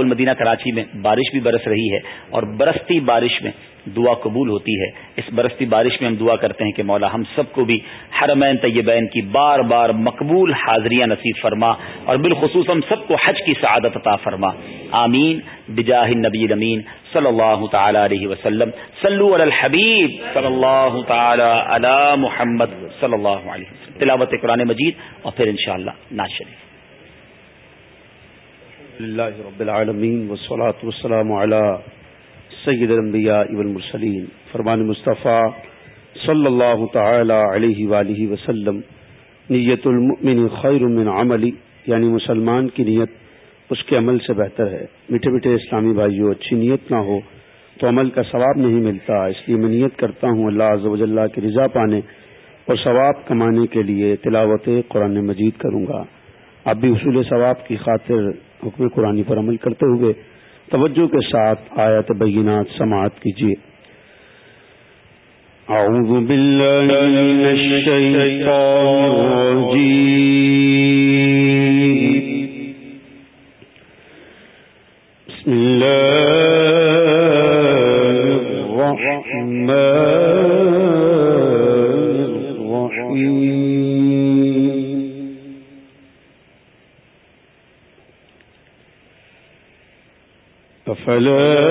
المدینہ کراچی میں بارش بھی برس رہی ہے اور برستی بارش میں دعا قبول ہوتی ہے۔ اس برستی بارش میں ہم دعا کرتے ہیں کہ مولا ہم سب کو بھی حرمین طیبین کی بار بار مقبول حاضریاں نصیب فرما اور بالخصوص ہم سب کو حج کی سعادت عطا فرما۔ آمین۔ بجاہ نبی امین صلی اللہ تعالی علیہ وسلم۔ صلو علی الحبیب صلی اللہ تعالی علی محمد صلی اللہ علیہ وسلم۔ تلاوت قرآن مجید اور پھر انشاءاللہ ناز شریف۔ اللہ رب العالمین والصلاة والسلام علی سید الانبیاء والمرسلین. فرمان مصطفیٰ صلی اللہ تعالی علیہ وآلہ وسلم، نیت المؤمن خیر من عملی یعنی مسلمان کی نیت اس کے عمل سے بہتر ہے۔ میٹھے میٹھے اسلامی بھائیوں اچھی نیت نہ ہو تو عمل کا ثواب نہیں ملتا، اس لیے میں نیت کرتا ہوں اللہ عز و جلہ کی رضا پانے اور ثواب کمانے کے لیے تلاوت قرآن مجید کروں گا۔ اب بھی حصول ثواب کی خاطر حکم قرآن پر عمل کرتے ہوئے توجہ کے ساتھ آیت بینات سماعت کیجیے۔ اعوذ باللہ من الشیطان الرجیم۔ بسم اللہ الرحمن وإلى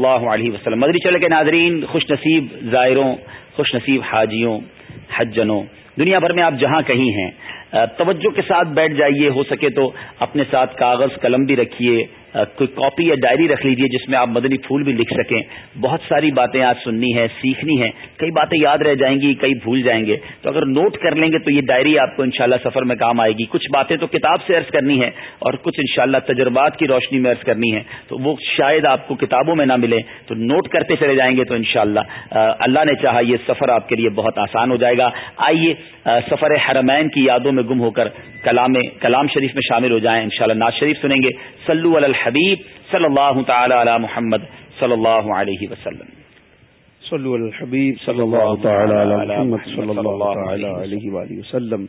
اللہ علیہ وسلم۔ مدری چل کے ناظرین، خوش نصیب زائروں، خوش نصیب حاجیوں حجنوں دنیا بھر میں آپ جہاں کہیں ہیں توجہ کے ساتھ بیٹھ جائیے، ہو سکے تو اپنے ساتھ کاغذ، قلم بھی رکھیے کوئی کاپی یا ڈائری رکھ لیجیے جس میں آپ مدنی پھول بھی لکھ سکیں۔ بہت ساری باتیں آج سننی ہے سیکھنی ہے کئی باتیں یاد رہ جائیں گی، کئی بھول جائیں گے۔ تو اگر نوٹ کر لیں گے تو یہ ڈائری آپ کو انشاءاللہ سفر میں کام آئے گی۔ کچھ باتیں تو کتاب سے عرض کرنی ہے اور کچھ انشاءاللہ تجربات کی روشنی میں عرض کرنی ہے تو وہ شاید آپ کو کتابوں میں نہ ملے، تو نوٹ کرتے چلے جائیں گے تو انشاءاللہ اللہ نے چاہا یہ سفر آپ کے لیے بہت آسان ہو جائے گا۔ آئیے سفر حرمین کی یادوں میں گم ہو کر کلام کلام شریف میں شامل ہو جائیں، انشاءاللہ ناز شریف سنیں گے۔ سلو الحبیب صلی اللہ تعالی علی محمد صلی اللہ علیہ وسلم۔ صلو الحبیب صلی اللہ تعالی علی محمد صلی اللہ تعالی علیہ وسلم۔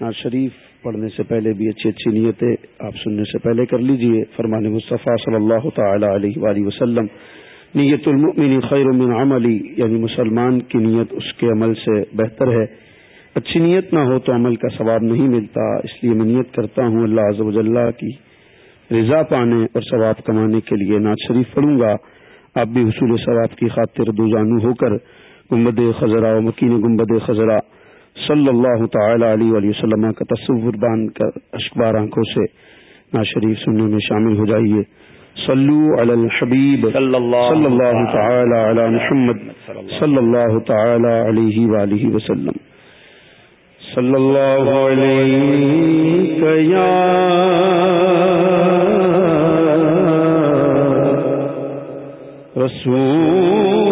ناز شریف پڑھنے سے پہلے بھی اچھی اچھی نیتیں آپ سننے سے پہلے کر لیجیے۔ فرمان مصطفیٰ صلی اللہ تعالی علیہ وآلہ وسلم، نیت المؤمن خیر من عملی یعنی مسلمان کی نیت اس کے عمل سے بہتر ہے۔ اچھی نیت نہ ہو تو عمل کا ثواب نہیں ملتا، اس لیے میں نیت کرتا ہوں اللہ عز و جلہ کی رضا پانے اور ثواب کمانے کے لیے۔ ناز شریف پڑھوں گا۔ آپ بھی حصول ثواب کی خاطر دو جانو ہو کر گمبد خزرہ و مکین گمبد خزرہ صلی اللہ تعالی علیہ وآلہ وسلم کا تصور بان کر اشکبار آنکھوں سے نا شریف سننے میں شامل ہو جائیے۔ صلو علی الحبیب صلی اللہ تعالی علی محمد صلی اللہ تعالی علیہ وآلہ وسلم۔ صلی اللہ علیہ یا رسول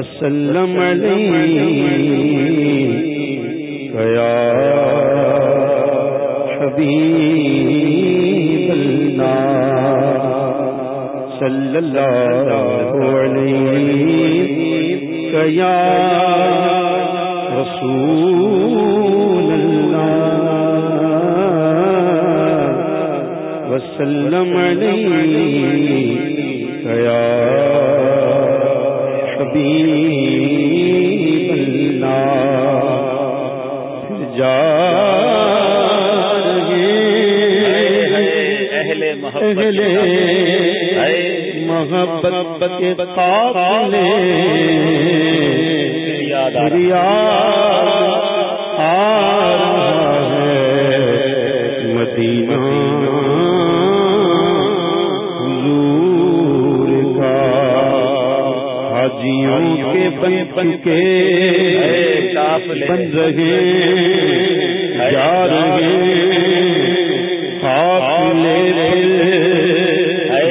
وسلم علیہ یا حبیب اللہ صلی اللہ علیہ یا رسول اللہ وسلم علیہ حبیب اللہ جا اہل اہل محبت کے قابلے یاد آ رہا ہے۔ مدینہ بن کے بن رہے جا رہے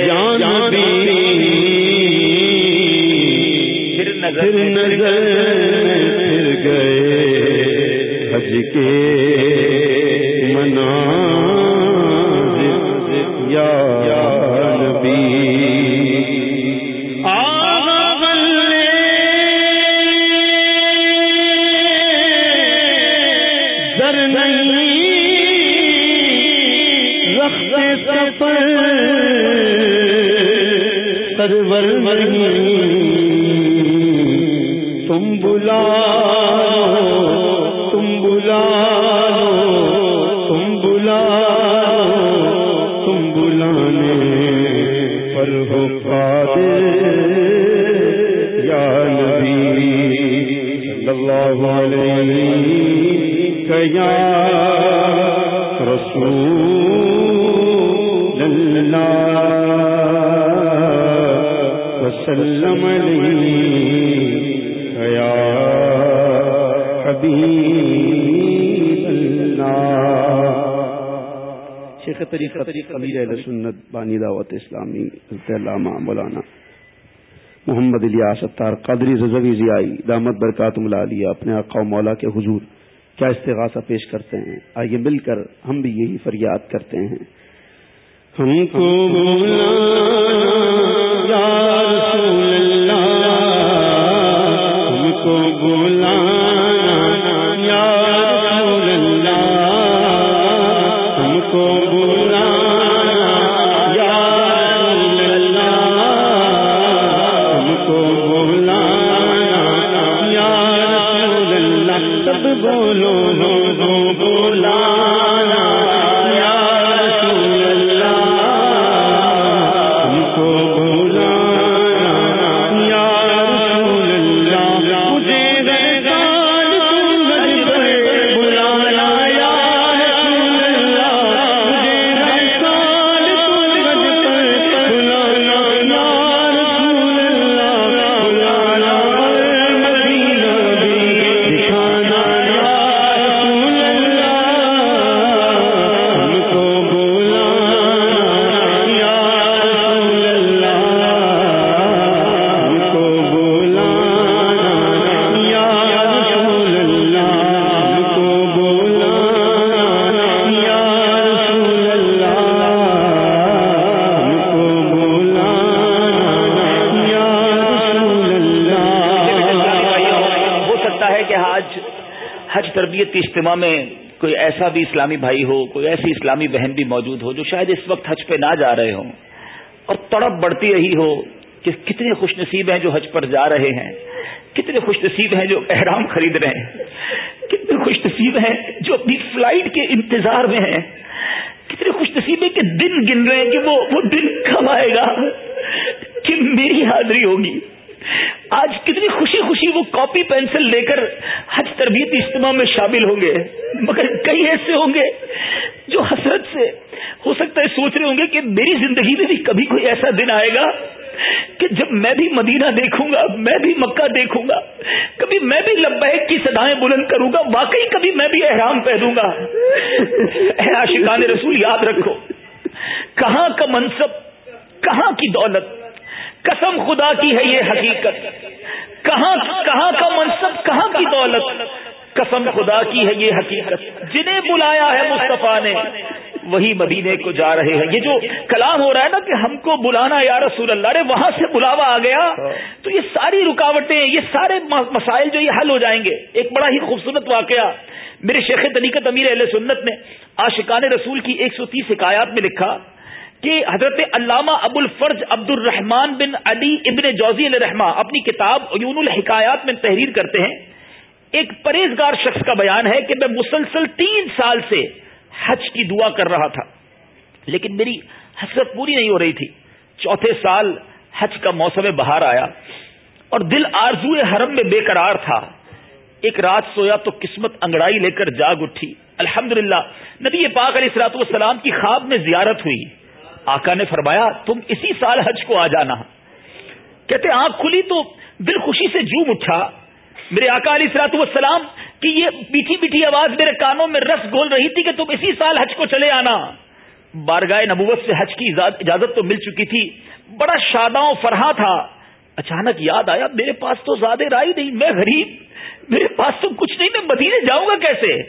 جان پھر نظر پھر گئے حج کے سرور نہیں تم بلا تم بلا تم بلا تم بلانے پر ہو قادر یا نبی صلی اللہ علیہ یا رسول اللہ وسلم یا حبیب اللہ۔ شیخ طریقت امیر اہل سنت بانی دعوت اسلامی علامہ مولانا محمد الیاس اتار قادری رضوی ضیائی دامت برکات ملالیہ اپنے آقا و مولا کے حضور کیا استغاثہ پیش کرتے ہیں؟ آئیے مل کر ہم بھی یہی فریاد کرتے ہیں۔ ہم کو بولانا یا رسول اللہ حج اجتماع میں کوئی ایسا بھی اسلامی بھائی ہو، کوئی ایسی اسلامی بہن بھی موجود ہو جو شاید اس وقت حج پہ نہ جا رہے ہوں اور تڑپ بڑھتی رہی ہو کہ کتنے خوش نصیب ہیں جو حج پر جا رہے ہیں، کتنے خوش نصیب ہیں جو احرام خرید رہے ہیں، کتنے خوش نصیب ہیں جو اپنی فلائٹ کے انتظار میں ہیں، کتنے خوش نصیب ہیں کہ دن گن رہے ہیں کہ وہ وہ دن کب آئے گا، کہ میری حاضری ہوگی۔ آج کتنی خوشی خوشی وہ کاپی پینسل لے کر حج تربیت اجتماع میں شامل ہوں گے، مگر کئی ایسے ہوں گے جو حسرت سے ہو سکتا ہے سوچ رہے ہوں گے کہ میری زندگی میں بھی کبھی کوئی ایسا دن آئے گا کہ جب میں بھی مدینہ دیکھوں گا، میں بھی مکہ دیکھوں گا، کبھی میں بھی لبیک کی سدائیں بلند کروں گا، واقعی کبھی میں بھی احرام پہنوں گا۔ شکان رسول، یاد رکھو، کہاں کا منصب، کہاں کی دولت؟ قسم خدا کی ہے یہ حقیقت. کہاں کہاں کا منصب؟ کہاں کی دولت؟ قسم خدا کی ہے یہ حقیقت. جنہیں بلایا ہے مصطفیٰ نے، وہی مدینے کو جا رہے ہیں. یہ جو کلام ہو رہا ہے نا کہ ہم کو بلانا یا رسول اللہ رے وہاں سے بلاوا آ گیا، تو یہ ساری رکاوٹیں، یہ سارے مسائل جو یہ حل ہو جائیں گے. ایک بڑا ہی خوبصورت واقعہ میرے شیخ طریقت امیر اہل سنت نے آشقان رسول کی ایک سو تیس حکایات میں لکھا کہ حضرت علامہ ابو الفرج عبد الرحمان بن علی ابن جوزی علیہ رحمہ اپنی کتاب عیون الحکایات میں تحریر کرتے ہیں۔ ایک پرہیزگار شخص کا بیان ہے کہ میں مسلسل تین سال سے حج کی دعا کر رہا تھا، لیکن میری حسرت پوری نہیں ہو رہی تھی۔ چوتھے سال حج کا موسم بہار آیا اور دل آرزو حرم میں بے قرار تھا۔ ایک رات سویا تو قسمت انگڑائی لے کر جاگ اٹھی۔ الحمد نبی پاک علیہ السلاط والسلام کی خواب میں زیارت ہوئی۔ آقا نے فرمایا، تم اسی سال حج کو آ جانا۔ کہتے، آنکھ کھلی تو دل خوشی سے جوم اٹھا۔ میرے آقا علیہ السلاط والسلام کی یہ میٹھی میٹھی آواز میرے کانوں میں رس گول رہی تھی کہ تم اسی سال حج کو چلے آنا۔ بارگاہ نبوت سے حج کی اجازت تو مل چکی تھی۔ بڑا شاداں فرحا تھا۔ اچانک یاد آیا، میرے پاس تو زیادہ رائی نہیں، میں غریب۔ میرے پاس تو کچھ نہیں، میں مدینے جاؤں گا کیسے؟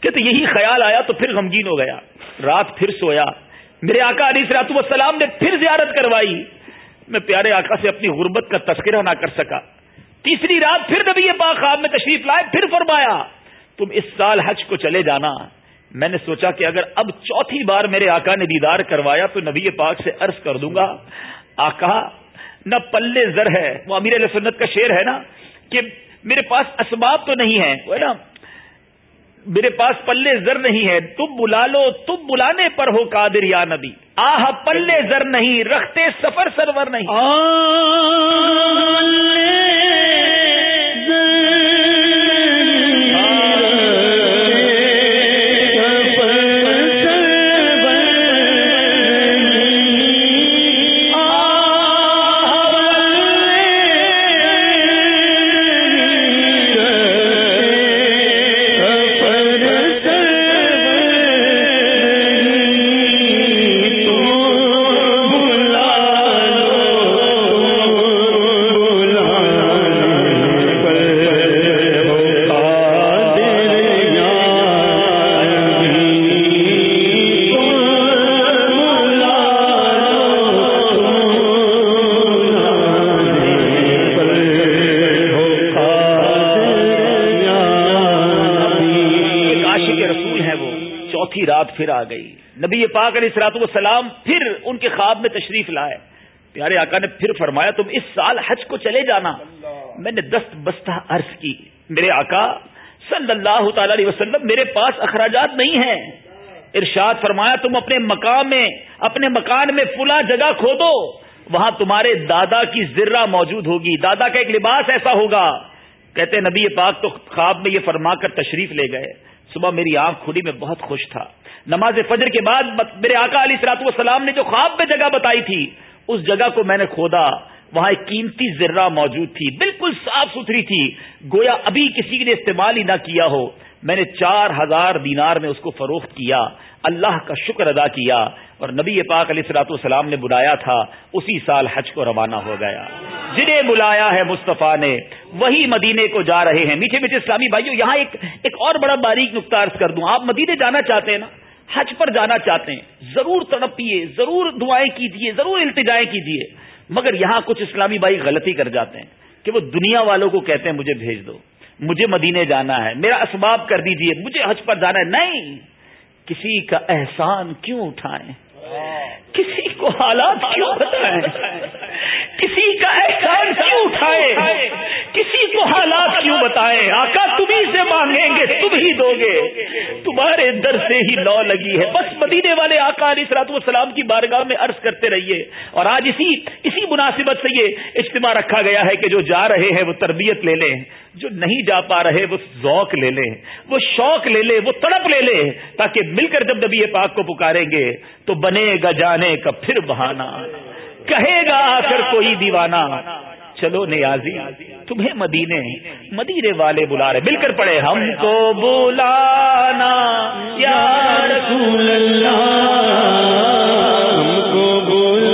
کہتے، یہی خیال آیا تو پھر غمگین ہو گیا۔ رات پھر سویا۔ میرے آقا علی سرات وسلام نے پھر زیارت کروائی۔ میں پیارے آقا سے اپنی غربت کا تذکرہ نہ کر سکا۔ تیسری رات پھر نبی پاک خواب میں تشریف لائے، پھر فرمایا، تم اس سال حج کو چلے جانا۔ میں نے سوچا کہ اگر اب چوتھی بار میرے آقا نے دیدار کروایا تو نبی پاک سے عرض کر دوں گا، آقا، نہ پلے زر ہے۔ وہ امیر علیہ سنت کا شعر ہے نا کہ میرے پاس اسباب تو نہیں ہے وہ نا میرے پاس پلے زر نہیں ہے، تم بلا لو، تم بلانے پر ہو قادر یا نبی۔ آہ پلے زر نہیں، رکھتے سفر سرور نہیں۔ پھر آ گئی۔ نبی پاک علیہ سلاط والسلام پھر ان کے خواب میں تشریف لائے۔ پیارے آقا نے پھر فرمایا تم اس سال حج کو چلے جانا۔ میں نے دست بستہ عرض کی۔ میرے آقا صلی اللہ تعالی علیہ وسلم میرے پاس اخراجات نہیں ہیں۔ ارشاد فرمایا تم اپنے مقام میں اپنے مکان میں فلا جگہ کھو دو وہاں تمہارے دادا کی ذرہ موجود ہوگی۔ دادا کا ایک لباس ایسا ہوگا۔ کہتے نبی پاک تو خواب میں یہ فرما کر تشریف لے گئے۔ صبح میری آنکھ کھلی میں بہت خوش تھا۔ نماز فجر کے بعد میرے آقا علی سلاط والسلام نے جو خواب میں جگہ بتائی تھی، اس جگہ کو میں نے کھودا، وہاں ایک قیمتی ذرہ موجود تھی، بالکل صاف ستھری تھی، گویا ابھی کسی نے استعمال ہی نہ کیا ہو۔ میں نے چار ہزار دینار میں اس کو فروخت کیا، اللہ کا شکر ادا کیا، اور نبی پاک علیہ سلاط والسلام نے بلایا تھا، اسی سال حج کو روانہ ہو گیا۔ جنہیں بلایا ہے مصطفیٰ نے، وہی مدینے کو جا رہے ہیں۔ میٹھے میٹھے اسلامی بھائیوں، یہاں ایک ایک اور بڑا باریک نقطہ کر دوں۔ آپ مدینے جانا چاہتے ہیں نا؟ حج پر جانا چاہتے ہیں۔ ضرور تڑپیے ضرور دعائیں کیجیے ضرور التجائیں کیجیے مگر یہاں کچھ اسلامی بھائی غلطی کر جاتے ہیں کہ وہ دنیا والوں کو کہتے ہیں، مجھے بھیج دو، مجھے مدینے جانا ہے، میرا اسباب کر دیجیے مجھے حج پر جانا ہے۔ نہیں! کسی کا احسان کیوں اٹھائیں؟ کسی کو حالات کیوں بتائیں؟ کسی کا احسان کیوں اٹھائے کسی کو حالات کیوں بتائیں؟ آقا تم ہی سے مانگیں گے، تم ہی دو گے۔ تمہارے در سے ہی لو لگی ہے۔ بس مدینے والے آقا علیہ سرات والسلام کی بارگاہ میں عرض کرتے رہیے۔ اور آج اسی اسی مناسبت سے یہ اجتماع رکھا گیا ہے کہ جو جا رہے ہیں، وہ تربیت لے لیں۔ جو نہیں جا پا رہے، وہ ذوق لے لیں۔ وہ شوق لے لے وہ تڑپ لے لے تاکہ مل کر جب نبی پاک کو پکاریں گے تو بنے گا جانے کا پھر بہانا کہے گا آ کر کوئی دیوانہ۔ چلو نیازی، تمہیں مدینے مدینے والے بلا رہے۔ مل کر پڑے ہم کو بلانا۔ یا رسول اللہ سہانا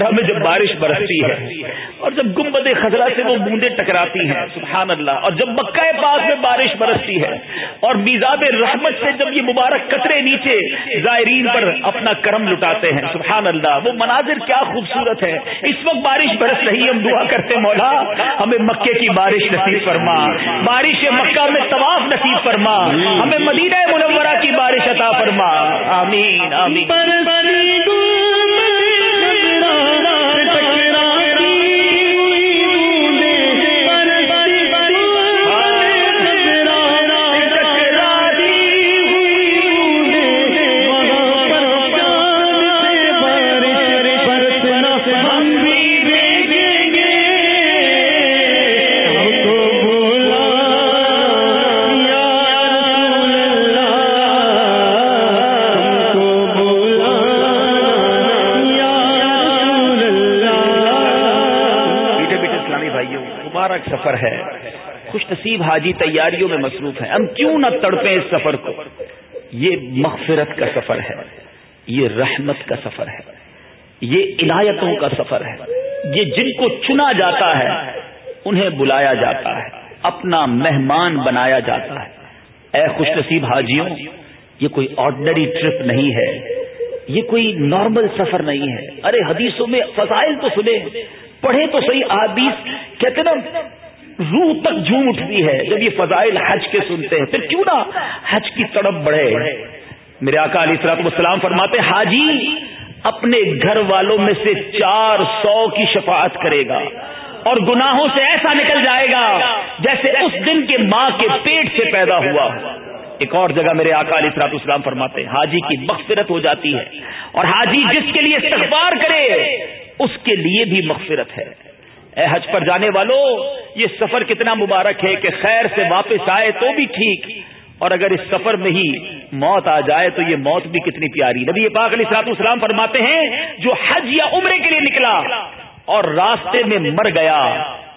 منورہ میں جب بارش برستی ہے اور جب گمبد خزرہ سے وہ بوندے ٹکراتی ہیں، سبحان اللہ، اور جب مکہ پاس میں بارش برستی ہے اور میزاب رحمت سے جب یہ مبارک قطرے نیچے زائرین پر اپنا کرم لٹاتے ہیں، سبحان اللہ، وہ مناظر کیا خوبصورت ہے اس وقت بارش برس رہی ہم دعا کرتے مولا، ہمیں مکے کی بارش نصیب فرما۔ بارش مکہ میں طواف نصیب فرما۔ ہمیں مدینہ منورہ کی بارش عطا فرما۔ آمین آمین۔ نصیب حاجی تیاریوں میں مصروف ہیں۔ ہم کیوں نہ تڑپیں اس سفر کو؟ یہ مغفرت کا سفر ہے۔ یہ رحمت کا سفر ہے۔ یہ عنایتوں کا سفر ہے۔ یہ جن کو چنا جاتا ہے، انہیں بلایا جاتا ہے۔ اپنا مہمان بنایا جاتا ہے۔ اے خوش نصیب حاجیوں، یہ کوئی آرڈنری ٹرپ نہیں ہے۔ یہ کوئی نارمل سفر نہیں ہے۔ ارے حدیثوں میں فضائل تو سنے پڑھے تو صحیح حدیث کہتے نا روح تک جھوم اٹھتی ہے، جب یہ فضائل حج کے سنتے ہیں، پھر کیوں نہ حج کی تڑپ بڑھے؟ میرے آقا علی سلاط السلام فرماتے حاجی، اپنے گھر والوں میں سے چار سو کی شفاعت کرے گا اور گناہوں سے ایسا نکل جائے گا جیسے اس دن کے ماں کے پیٹ سے پیدا ہوا۔ ایک اور جگہ میرے آقا علی سلاط اسلام فرماتے حاجی کی مغفرت ہو جاتی ہے اور حاجی جس کے لیے استغفار کرے، اس کے لیے بھی مغفرت ہے۔ اے حج پر جانے والوں یہ سفر کتنا مبارک ہے کہ خیر سے واپس آئے تو بھی ٹھیک۔ اور اگر اس سفر میں ہی موت آ جائے تو یہ موت بھی کتنی پیاری۔ نبی پاک علیہ سلاط اسلام فرماتے ہیں، جو حج یا عمرے کے لیے نکلا اور راستے میں مر گیا،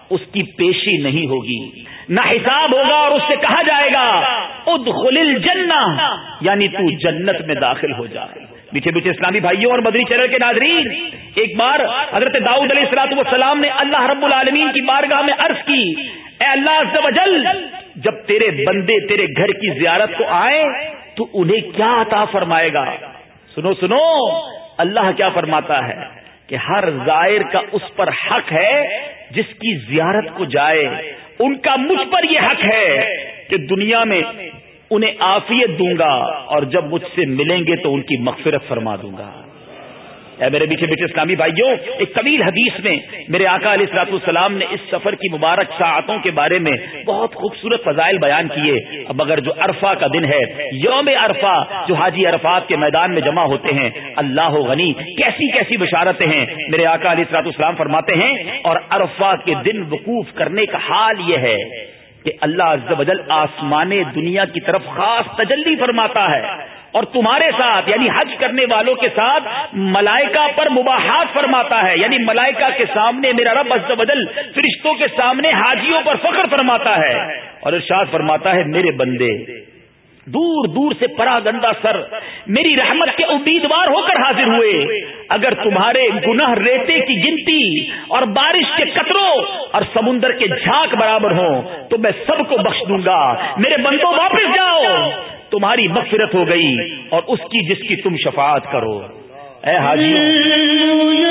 اس کی پیشی نہیں ہوگی۔ نہ حساب ہوگا اور اس سے کہا جائے گا، ادخل الجنہ یعنی تو جنت میں داخل ہو جا۔ میٹھے میٹھے اسلامی بھائیوں اور مدری چینل کے ناظرین، ایک بار حضرت داؤد علیہ السلاط والسلام نے اللہ رب العالمین کی بارگاہ میں عرض کی، اے اللہ عز و جل، جب تیرے بندے تیرے گھر کی زیارت کو آئے تو انہیں کیا عطا فرمائے گا؟ سنو سنو، اللہ کیا فرماتا ہے کہ ہر زائر کا اس پر حق ہے جس کی زیارت کو جائے۔ ان کا مجھ پر یہ حق ہے کہ دنیا میں انہیں آفیت دوں گا اور جب مجھ سے ملیں گے تو ان کی مغفرت فرما دوں گا۔ اے میرے میٹھے میٹھے اسلامی بھائیوں، ایک طویل حدیث میں میرے آقا علیہ السلاط السلام نے اس سفر کی مبارک ساعتوں کے بارے میں بہت خوبصورت فضائل بیان کیے۔ اب اگر جو عرفہ کا دن ہے، یوم عرفہ، جو حاجی عرفات کے میدان میں جمع ہوتے ہیں، اللہ غنی، کیسی کیسی بشارتیں ہیں، میرے آقا علیہ السلاط السلام فرماتے ہیں، اور عرفہ کے دن وقوف کرنے کا حال یہ ہے۔ کہ اللہ عز و جل آسمان دنیا کی طرف خاص تجلی فرماتا ہے اور تمہارے ساتھ یعنی حج کرنے والوں کے ساتھ ملائکہ پر مباحات فرماتا ہے یعنی ملائکہ کے سامنے میرا رب عز بدل فرشتوں کے سامنے حاجیوں پر فخر فرماتا ہے اور ارشاد فرماتا ہے، میرے بندے دور دور سے پرا گندا سر، میری رحمت کے امیدوار ہو کر حاضر ہوئے۔ اگر تمہارے گناہ ریتے کی گنتی اور بارش کے قطروں اور سمندر کے جھاک برابر ہوں، تو میں سب کو بخش دوں گا۔ میرے بندوں واپس جاؤ۔ تمہاری مغفرت ہو گئی اور اس کی جس کی تم شفاعت کرو۔ اے حاجی اسلامی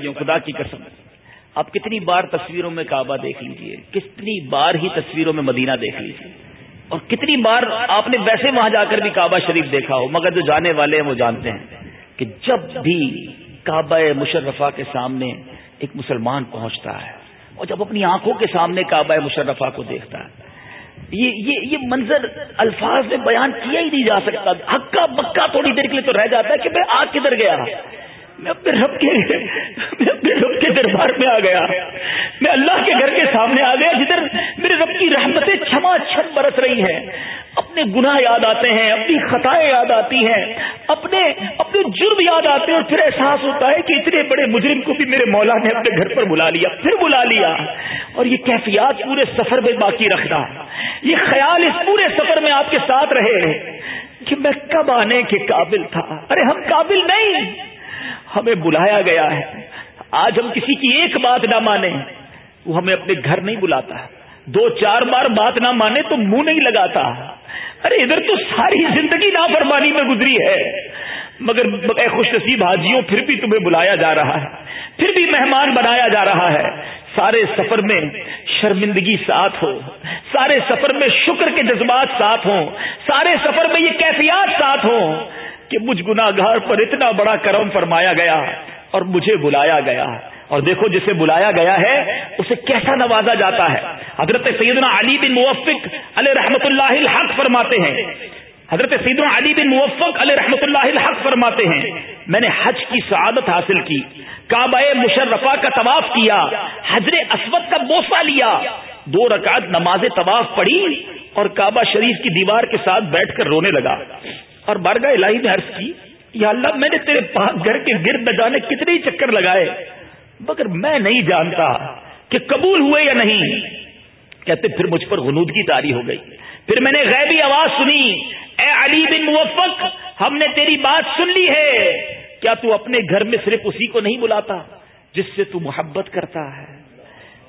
بھائیوں، خدا کی قسم، آپ کتنی بار تصویروں میں کعبہ دیکھ لیجیے، کتنی بار ہی تصویروں میں مدینہ دیکھ لیجیے، اور کتنی بار آپ نے ویسے وہاں جا کر بھی کعبہ شریف دیکھا ہو، مگر جو جانے والے ہیں وہ جانتے ہیں کہ جب بھی کعبہ مشرفہ کے سامنے ایک مسلمان پہنچتا ہے، اور جب اپنی آنکھوں کے سامنے کعبہ مشرفہ کو دیکھتا ہے، یہ یہ یہ منظر الفاظ میں بیان کیا ہی نہیں جا سکتا، ہکا بکا تھوڑی دیر کے لیے تو رہ جاتا ہے کہ میں آگ کدھر گیا؟ میں اپنے رب کے میں اپنے رب کے دربار میں آ گیا۔ میں اللہ کے گھر کے سامنے آ گیا جدھر میرے رب کی رحمتیں چھما چھت برس رہی ہیں۔ اپنے گناہ یاد آتے ہیں، اپنی خطائیں یاد آتی ہیں۔ اپنے اپنے جرم یاد آتے ہیں اور پھر احساس ہوتا ہے کہ اتنے بڑے مجرم کو بھی میرے مولا نے اپنے گھر پر بلا لیا، پھر بلا لیا۔ اور یہ کیفیات پورے سفر میں باقی رکھنا یہ خیال اس پورے سفر میں آپ کے ساتھ رہے کہ میں کب آنے کے قابل تھا۔ ارے ہم قابل نہیں۔ ہمیں بلایا گیا ہے۔ آج ہم کسی کی ایک بات نہ مانیں۔ وہ ہمیں اپنے گھر نہیں بلاتا۔ دو چار بار بات نہ مانے تو منہ نہیں لگاتا۔ ارے، ادھر تو ساری زندگی نافرمانی میں گزری ہے۔ مگر اے خوش نصیب حاجیوں، پھر بھی تمہیں بلایا جا رہا ہے۔ پھر بھی مہمان بنایا جا رہا ہے۔ سارے سفر میں شرمندگی ساتھ ہو۔ سارے سفر میں شکر کے جذبات ساتھ ہوں۔ سارے سفر میں یہ کیفیات ساتھ ہوں۔ کہ مجھ گناگار پر اتنا بڑا کرم فرمایا گیا اور مجھے بلایا گیا۔ اور دیکھو جسے بلایا گیا ہے، اسے کیسا نوازا جاتا ہے۔ حضرت سیدنا علی بن موفق علیہ رحمت اللہ الحق فرماتے ہیں۔ حضرت سیدنا علی بن موفق علیہ رحمت اللہ الحق فرماتے ہیں، میں نے حج کی سعادت حاصل کی کعبہ مشرفہ کا طواف کیا، حضر اسود کا بوسا لیا، دو رکعت نماز طواف پڑھی اور کعبہ شریف کی دیوار کے ساتھ بیٹھ کر رونے لگا۔ اور بارگاہ الہی نے عرض کی، یا اللہ، میں نے تیرے پاک گھر کے گرد جانے کتنے چکر لگائے، مگر میں نہیں جانتا کہ قبول ہوئے یا نہیں۔ کہتے، پھر مجھ پر غنود کی تاری ہو گئی۔ پھر میں نے غیبی آواز سنی، اے علی بن موفق، ہم نے تیری بات سن لی ہے۔ کیا تو اپنے گھر میں صرف اسی کو نہیں بلاتا جس سے تو محبت کرتا ہے؟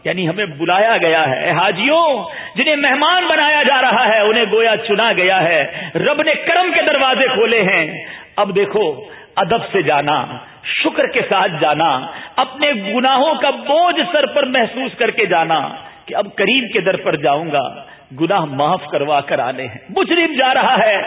یعنی ہمیں بلایا گیا ہے حاجیوں، جنہیں مہمان بنایا جا رہا ہے، انہیں گویا چنا گیا ہے۔ رب نے کرم کے دروازے کھولے ہیں۔ اب دیکھو، ادب سے جانا، شکر کے ساتھ جانا، اپنے گناہوں کا بوجھ سر پر محسوس کر کے جانا کہ اب کریم کے در پر جاؤں گا۔ گناہ معاف کروا کر آنے ہیں۔ مجرم جا رہا ہے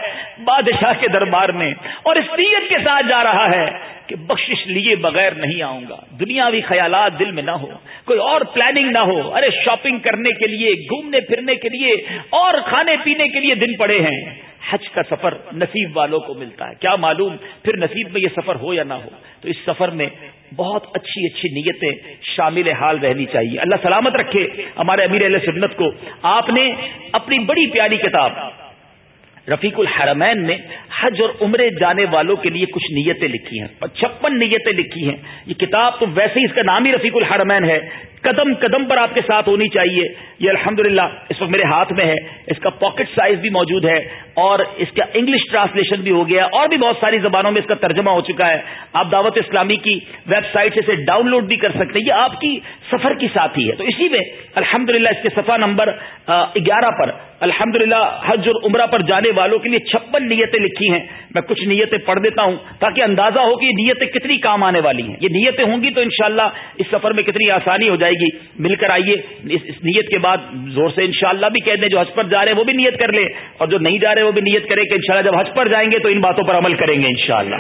بادشاہ کے دربار میں اور اس نیت کے ساتھ جا رہا ہے کہ بخشش لیے بغیر نہیں آؤں گا۔ دنیاوی خیالات دل میں نہ ہو، کوئی اور پلاننگ نہ ہو۔ ارے شاپنگ کرنے کے لیے، گھومنے پھرنے کے لیے اور کھانے پینے کے لیے دن پڑے ہیں۔ حج کا سفر نصیب والوں کو ملتا ہے۔ کیا معلوم پھر نصیب میں یہ سفر ہو یا نہ ہو؟ تو اس سفر میں بہت اچھی اچھی نیتیں شامل حال رہنی چاہیے۔ اللہ سلامت رکھے ہمارے امیر علیہ سنت کو۔ آپ نے اپنی بڑی پیاری کتاب رفیق الحرمین نے حج اور عمرے جانے والوں کے لیے کچھ نیتیں لکھی ہیں۔ چھپن نیتیں لکھی ہیں۔ یہ کتاب تو ویسے ہی اس کا نام ہی رفیق الحرمین ہے۔ قدم قدم پر آپ کے ساتھ ہونی چاہیے۔ یہ الحمدللہ اس وقت میرے ہاتھ میں ہے، اس کا پاکٹ سائز بھی موجود ہے اور اس کا انگلش ٹرانسلیشن بھی ہو گیا اور بھی بہت ساری زبانوں میں اس کا ترجمہ ہو چکا ہے۔ آپ دعوت اسلامی کی ویب سائٹ سے اسے ڈاؤن لوڈ بھی کر سکتے ہیں۔ یہ آپ کی سفر کی ساتھی ہے۔ تو اسی میں الحمدللہ اس کے صفحہ نمبر گیارہ پر الحمدللہ حج اور عمرہ پر جانے والوں کے لیے چھپن نیتیں لکھی ہیں۔ میں کچھ نیتیں پڑھ دیتا ہوں تاکہ اندازہ ہو کہ یہ نیتیں کتنی کام آنے والی ہیں۔ یہ نیتیں ہوں گی تو انشاءاللہ اس سفر میں کتنی آسانی ہو جائے گی مل کر آئیے۔ اس نیت کے بعد زور سے انشاءاللہ بھی کہہ دیں، جو حج پر جا رہے ہیں وہ بھی نیت کر لیں۔ اور جو نہیں جا رہے وہ بھی نیت کریں کہ انشاءاللہ جب حج پر جائیں گے تو ان باتوں پر عمل کریں گے انشاءاللہ۔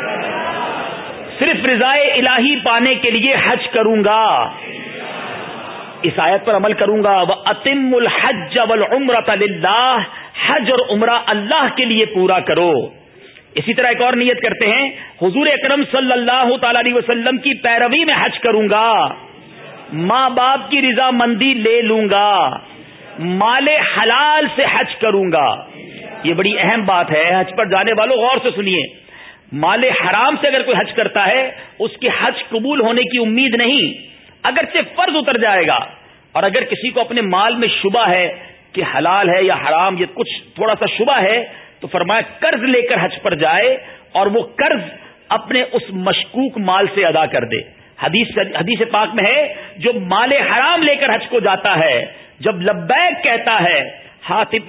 صرف رضائے الہی پانے کے لیے حج کروں گا۔ اس آیت پر عمل کروں گا۔ وہ اتم الحج اللہ حج اور عمرہ اللہ کے لیے پورا کرو۔ اسی طرح ایک اور نیت کرتے ہیں۔ حضور اکرم صلی اللہ تعالی علیہ وسلم کی پیروی میں حج کروں گا۔ ماں باپ کی رضا مندی لے لوں گا، مال حلال سے حج کروں گا۔ یہ بڑی اہم بات ہے، حج پر جانے والوں غور سے سنیے۔ مال حرام سے اگر کوئی حج کرتا ہے، اس کے حج قبول ہونے کی امید نہیں، اگرچہ فرض اتر جائے گا۔ اور اگر کسی کو اپنے مال میں شبہ ہے کہ حلال ہے یا حرام، یہ کچھ تھوڑا سا شبہ ہے، تو فرمایا قرض لے کر حج پر جائے اور وہ قرض اپنے اس مشکوک مال سے ادا کر دے۔ حدیث حدیث پاک میں ہے، جو مال حرام لے کر حج کو جاتا ہے، جب لبیک کہتا ہے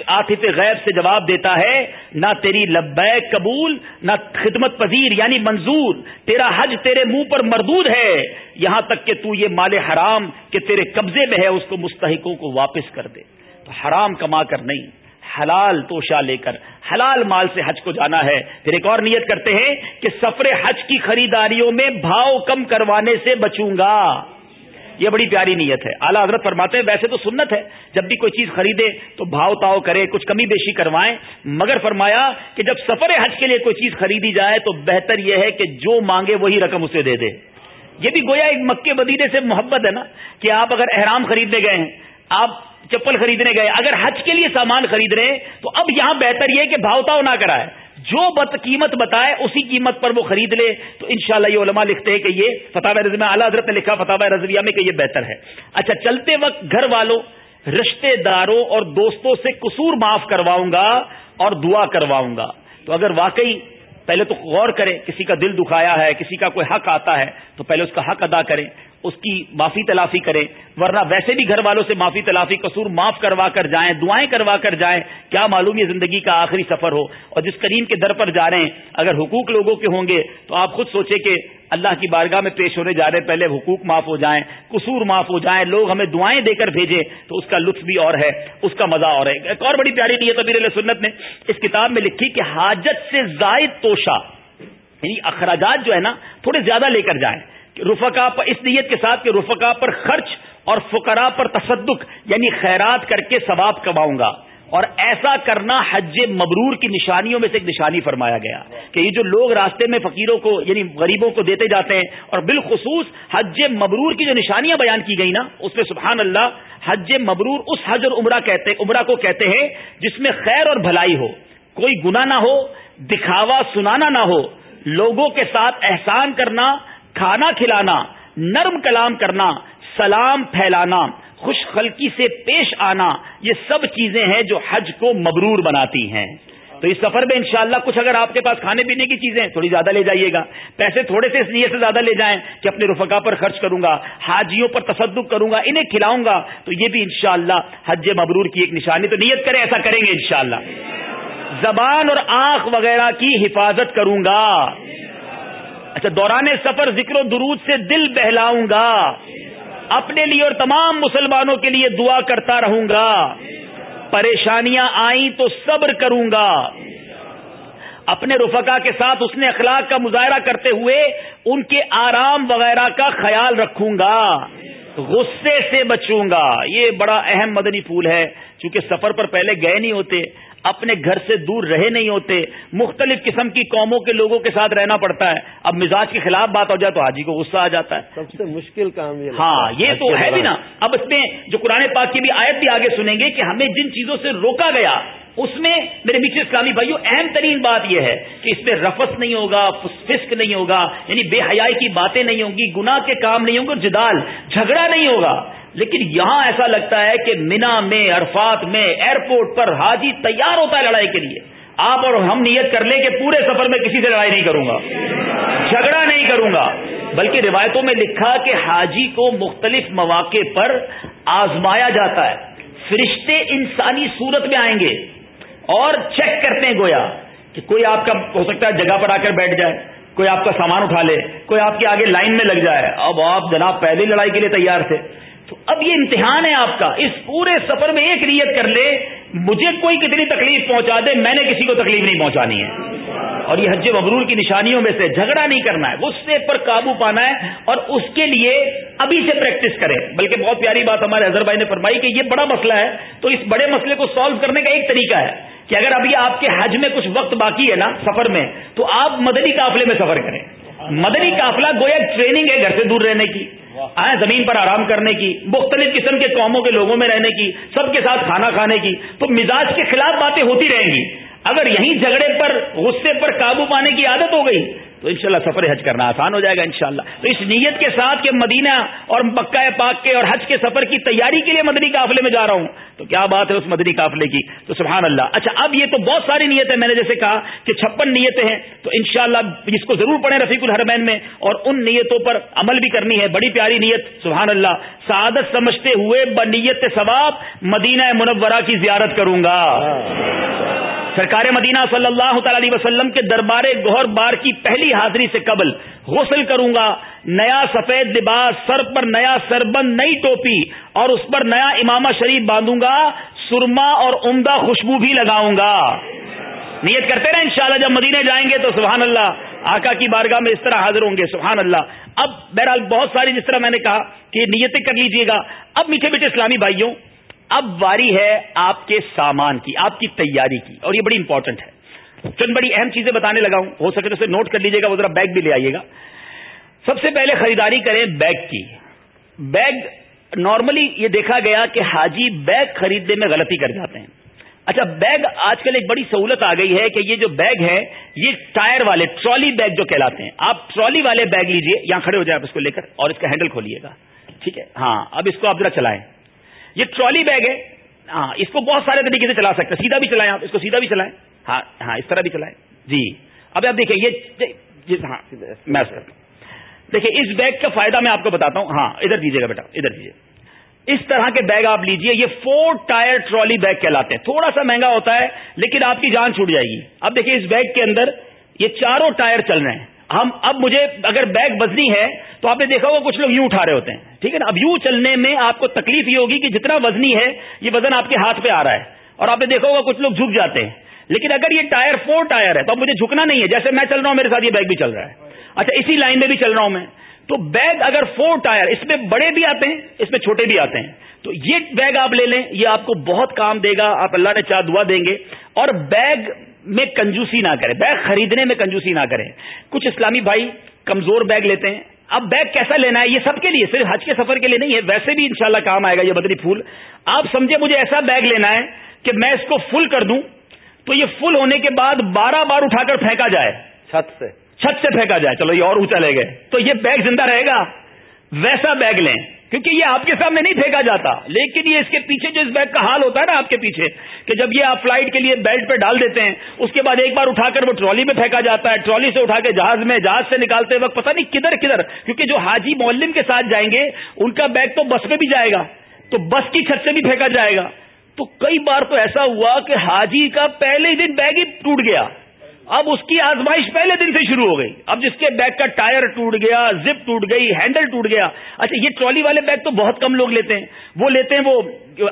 آتف غیب سے جواب دیتا ہے، نہ تیری لبیک قبول، نہ خدمت پذیر یعنی منظور، تیرا حج تیرے منہ پر مردود ہے، یہاں تک کہ تو یہ مال حرام کہ تیرے قبضے میں ہے، اس کو مستحقوں کو واپس کر دے۔ تو حرام کما کر نہیں۔ حلال توشا لے کر، حلال مال سے حج کو جانا ہے۔ پھر ایک اور نیت کرتے ہیں کہ سفر حج کی خریداریوں میں بھاؤ کم کروانے سے بچوں گا۔ یہ بڑی پیاری نیت ہے۔ اعلیٰ حضرت فرماتے ہیں، ویسے تو سنت ہے، جب بھی کوئی چیز خریدے تو بھاؤ تاؤ کرے، کچھ کمی بیشی کروائیں۔ مگر فرمایا کہ جب سفر حج کے لیے کوئی چیز خریدی جائے تو بہتر یہ ہے کہ جو مانگے وہی رقم اسے دے دے۔ یہ بھی گویا ایک مکے مدینے سے محبت ہے نا، کہ آپ اگر احرام خریدنے گئے ہیں، آپ چپل خریدنے گئے۔ اگر حج کے لیے سامان خرید رہے ہیں تو اب یہاں بہتر یہ کہ بھاؤتاؤ نہ کرائے۔ جو بت قیمت بتائے اسی قیمت پر وہ خرید لے۔ تو انشاءاللہ یہ علماء لکھتے ہیں کہ یہ فتح رضویہ اعلیٰ حضرت نے لکھا فتح رضویہ میں کہ یہ بہتر ہے۔ اچھا چلتے وقت گھر والوں رشتے داروں اور دوستوں سے قصور معاف کرواؤں گا اور دعا کرواؤں گا۔ تو اگر واقعی پہلے تو غور کریں، کسی کا دل دکھایا ہے، کسی کا کوئی حق آتا ہے، تو پہلے اس کا حق ادا کریں۔ اس کی معافی تلافی کریں، ورنہ ویسے بھی گھر والوں سے معافی تلافی قصور معاف کروا کر جائیں، دعائیں کروا کر جائیں، کیا معلوم یہ زندگی کا آخری سفر ہو؟ اور جس کریم کے در پر جا رہے ہیں، اگر حقوق لوگوں کے ہوں گے تو آپ خود سوچیں کہ اللہ کی بارگاہ میں پیش ہونے جا رہے ہیں، پہلے حقوق معاف ہو جائیں، قصور معاف ہو جائیں، لوگ ہمیں دعائیں دے کر بھیجیں، تو اس کا لطف بھی اور ہے، اس کا مزہ اور ہے۔ ایک اور بڑی پیاری نیت ابیر سنت نے اس کتاب میں لکھی کہ حاجت سے زائد توشا یعنی اخراجات جو ہے نا، تھوڑے زیادہ لے کر جائیں۔ رفقا پر اس نیت کے ساتھ کہ رفقا پر خرچ اور فقرا پر تصدق یعنی خیرات کر کے ثواب کماؤں گا۔ اور ایسا کرنا حج مبرور کی نشانیوں میں سے ایک نشانی فرمایا گیا کہ یہ جو لوگ راستے میں فقیروں کو یعنی غریبوں کو دیتے جاتے ہیں اور بالخصوص حج مبرور کی جو نشانیاں بیان کی گئی نا، اس میں سبحان اللہ حج مبرور اس حج اور عمرہ کہتے، عمرہ کو کہتے ہیں جس میں خیر اور بھلائی ہو۔ کوئی گنا نہ ہو، دکھاوا سنانا نہ ہو، لوگوں کے ساتھ احسان کرنا کھانا کھلانا، نرم کلام کرنا، سلام پھیلانا، خوش خلقی سے پیش آنا، یہ سب چیزیں ہیں جو حج کو مبرور بناتی ہیں۔ تو اس سفر میں انشاءاللہ کچھ اگر آپ کے پاس کھانے پینے کی چیزیں تھوڑی زیادہ لے جائیے گا۔ پیسے تھوڑے سے اس نیت سے زیادہ لے جائیں کہ اپنے رفقا پر خرچ کروں گا، حاجیوں پر تصدق کروں گا، انہیں کھلاؤں گا، تو یہ بھی انشاءاللہ حج مبرور کی ایک نشانی۔ تو نیت کریں، ایسا کریں گے انشاءاللہ۔ زبان اور آنکھ وغیرہ کی حفاظت کروں گا۔ اچھا دوران سفر ذکر و درود سے دل بہلاؤں گا۔ اپنے لیے اور تمام مسلمانوں کے لیے دعا کرتا رہوں گا۔ پریشانیاں آئیں تو صبر کروں گا۔ اپنے رفقا کے ساتھ اس نے اخلاق کا مظاہرہ کرتے ہوئے ان کے آرام وغیرہ کا خیال رکھوں گا۔ غصے سے بچوں گا۔ یہ بڑا اہم مدنی پھول ہے، چونکہ سفر پر پہلے گئے نہیں ہوتے۔ اپنے گھر سے دور رہے نہیں ہوتے مختلف قسم کی قوموں کے لوگوں کے ساتھ رہنا پڑتا ہے۔ اب مزاج کے خلاف بات ہو جائے تو حاجی کو غصہ آ جاتا ہے۔ سب سے مشکل کام یہ ہاں یہ تو ہے بھی نا۔ اب اس میں جو قرآن پاک کی بھی آیت بھی آگے سنیں گے کہ ہمیں جن چیزوں سے روکا گیا اس میں میرے میٹھے اسلامی بھائیوں اہم ترین بات یہ ہے کہ اس میں رفس نہیں ہوگا فسق نہیں ہوگا یعنی بے حیائی کی باتیں نہیں ہوں گی گناہ کے کام نہیں ہوں گے جدال جھگڑا نہیں ہوگا۔ لیکن یہاں ایسا لگتا ہے کہ مینا میں، عرفات میں ایئرپورٹ پر حاجی تیار ہوتا ہے لڑائی کے لیے۔ آپ اور ہم نیت کر لیں کہ پورے سفر میں کسی سے لڑائی نہیں کروں گا۔ جھگڑا نہیں کروں گا۔ بلکہ روایتوں میں لکھا کہ حاجی کو مختلف مواقع پر آزمایا جاتا ہے۔ فرشتے انسانی صورت میں آئیں گے اور چیک کرتے ہیں گویا کہ کوئی آپ کا ہو سکتا ہے جگہ پر آ کر بیٹھ جائے، کوئی آپ کا سامان اٹھا لے، کوئی آپ کے آگے لائن میں لگ جائے۔ اب آپ جناب پہلی لڑائی کے لیے تیار تھے۔ تو اب یہ امتحان ہے آپ کا۔ اس پورے سفر میں ایک نیت کر لے، مجھے کوئی کتنی تکلیف پہنچا دے، میں نے کسی کو تکلیف نہیں پہنچانی ہے۔ اور یہ حج مبرور کی نشانیوں میں سے جھگڑا نہیں کرنا ہے، غصے پر قابو پانا ہے اور اس کے لیے ابھی سے پریکٹس کریں۔ بلکہ بہت پیاری بات ہمارے اظہر بھائی نے فرمائی کہ یہ بڑا مسئلہ ہے۔ تو اس بڑے مسئلے کو سالو کرنے کا ایک طریقہ ہے کہ اگر ابھی آپ کے حج میں کچھ وقت باقی ہے نا سفر میں، تو آپ مدنی قافلے میں سفر کریں۔ مدنی قافلہ گویا ٹریننگ ہے گھر سے دور رہنے کی۔ آئے زمین پر آرام کرنے کی، مختلف قسم کے قوموں کے لوگوں میں رہنے کی، سب کے ساتھ کھانا کھانے کی، تو مزاج کے خلاف باتیں ہوتی رہیں گی۔ اگر یہیں جھگڑے پر، غصے پر قابو پانے کی عادت ہو گئی تو انشاءاللہ سفر حج کرنا آسان ہو جائے گا انشاءاللہ۔ تو اس نیت کے ساتھ کہ مدینہ اور مکہ پاک کے اور حج کے سفر کی تیاری کے لیے مدنی قافلے میں جا رہا ہوں، تو کیا بات ہے اس مدنی قافلے کی؟ تو سبحان اللہ اچھا اب یہ تو بہت ساری نیتیں میں نے جیسے کہا کہ چھپن نیتیں ہیں، تو انشاءاللہ شاء کو ضرور پڑھیں رفیق الحرمین میں اور ان نیتوں پر عمل بھی کرنی ہے۔ بڑی پیاری نیت سبحان اللہ سعادت سمجھتے ہوئے بنیت ثواب مدینہ منورہ کی زیارت کروں گا۔ سرکار مدینہ صلی اللہ تعالی علیہ وسلم کے دربار گوہر بار کی پہلی حاضری سے قبل غسل کروں گا، نیا سفید لباس، سر پر نیا سربند، نئی ٹوپی اور اس پر نیا امامہ شریف باندھوں گا، سرما اور عمدہ خوشبو بھی لگاؤں گا۔ نیت کرتے نا انشاءاللہ جب مدینے جائیں گے تو سبحان اللہ، آقا کی بارگاہ میں اس طرح حاضر ہوں گے، سبحان اللہ۔ اب بہرحال بہت ساری جس طرح میں نے کہا کہ نیتیں کر لیجیے گا۔ اب میٹھے میٹھے اسلامی بھائیوں اب واری ہے آپ کے سامان کی، آپ کی تیاری کی، اور یہ بڑی امپورٹنٹ ہے۔ چند بڑی اہم چیزیں بتانے لگا ہوں، ہو سکے تو اسے نوٹ کر لیجیے گا، وہ ذرا بیگ بھی لے آئیے گا۔ سب سے پہلے خریداری کریں بیگ کی۔ بیگ نارملی یہ دیکھا گیا کہ حاجی بیگ خریدنے میں غلطی کر جاتے ہیں۔ اچھا بیگ آج کل ایک بڑی سہولت آ گئی ہے کہ یہ جو بیگ ہے، یہ ٹائر والے ٹرالی بیگ جو کہلاتے ہیں۔ آپ ٹرالی والے بیگ لیجیے، یہاں کھڑے ہو جائے آپ اس کو لے کر اور اس کا ہینڈل کھولیے گا۔ ٹھیک ہے؟ ہاں اب اس کو آپ ذرا چلائیں۔ یہ ٹرالی بیگ ہے۔ ہاں اس کو بہت سارے طریقے سے چلا سکتے ہیں۔ سیدھا بھی چلائیں آپ، اس کو سیدھا بھی چلائیں۔ ہاں ہاں اس طرح بھی چلائیں۔ جی۔ اب آپ دیکھیں، یہ جی، جی، ہاں میں دیکھیں، اس بیگ کا فائدہ میں آپ کو بتاتا ہوں۔ ہاں ادھر دیجیے گا بیٹا، ادھر دیجیے اس طرح کے بیگ آپ لیجیے، یہ فور ٹائر ٹرالی بیگ کہلاتے ہیں۔ تھوڑا سا مہنگا ہوتا ہے، لیکن آپ کی جان چھوٹ جائے گی۔ اب دیکھیے اس بیگ کے اندر یہ چاروں ٹائر چل رہے ہیں۔ ہم اب مجھے اگر بیگ وزنی ہے تو آپ نے دیکھا ہوگا کچھ لوگ یوں اٹھا رہے ہوتے ہیں۔ ٹھیک ہے نا؟ اب یوں چلنے میں آپ کو تکلیف یہ ہوگی کہ جتنا وزنی ہے، یہ وزن آپ کے ہاتھ پہ آ رہا ہے۔ اور آپ نے دیکھا ہوگا کچھ لوگ جھک جاتے ہیں۔ لیکن اگر یہ ٹائر، فور ٹائر ہے، تو اب مجھے جھکنا نہیں ہے۔ جیسے میں چل رہا ہوں، میرے ساتھ یہ بیگ بھی چل رہا ہے۔ اچھا اسی لائن میں بھی چل رہا ہوں میں۔ تو بیگ اگر فور ٹائر، اس میں بڑے بھی آتے ہیں، اس میں چھوٹے بھی آتے ہیں۔ تو یہ بیگ آپ لے لیں، یہ آپ کو بہت کام دے گا۔ آپ اللہ نے چاہ دعا دیں گے۔ اور بیگ میں کنجوسی نہ کریں بیگ خریدنے میں کنجوسی نہ کریں کچھ اسلامی بھائی کمزور بیگ لیتے ہیں۔ اب بیگ کیسا لینا ہے؟ یہ سب کے لیے صرف حج کے سفر کے لیے نہیں ہے ویسے بھی انشاءاللہ کام آئے گا یہ بدری پھول۔ آپ سمجھے مجھے ایسا بیگ لینا ہے کہ میں اس کو فل کر دوں تو یہ فل ہونے کے بعد بارہ بار اٹھا کر پھینکا جائے۔ چھت سے۔ چھت سے پھینکا جائے۔ چلو یہ اور اونچا لے گئے۔ تو یہ بیگ زندہ رہے گا۔ ویسا بیگ لیں۔ کیونکہ یہ آپ کے سامنے نہیں پھینکا جاتا۔ لیکن یہ اس کے پیچھے جو اس بیگ کا حال ہوتا ہے نا آپ کے پیچھے، کہ جب یہ آپ فلائٹ کے لیے بیلٹ پہ ڈال دیتے ہیں، اس کے بعد ایک بار اٹھا کر وہ ٹرالی میں پھینکا جاتا ہے۔ ٹرالی سے اٹھا کے جہاز میں، جہاز سے نکالتے وقت پتہ نہیں کدھر کدھر، کیونکہ جو حاجی معلم کے ساتھ جائیں گے، ان کا بیگ تو بس میں بھی جائے گا۔ تو بس کی چھت سے بھی پھینکا جائے گا۔ تو کئی بار تو ایسا ہوا کہ حاجی کا پہلے ہی دن بیگ ہی ٹوٹ گیا۔ اب اس کی آزمائش پہلے دن سے شروع ہو گئی۔ اب جس کے بیگ کا ٹائر ٹوٹ گیا، زپ ٹوٹ گئی، ہینڈل ٹوٹ گیا۔ اچھا یہ ٹرالی والے بیگ تو بہت کم لوگ لیتے ہیں۔ وہ لیتے ہیں وہ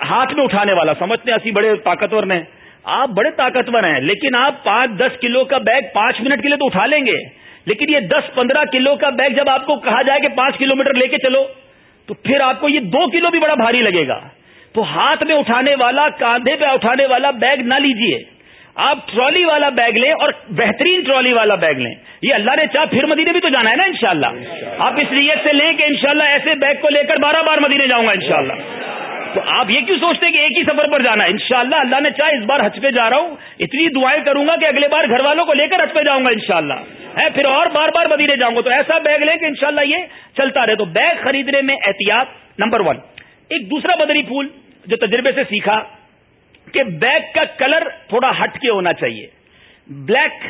ہاتھ میں اٹھانے والا۔ سمجھتے ہیں اسی بڑے طاقتور میں۔ آپ بڑے طاقتور ہیں، لیکن آپ پانچ دس کلو کا بیگ پانچ منٹ کے لیے تو اٹھا لیں گے۔ لیکن یہ دس پندرہ کلو کا بیگ جب آپ کو کہا جائے کہ پانچ کلو میٹر لے کے چلو، تو پھر آپ کو یہ دو کلو بھی بڑا بھاری لگے گا۔ تو ہاتھ میں اٹھانے والا، کاندھے پہ اٹھانے والا بیگ نہ لیجیے آپ ٹرالی والا بیگ لیں اور بہترین ٹرالی والا بیگ لیں۔ یہ اللہ نے چاہ پھر مدینے بھی تو جانا ہے نا انشاءاللہ۔ آپ اس نیت سے لیں کہ انشاءاللہ ایسے بیگ کو لے کر بارہ بار مدینے جاؤں گا انشاءاللہ۔ تو آپ یہ کیوں سوچتے کہ ایک ہی سفر پر جانا ہے؟ انشاءاللہ اللہ نے چاہ اس بار حج پہ جا رہا ہوں۔ اتنی دعائیں کروں گا کہ اگلے بار گھر والوں کو لے کر حج پہ جاؤں گا انشاءاللہ۔ ہے پھر اور بار بار مدینے جاؤں گا۔ تو ایسا بیگ لیں کہ انشاءاللہ یہ چلتا رہے۔ تو بیگ خریدنے میں احتیاط نمبر ون ایک دوسرا بدری پھول جو تجربے سے سیکھا۔ کہ بیگ کا کلر تھوڑا ہٹ کے ہونا چاہیے۔ بلیک،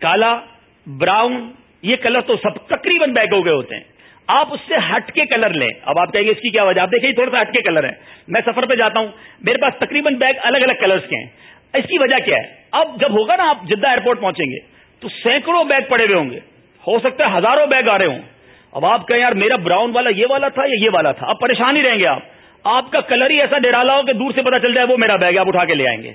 کالا، براؤن، یہ کلر تو سب تقریباً بیگ ہو گئے ہوتے ہیں۔ آپ اس سے ہٹ کے کلر لیں۔ اب آپ کہیں گے اس کی کیا وجہ؟ آپ دیکھیں تھوڑا سا ہٹ کے کلر ہے۔ میں سفر پہ جاتا ہوں۔ میرے پاس تقریباً بیگ الگ الگ کلرز کے ہیں۔ اس کی وجہ کیا ہے؟ اب جب ہوگا نا آپ جدہ ایئرپورٹ پہنچیں گے، تو سینکڑوں بیگ پڑے ہوئے ہوں گے۔ ہو سکتا ہے ہزاروں بیگ آ رہے ہوں۔ اب آپ کہیں یار میرا براؤن والا یہ والا تھا یا یہ والا تھا؟ اب پریشان ہی رہیں گے آپ۔ آپ کا کلر ہی ایسا ڈرالا ہو کہ دور سے پتا چل جائے وہ میرا بیگ آپ اٹھا کے لے آئیں گے۔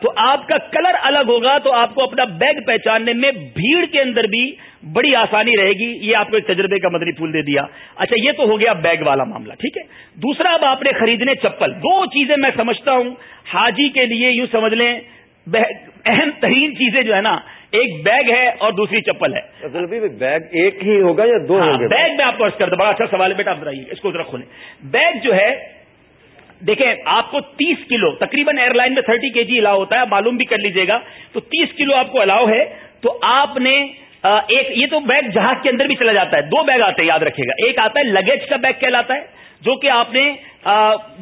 تو آپ کا کلر الگ ہوگا تو آپ کو اپنا بیگ پہچاننے میں بھیڑ کے اندر بھی بڑی آسانی رہے گی۔ یہ آپ کو ایک تجربے کا مدنی پھول دے دیا۔ اچھا یہ تو ہو گیا بیگ والا معاملہ، ٹھیک ہے۔ دوسرا، اب آپ نے خریدنے چپل۔ دو چیزیں میں سمجھتا ہوں۔ حاجی کے لیے یوں سمجھ لیں اہم ترین چیزیں جو ہے نا ایک بیگ ہے اور دوسری چپل ہے۔ بیگ ایک ہی ہوگا یا دو ہاں بیگ میں آپ کو کر دوں بڑا اچھا سوال ہے بیٹا آپ بتائیے اس کو رکھو بیگ جو ہے دیکھیں آپ کو تیس کلو تقریباً ایئر لائن میں تھرٹی کے جی الاؤ ہوتا ہے معلوم بھی کر لیجیے گا۔ تو تیس کلو آپ کو الاؤ ہے تو آپ نے ایک یہ تو بیگ جہاز کے اندر بھی چلا جاتا ہے دو بیگ آتے ہیں یاد رکھے گا۔ ایک آتا ہے لگیج کا بیگ کہلاتا ہے جو کہ آپ نے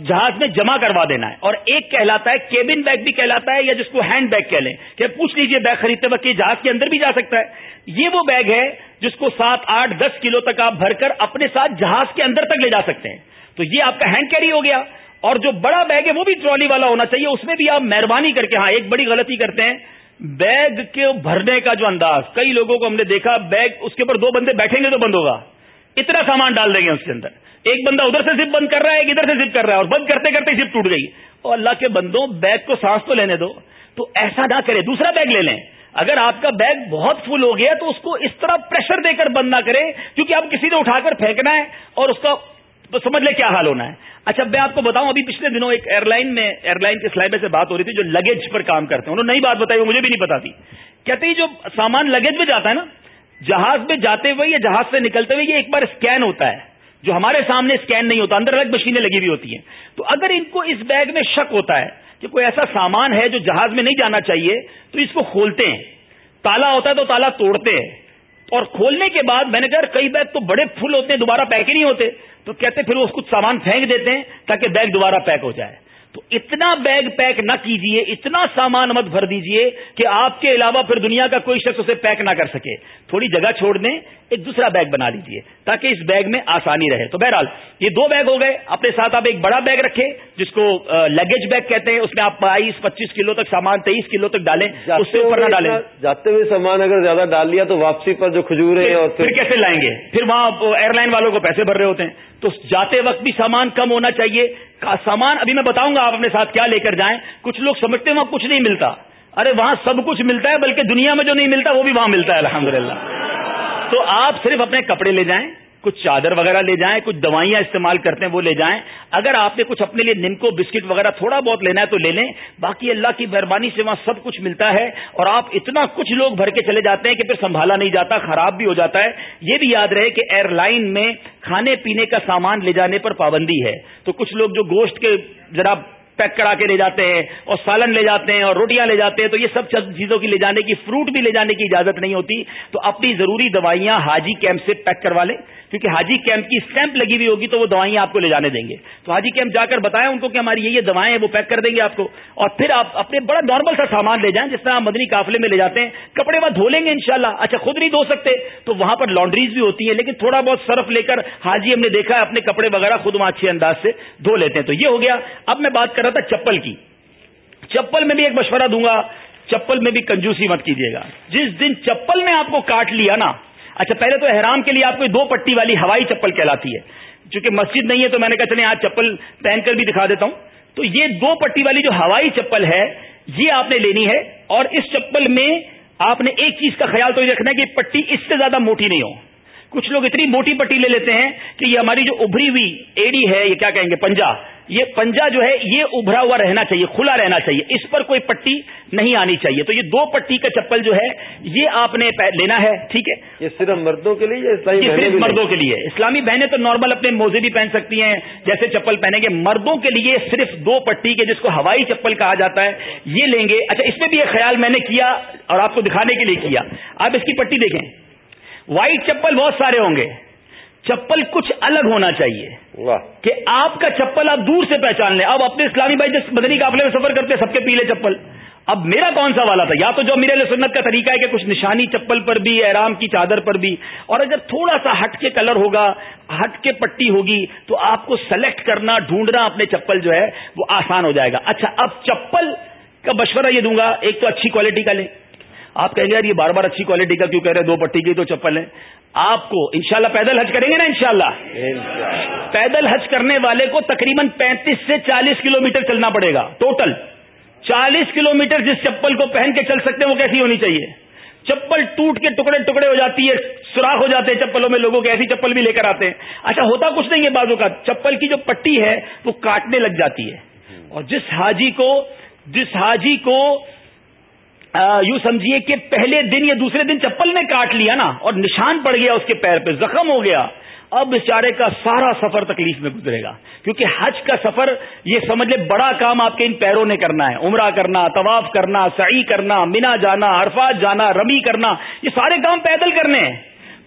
جہاز میں جمع کروا دینا ہے۔ اور ایک کہلاتا ہے، کیبن بیگ بھی کہلاتا ہے یا جس کو ہینڈ بیگ کہہ لیں۔ کہ پوچھ لیجیے بیگ خریدتے وقت یہ جہاز کے اندر بھی جا سکتا ہے۔ یہ وہ بیگ ہے جس کو سات آٹھ دس کلو تک آپ بھر کر اپنے ساتھ جہاز کے اندر تک لے جا سکتے ہیں۔ تو یہ آپ کا ہینڈ کیری ہو گیا۔ اور جو بڑا بیگ ہے وہ بھی ٹرالی والا ہونا چاہیے۔ اس میں بھی آپ مہربانی کر کے ہاں ایک بڑی غلطی کرتے ہیں۔ بیگ کے بھرنے کا جو انداز، کئی لوگوں کو ہم نے دیکھا، بیگ اس کے اوپر دو بندے بیٹھیں گے تو بند ہوگا۔ اتنا سامان ڈال دیں گے اس کے اندر۔ ایک بندہ ادھر سے زپ بند کر رہا ہے، ایک ادھر سے زپ کر رہا ہے، اور بند کرتے کرتے زپ ٹوٹ گئی۔ اور اللہ کے بندوں، بیگ کو سانس تو لینے دو، تو ایسا نہ کرے، دوسرا بیگ لے لیں۔ اگر آپ کا بیگ بہت فل ہو گیا تو اس کو اس طرح پریشر دے کر بند نہ کرے، کیونکہ آپ کسی نے اٹھا کر پھینکنا ہے اور اس کا سمجھ لے کیا حال ہونا ہے۔ اچھا میں آپ کو بتاؤں، ابھی پچھلے دنوں ایک ایئر لائن میں ایئر لائن کے سلائبر سے بات ہو رہی تھی جو لگیج پر کام کرتے ہیں۔ انہوں نے نئی بات بتائی، وہ مجھے بھی نہیں پتا تھی۔ کہتے ہیں، جو سامان لگیج میں جاتا ہے نا، جہاز میں جاتے ہوئے یا جہاز سے نکلتے ہوئے یہ ایک بار اسکین ہوتا ہے۔ جو ہمارے سامنے اسکین نہیں ہوتا، اندر الگ مشینیں لگی ہوئی ہوتی ہیں۔ تو اگر ان کو اس بیگ میں شک ہوتا ہے کہ کوئی ایسا سامان ہے جو جہاز میں نہیں جانا چاہیے، تو اس کو کھولتے ہیں۔ تالا ہوتا ہے تو تالا توڑتے ہیں۔ اور کھولنے کے بعد میں نے کہا کئی بیگ تو بڑے فل ہوتے ہیں، دوبارہ پیک ہی نہیں ہوتے۔ تو کہتے پھر وہ کچھ سامان پھینک دیتے ہیں تاکہ بیگ دوبارہ پیک ہو جائے۔ تو اتنا بیگ پیک نہ کیجیے اتنا سامان مت بھر دیجیے کہ آپ کے علاوہ پھر دنیا کا کوئی شخص اسے پیک نہ کر سکے۔ تھوڑی جگہ چھوڑ دیں ایک دوسرا بیگ بنا لیجیے تاکہ اس بیگ میں آسانی رہے۔ تو بہرحال یہ دو بیگ ہو گئے۔ اپنے ساتھ آپ ایک بڑا بیگ رکھے جس کو لگیج بیگ کہتے ہیں اس میں آپ بائیس پچیس کلو تک سامان تیئیس کلو تک ڈالیں اس سے اوپر نہ ڈالیں۔ جاتے ہوئے سامان اگر زیادہ ڈال لیا تو واپسی پر جو کھجور ہے اور پھر کیسے لائیں گے؟ پھر وہاں ایئر لائن والوں کو پیسے بھر رہے ہوتے ہیں۔ تو جاتے وقت بھی سامان کم ہونا چاہیے۔ سامان ابھی میں بتاؤں گا آپ اپنے ساتھ کیا لے کر جائیں۔ کچھ لوگ سمجھتے ہیں وہاں کچھ نہیں ملتا۔ ارے وہاں سب کچھ ملتا ہے، بلکہ دنیا میں جو نہیں ملتا، وہ بھی وہاں ملتا ہے الحمد تو آپ صرف اپنے کپڑے لے جائیں۔ کچھ چادر وغیرہ لے جائیں، کچھ دوائیاں استعمال کرتے ہیں، وہ لے جائیں۔ اگر آپ نے کچھ اپنے لیے نمکو، بسکٹ وغیرہ تھوڑا بہت لینا ہے تو لے لیں۔ باقی اللہ کی مہربانی سے وہاں سب کچھ ملتا ہے اور آپ اتنا کچھ لوگ بھر کے چلے جاتے ہیں کہ پھر سنبھالا نہیں جاتا، خراب بھی ہو جاتا ہے۔ یہ بھی یاد رہے کہ ایئر لائن میں کھانے پینے کا سامان لے جانے پر پابندی ہے۔ تو کچھ لوگ جو گوشت کے ذرا پیک کرا کے لے جاتے ہیں اور سالن لے جاتے ہیں اور روٹیاں لے جاتے ہیں، تو یہ سب چیزوں کی لے جانے کی، فروٹ بھی لے جانے کی اجازت نہیں ہوتی۔ تو اپنی ضروری دوائیاں حاجی کیمپ سے پیک کروا لیں۔ کیونکہ حاجی کیمپ کی اسٹیمپ لگی ہوئی ہوگی تو وہ دوائیاں آپ کو لے جانے دیں گے۔ تو حاجی کیمپ جا کر بتائیں ان کو کہ ہماری یہ یہ دوائیں ہیں، وہ پیک کر دیں گے آپ کو۔ اور پھر آپ اپنے بڑا نارمل سا سامان لے جائیں، جس طرح آپ مدنی قافلے میں لے جاتے ہیں۔ کپڑے وہاں دھو لیں گے انشاءاللہ۔ اچھا خود نہیں دھو سکتے، تو وہاں پر لانڈریز بھی ہوتی ہیں، لیکن تھوڑا بہت سرف لے کر حاجی ہم نے دیکھا ہے، اپنے کپڑے وغیرہ خود وہاں اچھے انداز سے دھو لیتے ہیں۔ تو یہ ہو گیا۔ اب میں بات کر رہا تھا چپل کی۔ چپل میں بھی ایک مشورہ دوں گا۔ چپل میں بھی کنجوسی مت کیجیے گا۔ جس دن چپل میں آپ کو کاٹ لیا نا اچھا پہلے تو احرام کے لیے آپ کو دو پٹی والی ہوائی چپل کہلاتی ہے۔ چونکہ مسجد نہیں ہے تو میں نے کہا چلے آج چپل پہن کر بھی دکھا دیتا ہوں۔ تو یہ دو پٹی والی جو ہوائی چپل ہے، یہ آپ نے لینی ہے اور اس چپل میں آپ نے ایک چیز کا خیال تو یہ رکھنا ہے کہ پٹی اس سے زیادہ موٹی نہیں ہو۔ کچھ لوگ اتنی موٹی پٹی لے لیتے ہیں کہ یہ ہماری جو ابری ہوئی ایڈی ہے، یہ کیا کہیں گے پنجا یہ پنجا جو ہے یہ ابھرا ہوا رہنا چاہیے کھلا رہنا چاہیے اس پر کوئی پٹی نہیں آنی چاہیے۔ تو یہ دو پٹی کا چپل جو ہے یہ آپ نے لینا ہے ٹھیک ہے؟ یہ صرف مردوں کے لیے یہ صرف مردوں کے لیے۔ اسلامی بہنیں تو نارمل اپنے موزے بھی پہن سکتی ہیں جیسے چپل پہنیں گے۔ مردوں کے لیے صرف دو پٹی کے جس کو ہوائی چپل کہا جاتا ہے یہ لیں گے۔ اچھا اس میں بھی یہ خیال میں نے کیا اور آپ کو دکھانے کے لیے کیا۔ آپ اس کی پٹی دیکھیں۔ وائٹ چپل بہت سارے ہوں گے۔ چپل کچھ الگ ہونا چاہیے کہ آپ کا چپل آپ دور سے پہچان لیں۔ اب اپنے اسلامی بھائی جس مدنی قافلے میں سفر کرتے سب کے پیلے چپل۔ اب میرا کون سا والا تھا؟ یا تو جو میرے سنت کا طریقہ ہے کہ کچھ نشانی چپل پر بھی احرام کی چادر پر بھی۔ اور اگر تھوڑا سا ہٹ کے کلر ہوگا ہٹ کے پٹی ہوگی تو آپ کو سلیکٹ کرنا ڈھونڈنا اپنے چپل جو ہے وہ آسان ہو جائے گا۔ اچھا اب چپل کا مشورہ یہ دوں گا ایک تو اچھی کوالٹی کا لیں۔ آپ کہیں گے یار یہ بار بار اچھی کوالٹی کا کیوں کہہ رہے ہیں؟ دو پٹی کی تو چپل ہے۔ آپ کو انشاءاللہ پیدل حج کریں گے نا انشاءاللہ؟ پیدل حج کرنے والے کو تقریباً پینتیس سے چالیس کلو چلنا پڑے گا ٹوٹل۔ چالیس کلو جس چپل کو پہن کے چل سکتے ہیں وہ کیسی ہونی چاہیے؟ چپل ٹوٹ کے ٹکڑے ٹکڑے ہو جاتی ہے سوراخ ہو جاتے ہیں چپلوں میں لوگوں کے ایسی چپل بھی لے کر آتے ہیں۔ اچھا ہوتا کچھ نہیں ہے بازو کا۔ چپل کی جو پٹی ہے وہ کاٹنے لگ جاتی ہے۔ اور جس حاجی کو جس حاجی کو یوں سمجھیے کہ پہلے دن یا دوسرے دن چپل نے کاٹ لیا نا اور نشان پڑ گیا اس کے پیر پہ، زخم ہو گیا۔ اب بیچارے کا سارا سفر تکلیف میں گزرے گا۔ کیونکہ حج کا سفر، یہ سمجھ لے، بڑا کام آپ کے ان پیروں نے کرنا ہے۔ عمرہ کرنا، طواف کرنا، سعی کرنا، مینا جانا، عرفات جانا، رمی کرنا، یہ سارے کام پیدل کرنے ہیں۔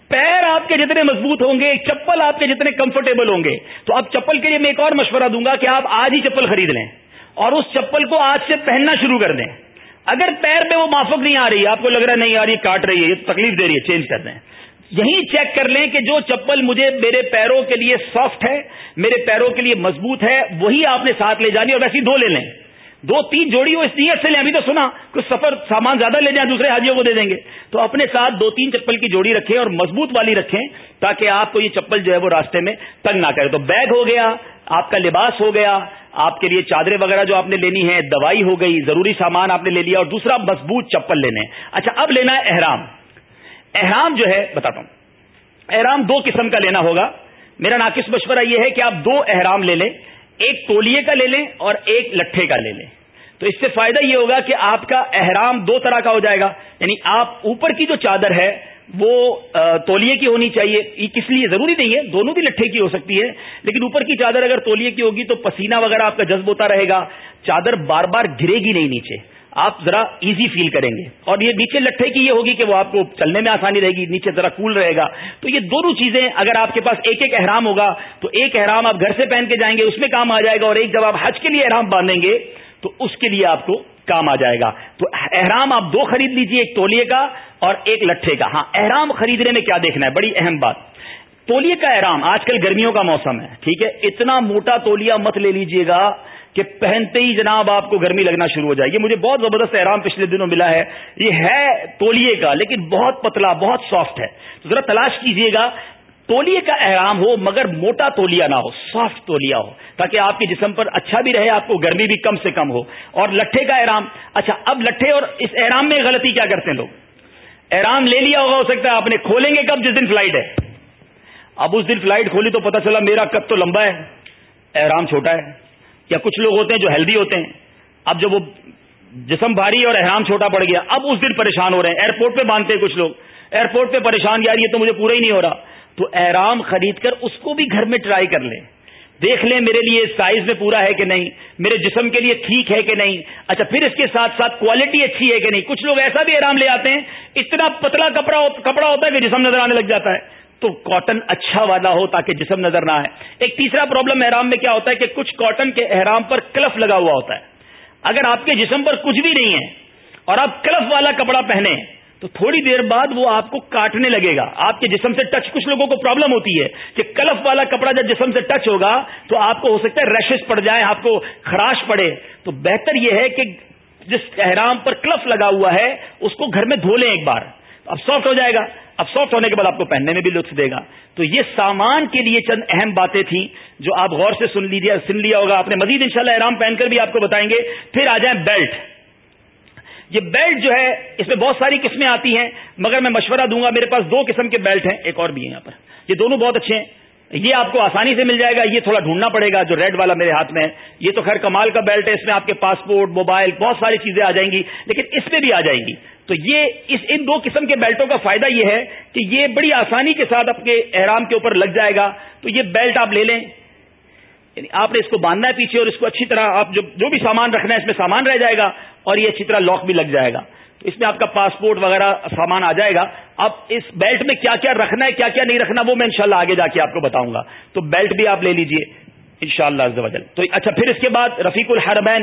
پیر آپ کے جتنے مضبوط ہوں گے، چپل آپ کے جتنے کمفرٹیبل ہوں گے۔ تو آپ چپل کے لیے میں ایک اور مشورہ دوں گا کہ آپ آج ہی چپل خرید لیں۔ اور اس چپل کو آج سے پہننا شروع کر دیں۔ اگر پیر میں وہ مافک نہیں آ رہی، آپ کو لگ رہا ہے نہیں آ رہی، کاٹ رہی ہے، یہ تکلیف دے رہی ہے، چینج کر دیں یہی چیک کر لیں کہ جو چپل مجھے میرے پیروں کے لیے سافٹ ہے، میرے پیروں کے لیے مضبوط ہے، وہی آپ نے ساتھ لے جانی اور ویسی دو لے لیں۔ دو، تین جوڑی ہو اس نیت سے لیں۔ ابھی تو سنا، کچھ سفر سامان زیادہ لے جائیں، دوسرے حاجیوں کو دے دیں گے۔ تو اپنے ساتھ دو، تین چپل کی جوڑی رکھیں اور مضبوط والی رکھیں تاکہ آپ کو یہ چپل جو ہے وہ راستے میں تنگ نہ کرے۔ تو بیگ ہو گیا، آپ کا لباس ہو گیا آپ کے لیے چادریں وغیرہ جو آپ نے لینی ہے دوائی ہو گئی، ضروری سامان آپ نے لے لیا اور دوسرا مضبوط چپل لینے۔ اچھا اب لینا ہے احرام۔ احرام جو ہے، بتاتا ہوں۔ احرام دو قسم کا لینا ہوگا۔ میرا ناقص مشورہ یہ ہے کہ آپ دو احرام لے لیں۔ ایک تولیے کا لے لیں اور ایک لٹھے کا لے لیں۔ تو اس سے فائدہ یہ ہوگا کہ آپ کا احرام دو طرح کا ہو جائے گا۔ یعنی آپ اوپر کی جو چادر ہے وہ تولیے کی ہونی چاہیے۔ یہ کس لیے؟ ضروری نہیں ہے، دونوں بھی لٹھے کی ہو سکتی ہے، لیکن اوپر کی چادر اگر تولیے کی ہوگی تو پسینہ وغیرہ آپ کا جذب ہوتا رہے گا۔ چادر بار بار گرے گی نہیں نیچے۔ آپ ذرا ایزی فیل کریں گے۔ اور یہ نیچے لٹھے کی یہ ہوگی کہ وہ آپ کو چلنے میں آسانی رہے گی، نیچے ذرا کول رہے گا۔ تو یہ دونوں چیزیں اگر آپ کے پاس ایک ایک احرام ہوگا، تو ایک احرام آپ گھر سے پہن کے جائیں گے، اس میں کام آ جائے گا اور ایک جب آپ حج کے لیے احرام باندھیں گے، تو اس کے لیے آپ کو کام آ جائے گا۔ تو احرام آپ دو خرید لیجیے، ایک تولیے کا اور ایک لٹھے کا۔ ہاں احرام خریدنے میں کیا دیکھنا ہے؟ بڑی اہم بات۔ تولیے کا احرام، آج کل گرمیوں کا موسم ہے، ٹھیک ہے؟ اتنا موٹا تولیا مت لے لیجیے گا کہ پہنتے ہی جناب آپ کو گرمی لگنا شروع ہو جائے۔ یہ مجھے بہت زبردست احرام پچھلے دنوں ملا ہے۔ یہ ہے تولیے کا، لیکن بہت پتلا، بہت سافٹ ہے۔ تو ذرا تلاش کیجیے گا تولیے کا احرام ہو، مگر موٹا تولیا نہ ہو سافٹ تولیا ہو، تاکہ آپ کے جسم پر اچھا بھی رہے، آپ کو گرمی بھی کم سے کم ہو۔ اور لٹھے کا احرام اچھا اب لٹھے اور اس احرام میں غلطی کیا کرتے ہیں لوگ؟ احرام لے لیا ہوگا، ہو سکتا ہے آپ نے کھولیں گے کب؟ جس دن فلائٹ ہے۔ اب اس دن فلائٹ کھولی تو پتا چلا میرا قد تو لمبا ہے، احرام چھوٹا ہے۔ یا کچھ لوگ ہوتے ہیں جو ہیلدی ہوتے ہیں۔ اب جب وہ جسم بھاری اور احرام چھوٹا پڑ گیا، اب اس دن پریشان ہو رہے ہیں۔ ایئرپورٹ پہ باندھتے ہیں کچھ لوگ۔ ایئرپورٹ پہ پریشان، یار یہ تو مجھے پورا ہی نہیں ہو رہا۔ تو احرام خرید کر اس کو بھی گھر میں ٹرائی کر لیں۔ دیکھ لیں میرے لیے سائز میں پورا ہے کہ نہیں، میرے جسم کے لیے ٹھیک ہے کہ نہیں۔ اچھا پھر اس کے ساتھ ساتھ کوالٹی اچھی ہے کہ نہیں؟ کچھ لوگ ایسا بھی آرام لے آتے ہیں، اتنا پتلا کپڑا کپڑا ہوتا ہے کہ جسم نظر آنے لگ جاتا ہے۔ تو کاٹن اچھا والا ہو تاکہ جسم نظر نہ آئے۔ ایک تیسرا پرابلم احرام میں کیا ہوتا ہے کہ کچھ کاٹن کے احرام پر کلف لگا ہوا ہوتا ہے۔ اگر آپ کے جسم پر کچھ بھی نہیں ہے اور آپ کلف والا کپڑا پہنے تو تھوڑی دیر بعد وہ آپ کو کاٹنے لگے گا۔ آپ کے جسم سے ٹچ کچھ لوگوں کو پرابلم ہوتی ہے کہ کلف والا کپڑا جب جسم سے ٹچ ہوگا تو آپ کو ہو سکتا ہے ریشز پڑ جائے آپ کو خراش پڑے۔ تو بہتر یہ ہے کہ جس احرام پر کلف لگا ہوا ہے، اس کو گھر میں دھو لیں ایک بار۔ اب سافٹ ہو جائے گا۔ اب سافٹ ہونے کے بعد آپ کو پہننے میں بھی لطف دے گا۔ تو یہ سامان کے لیے چند اہم باتیں تھیں جو آپ غور سے سن لیجیے سن لیا ہوگا آپ نے۔ مزید انشاءاللہ احرام پہن کر بھی آپ کو بتائیں گے۔ پھر آ جائیں بیلٹ یہ بیلٹ جو ہے، اس میں بہت ساری قسمیں آتی ہیں، مگر میں مشورہ دوں گا، میرے پاس دو قسم کے بیلٹ ہیں، ایک اور بھی ہیں یہاں پر۔ یہ دونوں بہت اچھے ہیں۔ یہ آپ کو آسانی سے مل جائے گا، یہ تھوڑا ڈھونڈنا پڑے گا، جو ریڈ والا میرے ہاتھ میں ہے۔ یہ تو خیر کمال کا بیلٹ ہے، اس میں آپ کے پاسپورٹ، موبائل، بہت ساری چیزیں آ جائیں گی، لیکن اس میں بھی آ جائیں گی۔ تو یہ اس، ان دو قسم کے بیلٹوں کا فائدہ یہ ہے کہ یہ بڑی آسانی کے ساتھ اپنے احرام کے اوپر لگ جائے گا۔ تو یہ بیلٹ آپ لے لیں۔ یعنی آپ نے اس کو باندھنا ہے پیچھے اور اس کو اچھی طرح آپ جو بھی سامان رکھنا ہے، اس میں سامان رہ جائے گا۔ اور یہ اچھی طرح لاک بھی لگ جائے گا۔ تو اس میں آپ کا پاسپورٹ وغیرہ سامان آ جائے گا۔ اب اس بیلٹ میں کیا کیا رکھنا ہے، کیا کیا نہیں رکھنا، وہ میں انشاءاللہ آگے جا کے آپ کو بتاؤں گا۔ تو بیلٹ بھی آپ لے لیجیے، انشاءاللہ شاء اللہ تو اچھا پھر اس کے بعد رفیق الحرمین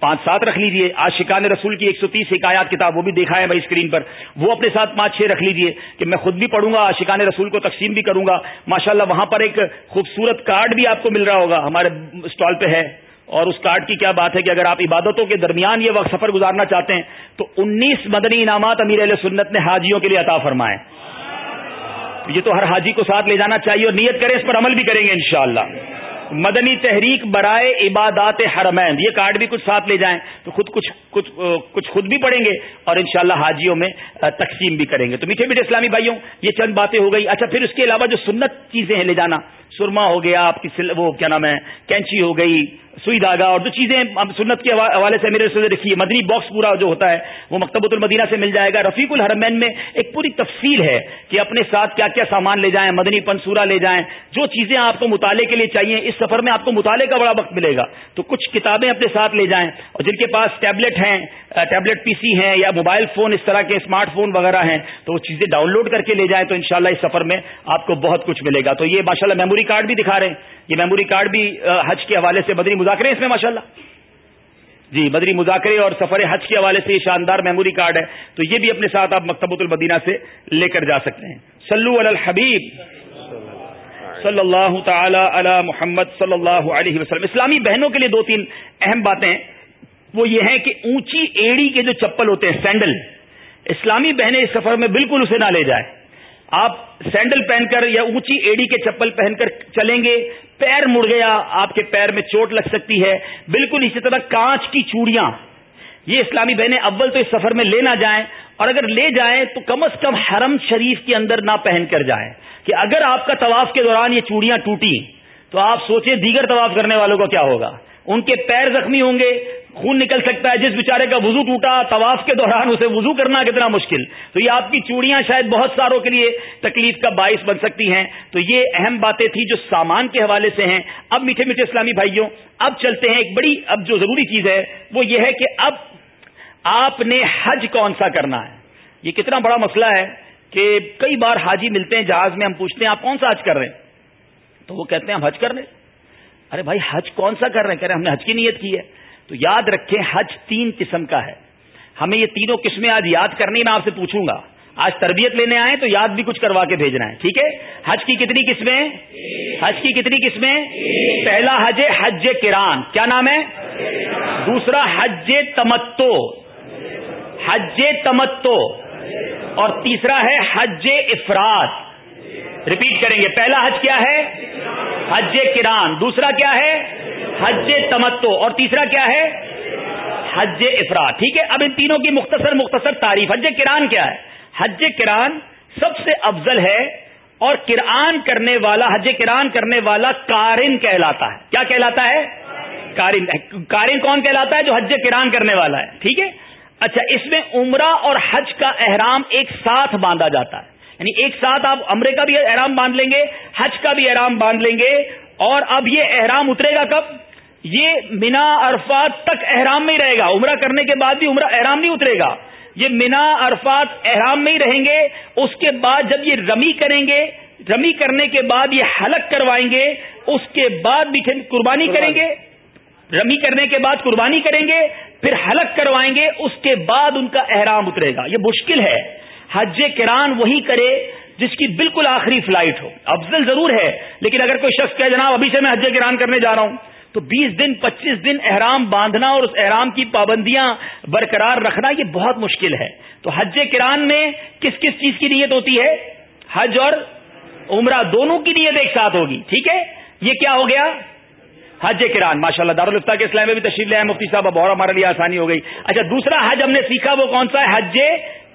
پانچ سات رکھ لیجیے۔ آج شکان رسول کی ایک سو تیس حکایات کتاب وہ بھی دیکھا ہے بھائی اسکرین پر۔ وہ اپنے ساتھ پانچ چھ رکھ لیجیے کہ میں خود بھی پڑھوں گا شکان رسول کو تقسیم بھی کروں گا۔ ماشاءاللہ وہاں پر ایک خوبصورت کارڈ بھی آپ کو مل رہا ہوگا، ہمارے اسٹال پہ ہے۔ اور اس کارڈ کی کیا بات ہے کہ اگر آپ عبادتوں کے درمیان یہ وقت سفر گزارنا چاہتے ہیں، تو انیس مدنی انعامات امیر علیہ سنت نے حاجیوں کے لیے عطا فرمائے۔ یہ تو ہر حاجی کو ساتھ لے جانا چاہیے اور نیت کریں، اس پر عمل بھی کریں گے انشاءاللہ۔ مدنی تحریک برائے عبادات حرمین، یہ کارڈ بھی کچھ ساتھ لے جائیں تو خود کچھ کچھ کچھ خود بھی پڑھیں گے اور انشاءاللہ حاجیوں میں تقسیم بھی کریں گے۔ تو میٹھے میٹھے اسلامی بھائیوں، یہ چند باتیں ہو گئی۔ اچھا پھر اس کے علاوہ جو سنت چیزیں ہیں، لے جانا۔ سرما ہو گیا، آپ کی وہ کیا نام ہے، کینچی ہو گئی، سوئی دھاگا اور جو چیزیں سنت کے حوالے سے میرے سے رکھی، مدنی باکس پورا جو ہوتا ہے، وہ مکتبۃ المدینہ سے مل جائے گا۔ رفیق الحرمین میں ایک پوری تفصیل ہے کہ اپنے ساتھ کیا کیا سامان لے جائیں، مدنی پنسورا لے جائیں، جو چیزیں آپ کو مطالعے کے لیے چاہیے، اس سفر میں آپ کو مطالعے کا بڑا وقت ملے گا۔ تو کچھ کتابیں اپنے ساتھ لے جائیں اور جن کے پاس ٹیبلٹ ہیں ٹیبلٹ پی سی ہیں یا موبائل فون اس طرح کے اسمارٹ فون وغیرہ ہیں، تو وہ چیزیں ڈاؤن لوڈ کر کے لے جائیں تو انشاءاللہ اس سفر میں آپ کو بہت کچھ ملے گا۔ تو یہ ماشاء اللہ میموری کارڈ بھی دکھا رہے ہیں۔ یہ میموری کارڈ بھی حج کے حوالے سے بدری مذاکرے اس میں ماشاء اللہ جی بدری مذاکرے اور سفر حج کے حوالے سے یہ شاندار میموری کارڈ ہے۔ تو یہ بھی اپنے ساتھ آپ مکتبۃ المدینہ سے لے کر جا سکتے ہیں۔ سلو الحبیب۔ صلی اللہ تعالی علی محمد صلی اللہ علیہ وسلم۔ اسلامی بہنوں کے لیے دو تین اہم باتیں۔ وہ یہ ہیں کہ اونچی ایڑی کے جو چپل ہوتے ہیں، سینڈل، اسلامی بہنیں اس سفر میں بالکل اسے نہ لے جائیں۔ آپ سینڈل پہن کر یا اونچی ایڑی کے چپل پہن کر چلیں گے، پیر مڑ گیا، آپ کے پیر میں چوٹ لگ سکتی ہے۔ بالکل اسی طرح کانچ کی چوڑیاں۔ یہ اسلامی بہنیں اول تو اس سفر میں لے نہ جائیں، اور اگر لے جائیں تو کم از کم حرم شریف کے اندر نہ پہن کر جائیں۔ کہ اگر آپ کا طواف کے دوران یہ چوڑیاں ٹوٹی تو آپ سوچیں دیگر طواف کرنے والوں کا کیا ہوگا؟ ان کے پیر زخمی ہوں گے خون نکل سکتا ہے جس بیچارے کا وضو ٹوٹا، طواف کے دوران اسے وضو کرنا کتنا مشکل۔ تو یہ آپ کی چوڑیاں شاید بہت ساروں کے لیے تکلیف کا باعث بن سکتی ہیں۔ تو یہ اہم باتیں تھیں جو سامان کے حوالے سے ہیں۔ اب میٹھے میٹھے اسلامی بھائیوں، اب چلتے ہیں ایک بڑی، اب جو ضروری چیز ہے، وہ یہ ہے کہ اب آپ نے حج کون سا کرنا ہے؟ یہ کتنا بڑا مسئلہ ہے کہ کئی بار حاجی ملتے ہیں، جہاز میں ہم پوچھتے ہیں، آپ کون سا حج کر رہے ہیں؟ تو وہ کہتے ہیں، ہم حج کر رہے ارے بھائی، حج کون سا کر رہے ہیں؟ کہہ رہے ہیں، ہم نے حج کی نیت کی ہے۔ تو یاد رکھیں حج تین قسم کا ہے۔ ہمیں یہ تینوں قسمیں آج یاد کرنی میں آپ سے پوچھوں گا۔ آج تربیت لینے آئے تو یاد بھی کچھ کروا کے بھیجنا ہے، ٹھیک ہے؟ حج کی کتنی قسمیں؟ حج کی کتنی قسمیں؟ پہلا حج حج کران۔ کیا نام ہے؟ دوسرا حج تمتو۔ حج تمتو۔ اور تیسرا ہے حج افراد۔ ریپیٹ کریں گے. پہلا حج کیا ہے؟ حج کران. دوسرا کیا ہے؟ حج تمتو اور تیسرا کیا ہے؟ حج افراد. ٹھیک ہے؟ اب ان تینوں کی مختصر مختصر تعریف. حج کران کیا ہے؟ حج کران سب سے افضل ہے اور کران کرنے والا، حج کران کرنے والا کارن کہلاتا ہے. کیا کہلاتا ہے؟ کارن کارن کون کہلاتا ہے جو حج کران کرنے والا ہے؟ ٹھیک ہے؟ اچھا اس میں عمرہ اور حج کا احرام ایک ساتھ باندھا جاتا ہے. یعنی ایک ساتھ آپ عمرے کا بھی احرام باندھ لیں گے، حج کا بھی احرام باندھ لیں گے، اور اب یہ احرام اترے گا کب؟ یہ مینا عرفات تک احرام میں ہی رہے گا۔ عمرہ کرنے کے بعد بھی عمرہ احرام نہیں اترے گا۔ یہ مینا عرفات احرام میں ہی رہیں گے، اس کے بعد جب یہ رمی کریں گے، رمی کرنے کے بعد یہ حلق کروائیں گے، اس کے بعد بھی قربانی کریں گے۔ رمی کرنے کے بعد قربانی کریں گے، پھر حلق کروائیں گے، اس کے بعد ان کا احرام اترے گا۔ یہ مشکل ہے۔ حج کران وہی کرے جس کی بالکل آخری فلائٹ ہو۔ افضل ضرور ہے، لیکن اگر کوئی شخص کہ جناب، ابھی سے میں حج کران کرنے جا رہا ہوں، تو بیس دن، پچیس دن احرام باندھنا اور اس احرام کی پابندیاں برقرار رکھنا یہ بہت مشکل ہے۔ تو حج کران میں کس کس چیز کی نیت ہوتی ہے؟ حج اور عمرہ دونوں کی نیت ایک ساتھ ہوگی۔ ٹھیک ہے؟ یہ کیا ہو گیا؟ حج کران۔ ماشاء اللہ دارالفتا کے اسلام میں بھی تشریف لے مفتی صاحب، اب اور ہمارے لیے آسانی ہو گئی۔ اچھا دوسرا حج ہم نے سیکھا، وہ کون سا ہے؟ حج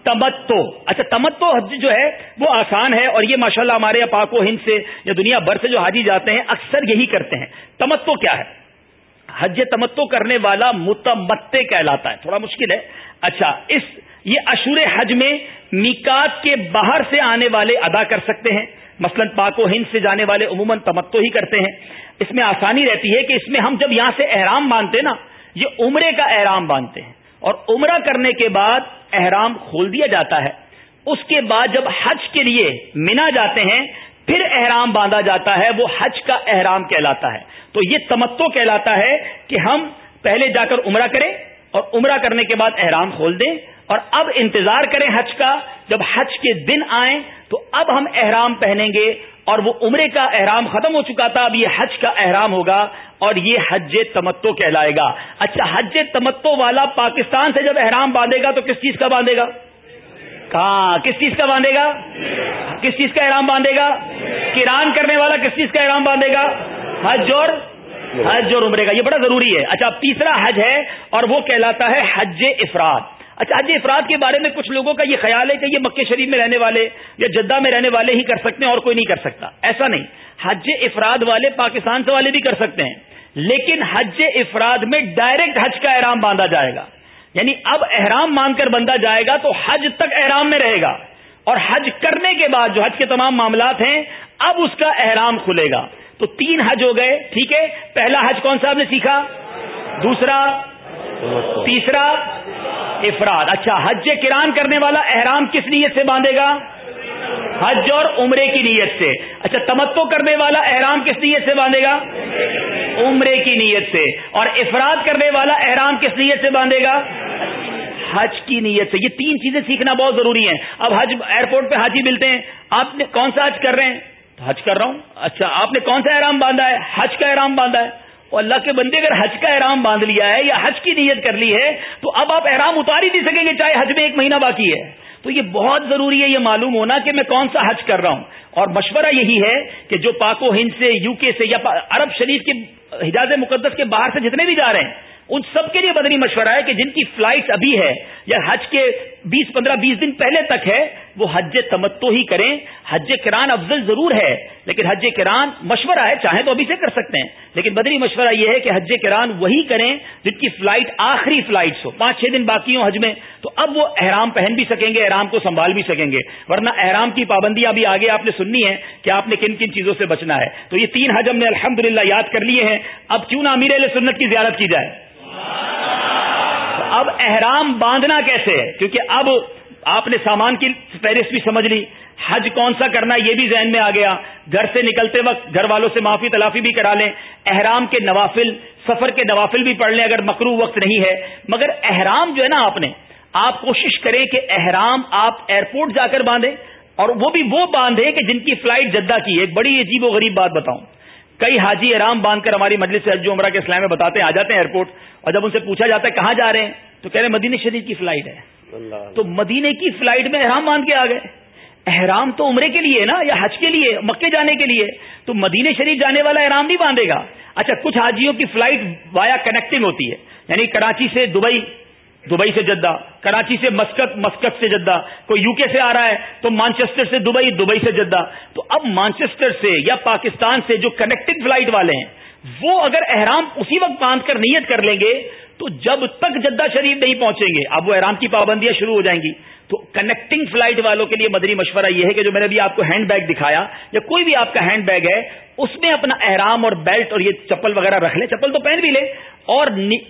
تمتو۔ اچھا تمتو حج جو ہے، وہ آسان ہے اور یہ ماشاءاللہ ہمارے یہاں پاک و ہند سے یا دنیا بھر سے جو حاجی جاتے ہیں، اکثر یہی کرتے ہیں۔ تمتو کیا ہے؟ حج تمتو کرنے والا متمتے کہلاتا ہے۔ تھوڑا مشکل ہے۔ اچھا اس، یہ اشور حج میں میکات کے باہر سے آنے والے ادا کر سکتے ہیں۔ مثلا پاک و ہند سے جانے والے عموماً تمتو ہی کرتے ہیں۔ اس میں آسانی رہتی ہے کہ اس میں ہم جب یہاں سے احرام باندھتے نا، یہ عمرے کا احرام باندھتے ہیں۔ اور عمرہ کرنے کے بعد احرام کھول دیا جاتا ہے۔ اس کے بعد جب حج کے لیے منا جاتے ہیں، پھر احرام باندھا جاتا ہے، وہ حج کا احرام کہلاتا ہے۔ تو یہ تمتو کہلاتا ہے کہ ہم پہلے جا کر عمرہ کریں اور عمرہ کرنے کے بعد احرام کھول دیں۔ اور اب انتظار کریں حج کا، جب حج کے دن آئیں تو اب ہم احرام پہنیں گے۔ اور وہ عمرے کا احرام ختم ہو چکا تھا، اب یہ حج کا احرام ہوگا اور یہ حج تمتو کہلائے گا۔ اچھا حج تمتو والا پاکستان سے جب احرام باندھے گا تو کس چیز کا باندھے گا؟ کہاں، کس چیز کا باندھے گا؟ کس چیز کا احرام باندھے گا؟ کران کرنے والا کس چیز کا احرام باندھے گا؟ حج اور حج اور عمرے کا، یہ بڑا ضروری ہے۔ اچھا تیسرا حج ہے اور وہ کہلاتا ہے حج افراد۔ اچھا حج افراد کے بارے میں کچھ لوگوں کا یہ خیال ہے کہ یہ مکہ شریف میں رہنے والے یا جدہ میں رہنے والے ہی کر سکتے ہیں اور کوئی نہیں کر سکتا۔ ایسا نہیں۔ حج افراد والے پاکستان سے والے بھی کر سکتے ہیں۔ لیکن حج افراد میں ڈائریکٹ حج کا احرام باندھا جائے گا۔ یعنی اب احرام مان کر بندھا جائے گا تو حج تک احرام میں رہے گا۔ اور حج کرنے کے بعد جو حج کے تمام معاملات ہیں، اب اس کا احرام کھلے گا۔ تو تین حج ہو گئے، ٹھیک ہے؟ پہلا حج کون سا آپ نے سیکھا؟ دوسرا؟ تیسرا؟ افراد۔ اچھا حج کران کرنے والا احرام کس نیت سے باندھے گا؟ حج اور عمرے کی نیت سے۔ اچھا تمتو کرنے والا احرام کس نیت سے باندھے گا؟ عمرے کی نیت سے۔ اور افراد کرنے والا احرام کس نیت سے باندھے گا؟ حج کی نیت سے۔ یہ تین چیزیں سیکھنا بہت ضروری ہے اب حج، ایئرپورٹ پہ حاجی ملتے ہیں۔ آپ نے کون سا حج کر رہے ہیں؟ حج کر رہا ہوں۔ اچھا آپ نے کون سا احرام باندھا ہے؟ حج کا احرام باندھا ہے۔ اللہ کے بندے اگر حج کا احرام باندھ لیا ہے یا حج کی نیت کر لی ہے، تو اب آپ احرام اتار ہی نہیں سکیں گے، چاہے حج میں ایک مہینہ باقی ہے۔ تو یہ بہت ضروری ہے، یہ معلوم ہونا کہ میں کون سا حج کر رہا ہوں۔ اور مشورہ یہی ہے کہ جو پاک و ہند سے، یو کے سے یا عرب شریف کے حجاز مقدس کے باہر سے جتنے بھی جا رہے ہیں، ان سب کے لیے بدنی مشورہ ہے کہ جن کی فلائٹ ابھی ہے یا حج کے بیس پندرہ بیس دن پہلے تک ہے، وہ حج تمتو ہی کریں۔ حج کران افضل ضرور ہے، لیکن حج کران مشورہ ہے، چاہیں تو ابھی سے کر سکتے ہیں۔ لیکن بدنی مشورہ یہ ہے کہ حج کران وہی کریں جن کی فلائٹ آخری فلائٹ ہو۔ پانچ چھ دن باقی ہوں حج میں، تو اب وہ احرام پہن بھی سکیں گے، احرام کو سنبھال بھی سکیں گے۔ ورنہ احرام کی پابندی ابھی آگے آپ نے سننی ہے کہ آپ نے کن کن چیزوں سے بچنا ہے۔ تو یہ تین حج ہم نے الحمد یاد کر لیے ہیں۔ اب کیوں نہ امیر علیہ سنت کی زیارت کی جائے۔ اب احرام باندھنا کیسے ہے؟ کیونکہ اب آپ نے سامان کی فہرست بھی سمجھ لی۔ حج کون سا کرنا یہ بھی ذہن میں آ گیا۔ گھر سے نکلتے وقت گھر والوں سے معافی تلافی بھی کرا لیں۔ احرام کے نوافل، سفر کے نوافل بھی پڑھ لیں اگر مکرو وقت نہیں ہے۔ مگر احرام جو ہے نا آپ نے، آپ کوشش کریں کہ احرام آپ ایئرپورٹ جا کر باندھیں اور وہ بھی وہ باندھیں کہ جن کی فلائٹ جدہ کی۔ ایک بڑی عجیب و غریب بات بتاؤں۔ کئی حاجی احرام باندھ کر ہماری مجلس سے عمرہ کے اسلام میں بتاتے ہیں آ جاتے ہیں ایئرپورٹ اور جب ان سے پوچھا جاتا ہے کہاں جا رہے ہیں تو کہہ رہے ہیں مدینہ شریف کی فلائٹ ہے۔ تو مدینے کی فلائٹ میں احرام باندھ کے آ گئے۔ احرام تو عمرے کے لیے نا یا حج کے لیے مکے جانے کے لیے۔ تو مدینہ شریف جانے والا احرام نہیں باندھے گا۔ اچھا کچھ حاجیوں کی فلائٹ وایا کنیکٹنگ ہوتی ہے یعنی کراچی سے دبئی دبئی سے جدہ، کراچی سے مسکت مسکت سے جدہ، کوئی یو کے سے آ رہا ہے تو مانچسٹر سے دبئی دبئی سے جدہ۔ تو اب مانچسٹر سے یا پاکستان سے جو کنیکٹنگ فلائٹ والے ہیں، وہ اگر احرام اسی وقت باندھ کر نیت کر لیں گے، تو جب تک جدہ شریف نہیں پہنچیں گے، اب وہ احرام کی پابندیاں شروع ہو جائیں گی۔ تو کنیکٹنگ فلائٹ والوں کے لیے مدری مشورہ یہ ہے کہ جو میں نے بھی آپ کو ہینڈ بیگ دکھایا، یا کوئی بھی آپ کا ہینڈ بیگ ہے، اس میں اپنا احرام اور بیلٹ اور یہ چپل وغیرہ رکھ لیں۔ چپل تو پہن بھی لیں اور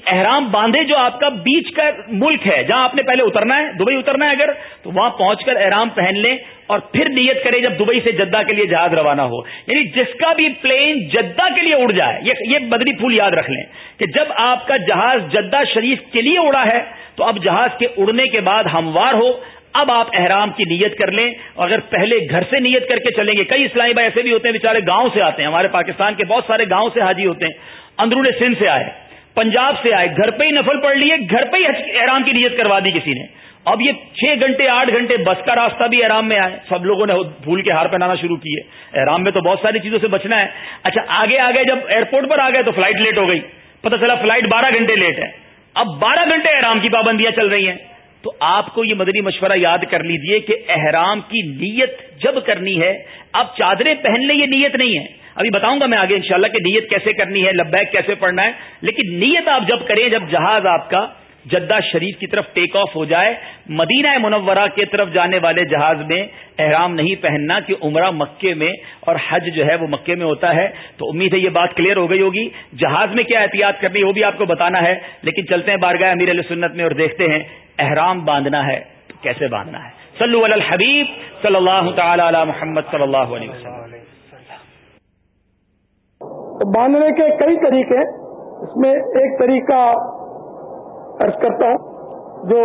احرام باندھے جو آپ کا بیچ کا ملک ہے، جہاں آپ نے پہلے اترنا ہے، دبئی اترنا ہے اگر، تو وہاں پہنچ کر احرام پہن لیں اور پھر نیت کرے جب دبئی سے جدہ کے لیے جہاز روانہ ہو۔ یعنی جس کا بھی پلین جدہ کے لیے اڑ جائے، یہ بدری پھول یاد رکھ لیں کہ جب آپ کا جہاز جدہ شریف کے لیے اڑا ہے، تو اب جہاز کے اڑنے کے بعد ہموار ہو، اب آپ احرام کی نیت کر لیں۔ اگر پہلے گھر سے نیت کر کے چلیں گے، کئی اسلامی بھائی ایسے بھی ہوتے ہیں بےچارے گاؤں سے آتے ہیں، ہمارے پاکستان کے بہت سارے گاؤں سے حاجی ہوتے ہیں، اندرون سندھ سے آئے۔ پنجاب سے آئے، گھر پہ ہی نفل پڑھ لیے، گھر پہ ہی احرام کی نیت کروا دی کسی نے۔ اب یہ چھ گھنٹے، آٹھ گھنٹے بس کا راستہ بھی احرام میں آئے۔ سب لوگوں نے پھول کے ہار پہنانا شروع کیے۔ احرام میں تو بہت ساری چیزوں سے بچنا ہے۔ اچھا آگے آگے جب ایئرپورٹ پر آ گئے تو فلائٹ لیٹ ہو گئی۔ پتہ چلا فلائٹ بارہ گھنٹے لیٹ ہے۔ اب بارہ گھنٹے احرام کی پابندیاں چل رہی ہیں۔ تو آپ کو یہ مدنی مشورہ یاد کر لیجیے کہ احرام کی نیت جب کرنی ہے، اب چادریں پہن لیں یہ نیت نہیں ہے۔ ابھی بتاؤں گا میں آگے انشاءاللہ کہ نیت کیسے کرنی ہے، لبیک کیسے پڑھنا ہے، لیکن نیت آپ جب کریں، جب جہاز آپ کا جدہ شریف کی طرف ٹیک آف ہو جائے، مدینہ منورہ کی طرف جانے والے جہاز میں احرام نہیں پہننا کہ عمرہ مکے میں اور حج جو ہے وہ مکے میں ہوتا ہے، تو امید ہے یہ بات کلیئر ہو گئی ہوگی۔ جہاز میں کیا احتیاط کرنی وہ بھی آپ کو بتانا ہے، لیکن چلتے ہیں بارگاہ امیر علیہ سنت میں اور دیکھتے ہیں احرام باندھنا ہے تو کیسے باندھنا ہے۔ صلو علی الحبیب صلی اللہ تعالی علی محمد صلی اللہ علیہ وسلم۔ باندھنے کے کئی طریقے اس میں ایک طریقہ عرض کرتا ہوں جو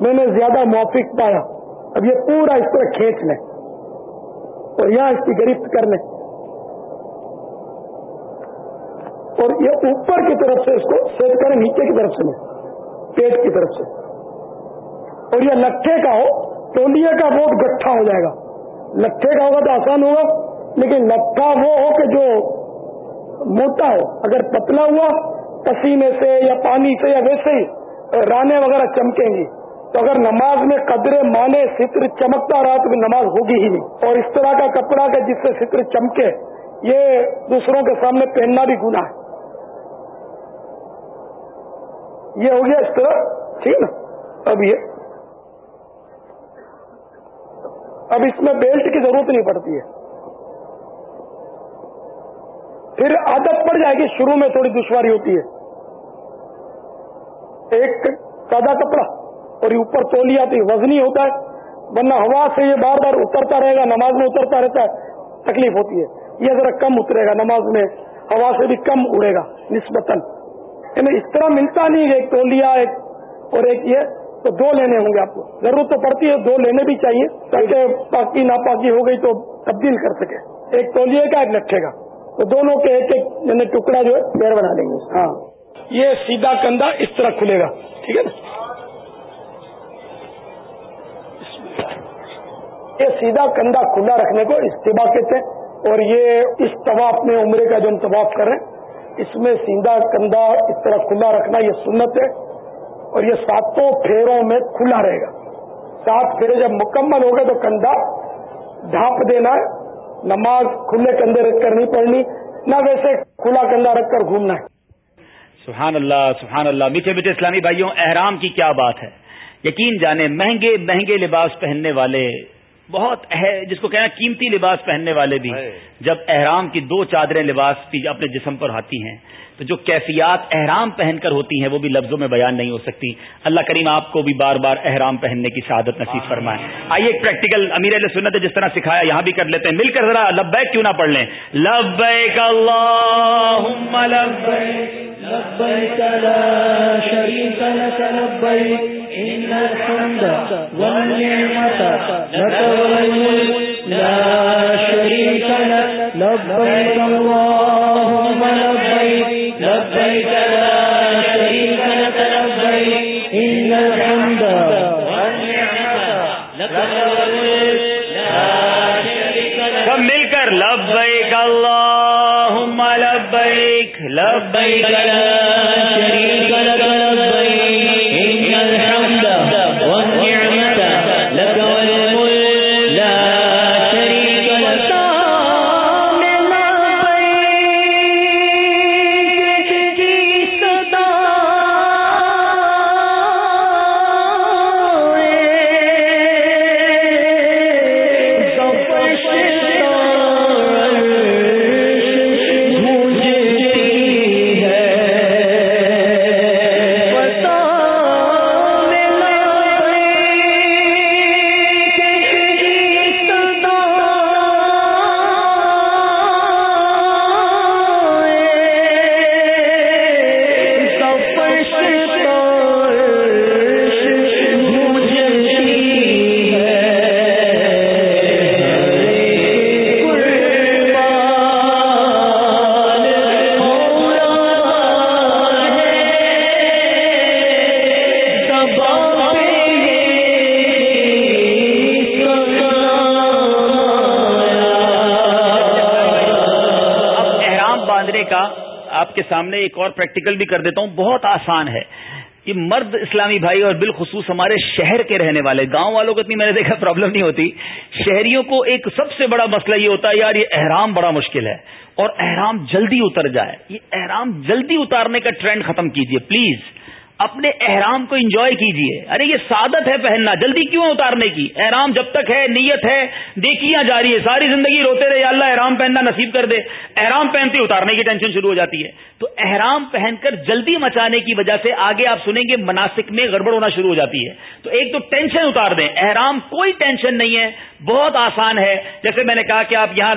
میں نے زیادہ موافق پایا۔ اب یہ پورا اس طرح کھینچ لیں اور یہاں اس کی گرفت کر لیں۔ اور یہ اوپر کی طرف سے اس کو سیٹ کریں، نیچے کی طرف سے لیں پیٹ کی طرف سے۔ اور یہ لٹھے کا ہو تولیے کا بہت گٹھا ہو جائے گا۔ لٹھے کا ہوگا تو آسان ہوگا، لیکن لٹھا وہ ہو کہ جو موٹا ہو، اگر پتلا ہوا، پسینے سے یا پانی سے یا ویسے ہی، رانے وغیرہ چمکیں گی۔ تو اگر نماز میں قدرے مانے فطر چمکتا رہا تو نماز ہوگی ہی نہیں۔ اور اس طرح کا کپڑا کا جس سے فطر چمکے، یہ دوسروں کے سامنے پہننا بھی گنا ہے۔ یہ ہو گیا اس طرح، ٹھیک نا؟ اب یہ۔ اب اس میں بیلٹ کی ضرورت نہیں پڑتی ہے۔ پھر عادت پڑ جائے گی، شروع میں تھوڑی دشواری ہوتی ہے۔ ایک سادہ کپڑا اور یہ اوپر تولی آتی، وزنی ہوتا ہے، ورنہ ہوا سے یہ بار بار اترتا رہے گا، نماز میں اترتا رہتا ہے، تکلیف ہوتی ہے۔ یہ ذرا کم اترے گا، نماز میں ہوا سے بھی کم اڑے گا، نسبتاً۔ یعنی اس طرح ملتا نہیں ایک تولیا ایک اور ایک یہ، تو دو لینے ہوں گے آپ کو۔ ضرورت تو پڑتی ہے، دو لینے بھی چاہیے، تاکہ پاکی ناپاکی ہو گئی تو تبدیل کر سکے۔ ایک تولیے کا، ایک لٹھے کا۔ تو دونوں کے ایک ایک یعنی ٹکڑا جو ہے پیر بنا لیں گے ہاں۔ یہ سیدھا کندھا اس طرح کھلے گا۔ ٹھیک ہے نا؟ یہ سیدھا کندھا کھلا رکھنے کو استباع کہتے ہیں۔ اور یہ اس طواف میں عمرے کا جو ہم طواف کر رہے ہیں اس میں سیدھا کندھا اس طرح کھلا رکھنا یہ سنت ہے۔ اور یہ ساتوں پھیروں میں کھلا رہے گا۔ سات پھیرے جب مکمل ہو گئے تو کندھا ڈھانپ دینا ہے۔ نماز کھلے کندھے رکھ کر نہیں پڑھنی نہ ویسے کھلا کندھا رکھ کر گھومنا ہے۔ سبحان اللہ سبحان اللہ۔ میٹھے میٹھے اسلامی بھائیوں احرام کی کیا بات ہے؟ یقین جانے مہنگے مہنگے لباس پہننے والے بہت جس کو کہنا قیمتی لباس پہننے والے بھی جب احرام کی دو چادریں لباس اپنے جسم پر آتی ہیں تو جو کیفیات احرام پہن کر ہوتی ہیں وہ بھی لفظوں میں بیان نہیں ہو سکتی۔ اللہ کریم آپ کو بھی بار بار احرام پہننے کی سعادت نصیب فرمائے۔ آئیے ایک پریکٹیکل امیر علیہ سنت جس طرح سکھایا یہاں بھی کر لیتے ہیں۔ مل کر ذرا لبیک کیوں نہ پڑھ لیں۔ لبیک اللہم لبیک لبیک لا شریک لک لبیک ان الحمد والنعمت والملك لا شريك لك لبيك اللهم سب مل کر لبیک اللہ لبیک لبیک سامنے ایک اور پریکٹیکل بھی کر دیتا ہوں، بہت آسان ہے یہ مرد اسلامی بھائی اور بالخصوص ہمارے شہر کے رہنے والے، گاؤں والوں کو اتنی میں نے دیکھا پرابلم نہیں ہوتی، شہریوں کو ایک سب سے بڑا مسئلہ یہ ہوتا ہے، یار یہ احرام بڑا مشکل ہے، اور احرام جلدی اتر جائے، یہ احرام جلدی اتارنے کا ٹرینڈ ختم کیجیے پلیز اپنے احرام کو انجوائے کیجیے ارے یہ سعادت ہے پہننا، جلدی کیوں اتارنے کی؟ احرام جب تک ہے، نیت ہے، دیکھیاں جا رہی ہے، ساری زندگی روتے رہے اللہ احرام پہننا نصیب کر دے۔ احرام پہنتے اتارنے کی ٹینشن شروع ہو جاتی ہے۔ احرام پہن کر جلدی مچانے کی وجہ سے آگے آپ سنیں گے مناسب میں گڑبڑ ہونا شروع ہو جاتی ہے۔ تو ایک تو ٹینشن اتار دیں۔ احرام کوئی ٹینشن نہیں ہے، بہت آسان ہے۔ جیسے میں نے کہا کہ آپ یہاں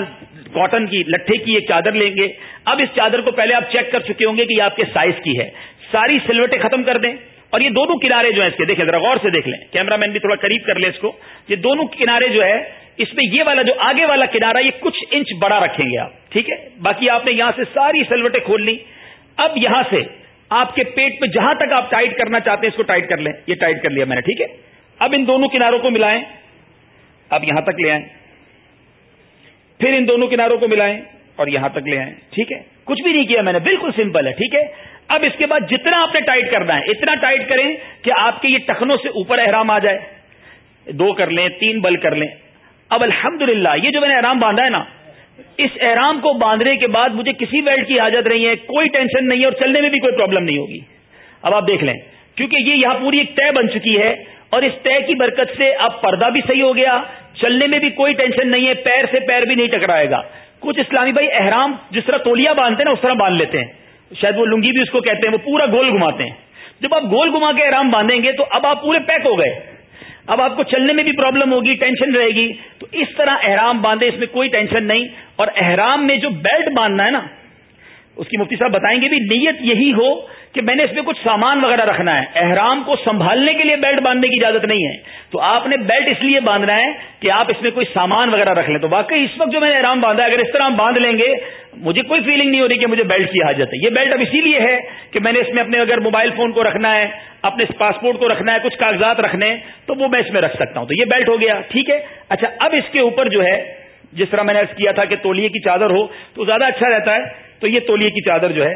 کاٹن کی، لٹھے کی ایک چادر لیں گے۔ اب اس چادر کو پہلے آپ چیک کر چکے ہوں گے کہ یہ آپ کے سائز کی ہے۔ ساری سلوٹیں ختم کر دیں۔ اور یہ دونوں کنارے جو ہیں اس کے، دیکھیں ذرا غور سے دیکھ لیں۔ کیمرہ مین بھی تھوڑا قریب کر لیں اس کو۔ یہ دونوں کنارے جو ہے، اس میں یہ والا جو آگے والا کنارا یہ کچھ انچ بڑا رکھیں گے آپ۔ ٹھیک ہے؟ باقی آپ نے یہاں سے ساری سلوٹیں کھول لی اب یہاں سے آپ کے پیٹ پہ جہاں تک آپ ٹائٹ کرنا چاہتے ہیں اس کو ٹائٹ کر لیں۔ یہ ٹائٹ کر لیا میں نے، ٹھیک ہے؟ اب ان دونوں کناروں کو ملائیں۔ اب یہاں تک لے آئیں۔ پھر ان دونوں کناروں کو ملائیں اور یہاں تک لے آئیں۔ ٹھیک ہے؟ کچھ بھی نہیں کیا میں نے، بالکل سمپل ہے، ٹھیک ہے؟ اب اس کے بعد جتنا آپ نے ٹائٹ کرنا ہے، اتنا ٹائٹ کریں کہ آپ کے یہ ٹخنوں سے اوپر احرام آ جائے۔ دو کر لیں، تین بل کر لیں۔ اب الحمد یہ جو میں نے احرام باندھا ہے نا اس احرام کو باندھنے کے بعد مجھے کسی بیلٹ کی حاجت نہیں ہے، کوئی ٹینشن نہیں ہے اور چلنے میں بھی کوئی پرابلم نہیں ہوگی۔ اب آپ دیکھ لیں، کیونکہ یہ یہاں پوری ایک طے بن چکی ہے اور اس طے کی برکت سے اب پردہ بھی صحیح ہو گیا، چلنے میں بھی کوئی ٹینشن نہیں ہے، پیر سے پیر بھی نہیں ٹکرائے گا۔ کچھ اسلامی بھائی احرام جس طرح تولیا باندھتے ہیں نا، اس طرح باندھ لیتے ہیں۔ شاید وہ لنگی بھی اس کو کہتے ہیں، وہ پورا گول گھماتے ہیں۔ جب آپ گول گھما کے احرام باندھیں گے تو اب آپ پورے پیک ہو گئے۔ اب آپ کو چلنے میں بھی پرابلم ہوگی ٹینشن رہے گی۔ تو اس طرح احرام باندھے اس میں کوئی ٹینشن نہیں۔ اور احرام میں جو بیلٹ باندھنا ہے نا اس کی مفتی صاحب بتائیں گے بھی نیت یہی ہو کہ میں نے اس میں کچھ سامان وغیرہ رکھنا ہے۔ احرام کو سنبھالنے کے لیے بیلٹ باندھنے کی اجازت نہیں ہے۔ تو آپ نے بیلٹ اس لیے باندھنا ہے کہ آپ اس میں کوئی سامان وغیرہ رکھ لیں۔ تو واقعی اس وقت جو میں نے احرام باندھا ہے، اگر اس طرح ہم باندھ لیں گے، مجھے کوئی فیلنگ نہیں ہو رہی کہ مجھے بیلٹ کی حاجت ہے۔ یہ بیلٹ اب اسی لیے ہے کہ میں نے اس میں اپنے اگر موبائل فون کو رکھنا ہے، اپنے پاسپورٹ کو رکھنا ہے، کچھ کاغذات رکھنے تو وہ میں اس میں رکھ سکتا ہوں۔ تو یہ بیلٹ ہو گیا۔ ٹھیک ہے؟ اچھا اب اس کے اوپر جو ہے، جس طرح میں نے کیا تھا کہ تولیے کی چادر ہو، تو زیادہ اچھا رہتا ہے۔ تو یہ تولیے کی چادر جو ہے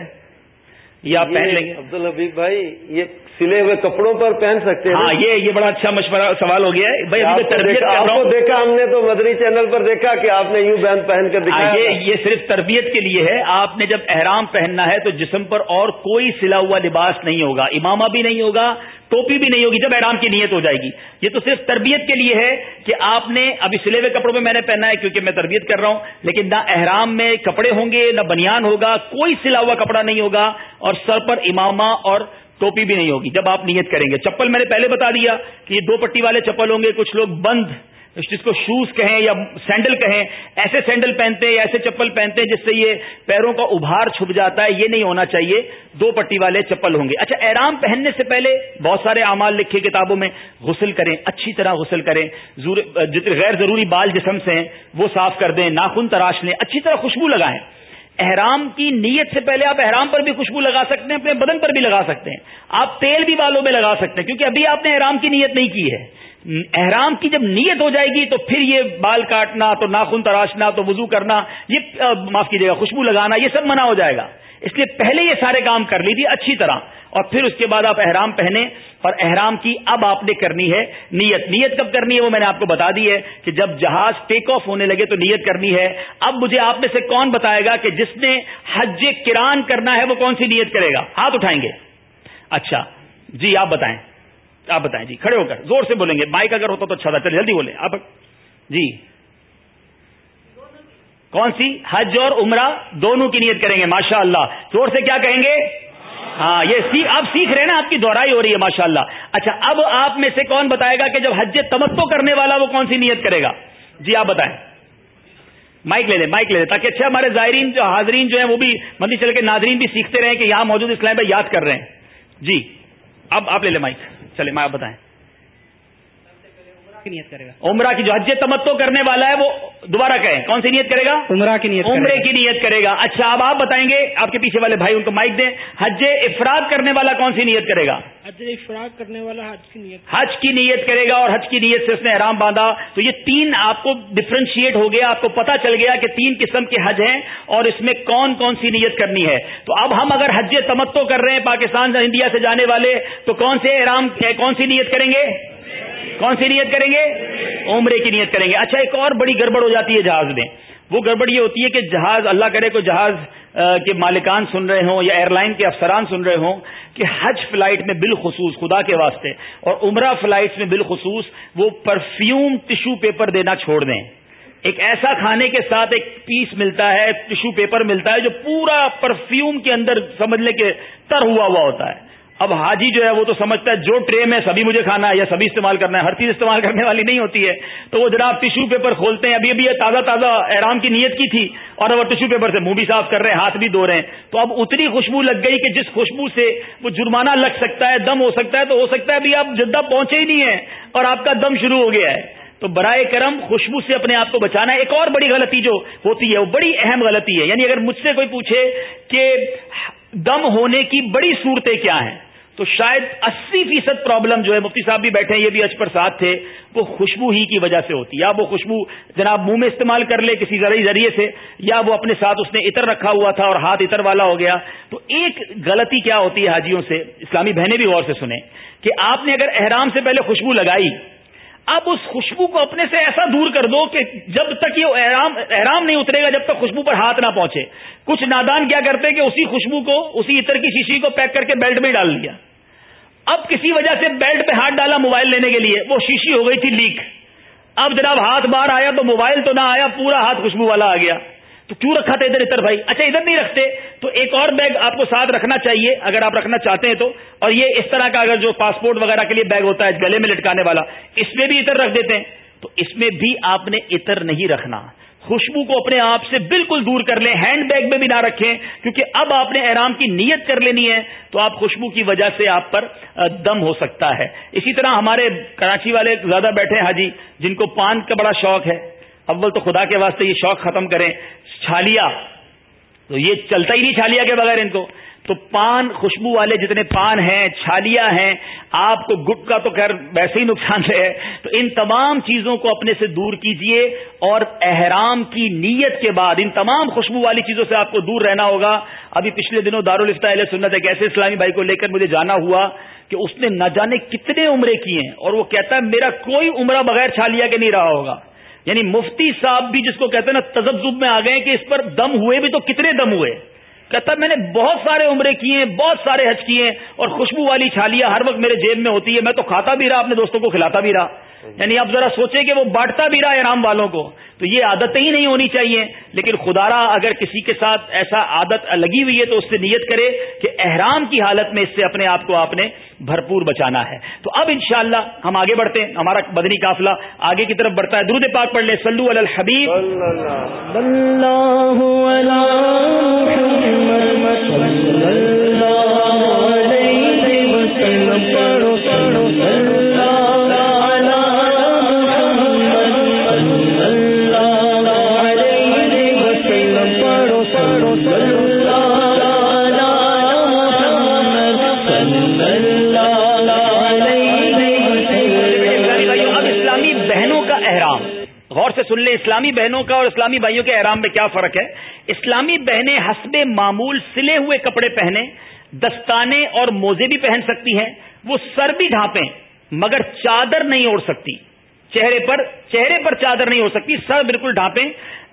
یہ آپ پہن لیں گے۔ عبد الحبیب بھائی یہ سلے ہوئے کپڑوں پر پہن سکتے ہیں؟ ہاں یہ یہ بڑا اچھا مشورہ سوال ہو گیا ہے۔ بھائی تربیت آپ کو دیکھا ہم نے تو مدری چینل پر دیکھا کہ آپ نے یوں بہن پہن کر دکھایا یہ یہ صرف تربیت کے لیے ہے۔ آپ نے جب احرام پہننا ہے تو جسم پر اور کوئی سلا ہوا لباس نہیں ہوگا۔ امامہ بھی نہیں ہوگا ٹوپی بھی نہیں ہوگی جب احرام کی نیت ہو جائے گی۔ یہ تو صرف تربیت کے لیے ہے کہ آپ نے ابھی سلے ہوئے کپڑوں میں میں نے پہنا ہے کیونکہ میں تربیت کر رہا ہوں لیکن نہ احرام میں کپڑے ہوں گے نہ بنیان ہوگا کوئی سلا ہوا کپڑا نہیں ہوگا اور سر پر امامہ اور ٹوپی بھی نہیں ہوگی۔ جب آپ نیت کریں گے۔ چپل میں نے پہلے بتا دیا کہ یہ دو پٹی والے چپل ہوں گے، کچھ لوگ بند، جس کو شوز کہیں یا سینڈل کہیں، ایسے سینڈل پہنتے ہیں یا ایسے چپل پہنتے ہیں جس سے یہ پیروں کا ابھار چھپ جاتا ہے۔ یہ نہیں ہونا چاہیے۔ دو پٹی والے چپل ہوں گے۔ اچھا احرام پہننے سے پہلے بہت سارے اعمال لکھے کتابوں میں غسل کریں، اچھی طرح غسل کریں۔ غیر ضروری بال جسم سے ہیں، وہ صاف کر دیں، ناخن تراش لیں، اچھی طرح خوشبو لگائیں۔ احرام کی نیت سے پہلے آپ احرام پر بھی خوشبو لگا سکتے ہیں، اپنے بدن پر بھی لگا سکتے ہیں۔ آپ تیل بھی بالوں میں لگا سکتے ہیں، کیونکہ ابھی آپ نے احرام کی نیت نہیں کی ہے۔ احرام کی جب نیت ہو جائے گی تو پھر یہ بال کاٹنا، تو ناخن تراشنا، تو وضو کرنا، یہ معاف کیجیے گا، خوشبو لگانا، یہ سب منع ہو جائے گا۔ اس لیے پہلے یہ سارے کام کر لیجیے اچھی طرح۔ اور پھر اس کے بعد آپ احرام پہنے اور احرام کی اب آپ نے کرنی ہے نیت۔ نیت کب کرنی ہے وہ میں نے آپ کو بتا دی ہے کہ جب جہاز ٹیک آف ہونے لگے تو نیت کرنی ہے۔ اب مجھے آپ میں سے کون بتائے گا کہ جس نے حج کران کرنا ہے وہ کون سی نیت کرے گا؟ ہاتھ اٹھائیں گے۔ اچھا جی آپ بتائیں۔ آپ بتائیں جی کھڑے ہو کر، زور سے بولیں گے۔ مائک اگر ہوتا تو اچھا تھا چل جلدی بولیں۔ آپ جی۔ کون سی؟ حج اور عمرہ دونوں کی نیت کریں گے ماشاء اللہ زور سے کیا کہیں گے؟ ہاں یہ آپ سیکھ رہے ہیں نا، آپ کی دوہرائی ہو رہی ہے ماشاء اللہ اچھا اب آپ میں سے کون بتائے گا کہ جب حج تمتو کرنے والا وہ کون سی نیت کرے گا؟ جی آپ بتائیں۔ مائک لے لیں، مائک لے لیں، تاکہ اچھا ہمارے زائرین جو حاضرین جو ہیں، وہ بھی مندی چل کے ناظرین بھی سیکھتے رہیں کہ یہاں موجود اسلام بھائی یاد کر رہے ہیں۔ جی اب آپ لے لیں مائک۔ چلے میں آپ بتائیں۔ کی نیت کرے گا؟ عمرہ کی جو حج تمتو کرنے والا ہے وہ دوبارہ کہیں کون سی نیت کرے گا؟ عمرہ کی نیت عمرے کی نیت کرے گا۔ اچھا اب آپ بتائیں گے آپ کے پیچھے والے بھائی ان کو مائک دیں۔ حج افراد کرنے والا کون سی نیت کرے گا؟ حج افراد کرنے والا حج کی نیت۔ حج کی نیت کرے گا اور حج کی نیت سے اس نے احرام باندھا۔ تو یہ تین آپ کو ڈفرینشیٹ ہو گیا آپ کو پتا چل گیا کہ تین قسم کے حج ہیں اور اس میں کون کون سی نیت کرنی ہے۔ تو اب ہم اگر حج تمتو کر رہے ہیں پاکستان انڈیا سے جانے والے تو کون سے احرام کون سی نیت کریں گے؟ کون سی نیت کریں گے؟ عمرے کی نیت کریں گے۔ اچھا ایک اور بڑی گڑبڑ ہو جاتی ہے جہاز میں۔ وہ گڑبڑ یہ ہوتی ہے کہ جہاز اللہ کرے کو جہاز کے مالکان سن رہے ہوں یا ایئر لائن کے افسران سن رہے ہوں کہ حج فلائٹ میں بالخصوص خدا کے واسطے اور عمرہ فلائٹ میں بالخصوص وہ پرفیوم ٹشو پیپر دینا چھوڑ دیں۔ ایک ایسا کھانے کے ساتھ ایک پیس ملتا ہے ٹشو پیپر ملتا ہے جو پورا پرفیوم کے اندر سمجھ لے کہ تر ہوا ہوا ہوتا ہے۔ اب حاجی جو ہے وہ تو سمجھتا ہے جو ٹرے میں سبھی مجھے کھانا ہے یا سبھی استعمال کرنا ہے، ہر چیز استعمال کرنے والی نہیں ہوتی ہے۔ تو وہ جناب ٹشو پیپر کھولتے ہیں۔ ابھی ابھی یہ تازہ تازہ احرام کی نیت کی تھی اور وہ ٹشو پیپر سے منہ بھی صاف کر رہے ہیں، ہاتھ بھی دھو رہے ہیں۔ تو اب اتنی خوشبو لگ گئی کہ جس خوشبو سے وہ جرمانہ لگ سکتا ہے، دم ہو سکتا ہے، تو ہو سکتا ہے ابھی آپ جدہ پہنچے ہی نہیں ہیں اور آپ کا دم شروع ہو گیا ہے۔ تو برائے کرم خوشبو سے اپنے آپ کو بچانا ہے۔ ایک اور بڑی غلطی جو ہوتی ہے، وہ بڑی اہم غلطی ہے۔ یعنی اگر مجھ سے کوئی پوچھے کہ دم ہونے کی بڑی صورتیں کیا ہیں؟ تو شاید اسی فیصد پرابلم جو ہے، مفتی صاحب بھی بیٹھے ہیں، یہ بھی اچ پر ساتھ تھے، وہ خوشبو ہی کی وجہ سے ہوتی۔ ہے یا وہ خوشبو جناب منہ میں استعمال کر لے کسی ذریعے ذریعے سے، یا وہ اپنے ساتھ اس نے اتر رکھا ہوا تھا اور ہاتھ اتر والا ہو گیا۔ تو ایک غلطی کیا ہوتی ہے حاجیوں سے؟ اسلامی بہنیں بھی غور سے سنیں کہ آپ نے اگر احرام سے پہلے خوشبو لگائی اب اس خوشبو کو اپنے سے ایسا دور کر دو کہ جب تک یہ احرام احرام نہیں اترے گا، جب تک خوشبو پر ہاتھ نہ پہنچے۔ کچھ نادان کیا کرتے کہ اسی خوشبو کو، اسی عطر کی شیشی کو پیک کر کے بیلٹ میں ڈال دیا۔ اب کسی وجہ سے بیلٹ پہ ہاتھ ڈالا موبائل لینے کے لیے، وہ شیشی ہو گئی تھی لیک۔ اب جناب ہاتھ باہر آیا تو موبائل تو نہ آیا، پورا ہاتھ خوشبو والا آ گیا۔ تو کیوں رکھا تھا ادھر ادھر بھائی؟ اچھا ادھر نہیں رکھتے۔ تو ایک اور بیگ آپ کو ساتھ رکھنا چاہیے، اگر آپ رکھنا چاہتے ہیں تو۔ اور یہ اس طرح کا اگر جو پاسپورٹ وغیرہ کے لیے بیگ ہوتا ہے گلے میں لٹکانے والا، اس میں بھی اتر رکھ دیتے ہیں۔ تو اس میں بھی آپ نے اتر نہیں رکھنا۔ خوشبو کو اپنے آپ سے بالکل دور کر لیں، ہینڈ بیگ میں بھی نہ رکھیں، کیونکہ اب آپ نے احرام کی نیت کر لینی ہے، تو آپ خوشبو کی وجہ سے آپ پر دم ہو سکتا ہے۔ اسی طرح ہمارے کراچی والے زیادہ بیٹھے ہیں حاجی، جن کو پان کا بڑا شوق ہے۔ اول تو خدا کے واسطے یہ شوق ختم کریں، چھالیا۔ تو یہ چلتا ہی نہیں چھالیا کے بغیر ان کو۔ تو پان، خوشبو والے جتنے پان ہیں، چھالیا ہیں، آپ کو گٹ کا تو خیر ویسے ہی نقصان ہے۔ تو ان تمام چیزوں کو اپنے سے دور کیجیے اور احرام کی نیت کے بعد ان تمام خوشبو والی چیزوں سے آپ کو دور رہنا ہوگا۔ ابھی پچھلے دنوں دارالفتا علیہ سنت ایک ایسے اسلامی بھائی کو لے کر مجھے جانا ہوا کہ اس نے نہ جانے کتنے عمرے کیے ہیں اور وہ کہتا ہے میرا کوئی عمرہ بغیر چھالیا کے نہیں رہا ہوگا۔ یعنی مفتی صاحب بھی جس کو کہتے ہیں نا تجزب میں آ گئے کہ اس پر دم ہوئے بھی تو کتنے دم ہوئے؟ کہتا میں نے بہت سارے عمرے کیے ہیں، بہت سارے حج کیے ہیں اور خوشبو والی چھالیاں ہر وقت میرے جیب میں ہوتی ہے میں تو کھاتا بھی رہا، اپنے دوستوں کو کھلاتا بھی رہا۔ یعنی اب ذرا سوچیں کہ وہ بانٹتا بھی رہا ارام والوں کو تو یہ عادتیں ہی نہیں ہونی چاہیے۔ لیکن خدارا اگر کسی کے ساتھ ایسا عادت لگی ہوئی ہے تو اس سے نیت کرے کہ احرام کی حالت میں اس سے اپنے آپ کو آپ نے بھرپور بچانا ہے۔ تو اب انشاءاللہ ہم آگے بڑھتے ہیں۔ ہمارا بدنی قافلہ آگے کی طرف بڑھتا ہے۔ درود پاک پڑھ لے سلو الحبیب۔ سے سن لیں اسلامی بہنوں کا اور اسلامی بھائیوں کے احرام میں کیا فرق ہے؟ اسلامی بہنیں حسب معمول سلے ہوئے کپڑے پہنے دستانے اور موزے بھی پہن سکتی ہیں، وہ سر بھی ڈھانپیں، مگر چادر نہیں اوڑھ سکتی۔ چہرے پر چہرے پر چادر نہیں ہو سکتی، سر بالکل ڈھانپیں۔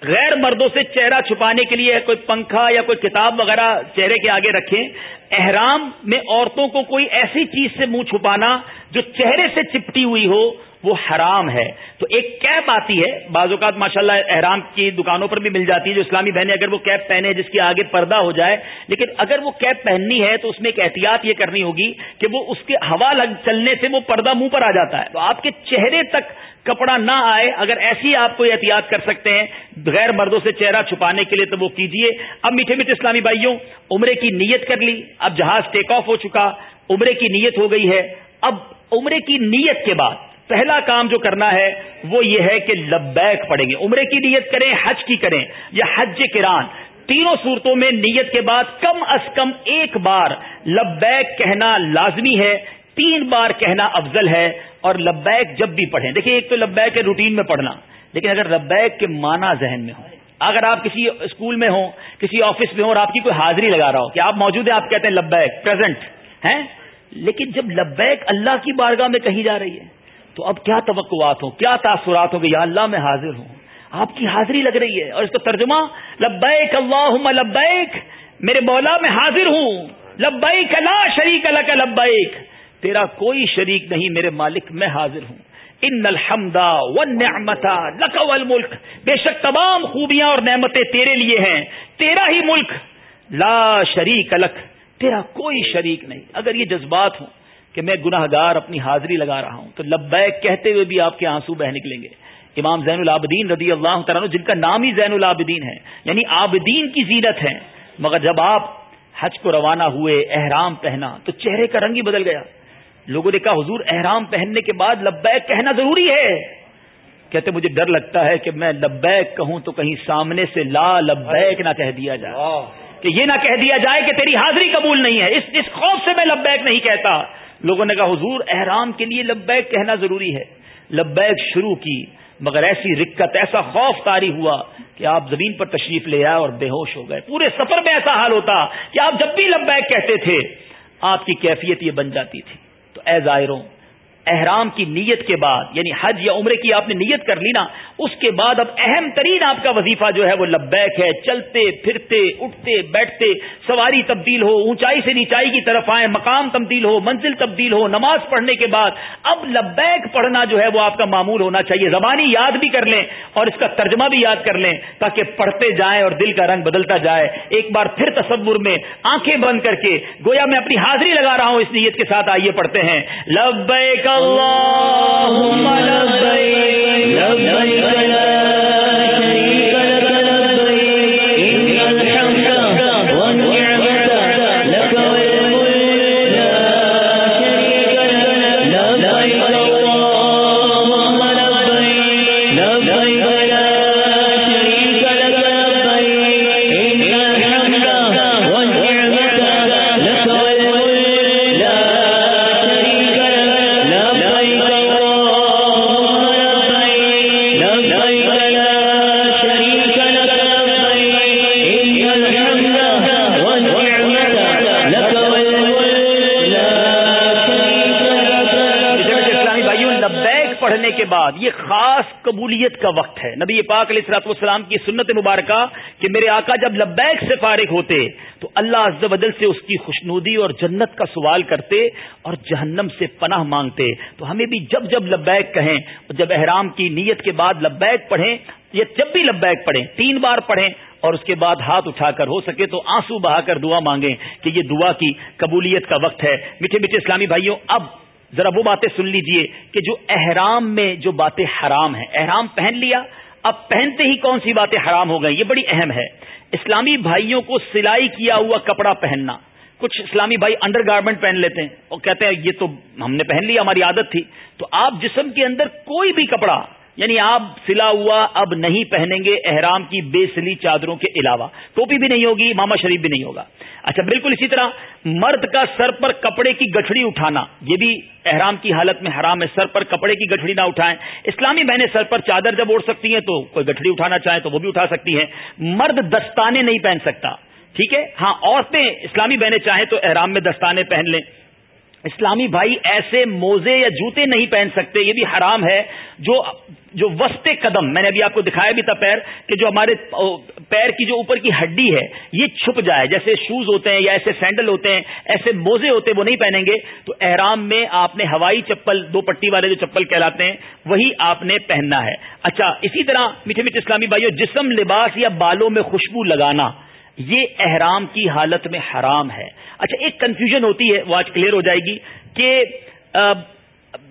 غیر مردوں سے چہرہ چھپانے کے لیے کوئی پنکھا یا کوئی کتاب وغیرہ چہرے کے آگے رکھیں۔ احرام میں عورتوں کو کوئی ایسی چیز سے منہ چھپانا جو چہرے سے چپٹی ہوئی ہو وہ حرام ہے۔ تو ایک کیپ آتی ہے، بعض اوقات ماشاء اللہ احرام کی دکانوں پر بھی مل جاتی ہے، جو اسلامی بہنیں اگر وہ کیپ پہنے جس کے آگے پردہ ہو جائے۔ لیکن اگر وہ کیپ پہننی ہے تو اس میں ایک احتیاط یہ کرنی ہوگی کہ وہ اس کے ہوا لگ چلنے سے وہ پردہ منہ پر آ جاتا ہے۔ تو آپ کے چہرے تک کپڑا نہ آئے، اگر ایسی آپ کو احتیاط کر سکتے ہیں غیر مردوں سے چہرہ چھپانے کے لیے تو وہ کیجیے اب میٹھے میٹھے اسلامی بھائیوں، عمرے کی نیت کر لی، اب جہاز ٹیک آف ہو چکا، عمرے کی نیت ہو گئی ہے۔ اب عمرے کی نیت کے بعد پہلا کام جو کرنا ہے وہ یہ ہے کہ لبیک پڑھیں گے۔ عمرے کی نیت کریں، حج کی کریں یا حج کران۔ تینوں صورتوں میں نیت کے بعد کم از کم ایک بار لبیک کہنا لازمی ہے، تین بار کہنا افضل ہے اور لبیک جب بھی پڑھیں۔ دیکھیں، ایک تو لبیک ہے روٹین میں پڑھنا، لیکن اگر لبیک کے معنی ذہن میں ہوں، اگر آپ کسی اسکول میں ہوں، کسی آفس میں ہوں اور آپ کی کوئی حاضری لگا رہا ہو کہ آپ موجود ہیں، آپ کہتے ہیں لبیک، پریزنٹ، ہیں؟ لیکن جب لبیک اللہ کی بارگاہ میں کہیں جا رہی ہے تو اب کیا توقعات ہوں؟ کیا تاثرات ہوں کہ یا اللہ میں حاضر ہوں۔ آپ کی حاضری لگ رہی ہے۔ اور اس کا ترجمہ، لبیک اللہ لبیک، میرے مولا میں حاضر ہوں۔ لبیک اللہ شریک اللہ کا لبیک، تیرا کوئی شریک نہیں، میرے مالک میں حاضر ہوں۔ ان الحمدا و نعمتا لکو الملک، بے شک تمام خوبیاں اور نعمتیں تیرے لیے ہیں۔ تیرا ہی ملک لا شریک الک تیرا کوئی شریک نہیں۔ اگر یہ جذبات ہوں کہ میں گناہ گار اپنی حاضری لگا رہا ہوں۔ تو لبیک کہتے ہوئے بھی آپ کے آنسو بہ نکلیں گے۔ امام زین العابدین رضی اللہ تعالیٰ جن کا نام ہی زین العابدین ہے یعنی عابدین کی زینت ہے مگر جب آپ حج کو روانہ ہوئے احرام پہنا تو چہرے کا رنگ ہی بدل گیا۔ لوگوں نے کہا حضور احرام پہننے کے بعد لبیک کہنا ضروری ہے؟ کہتے مجھے ڈر لگتا ہے کہ میں لبیک کہوں تو کہیں سامنے سے لا لبیک نہ کہہ دیا جائے۔ کہ یہ نہ کہہ دیا جائے کہ تیری حاضری قبول نہیں ہے۔ اس اس خوف سے میں لبیک نہیں کہتا۔ لوگوں نے کہا، حضور، احرام کے لیے لبیک کہنا ضروری ہے۔ لبیک شروع کی، مگر ایسی رکت، ایسا خوف تاری ہوا کہ آپ زمین پر تشریف لے آئے اور بے ہوش ہو گئے۔ پورے سفر میں ایسا حال ہوتا کہ آپ جب بھی لبیک کہتے تھے، آپ کی کیفیت یہ بن جاتی تھی۔ تو اے ظاہروں احرام کی نیت کے بعد یعنی حج یا عمرے کی آپ نے نیت کر لی نا، اس کے بعد اب اہم ترین آپ کا وظیفہ جو ہے وہ لبیک ہے، چلتے، پھرتے، اٹھتے، بیٹھتے، سواری تبدیل ہو، اونچائی سے نیچائی کی طرف آئے مقام تبدیل ہو، منزل تبدیل ہو، نماز پڑھنے کے بعد اب لبیک پڑھنا جو ہے وہ آپ کا معمول ہونا چاہیے، زبانی یاد بھی کر لیں اور اس کا ترجمہ بھی یاد کر لیں تاکہ پڑھتے جائیں اور دل کا رنگ بدلتا جائے۔ ایک بار پھر تصور میں آنکھیں بند کر کے گویا میں اپنی حاضری لگا رہا ہوں، اس نیت کے ساتھ آئیے پڑھتے ہیں۔ لبیک اللہ پاک علیہ السلاط والسلام کی سنت مبارکہ کہ میرے آقا جب لبیک سے فارغ ہوتے تو اللہ عز و جل سے اس کی خوشنودی اور جنت کا سوال کرتے اور جہنم سے پناہ مانگتے۔ تو ہمیں بھی جب جب لبیک کہیں جب احرام کی نیت کے بعد لبیک پڑھیں یا جب بھی لبیک پڑھیں، تین بار پڑھیں اور اس کے بعد ہاتھ اٹھا کر ہو سکے تو آنسو بہا کر دعا مانگیں کہ یہ دعا کی قبولیت کا وقت ہے۔ میٹھے میٹھے اسلامی بھائیوں، اب ذرا وہ باتیں سن لیجیے کہ جو احرام میں جو باتیں حرام ہیں، احرام پہن لیا اب پہنتے ہی کون سی باتیں حرام ہو گئی یہ بڑی اہم ہے۔ اسلامی بھائیوں کو سلائی کیا ہوا کپڑا پہننا۔ کچھ اسلامی بھائی انڈر گارمنٹ پہن لیتے ہیں اور کہتے ہیں، یہ تو ہم نے پہن لیا ہماری عادت تھی۔ تو آپ جسم کے اندر کوئی بھی کپڑا یعنی آپ سلا ہوا اب نہیں پہنیں گے احرام کی بے سلی چادروں کے علاوہ۔ ٹوپی بھی نہیں ہوگی، ماما شریف بھی نہیں ہوگا۔ اچھا بالکل اسی طرح مرد کا سر پر کپڑے کی گٹھڑی اٹھانا، یہ بھی احرام کی حالت میں حرام ہے، سر پر کپڑے کی گٹھڑی نہ اٹھائیں۔ اسلامی بہنیں سر پر چادر جب اوڑھ سکتی ہیں تو کوئی گٹھڑی اٹھانا چاہیں تو وہ بھی اٹھا سکتی ہیں۔ مرد دستانے نہیں پہن سکتا، ٹھیک ہے؟ ہاں عورتیں اسلامی بہنیں چاہیں تو احرام میں دستانے پہن لیں۔ اسلامی بھائی ایسے موزے یا جوتے نہیں پہن سکتے، یہ بھی حرام ہے، جو جو وسط قدم، میں نے ابھی آپ کو دکھایا بھی تھا پیر، کہ جو ہمارے پیر کی جو اوپر کی ہڈی ہے، یہ چھپ جائے، جیسے شوز ہوتے ہیں یا ایسے سینڈل ہوتے ہیں، ایسے موزے ہوتے ہیں، وہ نہیں پہنیں گے۔ تو احرام میں آپ نے ہوائی چپل، دو پٹی والے جو چپل کہلاتے ہیں، وہی آپ نے پہننا ہے۔ اچھا اسی طرح میٹھے میٹھے اسلامی بھائیوں جسم، لباس یا بالوں میں خوشبو لگانا، یہ احرام کی حالت میں حرام ہے۔ اچھا ایک کنفیوژن ہوتی ہے، وہ آج کلیئر ہو جائے گی کہ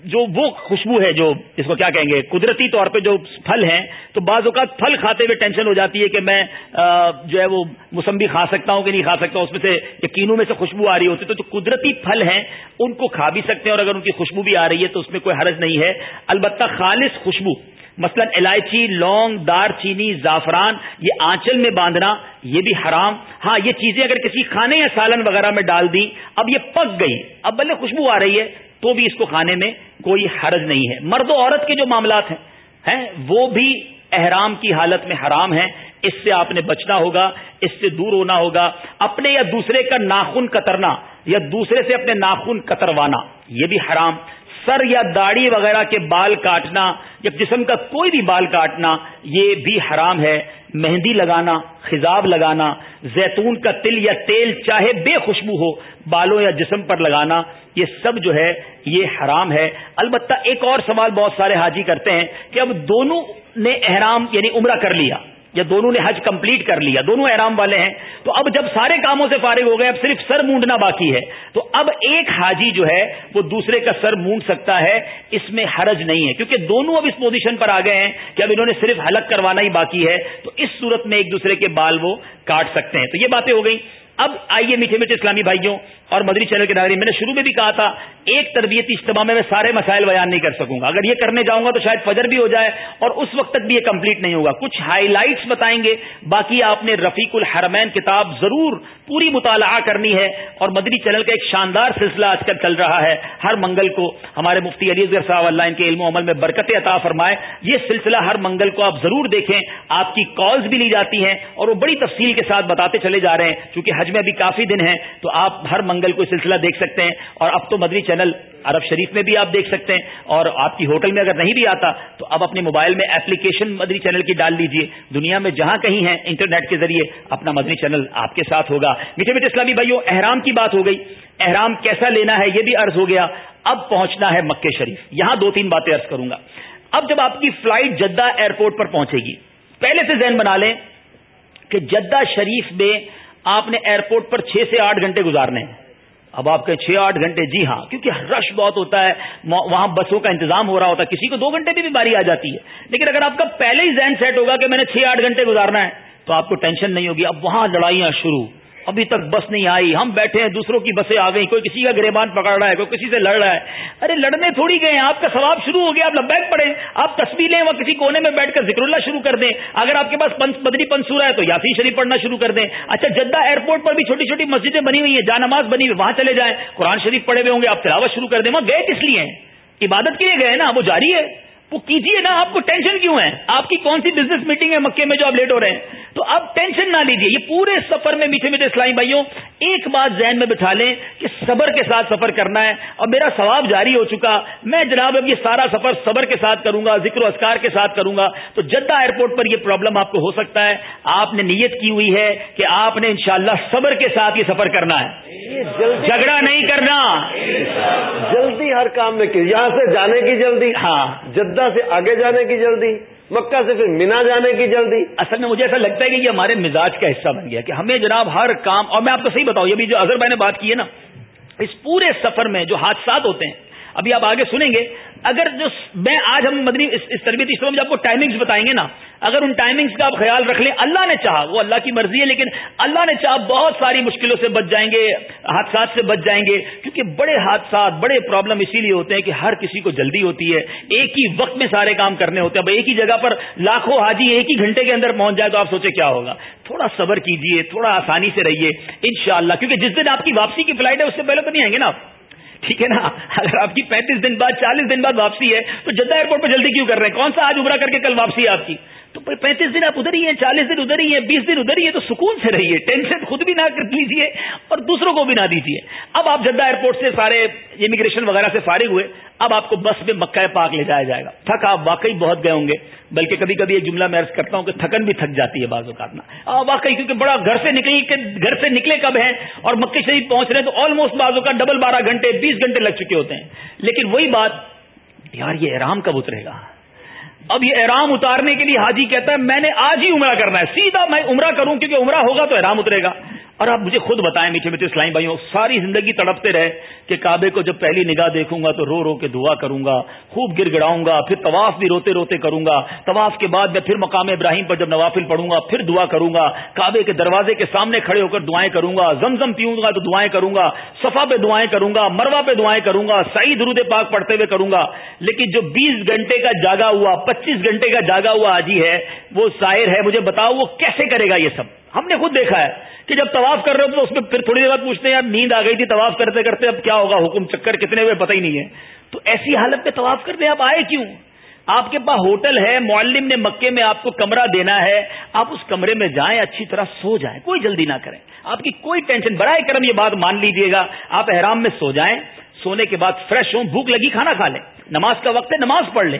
جو وہ خوشبو ہے جو اس کو کیا کہیں گے، قدرتی طور پہ جو پھل ہیں، تو بعض اوقات پھل کھاتے ہوئے ٹینشن ہو جاتی ہے کہ میں جو ہے وہ موسمبی کھا سکتا ہوں کہ نہیں کھا سکتا ہوں اس میں سے یقینوں میں سے خوشبو آ رہی ہوتی تو جو قدرتی پھل ہیں، ان کو کھا بھی سکتے ہیں اور اگر ان کی خوشبو بھی آ رہی ہے تو اس میں کوئی حرج نہیں ہے۔ البتہ خالص خوشبو، مثلا الائچی، لونگ دار چینی زعفران، یہ آنچل میں باندھنا، یہ بھی حرام۔ ہاں یہ چیزیں اگر کسی کھانے یا سالن وغیرہ میں ڈال دی اب یہ پک گئی اب بلے خوشبو آ رہی ہے تو بھی اس کو کھانے میں کوئی حرج نہیں ہے۔ مرد و عورت کے جو معاملات ہیں، وہ بھی احرام کی حالت میں حرام ہیں۔ اس سے آپ نے بچنا ہوگا، اس سے دور ہونا ہوگا۔ اپنے یا دوسرے کا ناخن کترنا یا دوسرے سے اپنے ناخن کتروانا، یہ بھی حرام۔ سر یا داڑھی وغیرہ کے بال کاٹنا یا جسم کا کوئی بھی بال کاٹنا، یہ بھی حرام ہے۔ مہندی لگانا خزاب لگانا، زیتون کا تل یا تیل چاہے بے خوشبو ہو، بالوں یا جسم پر لگانا، یہ سب جو ہے، یہ حرام ہے۔ البتہ ایک اور سوال بہت سارے حاجی کرتے ہیں کہ اب دونوں نے احرام یعنی عمرہ کر لیا۔ یا دونوں نے حج کمپلیٹ کر لیا، دونوں احرام والے ہیں، تو اب جب سارے کاموں سے فارغ ہو گئے، اب صرف سر مونڈنا باقی ہے، تو اب ایک حاجی جو ہے، وہ دوسرے کا سر مونڈ سکتا ہے، اس میں حرج نہیں ہے، کیونکہ دونوں اب اس پوزیشن پر آ گئے ہیں کہ اب انہوں نے صرف حلق کروانا ہی باقی ہے، تو اس صورت میں ایک دوسرے کے بال وہ کاٹ سکتے ہیں۔ تو یہ باتیں ہو گئی اب آئیے میٹھے میٹھے اسلامی بھائیوں اور مدری چینل کے ناظرین میں نے شروع میں بھی کہا تھا، ایک تربیتی اجتماع میں میں سارے مسائل بیان نہیں کر سکوں گا۔ اگر یہ کرنے جاؤں گا تو شاید فجر بھی ہو جائے اور اس وقت تک بھی یہ کمپلیٹ نہیں ہوگا۔ کچھ ہائی لائٹس بتائیں گے، باقی آپ نے رفیق الحرمین کتاب ضرور پوری مطالعہ کرنی ہے اور مدری چینل کا ایک شاندار سلسلہ آج کل چل رہا ہے۔ ہر منگل کو ہمارے مفتی علی اصغر صاحب اللہ ان کے علم و عمل میں برکت عطا فرمائے۔ یہ سلسلہ ہر منگل کو آپ ضرور دیکھیں۔ آپ کی کالز بھی لی جاتی ہیں اور وہ بڑی تفصیل کے ساتھ بتاتے چلے جا رہے ہیں۔ کیونکہ حج میں ابھی کافی دن ہیں، تو آپ ہر منگل منگل کو سلسلہ دیکھ سکتے ہیں اور اب تو مدری چینل عرب شریف میں بھی آپ دیکھ سکتے ہیں اور آپ کی ہوٹل میں اگر نہیں بھی آتا تو اب اپنے موبائل میں اپلیکیشن مدری چینل کی ڈال لیجیے۔ دنیا میں جہاں کہیں ہیں انٹرنیٹ کے ذریعے اپنا مدری چینل آپ کے ساتھ ہوگا۔ میٹھے میٹھے اسلامی بھائیوں احرام کی بات ہو گئی۔ احرام کیسا لینا ہے یہ بھی عرض ہو گیا۔ اب پہنچنا ہے مکے شریف۔ یہاں دو تین باتیں عرض کروں گا۔ اب جب آپ کی فلائٹ جدہ ایئرپورٹ پر پہنچے گی، پہلے سے ذہن بنا لیں کہ جدہ شریف میں آپ نے ایئرپورٹ پر چھ سے آٹھ گھنٹے گزارنے ہیں۔ اب آپ کے چھ آٹھ گھنٹے جی ہاں کیونکہ رش بہت ہوتا ہے، وہاں بسوں کا انتظام ہو رہا ہوتا ہے، کسی کو دو گھنٹے بھی باری آ جاتی ہے۔ لیکن اگر آپ کا پہلے ہی ذہن سیٹ ہوگا کہ میں نے چھ آٹھ گھنٹے گزارنا ہے، تو آپ کو ٹینشن نہیں ہوگی۔ اب وہاں لڑائیاں شروع۔ ابھی تک بس نہیں آئی۔ ہم بیٹھے ہیں، دوسروں کی بسیں آ گئی کوئی کسی کا گریبان پکڑ رہا ہے، کوئی کسی سے لڑ رہا ہے۔ ارے، لڑنے تھوڑی گئے ہیں۔ آپ کا ثواب شروع ہو گیا، آپ لبیک پڑے۔ آپ تصویر لیں وہ کسی کونے میں بیٹھ کر ذکر اللہ شروع کر دیں۔ اگر آپ کے پاس بدری پنسورا ہے تو یاسین شریف پڑھنا شروع کر دیں۔ اچھا جدہ ایئرپورٹ پر بھی چھوٹی چھوٹی مسجدیں بنی ہوئی ہیں جا نماز بنی ہوئی، وہاں چلے جائیں۔ قرآن شریف پڑے ہوئے ہوں گے، آپ تلاوت شروع کر دیں۔ وہاں گئے کس لیے؟ ہیں عبادت کے لیے گئے نا، وہ جاری ہے۔ وہ کیجیے نا، آپ کو ٹینشن کیوں ہے؟ آپ کی کون سی بزنس میٹنگ ہے مکے میں جو آپ لیٹ ہو رہے ہیں؟ تو اب ٹینشن نہ لیجیے یہ پورے سفر میں میٹھے میٹھے اسلامی بھائیوں، ایک بات ذہن میں بٹھا لیں کہ صبر کے ساتھ سفر کرنا ہے۔ اور میرا ثواب جاری ہو چکا، میں جناب اب یہ سارا سفر صبر کے ساتھ کروں گا، ذکر و اسکار کے ساتھ کروں گا۔ تو جدہ ایئرپورٹ پر یہ پرابلم آپ کو ہو سکتا ہے۔ آپ نے نیت کی ہوئی ہے کہ آپ نے انشاءاللہ صبر کے ساتھ یہ سفر کرنا ہے۔ جھگڑا نہیں کرنا۔ جلدی ہر کام میں کی یہاں سے جانے کی جلدی ہاں۔ جدہ سے آگے جانے کی جلدی مکہ سے پھر مینا جانے کی جلدی۔ اصل میں مجھے ایسا لگتا ہے کہ یہ ہمارے مزاج کا حصہ بن گیا کہ ہمیں جناب ہر کام اور میں آپ کو صحیح بتاؤں یہ بھی جو اظہر بھائی نے بات کی ہے نا اس پورے سفر میں جو حادثات ہوتے ہیں ابھی آپ آگے سنیں گے، اگر جو میں آج ہم مدنی اس تربیتی اسلام میں آپ کو ٹائمنگز بتائیں گے نا، اگر ان ٹائمنگز کا آپ خیال رکھ لیں، اللہ نے چاہا، وہ اللہ کی مرضی ہے، لیکن اللہ نے چاہا بہت ساری مشکلوں سے بچ جائیں گے، حادثات سے بچ جائیں گے، کیونکہ بڑے حادثات، بڑے پرابلم اسی لیے ہوتے ہیں کہ ہر کسی کو جلدی ہوتی ہے، ایک ہی وقت میں سارے کام کرنے ہوتے ہیں، اب ایک ہی جگہ پر لاکھوں حاجی ایک ہی گھنٹے کے اندر پہنچ جائے تو آپ سوچے کیا ہوگا؟ تھوڑا صبر کیجیے تھوڑا آسانی سے رہیے، انشاءاللہ، کیونکہ جس دن آپ کی واپسی کی فلائٹ ہے، اس سے پہلے تو نہیں آئیں گے نا آپ؟ ٹھیک ہے نا؟ اگر آپ کی پینتیس دن بعد، چالیس دن بعد واپسی ہے، تو جدہ ایئرپورٹ پہ جلدی کیوں کر رہے ہیں؟ کون سا آج ابرا کر کے کل واپسی ہے آپ کی؟ تو پینتیس دن آپ ادھر ہی ہیں، چالیس دن ادھر ہی ہیں، بیس دن ادھر ہی ہے تو سکون سے رہیے، ٹینشن خود بھی نہ لیجیے اور دوسروں کو بھی نہ دیجیے اب آپ جدہ ایئرپورٹ سے سارے امیگریشن وغیرہ سے فارغ ہوئے، اب آپ کو بس میں مکہ پاک لے جایا جائے گا۔ تھک آپ واقعی بہت گئے ہوں گے، بلکہ کبھی کبھی ایک جملہ میں عرض کرتا ہوں کہ تھکن بھی تھک جاتی ہے بعض اوقات نا۔ واقعی کیونکہ بڑا گھر سے نکل گھر سے نکلے کب ہیں اور مکے شریف پہنچ رہے ہیں تو آلموسٹ بعض اوقات ڈبل بارہ گھنٹے، بیس گھنٹے لگ چکے ہوتے ہیں۔ لیکن وہی بات، یار یہ احرام کب اترے گا؟ اب یہ احرام اتارنے کے لیے حاجی کہتا ہے میں نے آج ہی عمرہ کرنا ہے، سیدھا میں عمرہ کروں کیونکہ عمرہ ہوگا تو احرام اترے گا۔ اور آپ مجھے خود بتائیں میٹھے میٹھے اسلامی بھائیوں، ساری زندگی تڑپتے رہے کہ کعبے کو جب پہلی نگاہ دیکھوں گا تو رو رو کے دعا کروں گا، خوب گر گڑاؤں گا، پھر طواف بھی روتے روتے کروں گا۔ طواف کے بعد میں پھر مقام ابراہیم پر جب نوافل پڑھوں گا، پھر دعا کروں گا۔ کعبے کے دروازے کے سامنے کھڑے ہو کر دعائیں کروں گا۔ زمزم پیوں گا تو دعائیں کروں گا۔ صفا پہ دعائیں کروں گا مروا پہ دعائیں کروں گا۔ سعید درود پاک پڑھتے ہوئے کروں گا۔ لیکن جو بیس گھنٹے کا جاگا ہوا، پچیس گھنٹے کا جاگا ہوا آجی ہے، وہ شاعر ہے، مجھے بتاؤ وہ کیسے کرے گا یہ سب؟ ہم نے خود دیکھا ہے کہ جب طواف کر رہے ہو تو اس میں پھر تھوڑی دیر بعد پوچھتے ہیں، یار نیند آ گئی تھی طواف کرتے کرتے اب کیا ہوگا؟ حکم چکر کتنے ہوئے پتہ ہی نہیں ہے۔ تو ایسی حالت میں طواف کرتے آپ آئے کیوں؟ آپ کے پاس ہوٹل ہے، معلم نے مکے میں آپ کو کمرہ دینا ہے، آپ اس کمرے میں جائیں، اچھی طرح سو جائیں، کوئی جلدی نہ کریں۔ آپ کی کوئی ٹینشن، برائے کرم یہ بات مان لیجیے گا، آپ احرام میں سو جائیں، سونے کے بعد فریش ہوں، بھوک لگی، کھانا کھا لیں۔ نماز کا وقت ہے، نماز پڑھ لیں۔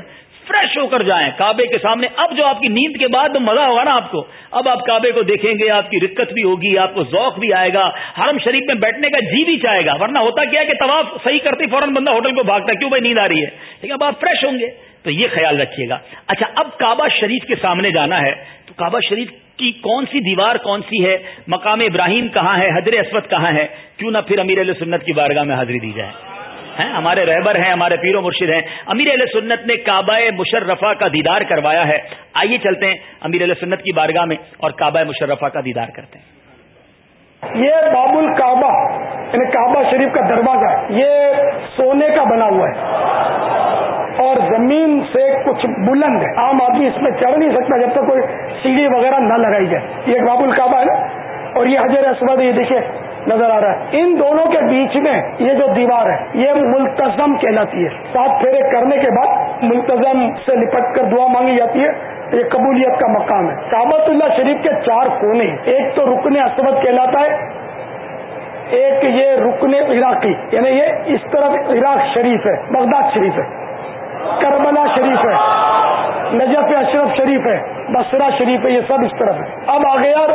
فریش ہو کر جائیں۔ کعبے کے سامنے۔ اب جو آپ کی نیند کے بعد مزہ ہوگا نا آپ کو۔ اب آپ کعبے کو دیکھیں گے، آپ کی رکت بھی ہوگی، آپ کو ذوق بھی آئے گا۔ حرم شریف میں بیٹھنے کا جی بھی چاہے گا۔ ورنہ ہوتا کیا کہ طواف صحیح کرتے فوراً بندہ ہوٹل کو بھاگتا کیوں بھائی نیند آ رہی ہے؟ لیکن اب آپ فریش ہوں گے۔ تو یہ خیال رکھیے گا۔ اچھا اب کعبہ شریف کے سامنے جانا ہے۔ تو کعبہ شریف کی کون سی دیوار کون سی ہے؟ مقام ابراہیم کہاں ہے؟ حضر اسود کہاں ہے؟ کیوں نہ پھر امیر علیہ سنت کی بارگاہ میں حاضری دی جائے۔ ہیں، ہمارے رہبر ہیں، ہمارے پیر و مرشد ہیں۔ امیر علیہ سنت نے کعبہ مشرفہ کا دیدار کروایا ہے۔ آئیے چلتے ہیں امیر علیہ سنت کی بارگاہ میں اور کعبہ مشرفہ کا دیدار کرتے ہیں۔ یہ باب الکعبہ یعنی کعبہ شریف کا دروازہ یہ سونے کا بنا ہوا ہے۔ اور زمین سے کچھ بلند ہے۔ عام آدمی اس میں چڑھ نہیں سکتا جب تک کوئی سیڑھی وغیرہ نہ لگائی جائے۔ یہ باب الکعبہ ہے نا؟ اور یہ حضر اسود یہ دیکھیے۔ نظر آ رہا ہے۔ ان دونوں کے بیچ میں یہ جو دیوار ہے، یہ ملتظم کہلاتی ہے۔ سات پھیرے کرنے کے بعد ملتظم سے لپٹ کر دعا مانگی جاتی ہے۔ یہ قبولیت کا مقام ہے۔ کابت اللہ شریف کے چار کونے ایک تو رکن اسود کہلاتا ہے، ایک یہ رکن عراقی یعنی یہ اس طرف عراق شریف ہے، بغداد شریف ہے۔ کربلا شریف ہے، نجف اشرف شریف ہے بسرا شریف ہے، یہ سب اس طرف ہے۔ اب آ گیا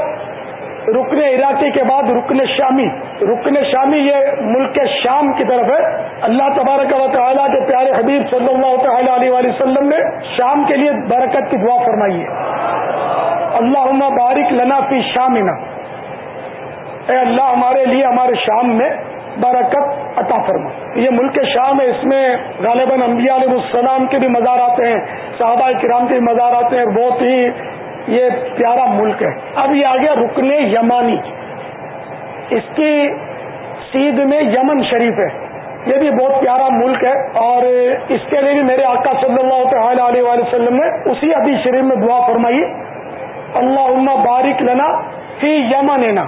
رکن عراقی کے بعد رکن شامی۔ رکن شامی یہ ملک شام کی طرف ہے۔ اللہ تبارک و تعالیٰ کے پیارے حبیب صلی اللہ تعالی علیہ وسلم نے شام کے لیے برکت کی دعا فرمائی ہے۔ اللہ بارک لنا فی شامنا۔ اے اللہ، ہمارے لیے، ہمارے شام میں برکت عطا فرما۔ یہ ملک شام ہے، اس میں غالباً انبیاء علیہ السلام کے بھی مزار آتے ہیں، صحابہ کرام کے بھی مزار آتے ہیں، بہت ہی یہ پیارا ملک ہے۔ اب یہ آ گیا رکن یمانی۔ اس کی سیدھ میں یمن شریف ہے۔ یہ بھی بہت پیارا ملک ہے۔ اور اس کے لیے بھی میرے آقا صلی اللہ تعالی علیہ وسلم نے اسی ابھی شریف میں دعا فرمائی۔ اللہ بارک لنا فی یمن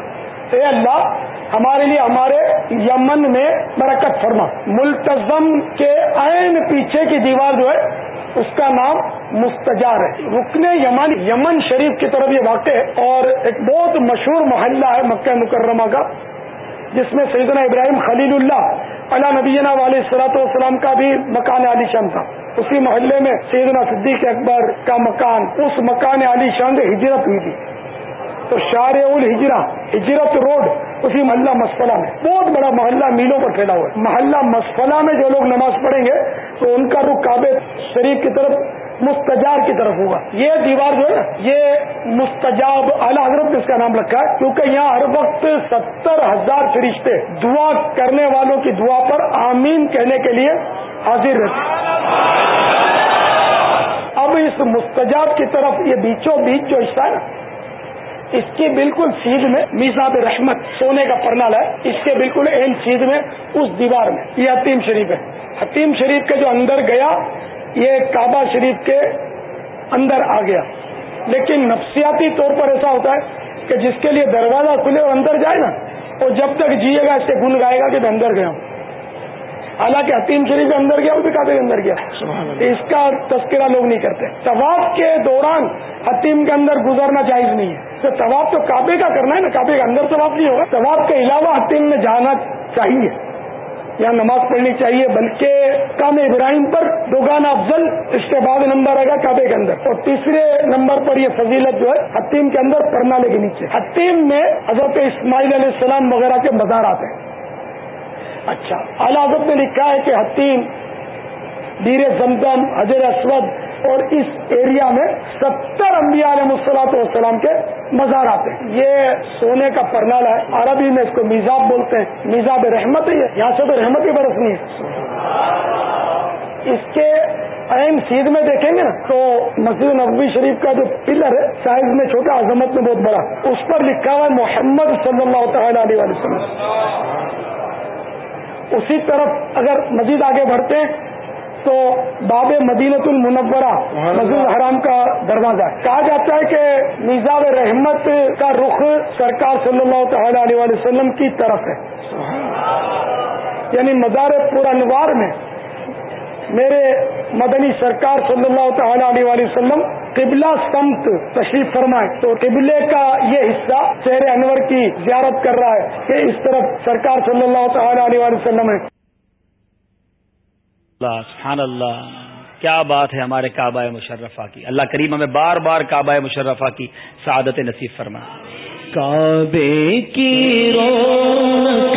اے اللہ، ہمارے لیے ہمارے یمن میں برکت فرما۔ ملتظم کے عین پیچھے کی دیوار جو ہے اس کا نام مستجار ہے۔ رکن یمن یمن شریف کی طرف یہ واقع ہے اور ایک بہت مشہور محلہ ہے مکہ مکرمہ کا، جس میں سیدنا ابراہیم خلیل اللہ علا نبینا علیہ صلاحت والسلام کا بھی مکان علی شان تھا۔ اسی محلے میں سیدنا صدیق اکبر کا مکان، اس مکان علی شان سے ہجرت ہوئی تھی۔ تو شار الحجرا ہجرت روڈ، اسی محلہ مسفلہ میں۔ بہت بڑا محلہ میلوں پر پھیلا ہوا ہے۔ محلہ مسفلہ میں جو لوگ نماز پڑھیں گے، تو ان کا رخ کعبے شریف کی طرف، مستجار کی طرف ہوگا۔ یہ دیوار جو ہے نا، یہ مستجاب اعلیٰ حضرت نے اس کا نام رکھا ہے۔ کیونکہ یہاں ہر وقت ستر ہزار فرشتے دعا کرنے والوں کی دعا پر آمین کہنے کے لیے حاضر رہتے اب اس مستجاب کی طرف یہ بیچوں بیچ جو حصہ ہے نا اس کے بالکل سیدھ میں میزاب رحمت سونے کا پرنال ہے۔ اس کے بالکل این سیدھ میں اس دیوار میں، یہ حتیم شریف ہے۔ حتیم شریف کے جو اندر گیا، یہ کعبہ شریف کے اندر آ گیا۔ لیکن نفسیاتی طور پر ایسا ہوتا ہے کہ جس کے لیے دروازہ کھلے اور اندر جائے نا، وہ جب تک جیے گا، اس سے گن گائے گا کہ میں اندر گیا ہوں۔ حالانکہ حتیم شریف کے اندر گیا وہ بھی کعبے کے اندر گیا اس کا تذکرہ لوگ نہیں کرتے۔ طواف کے دوران حتیم کے اندر گزرنا جائز نہیں ہے۔ تو طواف تو کعبے کا کرنا ہے نا کعبے کے اندر طواف نہیں ہوگا۔ طواف کے علاوہ حتیم میں جانا چاہیے۔ یہاں نماز پڑھنی چاہیے بلکہ کام ابراہیم پر دوگانا افضل اس کے بعد نمبر آئے گا کعبے کے اندر۔ اور تیسرے نمبر پر یہ فضیلت جو ہے حتیم کے اندر پرنالے کے نیچے۔ حتیم میں حضرت اسماعیل علیہ السلام وغیرہ کے مزار آتے ہیں۔ اچھا اعلی حضرت نے لکھا ہے کہ حتیم بیر زمزم حجر اسود اور اس ایریا میں ستر انبیاء علیہ مسلاط والسلام کے مزار آتے ہیں۔ یہ سونے کا پرنال ہے، عربی میں اس کو میزاب بولتے ہیں، میزاب رحمت ہی ہے، یہاں سے تو رحمت ہی برسنی ہے۔ اس کے اہم سیدھ میں دیکھیں گے نا، تو مسجد نبوی شریف کا جو پلر ہے، سائز میں چھوٹا، عظمت میں بہت بڑا، اس پر لکھا ہوا ہے محمد صلی اللہ تعالی علیہ وسلم۔ اسی طرف اگر مزید آگے بڑھتے تو باب مدینت المنورہ مسجد حرام کا دروازہ۔ ہے کہا جاتا ہے کہ نظام رحمت کا رخ سرکار صلی اللہ تعالی علیہ وسلم کی طرف ہے۔ یعنی مزار پورانوار میں میرے مدنی سرکار صلی اللہ تعالی علیہ وسلم قبلہ سمت تشریف فرمائے تو قبلے کا یہ حصہ شہر انور کی زیارت کر رہا ہے کہ اس طرف سرکار صلی اللہ تعالی علیہ وسلم ہے۔ اللہ سبحان اللہ کیا بات ہے ہمارے کعبہ مشرفہ کی۔ اللہ کریم ہمیں بار بار کعبہ مشرفہ کی سعادت نصیب فرما کعبے کی رونق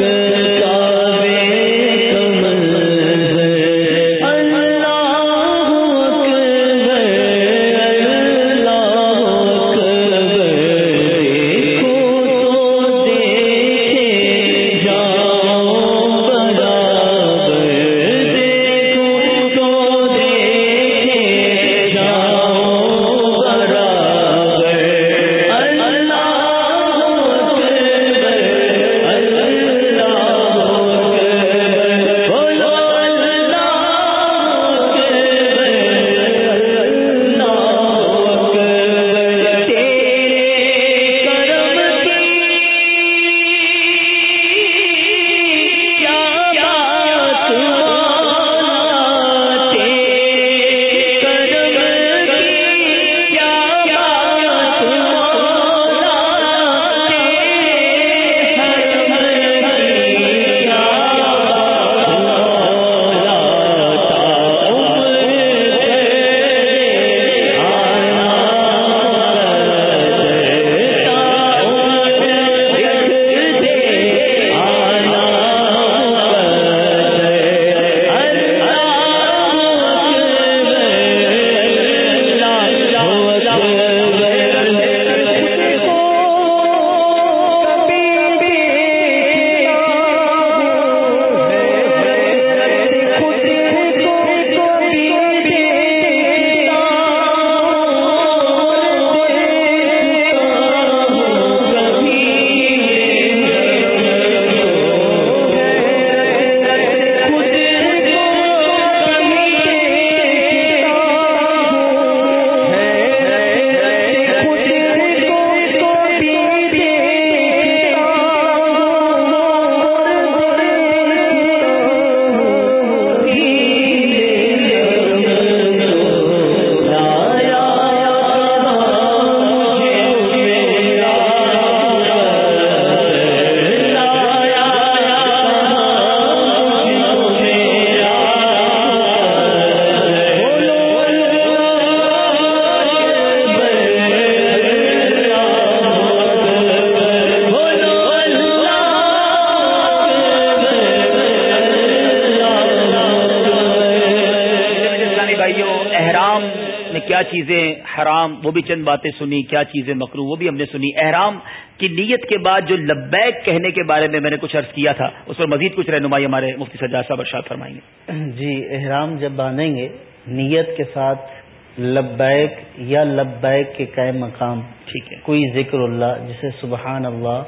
وہ بھی چند باتیں سنی کیا چیزیں مکرو وہ بھی ہم نے سنی۔ احرام کی نیت کے بعد جو لبیک کہنے کے بارے میں میں نے کچھ عرض کیا تھا اس پر مزید کچھ رہنمائی ہمارے مفتی سجاد صاحب ارشاد فرمائیں گے۔ جی احرام جب باندھیں گے نیت کے ساتھ لبیک یا لبیک کے قائم مقام ٹھیک ہے۔ کوئی ذکر اللہ جسے سبحان اللہ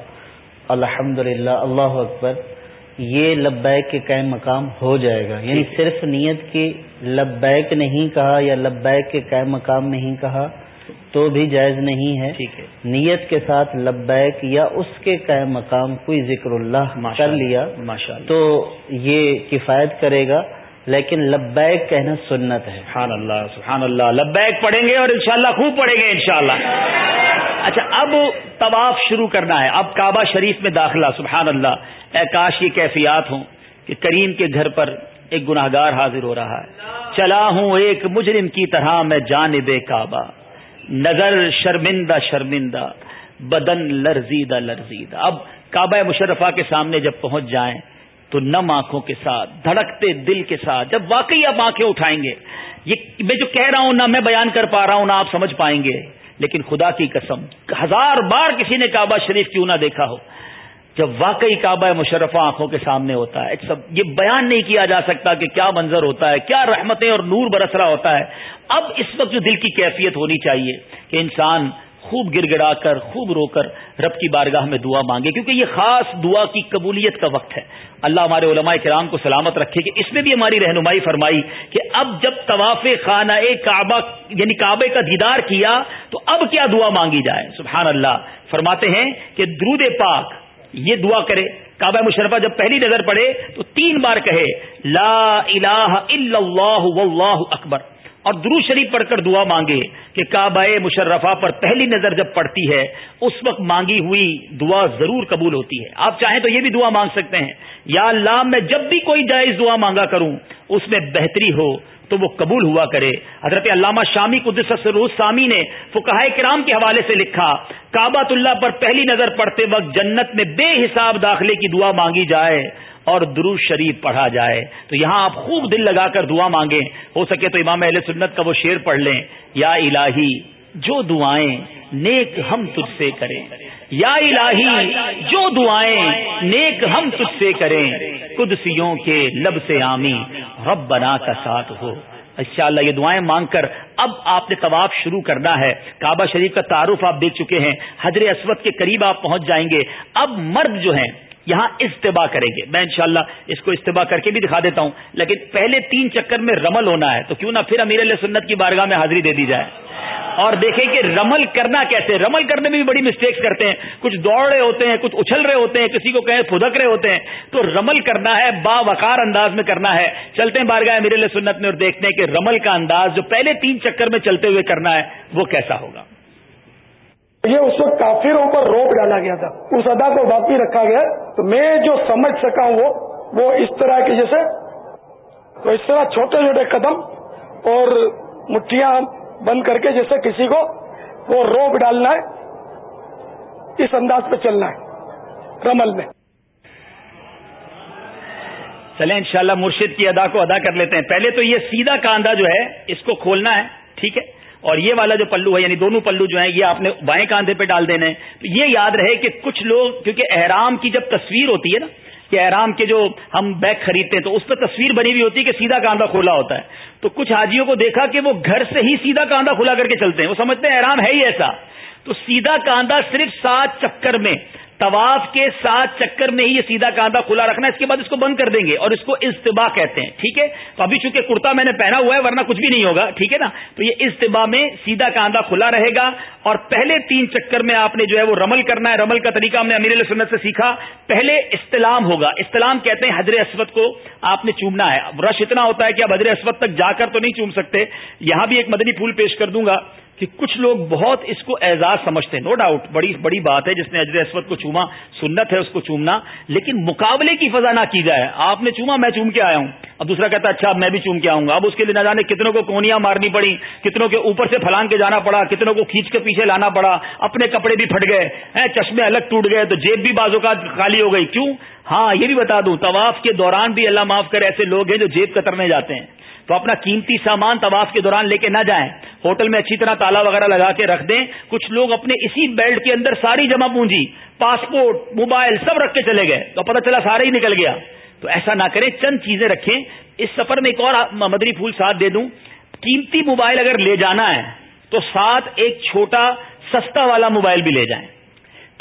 الحمد للہ اللہ اکبر یہ لبیک کے قائم مقام ہو جائے گا۔ یعنی صرف نیت کی لبیک نہیں کہا یا لبیک کے قائم مقام نہیں کہا تو بھی جائز نہیں ہے۔ ٹھیک ہے۔ نیت کے ساتھ لبیک یا اس کے قائم مقام کوئی ذکر اللہ کر لیا تو یہ کفایت کرے گا لیکن لبیک کہنا سنت ہے۔ سبحان اللہ سبحان اللہ۔ لبیک پڑھیں گے اور انشاءاللہ خوب پڑھیں گے انشاءاللہ۔ اچھا اب طواف شروع کرنا ہے۔ اب کعبہ شریف میں داخلہ سبحان اللہ۔ اے کاش یہ کیفیات ہوں کہ کریم کے گھر پر ایک گناہ گار حاضر ہو رہا ہے۔ چلا ہوں ایک مجرم کی طرح میں جانب کعبہ۔ نظر شرمندہ شرمندہ، بدن لرزیدہ لرزیدہ۔ اب کعبہ مشرفہ کے سامنے جب پہنچ جائیں تو نم آنکھوں کے ساتھ، دھڑکتے دل کے ساتھ، جب واقعی آپ آنکھیں اٹھائیں گے۔ یہ میں جو کہہ رہا ہوں نہ میں بیان کر پا رہا ہوں نہ آپ سمجھ پائیں گے، لیکن خدا کی قسم، ہزار بار کسی نے کعبہ شریف کیوں نہ دیکھا ہو۔ جب واقعی کعبہ مشرفہ آنکھوں کے سامنے ہوتا ہے سب یہ بیان نہیں کیا جا سکتا کہ کیا منظر ہوتا ہے، کیا رحمتیں اور نور برس رہا ہوتا ہے۔ اب اس وقت جو دل کی کیفیت ہونی چاہیے کہ انسان خوب گر گڑا کر، خوب رو کر رب کی بارگاہ میں دعا مانگے، کیونکہ یہ خاص دعا کی قبولیت کا وقت ہے۔ اللہ ہمارے علماء کرام کو سلامت رکھے کہ اس میں بھی ہماری رہنمائی فرمائی کہ اب جب طواف خانہ کعبہ یعنی کعبے کا دیدار کیا تو اب کیا دعا مانگی جائے؟ سبحان اللہ۔ فرماتے ہیں کہ درود پاک یہ دعا کرے۔ کعبہ مشرفہ جب پہلی نظر پڑے تو تین بار کہے، لا الہ الا اللہ واللہ اکبر۔ اور درو شریف پڑھ کر دعا مانگے کہ کعبہ مشرفہ پر پہلی نظر جب پڑتی ہے، اس وقت مانگی ہوئی دعا ضرور قبول ہوتی ہے۔ آپ چاہیں تو یہ بھی دعا مانگ سکتے ہیں۔ یا اللہ، میں جب بھی کوئی جائز دعا مانگا کروں، اس میں بہتری ہو تو وہ قبول ہوا کرے۔ حضرت علامہ شامی قدس روز سامی نے فکہ کرام کے حوالے سے لکھا کابت اللہ پر پہلی نظر پڑتے وقت جنت میں بے حساب داخلے کی دعا مانگی جائے اور درو شریف پڑھا جائے۔ تو یہاں آپ خوب دل لگا کر دعا مانگیں۔ ہو سکے تو امام اہل سنت کا وہ شعر پڑھ لیں۔ یا الہی، جو دعائیں نیک ہم تجھ سے کریں۔ یا الہی، جو دعائیں نیک ہم تجھ سے کریں، قدسیوں کے لب سے آمی رب بنا کا ساتھ ہو۔ ان اللہ یہ دعائیں مانگ کر اب آپ نے طواف شروع کرنا ہے۔ کعبہ شریف کا تعارف آپ دیکھ چکے ہیں۔ حضر اسود کے قریب آپ پہنچ جائیں گے۔ اب مرد جو ہیں، یہاں استباع کریں گے۔ میں انشاءاللہ اس کو استباع کر کے بھی دکھا دیتا ہوں۔ لیکن پہلے تین چکر میں رمل ہونا ہے۔ تو کیوں نہ پھر امیر علیہ سنت کی بارگاہ میں حاضری دے دی جائے۔ اور دیکھیں کہ رمل کرنا کیسے رمل کرنے میں بھی بڑی مسٹیکس کرتے ہیں۔ کچھ دوڑ رہے ہوتے ہیں، کچھ اچھل رہے ہوتے ہیں، کسی کو کہیں پھدک رہے ہوتے ہیں۔ تو رمل کرنا ہے با وقار انداز میں کرنا ہے۔ چلتے ہیں بارگاہ میرے لیے سنت میں اور دیکھتے ہیں کہ رمل کا انداز جو پہلے تین چکر میں چلتے ہوئے کرنا ہے، وہ کیسا ہوگا؟ یہ اس وقت کافروں پر روپ ڈالا گیا تھا۔ اس ادا کو باقی رکھا گیا۔ تو میں جو سمجھ سکا ہوں، وہ وہ اس طرح کے جیسے تو اس طرح چھوٹے چھوٹے قدم اور مٹھیاں بند کر کے جیسے کسی کو وہ روپ ڈالنا ہے، اس انداز پہ چلنا ہے، رمل میں۔ چلیں انشاءاللہ مرشد کی ادا کو ادا کر لیتے ہیں۔ پہلے تو یہ سیدھا کاندھا جو ہے، اس کو کھولنا ہے، ٹھیک ہے؟ اور یہ والا جو پلو ہے یعنی دونوں پلو جو ہیں، یہ آپ نے بائیں کاندھے پہ ڈال دینے تو یہ یاد رہے کہ کچھ لوگ، کیونکہ احرام کی جب تصویر ہوتی ہے نا کہ احرام کے جو ہم بیگ خریدتے ہیں تو اس پہ تصویر بنی ہوئی ہوتی ہے کہ سیدھا کاندھا کھولا ہوتا ہے۔ تو کچھ حاجیوں کو دیکھا کہ وہ گھر سے ہی سیدھا کاندھا کھلا کر کے چلتے ہیں۔ وہ سمجھتے ہیں احرام ہے ہی ایسا۔ تو سیدھا کاندھا صرف سات چکر میں طواف کے ساتھ چکر میں ہی یہ سیدھا کاندھا کھلا رکھنا ہے، اس کے بعد اس کو بند کر دیں گے اور اس کو اجتباع کہتے ہیں، ٹھیک ہے؟ تو ابھی چونکہ کرتا میں نے پہنا ہوا ہے، ورنہ کچھ بھی نہیں ہوگا، ٹھیک ہے نا؟ تو یہ اجتباع میں سیدھا کاندھا کھلا رہے گا اور پہلے تین چکر میں آپ نے جو ہے وہ رمل کرنا ہے، رمل کا طریقہ ہم نے امیر علیہ سنت سے سیکھا۔ پہلے استلام ہوگا، استلام کہتے ہیں حضر اسود کو آپ نے چومنا ہے۔ رش اتنا ہوتا ہے کہ اب حضر اسود تک جا کر تو نہیں چوم سکتے۔ یہاں بھی ایک مدنی پھول پیش کر دوں گا۔ کہ کچھ لوگ بہت اس کو اعزاز سمجھتے ہیں نو ڈاؤٹ بڑی بڑی بات ہے، جس نے اجر اسود کو چوما، سنت ہے، اس کو چومنا، لیکن مقابلے کی فضا نہ کی جائے۔ آپ نے چوما، میں چوم کے آیا ہوں۔ اب دوسرا کہتا ہے اچھا میں بھی چوم کے آؤں گا۔ اب اس کے لیے نہ جانے کتنوں کو کونیاں مارنی پڑی، کتنوں کے اوپر سے پھلانگ کے جانا پڑا، کتنوں کو کھینچ کے پیچھے لانا پڑا، اپنے کپڑے بھی پھٹ گئے چشمے الگ ٹوٹ گئے، تو جیب بھی بازو کا خالی ہو گئی۔ کیوں؟ ہاں یہ بھی بتا دوں، طواف کے دوران بھی اللہ معاف کر ایسے لوگ ہیں جو جیب کترنے جاتے ہیں۔ تو اپنا قیمتی سامان طواف کے دوران لے کے نہ جائیں۔ ہوٹل میں اچھی طرح تالا وغیرہ لگا کے رکھ دیں۔ کچھ لوگ اپنے اسی بیلٹ کے اندر ساری جمع پونجی، پاسپورٹ، موبائل سب رکھ کے چلے گئے۔ تو پتہ چلا سارا ہی نکل گیا۔ تو ایسا نہ کریں، چند چیزیں رکھیں۔ اس سفر میں ایک اور مدری پھول ساتھ دے دوں۔ قیمتی موبائل اگر لے جانا ہے، تو ساتھ ایک چھوٹا، سستا والا موبائل بھی لے جائیں۔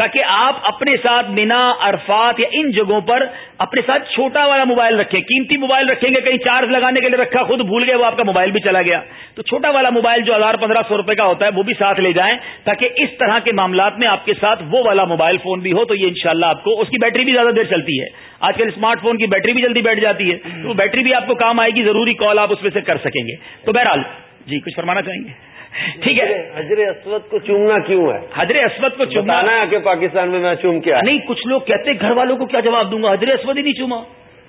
تاکہ آپ اپنے ساتھ مینا عرفات یا ان جگہوں پر اپنے ساتھ چھوٹا والا موبائل رکھیں۔ قیمتی موبائل رکھیں گے، کہیں چارج لگانے کے لیے رکھا، خود بھول گئے، وہ آپ کا موبائل بھی چلا گیا۔ تو چھوٹا والا موبائل جو ہزار پندرہ سو روپے کا ہوتا ہے، وہ بھی ساتھ لے جائیں تاکہ اس طرح کے معاملات میں آپ کے ساتھ وہ والا موبائل فون بھی ہو، تو یہ انشاءاللہ آپ کو، اس کی بیٹری بھی زیادہ دیر چلتی ہے۔ آج کل اسمارٹ فون کی بیٹری بھی جلدی بیٹھ جاتی ہے۔ تو بیٹری بھی آپ کو کام آئے گی، ضروری کال آپ اس میں سے کر سکیں گے۔ تو بہرحال جی کچھ فرمانا چاہیں گے؟ ٹھیک ہے؟ حضر اسود کو چومنا کیوں ہے؟ حضر اسود کو چومنا ہے کہ پاکستان میں میں چوم کیا نہیں کچھ لوگ کہتے گھر والوں کو کیا جواب دوں گا؟ حضر اسود ہی نہیں چوما۔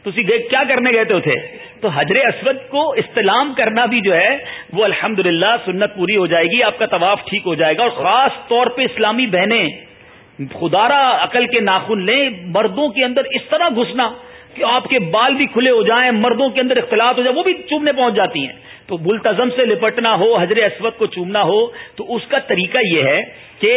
تو کیا کرنے گئے تھے تو حضر اسود کو استلام کرنا بھی جو ہے وہ الحمد سنت پوری ہو جائے گی آپ کا طواف ٹھیک ہو جائے گا۔ اور خاص طور پہ اسلامی بہنیں خدارا عقل کے ناخن لیں مردوں کے اندر اس طرح گھسنا کہ آپ کے بال بھی کھلے ہو جائیں مردوں کے اندر اختلاط ہو جائے وہ بھی چومنے پہنچ جاتی ہیں۔ تو ملتظم سے لپٹنا ہو حضر اسود کو چومنا ہو، تو اس کا طریقہ یہ ہے کہ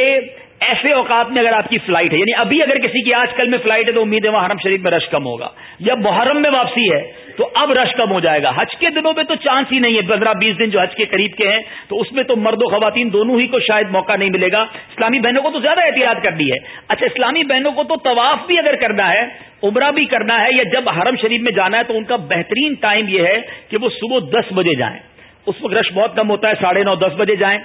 ایسے اوقات میں اگر آپ کی فلائٹ ہے یعنی ابھی اگر کسی کی آج کل میں فلائٹ ہے تو امید ہے وہاں حرم شریف میں رش کم ہوگا، یا محرم میں واپسی ہے تو اب رش کم ہو جائے گا۔ حج کے دنوں میں تو چانس ہی نہیں ہے۔ پندرہ بیس دن جو حج کے قریب کے ہیں، تو اس میں تو مرد و خواتین دونوں ہی کو شاید موقع نہیں ملے گا۔ اسلامی بہنوں کو تو زیادہ احتیاط کر دی ہے۔ اچھا اسلامی بہنوں کو تو طواف بھی اگر کرنا ہے، عمرہ بھی کرنا ہے، یا جب حرم شریف میں جانا ہے، تو ان کا بہترین ٹائم یہ ہے کہ وہ صبح دس بجے جائیں۔ اس وقت رش بہت کم ہوتا ہے، ساڑھے نو، دس بجے جائیں۔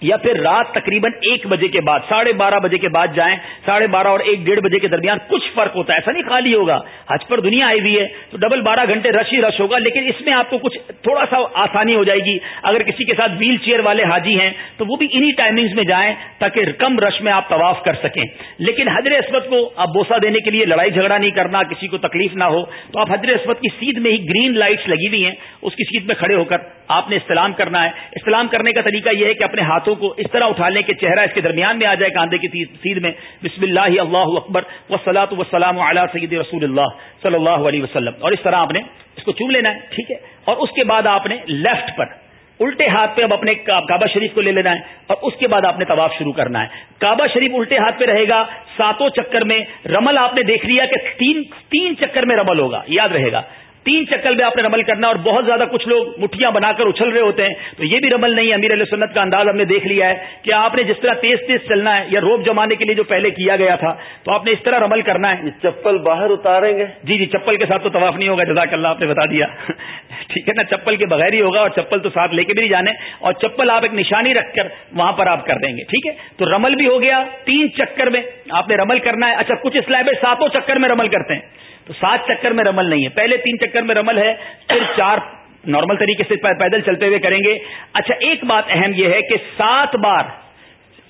یا پھر رات تقریباً ایک بجے کے بعد، ساڑھے بارہ بجے کے بعد جائیں، ساڑھے بارہ اور ایک ڈیڑھ بجے کے درمیان کچھ فرق ہوتا ہے، ایسا نہیں خالی ہوگا۔ حج پر دنیا آئی ہوئی ہے، تو ڈبل بارہ گھنٹے رش ہی رش ہوگا، لیکن اس میں آپ کو کچھ تھوڑا سا آسانی ہو جائے گی۔ اگر کسی کے ساتھ ویل چیئر والے حاجی ہیں، تو وہ بھی انہی ٹائمنگز میں جائیں تاکہ کم رش میں آپ طواف کر سکیں۔ لیکن حضر اسمت کو آپ بوسا دینے کے لیے لڑائی جھگڑا نہیں کرنا، کسی کو تکلیف نہ ہو، تو آپ حضر اسمت کی سیدھ میں ہی گرین لائٹس لگی ہوئی ہیں، اس کی سیدھ میں کھڑے ہو کر آپ نے استعلام کرنا ہے۔ استعلام کرنے کا طریقہ یہ ہے کہ اپنے ہاتھوں کو اس طرح اٹھا لیں کہ چہرہ اس کے درمیان میں آ جائے، کاندھے کی سیدھ میں۔ بسم اللہ اللہ اکبر۔ وسلاۃ وسلام علیہ سید رسول اللہ صلی اللہ علیہ وسلم۔ اور اس طرح آپ نے اس کو چوم لینا ہے، ٹھیک ہے۔ اور اس کے بعد آپ نے لیفٹ پر الٹے ہاتھ پہ اب اپنے کعبہ شریف کو لے لینا ہے۔ اور اس کے بعد آپ نے طواف شروع کرنا ہے۔ کعبہ شریف الٹے ہاتھ پہ رہے گا، ساتوں چکر میں رمل آپ نے دیکھ لیا کہ تین تین چکر میں رمل ہوگا، یاد رہے گا۔ تین چکر میں آپ نے رمل کرنا اور بہت زیادہ کچھ لوگ مٹھیاں بنا کر اچھل رہے ہوتے ہیں تو یہ بھی رمل نہیں امیر علیہ سنت کا انداز ہم نے دیکھ لیا ہے کہ آپ نے جس طرح تیز تیز چلنا ہے یا روپ جمانے کے لیے جو پہلے کیا گیا تھا تو آپ نے اس طرح رمل کرنا ہے۔ چپل باہر اتاریں گے؟ جی جی چپل کے ساتھ تو طواف نہیں ہوگا جزاک اللہ آپ نے بتا دیا۔ ٹھیک ہے نا چپل کے بغیر ہی ہوگا اور چپل تو ساتھ لے کے بھی نہیں جانے۔ اور چپل آپ ایک نشانی رکھ کر وہاں پر آپ کر دیں گے ٹھیک ہے؟ تو رمل بھی ہو گیا تین چکر میں آپ نے رمل کرنا ہے۔ اچھا کچھ اسلام ساتوں چکر میں رمل کرتے ہیں۔ تو سات چکر میں رمل نہیں ہے۔ پہلے تین چکر میں رمل ہے، پھر چار نارمل طریقے سے پیدل چلتے ہوئے کریں گے۔ اچھا ایک بات اہم یہ ہے کہ سات بار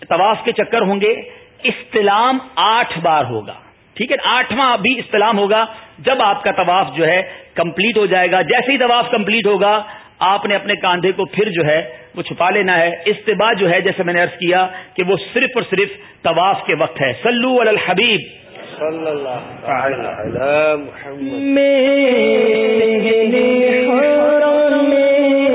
طواف کے چکر ہوں گے، استلام آٹھ بار ہوگا۔ ٹھیک ہے، آٹھواں بھی استلام ہوگا۔ جب آپ کا طواف جو ہے کمپلیٹ ہو جائے گا، جیسے ہی طواف کمپلیٹ ہوگا، آپ نے اپنے کاندھے کو پھر جو ہے وہ چھپا لینا ہے۔ استباع جو ہے، جیسے میں نے ارض کیا کہ وہ صرف اور صرف طواف کے وقت ہے۔ سلو الحبیب۔ صلی اللہ علیہ محمد الحرمین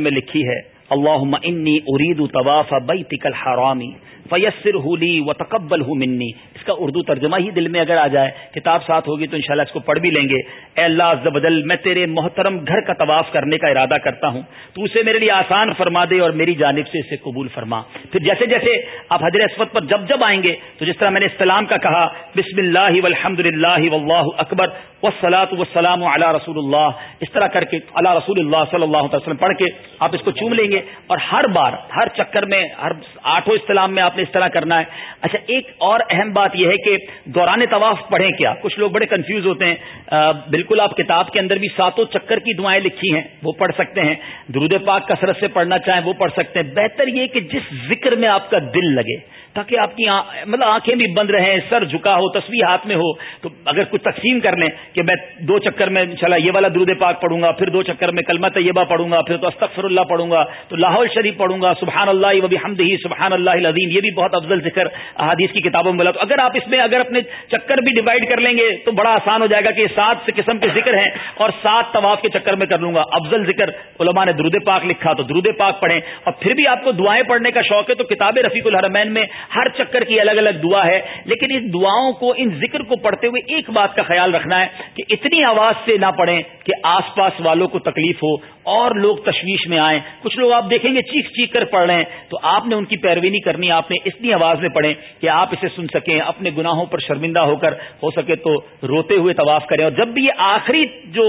میں لکھی ہے اللہ انی ارید طواف بیتک الحرامی۔ فیسر ہولی و تقبل ہوں منی۔ اس کا اردو ترجمہ ہی دل میں اگر آ جائے، کتاب ساتھ ہوگی تو انشاءاللہ اس کو پڑھ بھی لیں گے۔ اے اللہ عز بدل میں تیرے محترم گھر کا طواف کرنے کا ارادہ کرتا ہوں۔ تو اسے میرے لیے آسان فرما دے اور میری جانب سے اسے قبول فرما۔ پھر جیسے جیسے آپ حضر اسود پر جب جب آئیں گے، تو جس طرح میں نے اسلام کا کہا بسم اللہ والحمد للہ واللہ اکبر، والصلاة والسلام علی رسول اللہ اس طرح کر کے اللہ رسول اللہ صلی اللہ علیہ وسلم پڑھ کے آپ اس کو چوم لیں گے۔ اور ہر بار، ہر چکر میں، ہر آٹھوں اسلام میں آپ نے اس طرح کرنا ہے۔ اچھا ایک اور اہم بات یہ ہے کہ دوران طواف پڑھیں کیا؟ کچھ لوگ بڑے کنفیوز ہوتے ہیں۔ بالکل آپ کتاب کے اندر بھی ساتوں چکر کی دعائیں لکھی ہیں، وہ پڑھ سکتے ہیں۔ درود پاک کثرت سے پڑھنا چاہیں وہ پڑھ سکتے ہیں۔ بہتر یہ کہ جس ذکر میں آپ کا دل لگے تاکہ آپ کی مطلب آنکھیں بھی بند رہیں، سر جھکا ہو، تصویر ہاتھ میں ہو، تو اگر کچھ تقسیم کر لیں کہ میں دو چکر میں چلا یہ والا درود پاک پڑھوں گا، پھر دو چکر میں کلمہ طیبہ پڑھوں گا، پھر تو استغفر اللہ پڑھوں گا، تو لاہور شریف پڑھوں گا سبحان اللہ وبی حمد ہی سبحان اللہ عظیم یہ بھی بہت افضل ذکر احادیث کی کتابوں میں بولا تو اگر آپ اس میں اگر اپنے چکر بھی ڈیوائڈ کر لیں گے تو بڑا آسان ہو جائے گا کہ یہ سات قسم کے ذکر ہیں اور سات طواف کے چکر میں کر لوں گا۔ افضل ذکر علماء نے درود پاک لکھا تو درود پاک پڑھیں اور پھر بھی آپ کو دعائیں پڑھنے کا شوق ہے تو کتاب رفیق الحرمین میں ہر چکر کی الگ الگ دعا ہے، لیکن ان دعاؤں کو، ان ذکر کو پڑھتے ہوئے ایک بات کا خیال رکھنا ہے کہ اتنی آواز سے نہ پڑھیں کہ آس پاس والوں کو تکلیف ہو اور لوگ تشویش میں آئیں۔ کچھ لوگ آپ دیکھیں گے چیخ چیخ کر پڑھ رہے ہیں۔ تو آپ نے ان کی پیروی نہیں کرنی، آپ نے اتنی آواز میں پڑھیں کہ آپ اسے سن سکیں، اپنے گناہوں پر شرمندہ ہو کر ہو سکے تو روتے ہوئے طواف کریں۔ اور جب بھی یہ آخری جو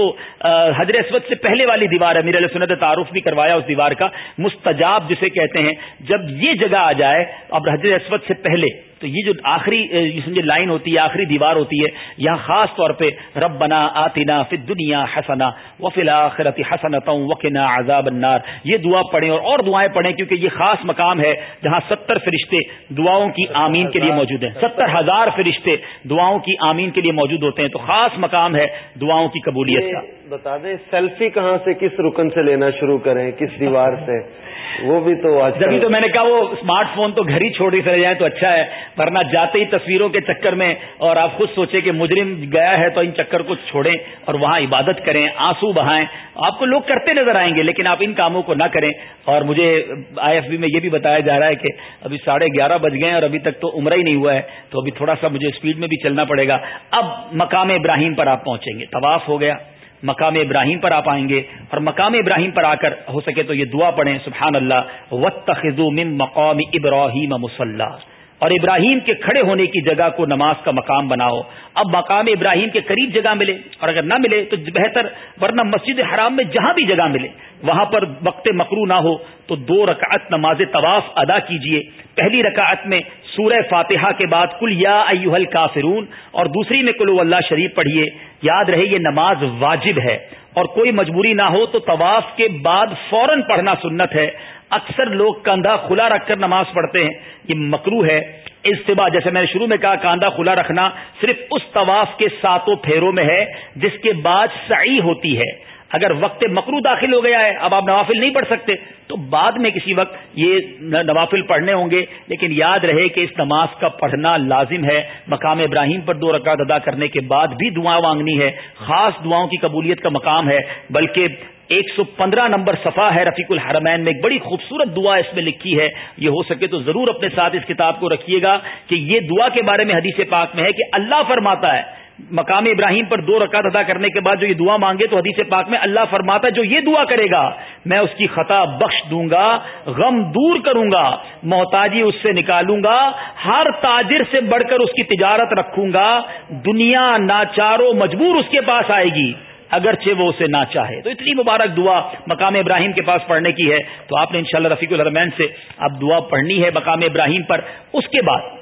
حضر اسود سے پہلے والی دیوار ہے، میرے سنت تعارف بھی کروایا اس دیوار کا، مستجاب جسے کہتے ہیں، جب یہ جگہ آ جائے، اب حضر اسود سے پہلے تو یہ جو آخری سمجھے لائن ہوتی ہے، آخری دیوار ہوتی ہے، یہاں خاص طور پہ رب بنا آتینا فی دنیا حسنا وفی الآخرت حسنت وقنا عذاب النار۔ یہ دعا پڑھیں اور اور دعائیں پڑھیں کیونکہ یہ خاص مقام ہے جہاں ستر فرشتے دعاؤں کی آمین کے لیے موجود ہیں۔ ستر ہزار فرشتے دعاؤں کی آمین کے لیے موجود ہوتے ہیں۔ تو خاص مقام ہے دعاؤں کی قبولیت کا۔ بتا دیں، سیلفی کہاں سے، کس رکن سے لینا شروع کریں، کس دیوار سے؟ وہ بھی تو جبھی تو میں نے کہا وہ اسمارٹ فون تو گھر ہی چھوڑ کے چلے جائیں تو اچھا ہے، ورنہ جاتے ہی تصویروں کے چکر میں اور آپ خود سوچے کہ مجرم گیا ہے تو ان چکر کو چھوڑیں اور وہاں عبادت کریں، آنسو بہائیں۔ آپ کو لوگ کرتے نظر آئیں گے، لیکن آپ ان کاموں کو نہ کریں۔ اور مجھے آئی ایف بی میں یہ بھی بتایا جا رہا ہے کہ ابھی ساڑھے گیارہ بج گئے اور ابھی تک تو عمرہ ہی نہیں ہوا ہے، تو ابھی تھوڑا سا مجھے اسپیڈ میں بھی چلنا پڑے گا۔ اب مقام ابراہیم پر آپ پہنچیں گے۔ طواف ہو گیا۔ مقام ابراہیم پر آپ آئیں گے اور مقام ابراہیم پر آ کر ہو سکے تو یہ دعا پڑھیں، سبحان اللہ و من مقام ابراہیم مسلح اور ابراہیم کے کھڑے ہونے کی جگہ کو نماز کا مقام بناؤ۔ اب مقام ابراہیم کے قریب جگہ ملے اور اگر نہ ملے تو بہتر، ورنہ مسجد حرام میں جہاں بھی جگہ ملے، وہاں پر وقت مکرو نہ ہو تو دو رکعت نماز طواف ادا کیجیے پہلی رکعت میں سورہ فاتحہ کے بعد کل یا ایوہل کافرون اور دوسری میں کلو اللہ شریف پڑھیے، یاد رہے یہ نماز واجب ہے، اور کوئی مجبوری نہ ہو تو طواف کے بعد فوراً پڑھنا سنت ہے۔ اکثر لوگ کاندھا کھلا رکھ کر نماز پڑھتے ہیں، یہ مکرو ہے۔ اجتباع جیسے میں نے شروع میں کہا، کاندھا کھلا رکھنا صرف اس طواف کے ساتوں پھیروں میں ہے، جس کے بعد سعی ہوتی ہے۔ اگر وقت مکرو داخل ہو گیا ہے، اب آپ نوافل نہیں پڑھ سکتے، تو بعد میں کسی وقت یہ نوافل پڑھنے ہوں گے۔ لیکن یاد رہے کہ اس نماز کا پڑھنا لازم ہے۔ مقام ابراہیم پر دو رکعت ادا کرنے کے بعد بھی دعا مانگنی ہے۔ خاص دعاؤں کی قبولیت کا مقام ہے، بلکہ ایک سو پندرہ نمبر صفحہ ہے رفیق الحرمین میں، ایک بڑی خوبصورت دعا اس میں لکھی ہے۔ یہ ہو سکے تو ضرور اپنے ساتھ اس کتاب کو رکھیے گا کہ یہ دعا کے بارے میں حدیث پاک میں ہے کہ اللہ فرماتا ہے مقام ابراہیم پر دو رکعت ادا کرنے کے بعد جو یہ دعا مانگے تو حدیث پاک میں اللہ فرماتا ہے، جو یہ دعا کرے گا، میں اس کی خطا بخش دوں گا، غم دور کروں گا، محتاجی اس سے نکالوں گا، ہر تاجر سے بڑھ کر اس کی تجارت رکھوں گا، دنیا ناچارو مجبور اس کے پاس آئے گی، اگرچہ وہ اسے نہ چاہے۔ تو اتنی مبارک دعا مقام ابراہیم کے پاس پڑھنے کی ہے۔ تو آپ نے انشاءاللہ رفیق الرحمین سے اب دعا پڑھنی ہے مقام ابراہیم پر، اس کے بعد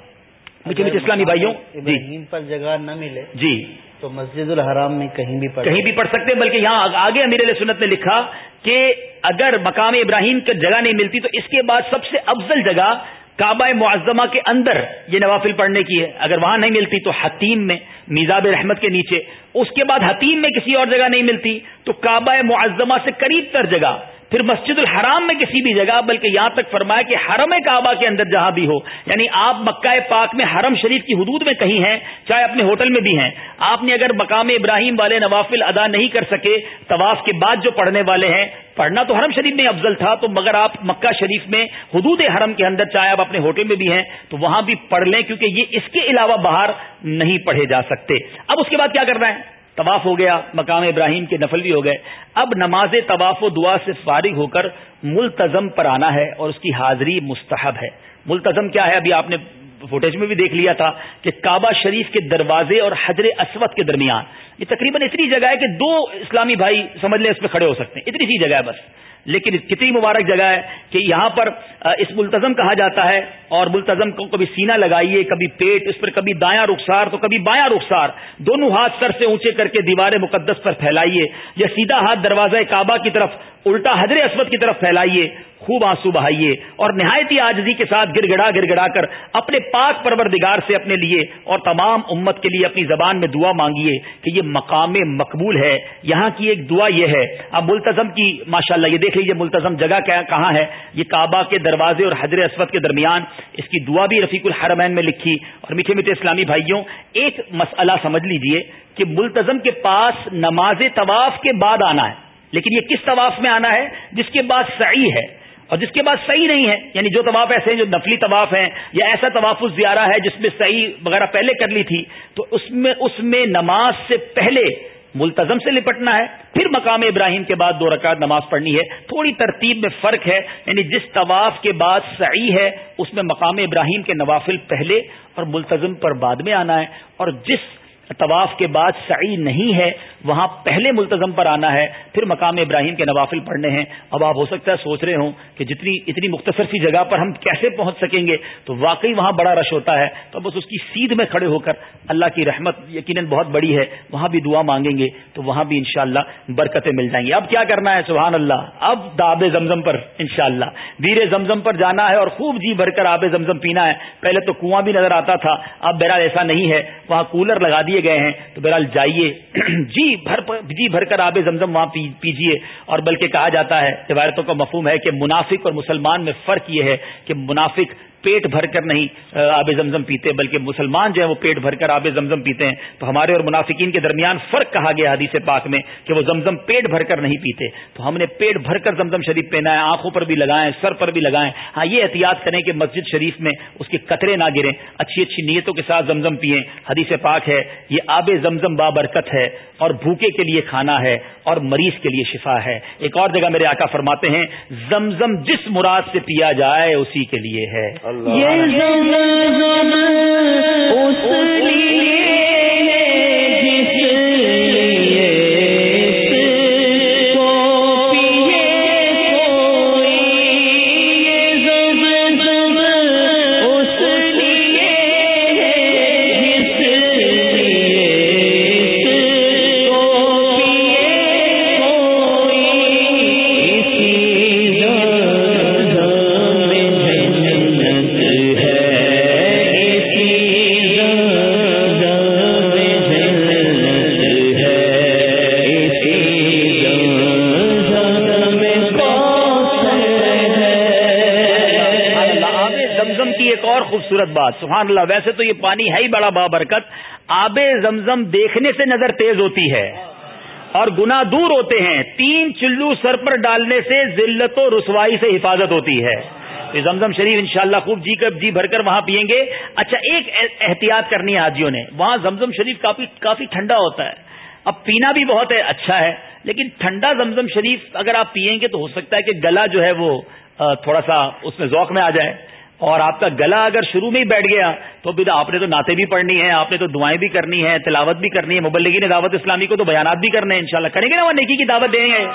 میٹھے میٹھے اسلامی بھائیوں جی۔ ابراہیم پر جگہ نہ ملے جی۔ تو مسجد الحرام میں کہیں بھی پڑھ کہیں بھی پڑھ سکتے ہیں بلکہ یہاں آگے امیر علیہ سنت نے لکھا کہ اگر مقام ابراہیم کی جگہ نہیں ملتی تو اس کے بعد سب سے افضل جگہ کعبہ معظمہ کے اندر یہ نوافل پڑھنے کی ہے۔ اگر وہاں نہیں ملتی تو حتیم میں میزاب رحمت کے نیچے۔ اس کے بعد حتیم میں کسی اور جگہ نہیں ملتی تو کعبہ معظمہ سے قریب تر جگہ پھر مسجد الحرام میں کسی بھی جگہ، بلکہ یہاں تک فرمایا کہ حرم کعبہ کے اندر جہاں بھی ہو یعنی آپ مکہ پاک میں حرم شریف کی حدود میں کہیں ہیں، چاہے اپنے ہوٹل میں بھی ہیں، آپ نے اگر مقام ابراہیم والے نوافل ادا نہیں کر سکے، طواف کے بعد جو پڑھنے والے ہیں، پڑھنا تو حرم شریف میں افضل تھا، تو مگر آپ مکہ شریف میں حدود حرم کے اندر، چاہے آپ اپنے ہوٹل میں بھی ہیں، تو وہاں بھی پڑھ لیں، کیونکہ یہ اس کے علاوہ باہر نہیں پڑھے جا سکتے۔ اب اس کے بعد کیا کرنا ہے؟ طواف ہو گیا، مقام ابراہیم کے نفل بھی ہو گئے۔ اب نماز طواف و دعا سے فارغ ہو کر ملتظم پر آنا ہے اور اس کی حاضری مستحب ہے۔ ملتظم کیا ہے؟ ابھی آپ نے فوٹیج میں بھی دیکھ لیا تھا کہ کعبہ شریف کے دروازے اور حجر اسود کے درمیان، یہ تقریباً اتنی جگہ ہے کہ دو اسلامی بھائی سمجھ لیں اس پہ کھڑے ہو سکتے ہیں۔ اتنی سی جگہ ہے بس۔ لیکن کتنی مبارک جگہ ہے کہ یہاں پر اس ملتظم کہا جاتا ہے اور ملتظم کو کبھی سینہ لگائیے، کبھی پیٹ، اس پر کبھی دایاں رخسار، تو کبھی بایاں رخسار، دونوں ہاتھ سر سے اونچے کر کے دیوار مقدس پر پھیلائیے یا سیدھا ہاتھ دروازہ کعبہ کی طرف، الٹا حضر اسود کی طرف پھیلائیے۔ خوب آنسو بہائیے اور نہایتی آجزی کے ساتھ گر گڑا گر گڑا کر اپنے پاک پروردگار سے اپنے لیے اور تمام امت کے لیے اپنی زبان میں دعا مانگیے کہ یہ مقام مقبول ہے۔ یہاں کی ایک دعا یہ ہے۔ اب ملتظم کی ماشاء اللہ یہ دیکھ لیجیے ملتظم جگہ کیا کہاں ہے۔ یہ کعبہ کے دروازے اور حضر اسود کے درمیان اس کی دعا بھی رفیق الحرمین میں لکھی اور میٹھے میٹھے اسلامی بھائیوں، ایک مسئلہ سمجھ لیجیے کہ ملتظم کے پاس نماز طواف کے بعد آنا ہے۔ لیکن یہ کس طواف میں آنا ہے؟ جس کے بعد سعی ہے۔ اور جس کے بعد صحیح نہیں ہے یعنی جو طواف ایسے ہیں جو نفلی طواف ہیں، یا ایسا طواف زیارہ ہے جس میں صحیح وغیرہ پہلے کر لی تھی، تو اس میں اس میں نماز سے پہلے ملتظم سے لپٹنا ہے، پھر مقام ابراہیم کے بعد دو رکعت نماز پڑھنی ہے۔ تھوڑی ترتیب میں فرق ہے یعنی جس طواف کے بعد صحیح ہے، اس میں مقام ابراہیم کے نوافل پہلے اور ملتظم پر بعد میں آنا ہے۔ اور جس طواف کے بعد سعی نہیں ہے، وہاں پہلے ملتظم پر آنا ہے، پھر مقام ابراہیم کے نوافل پڑھنے ہیں۔ اب آپ ہو سکتا ہے سوچ رہے ہوں کہ جتنی، اتنی مختصر سی جگہ پر ہم کیسے پہنچ سکیں گے، تو واقعی وہاں بڑا رش ہوتا ہے۔ تو بس اس کی سیدھ میں کھڑے ہو کر اللہ کی رحمت یقیناً بہت بڑی ہے، وہاں بھی دعا مانگیں گے، تو وہاں بھی انشاءاللہ برکتیں مل جائیں گی۔ اب کیا کرنا ہے؟ سبحان اللہ۔ اب داب زمزم پر، انشاءاللہ۔ شاء زمزم پر جانا ہے اور خوب جی بھر کر آب زمزم پینا ہے۔ پہلے تو کنواں بھی نظر آتا تھا، اب بہرحال ایسا نہیں ہے۔ وہاں کولر لگا دیے گئے ہیں، تو بہرحال جائیے۔ جی بھر جی بھر کر آب زمزم وہاں پیجیے۔ اور بلکہ کہا جاتا ہے، روایتوں کا مفہوم ہے کہ منافق اور مسلمان میں فرق یہ ہے کہ منافق پیٹ بھر کر نہیں آب زمزم پیتے، بلکہ مسلمان جو ہے وہ پیٹ بھر کر آب زمزم پیتے ہیں۔ تو ہمارے اور منافقین کے درمیان فرق کہا گیا حدیث پاک میں کہ وہ زمزم پیٹ بھر کر نہیں پیتے۔ تو ہم نے پیٹ بھر کر زمزم شریف پینا ہے، آنکھوں پر بھی لگائیں، سر پر بھی لگائیں۔ ہاں یہ احتیاط کریں کہ مسجد شریف میں اس کے قطرے نہ گریں، اچھی اچھی نیتوں کے ساتھ زمزم پیئیں۔ حدیث پاک ہے، یہ آب زمزم بابرکت ہے اور بھوکے کے لیے کھانا ہے اور مریض کے لیے شفا ہے۔ ایک اور جگہ میرے آقا فرماتے ہیں، زمزم جس مراد سے پیا جائے، اسی کے لیے ہے۔ خوبصورت بات. سبحان اللہ، ویسے تو یہ پانی ہے ہی بڑا بابرکت آب زمزم دیکھنے سے نظر تیز ہوتی ہے اور گنا دور ہوتے ہیں۔ تین چلو سر پر ڈالنے سے ذلت و رسوائی سے حفاظت ہوتی ہے۔ زمزم شریف انشاءاللہ خوب جی کر جی بھر کر وہاں پیئیں گے۔ اچھا ایک احتیاط کرنی ہے حاجیوں نے۔ وہاں زمزم شریف کافی کافی ٹھنڈا ہوتا ہے۔ اب پینا بھی بہت ہے اچھا ہے، لیکن ٹھنڈا زمزم شریف اگر آپ پیئیں گے تو ہو سکتا ہے کہ گلا جو ہے وہ تھوڑا سا اس میں ذوق میں آ جائے۔ اور آپ کا گلا اگر شروع میں ہی بیٹھ گیا تو پھر آپ نے تو ناطے بھی پڑھنی ہے آپ نے تو دعائیں بھی کرنی ہے تلاوت بھی کرنی ہے مبلگی نے دعوت اسلامی کو تو بیانات بھی کرنے ہیں انشاءاللہ۔ کریں گے نا وہ نیکی کی دعوت دیں گے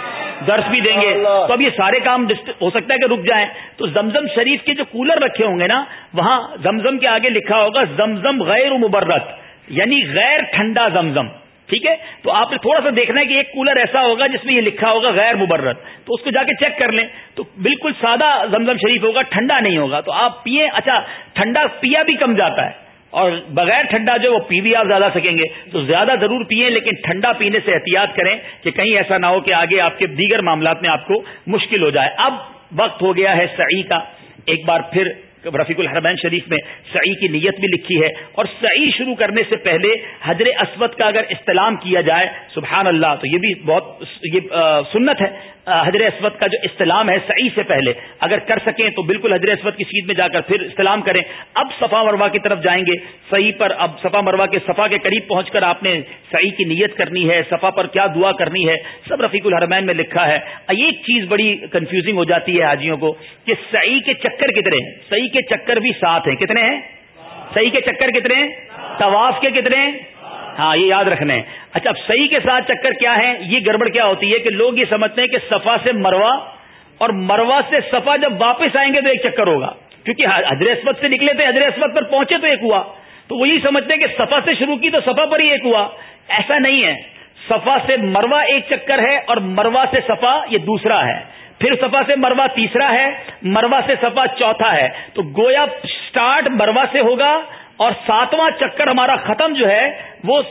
درس بھی دیں گے۔ تو اب یہ سارے کام ہو سکتا ہے کہ رک جائیں۔ تو زمزم شریف کے جو کولر رکھے ہوں گے نا وہاں زمزم کے آگے لکھا ہوگا زمزم غیر مبرت یعنی غیر ٹھنڈا زمزم۔ ٹھیک ہے؟ تو آپ نے تھوڑا سا دیکھنا ہے کہ ایک کولر ایسا ہوگا جس میں یہ لکھا ہوگا غیر مبرت تو اس کو جا کے چیک کر لیں۔ تو بالکل سادہ زمزم شریف ہوگا، ٹھنڈا نہیں ہوگا۔ تو آپ پیئیں۔ اچھا ٹھنڈا پیا بھی کم جاتا ہے۔ اور بغیر ٹھنڈا جو وہ پی بھی آپ زیادہ سکیں گے۔ تو زیادہ ضرور پیئیں، لیکن ٹھنڈا پینے سے احتیاط کریں کہ کہیں ایسا نہ ہو کہ آگے آپ کے دیگر معاملات میں آپ کو مشکل ہو جائے۔ اب وقت ہو گیا ہے سعی کا۔ ایک بار پھر رفیق الحرمین شریف میں سعی کی نیت بھی لکھی ہے اور سعی شروع کرنے سے پہلے حضر اسود کا اگر استعلام کیا جائے، سبحان اللہ، تو یہ بھی بہت، یہ سنت ہے۔ حضر اسود کا جو استعلام ہے سعی سے پہلے۔ اگر کر سکیں تو بالکل حضر اسود کی سیٹ میں جا کر پھر استعلام کریں۔ اب صفا مروا کی طرف جائیں گے۔ صحیح پر اب صفا مروا کے صفا کے قریب پہنچ کر آپ نے سعی کی نیت کرنی ہے، صفا پر کیا دعا کرنی ہے، سب رفیق الحرمین میں لکھا ہے۔ ایک چیز بڑی کنفیوزنگ ہو جاتی ہے حاجیوں کو کہ سعی کے چکر کتنے ہیں۔ صحیح کے چکر بھی ساتھ ہیں۔ کتنے ہیں؟ صحیح کے چکر کتنے ہیں؟ طواف کے کتنے ہیں؟ ہاں یہ یاد رکھنا ہے۔ اچھا اب صحیح کے ساتھ چکر کیا ہے؟ یہ گڑبڑ کیا ہوتی ہے کہ لوگ یہ سمجھتے ہیں کہ سفا سے مروا اور مروا سے سفا جب واپس آئیں گے تو ایک چکر ہوگا۔ کیونکہ حضر اسمت سے نکلے تھے حضر اسمت پر پہنچے تو ایک ہوا۔ تو وہ سمجھتے ہیں کہ سفا سے شروع کی تو سفا پر ہی ایک ہوا۔ ایسا نہیں ہے۔ سفا سے مروا ایک چکر ہے اور مروا سے سفا یہ دوسرا ہے۔ پھر سفا سے مروا تیسرا ہے مروا سے سفا چوتھا ہے۔ تو گویا سٹارٹ مروا سے ہوگا اور ساتواں چکر ہمارا ختم جو ہے وہ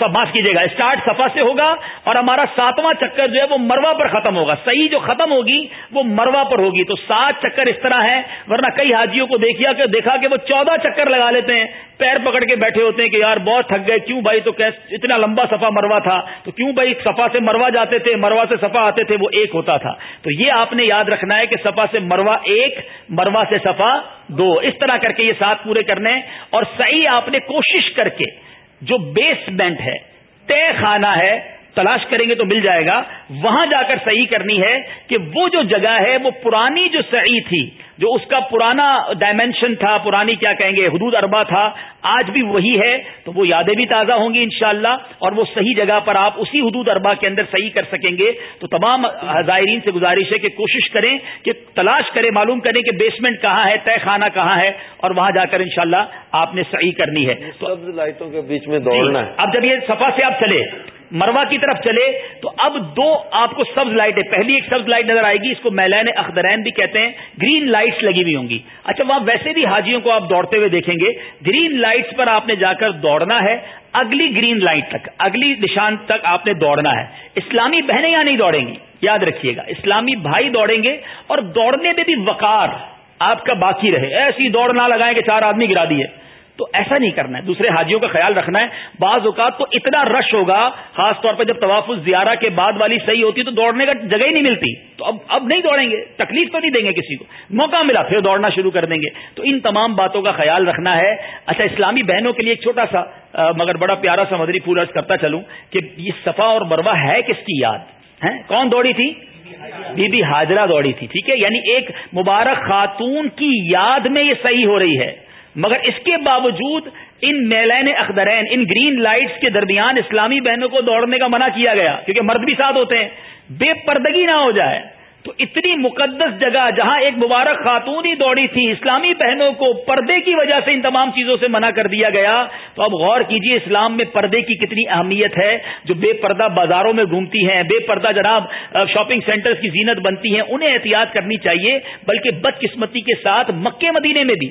معاف کیجیے گا۔ اسٹارٹ سفا سے ہوگا اور ہمارا ساتواں چکر جو ہے وہ مروا پر ختم ہوگا۔ صحیح جو ختم ہوگی وہ مروا پر ہوگی۔ تو سات چکر اس طرح ہے ورنہ کئی حاجیوں کو دیکھیا کہ دیکھا کہ وہ چودہ چکر لگا لیتے ہیں۔ پیر پکڑ کے بیٹھے ہوتے ہیں کہ یار بہت تھک گئے، کیوں بھائی تو اتنا لمبا سفا مروا تھا۔ تو کیوں بھائی سفا سے مروا جاتے تھے، مروا سے سفا آتے تھے، وہ ایک ہوتا تھا۔ تو یہ آپ نے یاد رکھنا ہے کہ سفا سے مروا ایک، مروا سے سفا دو۔ اس طرح کر کے یہ ساتھ پورے کرنے اور صحیح آپ نے کوشش کر کے جو بیسمنٹ ہے طے خانہ ہے تلاش کریں گے تو مل جائے گا۔ وہاں جا کر صحیح کرنی ہے کہ وہ جو جگہ ہے وہ پرانی جو صحیح تھی جو اس کا پرانا ڈائمینشن تھا پرانی کیا کہیں گے حدود اربا تھا آج بھی وہی ہے۔ تو وہ یادیں بھی تازہ ہوں گی انشاءاللہ اور وہ صحیح جگہ پر آپ اسی حدود اربا کے اندر صحیح کر سکیں گے۔ تو تمام زائرین سے گزارش ہے کہ کوشش کریں کہ تلاش کریں معلوم کریں کہ بیسمنٹ کہاں ہے طے خانہ کہاں ہے اور وہاں جا کر انشاءاللہ آپ نے صحیح کرنی ہے۔ لائٹوں کے بیچ میں دوڑنا ہے۔ اب جب یہ سفا سے آپ چلے مروا کی طرف چلے، تو اب دو آپ کو سبز لائٹیں، پہلی ایک سبز لائٹ نظر آئے گی، اس کو میلین اخدرین بھی کہتے ہیں، گرین لائٹس لگی ہوئی ہوں گی۔ اچھا وہاں ویسے بھی حاجیوں کو آپ دوڑتے ہوئے دیکھیں گے، گرین لائٹس پر آپ نے جا کر دوڑنا ہے، اگلی گرین لائٹ تک، اگلی نشان تک آپ نے دوڑنا ہے۔ اسلامی بہنیں یہاں نہیں دوڑیں گی، یاد رکھیے گا، اسلامی بھائی دوڑیں گے اور دوڑنے میں بھی وقار آپ کا باقی رہے۔ ایسی دوڑ نہ لگائیں کہ چار آدمی گرا دیے۔ تو ایسا نہیں کرنا ہے۔ دوسرے حاجیوں کا خیال رکھنا ہے۔ بعض اوقات تو اتنا رش ہوگا، خاص طور پہ جب طواف زیارہ کے بعد والی صحیح ہوتی تو دوڑنے کا جگہ ہی نہیں ملتی۔ تو اب اب نہیں دوڑیں گے، تکلیف تو نہیں دیں گے کسی کو۔ موقع ملا، پھر دوڑنا شروع کر دیں گے۔ تو ان تمام باتوں کا خیال رکھنا ہے۔ اچھا اسلامی بہنوں کے لیے ایک چھوٹا سا مگر بڑا پیارا سا مدری پورا کرتا چلوں کہ یہ صفا اور بروا ہے کس کی یاد؟ ہے کون دوڑی تھی؟ بی بی حاجرہ دوڑی تھی، ٹھیک ہے؟ یعنی ایک مبارک خاتون کی یاد میں یہ صحیح ہو رہی ہے۔ مگر اس کے باوجود ان میلین اخدرین، ان گرین لائٹس کے درمیان اسلامی بہنوں کو دوڑنے کا منع کیا گیا، کیونکہ مرد بھی ساتھ ہوتے ہیں، بے پردگی نہ ہو جائے۔ تو اتنی مقدس جگہ جہاں ایک مبارک خاتون ہی دوڑی تھی، اسلامی بہنوں کو پردے کی وجہ سے ان تمام چیزوں سے منع کر دیا گیا، تو اب غور کیجیے اسلام میں پردے کی کتنی اہمیت ہے، جو بے پردہ بازاروں میں گھومتی ہیں، بے پردہ جناب شاپنگ سینٹر کی زینت بنتی ہیں، انہیں احتیاط کرنی چاہیے، بلکہ بدقسمتی کے ساتھ مکے مدینے میں بھی۔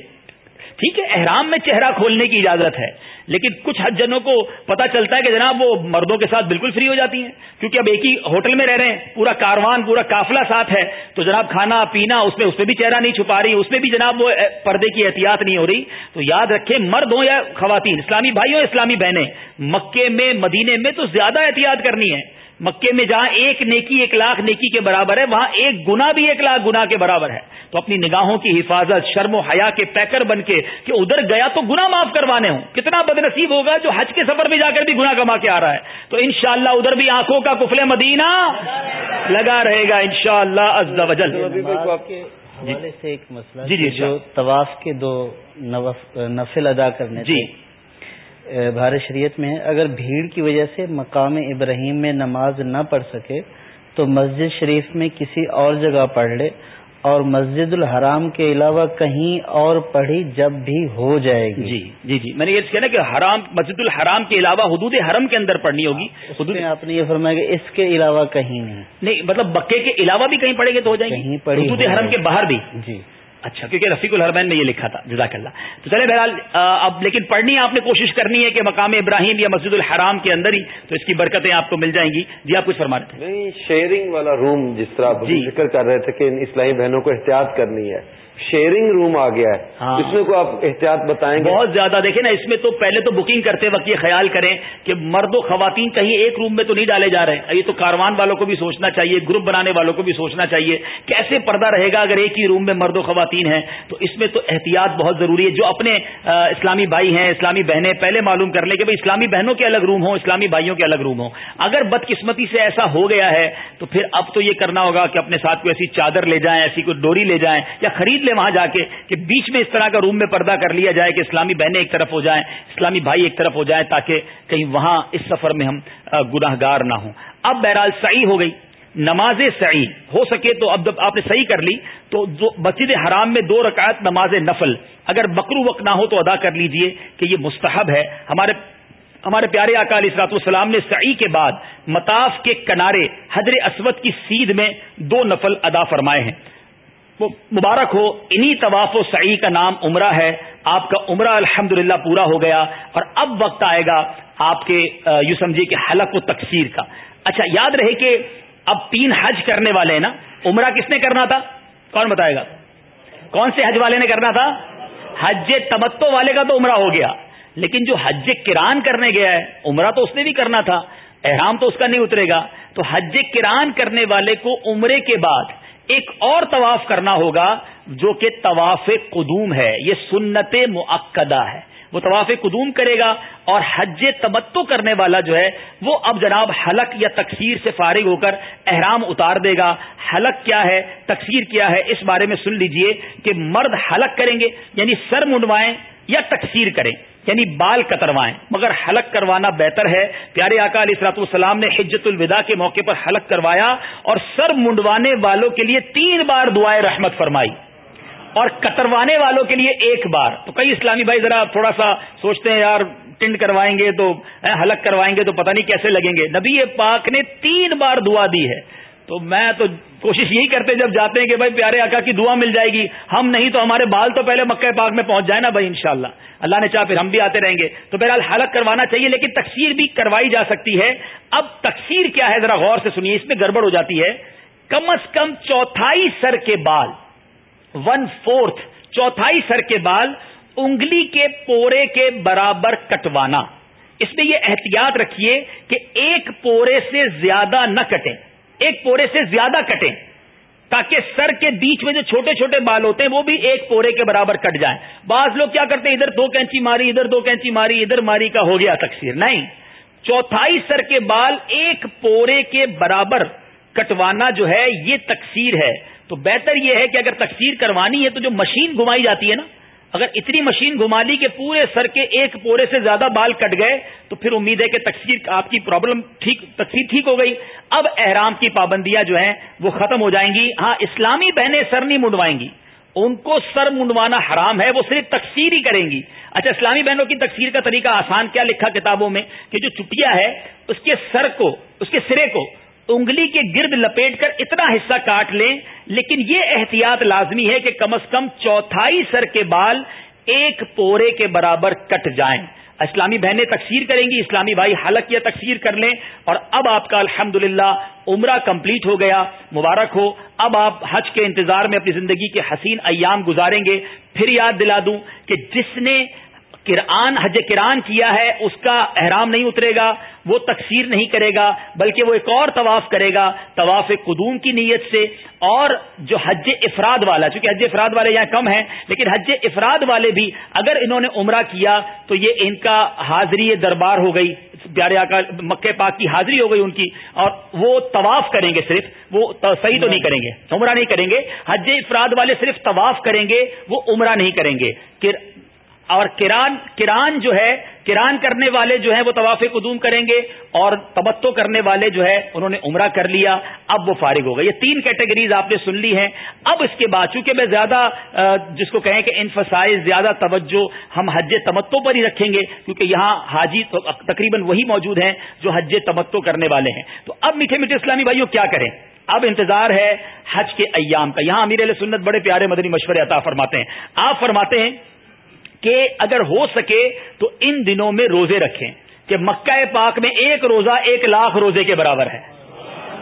ٹھیک ہے، احرام میں چہرہ کھولنے کی اجازت ہے، لیکن کچھ حج جنوں کو پتا چلتا ہے کہ جناب وہ مردوں کے ساتھ بالکل فری ہو جاتی ہیں، کیونکہ اب ایک ہی ہوٹل میں رہ رہے ہیں، پورا کاروان، پورا کافلا ساتھ ہے، تو جناب کھانا، پینا، اس میں اس میں بھی چہرہ نہیں چھپا رہی، اس میں بھی جناب وہ پردے کی احتیاط نہیں ہو رہی۔ تو یاد رکھیں، مرد ہوں یا خواتین، اسلامی بھائی ہوں اسلامی بہنیں، مکے میں، مدینے میں تو زیادہ احتیاط کرنی ہے۔ مکے میں جہاں ایک نیکی ایک لاکھ نیکی کے برابر ہے وہاں ایک گنا بھی ایک لاکھ گنا کے برابر ہے۔ تو اپنی نگاہوں کی حفاظت شرم و حیا کے پیکر بن کے کہ ادھر گیا تو گنا معاف کروانے ہوں۔ کتنا بد نصیب ہوگا جو حج کے سفر میں جا کر بھی گنا کما کے آ رہا ہے۔ تو انشاءاللہ ادھر بھی آنکھوں کا کفل مدینہ لگا رہے گا ان شاء اللہ سے ایک مسئلہ جی جی جو طواف کے دو نفل ادا کرنے جی۔ بھارت شریعت میں اگر بھیڑ کی وجہ سے مقام ابراہیم میں نماز نہ پڑھ سکے تو مسجد شریف میں کسی اور جگہ پڑھ لے اور مسجد الحرام کے علاوہ کہیں اور پڑھی جب بھی ہو جائے گی۔ جی جی جی۔ میں نے یہ کہنا کہ حرام مسجد الحرام کے علاوہ حدود حرم کے اندر پڑھنی ہوگی۔ حدود آپ نے یہ فرمایا کہ اس کے علاوہ کہیں نہیں۔ نہیں مطلب بکے کے علاوہ بھی کہیں پڑھے گے تو ہو جائیں گے حدود حرم کے باہر بھی۔ جی۔ اچھا کیونکہ رفیق الحرمین میں یہ لکھا تھا جزاک اللہ۔ تو چلے بہرحال اب لیکن پڑھنی آپ نے کوشش کرنی ہے کہ مقام ابراہیم یا مسجد الحرام کے اندر ہی تو اس کی برکتیں آپ کو مل جائیں گی۔ جی آپ کچھ فرما رہے تھے۔ شیئرنگ والا روم جس طرح جی۔ ذکر کر رہے تھے کہ اسلامی بہنوں کو احتیاط کرنی ہے۔ شیئرنگ روم آ گیا ہے۔ ہاں۔ اس میں کو آپ احتیاط بتائیں گے؟ بہت زیادہ دیکھیں نا اس میں تو پہلے تو بکنگ کرتے وقت یہ خیال کریں کہ مرد و خواتین کہیں ایک روم میں تو نہیں ڈالے جا رہے یہ تو کاروان والوں کو بھی سوچنا چاہیے گروپ بنانے والوں کو بھی سوچنا چاہیے۔ کیسے پردہ رہے گا اگر ایک ہی روم میں مرد و خواتین ہیں؟ تو اس میں تو احتیاط بہت ضروری ہے۔ جو اپنے اسلامی بھائی ہیں اسلامی بہنیں پہلے معلوم کر لیں کہ بھائی اسلامی بہنوں کے الگ روم ہوں اسلامی بھائیوں کے الگ روم ہوں۔ اگر بدقسمتی سے ایسا ہو گیا ہے تو پھر اب تو یہ کرنا ہوگا کہ اپنے ساتھ کوئی ایسی چادر لے جائیں ایسی کوئی ڈوری لے جائیں یا خرید لیں وہاں جا کے کہ بیچ میں اس طرح کا روم میں پردہ کر لیا جائے کہ اسلامی بہنیں ایک طرف ہو جائیں، اسلامی بھائی ایک طرف ہو جائیں تاکہ کہیں وہاں اس سفر میں ہم گناہ گار نہ ہوں۔ اب بہرحال صحیح ہو گئی۔ نماز صحیح ہو سکے تو اب جب آپ نے صحیح کر لی تو مسجد حرام میں دو رکعت نماز نفل، اگر بکرو وقت نہ ہو تو ادا کر لیجیے کہ یہ مستحب ہے۔ ہمارے ہمارے پیارے اکال اسرات والسلام نے سعی کے بعد مطاف کے کنارے حضر اسود کی سیدھ میں دو نفل ادا فرمائے ہیں۔ مبارک ہو، انہی طواف و سعی کا نام عمرہ ہے۔ آپ کا عمرہ الحمد پورا ہو گیا اور اب وقت آئے گا آپ کے یوں سمجھے جی کہ حلق و تقسیر کا۔ اچھا یاد رہے کہ اب تین حج کرنے والے ہیں نا؟ عمرہ کس نے کرنا تھا؟ کون بتائے گا؟ کون سے حج والے نے کرنا تھا؟ حج تمتو والے کا تو عمرہ ہو گیا۔ لیکن جو حج کران کرنے گیا ہے، عمرہ تو اس نے بھی کرنا تھا۔ احرام تو اس کا نہیں اترے گا۔ تو حج کران کرنے والے کو عمرے کے بعد ایک اور طواف کرنا ہوگا جو کہ طواف قدوم ہے، یہ سنت معقدہ ہے۔ وہ طواف قدوم کرے گا اور حج تمتو کرنے والا جو ہے، وہ اب جناب حلق یا تقسیر سے فارغ ہو کر احرام اتار دے گا۔ حلق کیا ہے؟ تقسیر کیا ہے؟ اس بارے میں سن لیجیے کہ مرد حلق کریں گے یعنی سر منڈوائیں یا تقسیر کریں یعنی بال کتروائیں۔ مگر حلق کروانا بہتر ہے۔ پیارے آقا علیہ اصلاط والسلام نے حجت الوداع کے موقع پر حلق کروایا اور سر منڈوانے والوں کے لیے تین بار دعائیں رحمت فرمائی۔ اور کتروانے والوں کے لیے ایک بار۔ تو کئی اسلامی بھائی ذرا تھوڑا سا سوچتے ہیں، یار، ٹنڈ کروائیں گے تو حلق کروائیں گے تو پتہ نہیں کیسے لگیں گے۔ نبی پاک نے تین بار دعا دی ہے۔ تو میں تو کوشش یہی کرتے جب جاتے ہیں کہ بھائی پیارے آقا کی دعا مل جائے گی۔ ہم نہیں تو ہمارے بال تو پہلے مکہ پاک میں پہنچ جائے نا بھائی انشاءاللہ۔ اللہ نے چاہ پھر ہم بھی آتے رہیں گے۔ تو بہرحال حلق کروانا چاہیے لیکن تقسیر بھی کروائی جا سکتی ہے۔ اب تقسیر کیا ہے ذرا غور سے سنیے، اس میں گڑبڑ ہو جاتی ہے۔ کم از کم چوتھائی سر کے بال ون فورتھ چوتھائی سر کے بال انگلی کے پورے کے برابر کٹوانا۔ اس میں یہ احتیاط رکھیے کہ ایک پورے سے زیادہ نہ کٹیں۔ ایک پورے سے زیادہ کٹیں تاکہ سر کے بیچ میں جو چھوٹے چھوٹے بال ہوتے ہیں وہ بھی ایک پورے کے برابر کٹ جائیں۔ بعض لوگ کیا کرتے ہیں؟ ادھر دو کینچی ماری، ادھر دو کینچی ماری، ادھر ماری کا ہو گیا تقسیر نہیں، چوتھائی سر کے بال ایک پورے کے برابر کٹوانا جو ہے، یہ تقسیر ہے۔ تو بہتر یہ ہے کہ اگر تقسیر کروانی ہے تو جو مشین گھمائی جاتی ہے نا اگر اتنی مشین گھما لی کہ پورے سر کے ایک پورے سے زیادہ بال کٹ گئے، تو پھر امید ہے کہ تقسیر آپ کی پرابلم ٹھیک تقسیر ٹھیک ہو گئی۔ اب احرام کی پابندیاں جو ہیں، وہ ختم ہو جائیں گی۔ ہاں اسلامی بہنیں سر نہیں منڈوائیں گی۔ ان کو سر منڈوانا حرام ہے، وہ صرف تقسیر ہی کریں گی۔ اچھا اسلامی بہنوں کی تقسیر کا طریقہ آسان کیا لکھا کتابوں میں کہ جو چٹیا ہے، اس کے سر کو اس کے سرے کو انگلی کے گرد لپیٹ کر اتنا حصہ کاٹ لیں، لیکن یہ احتیاط لازمی ہے کہ کم از کم چوتھائی سر کے بال ایک پورے کے برابر کٹ جائیں۔ اسلامی بہنیں تقسیر کریں گی، اسلامی بھائی حلق یا تقسیر کر لیں۔ اور اب آپ کا الحمد عمرہ کمپلیٹ ہو گیا۔ مبارک ہو۔ اب آپ حج کے انتظار میں اپنی زندگی کے حسین ایام گزاریں گے۔ پھر یاد دلا دوں کہ جس نے کران حج کران کیا ہے، اس کا احرام نہیں اترے گا، وہ تقسیر نہیں کرے گا، بلکہ وہ ایک اور طواف کرے گا، طواف قدوم کی نیت سے، اور جو حج افراد والا، چونکہ حج افراد والے یہاں کم ہیں، لیکن حج افراد والے بھی اگر انہوں نے عمرہ کیا، تو یہ ان کا حاضری دربار ہو گئی، پیارے آقا، مکہ پاک کی حاضری ہو گئی ان کی، اور وہ طواف کریں گے صرف، وہ صحیح تو نہیں کریں گے، عمرہ نہیں کریں گے، حج افراد والے صرف طواف کریں گے، وہ عمرہ نہیں کریں گے اور کران کران جو ہے، کران کرنے والے جو ہیں وہ طواف قدوم کریں گے اور تبتو کرنے والے جو ہے انہوں نے عمرہ کر لیا، اب وہ فارغ ہو گئے۔ یہ تین کیٹیگریز آپ نے سن لی ہیں۔ اب اس کے بعد چونکہ میں زیادہ جس کو کہیں کہ انفسائز زیادہ توجہ ہم حج تمتو پر ہی رکھیں گے، کیونکہ یہاں حاجی تقریباً وہی موجود ہیں جو حج تمتو کرنے والے ہیں۔ تو اب میٹھے میٹھے اسلامی بھائیوں کیا کریں؟ اب انتظار ہے حج کے ایام کا۔ یہاں امیر علیہ سنت بڑے پیارے مدنی مشورے عطا فرماتے ہیں۔ آپ فرماتے ہیں کہ اگر ہو سکے تو ان دنوں میں روزے رکھیں کہ مکہ پاک میں ایک روزہ ایک لاکھ روزے کے برابر ہے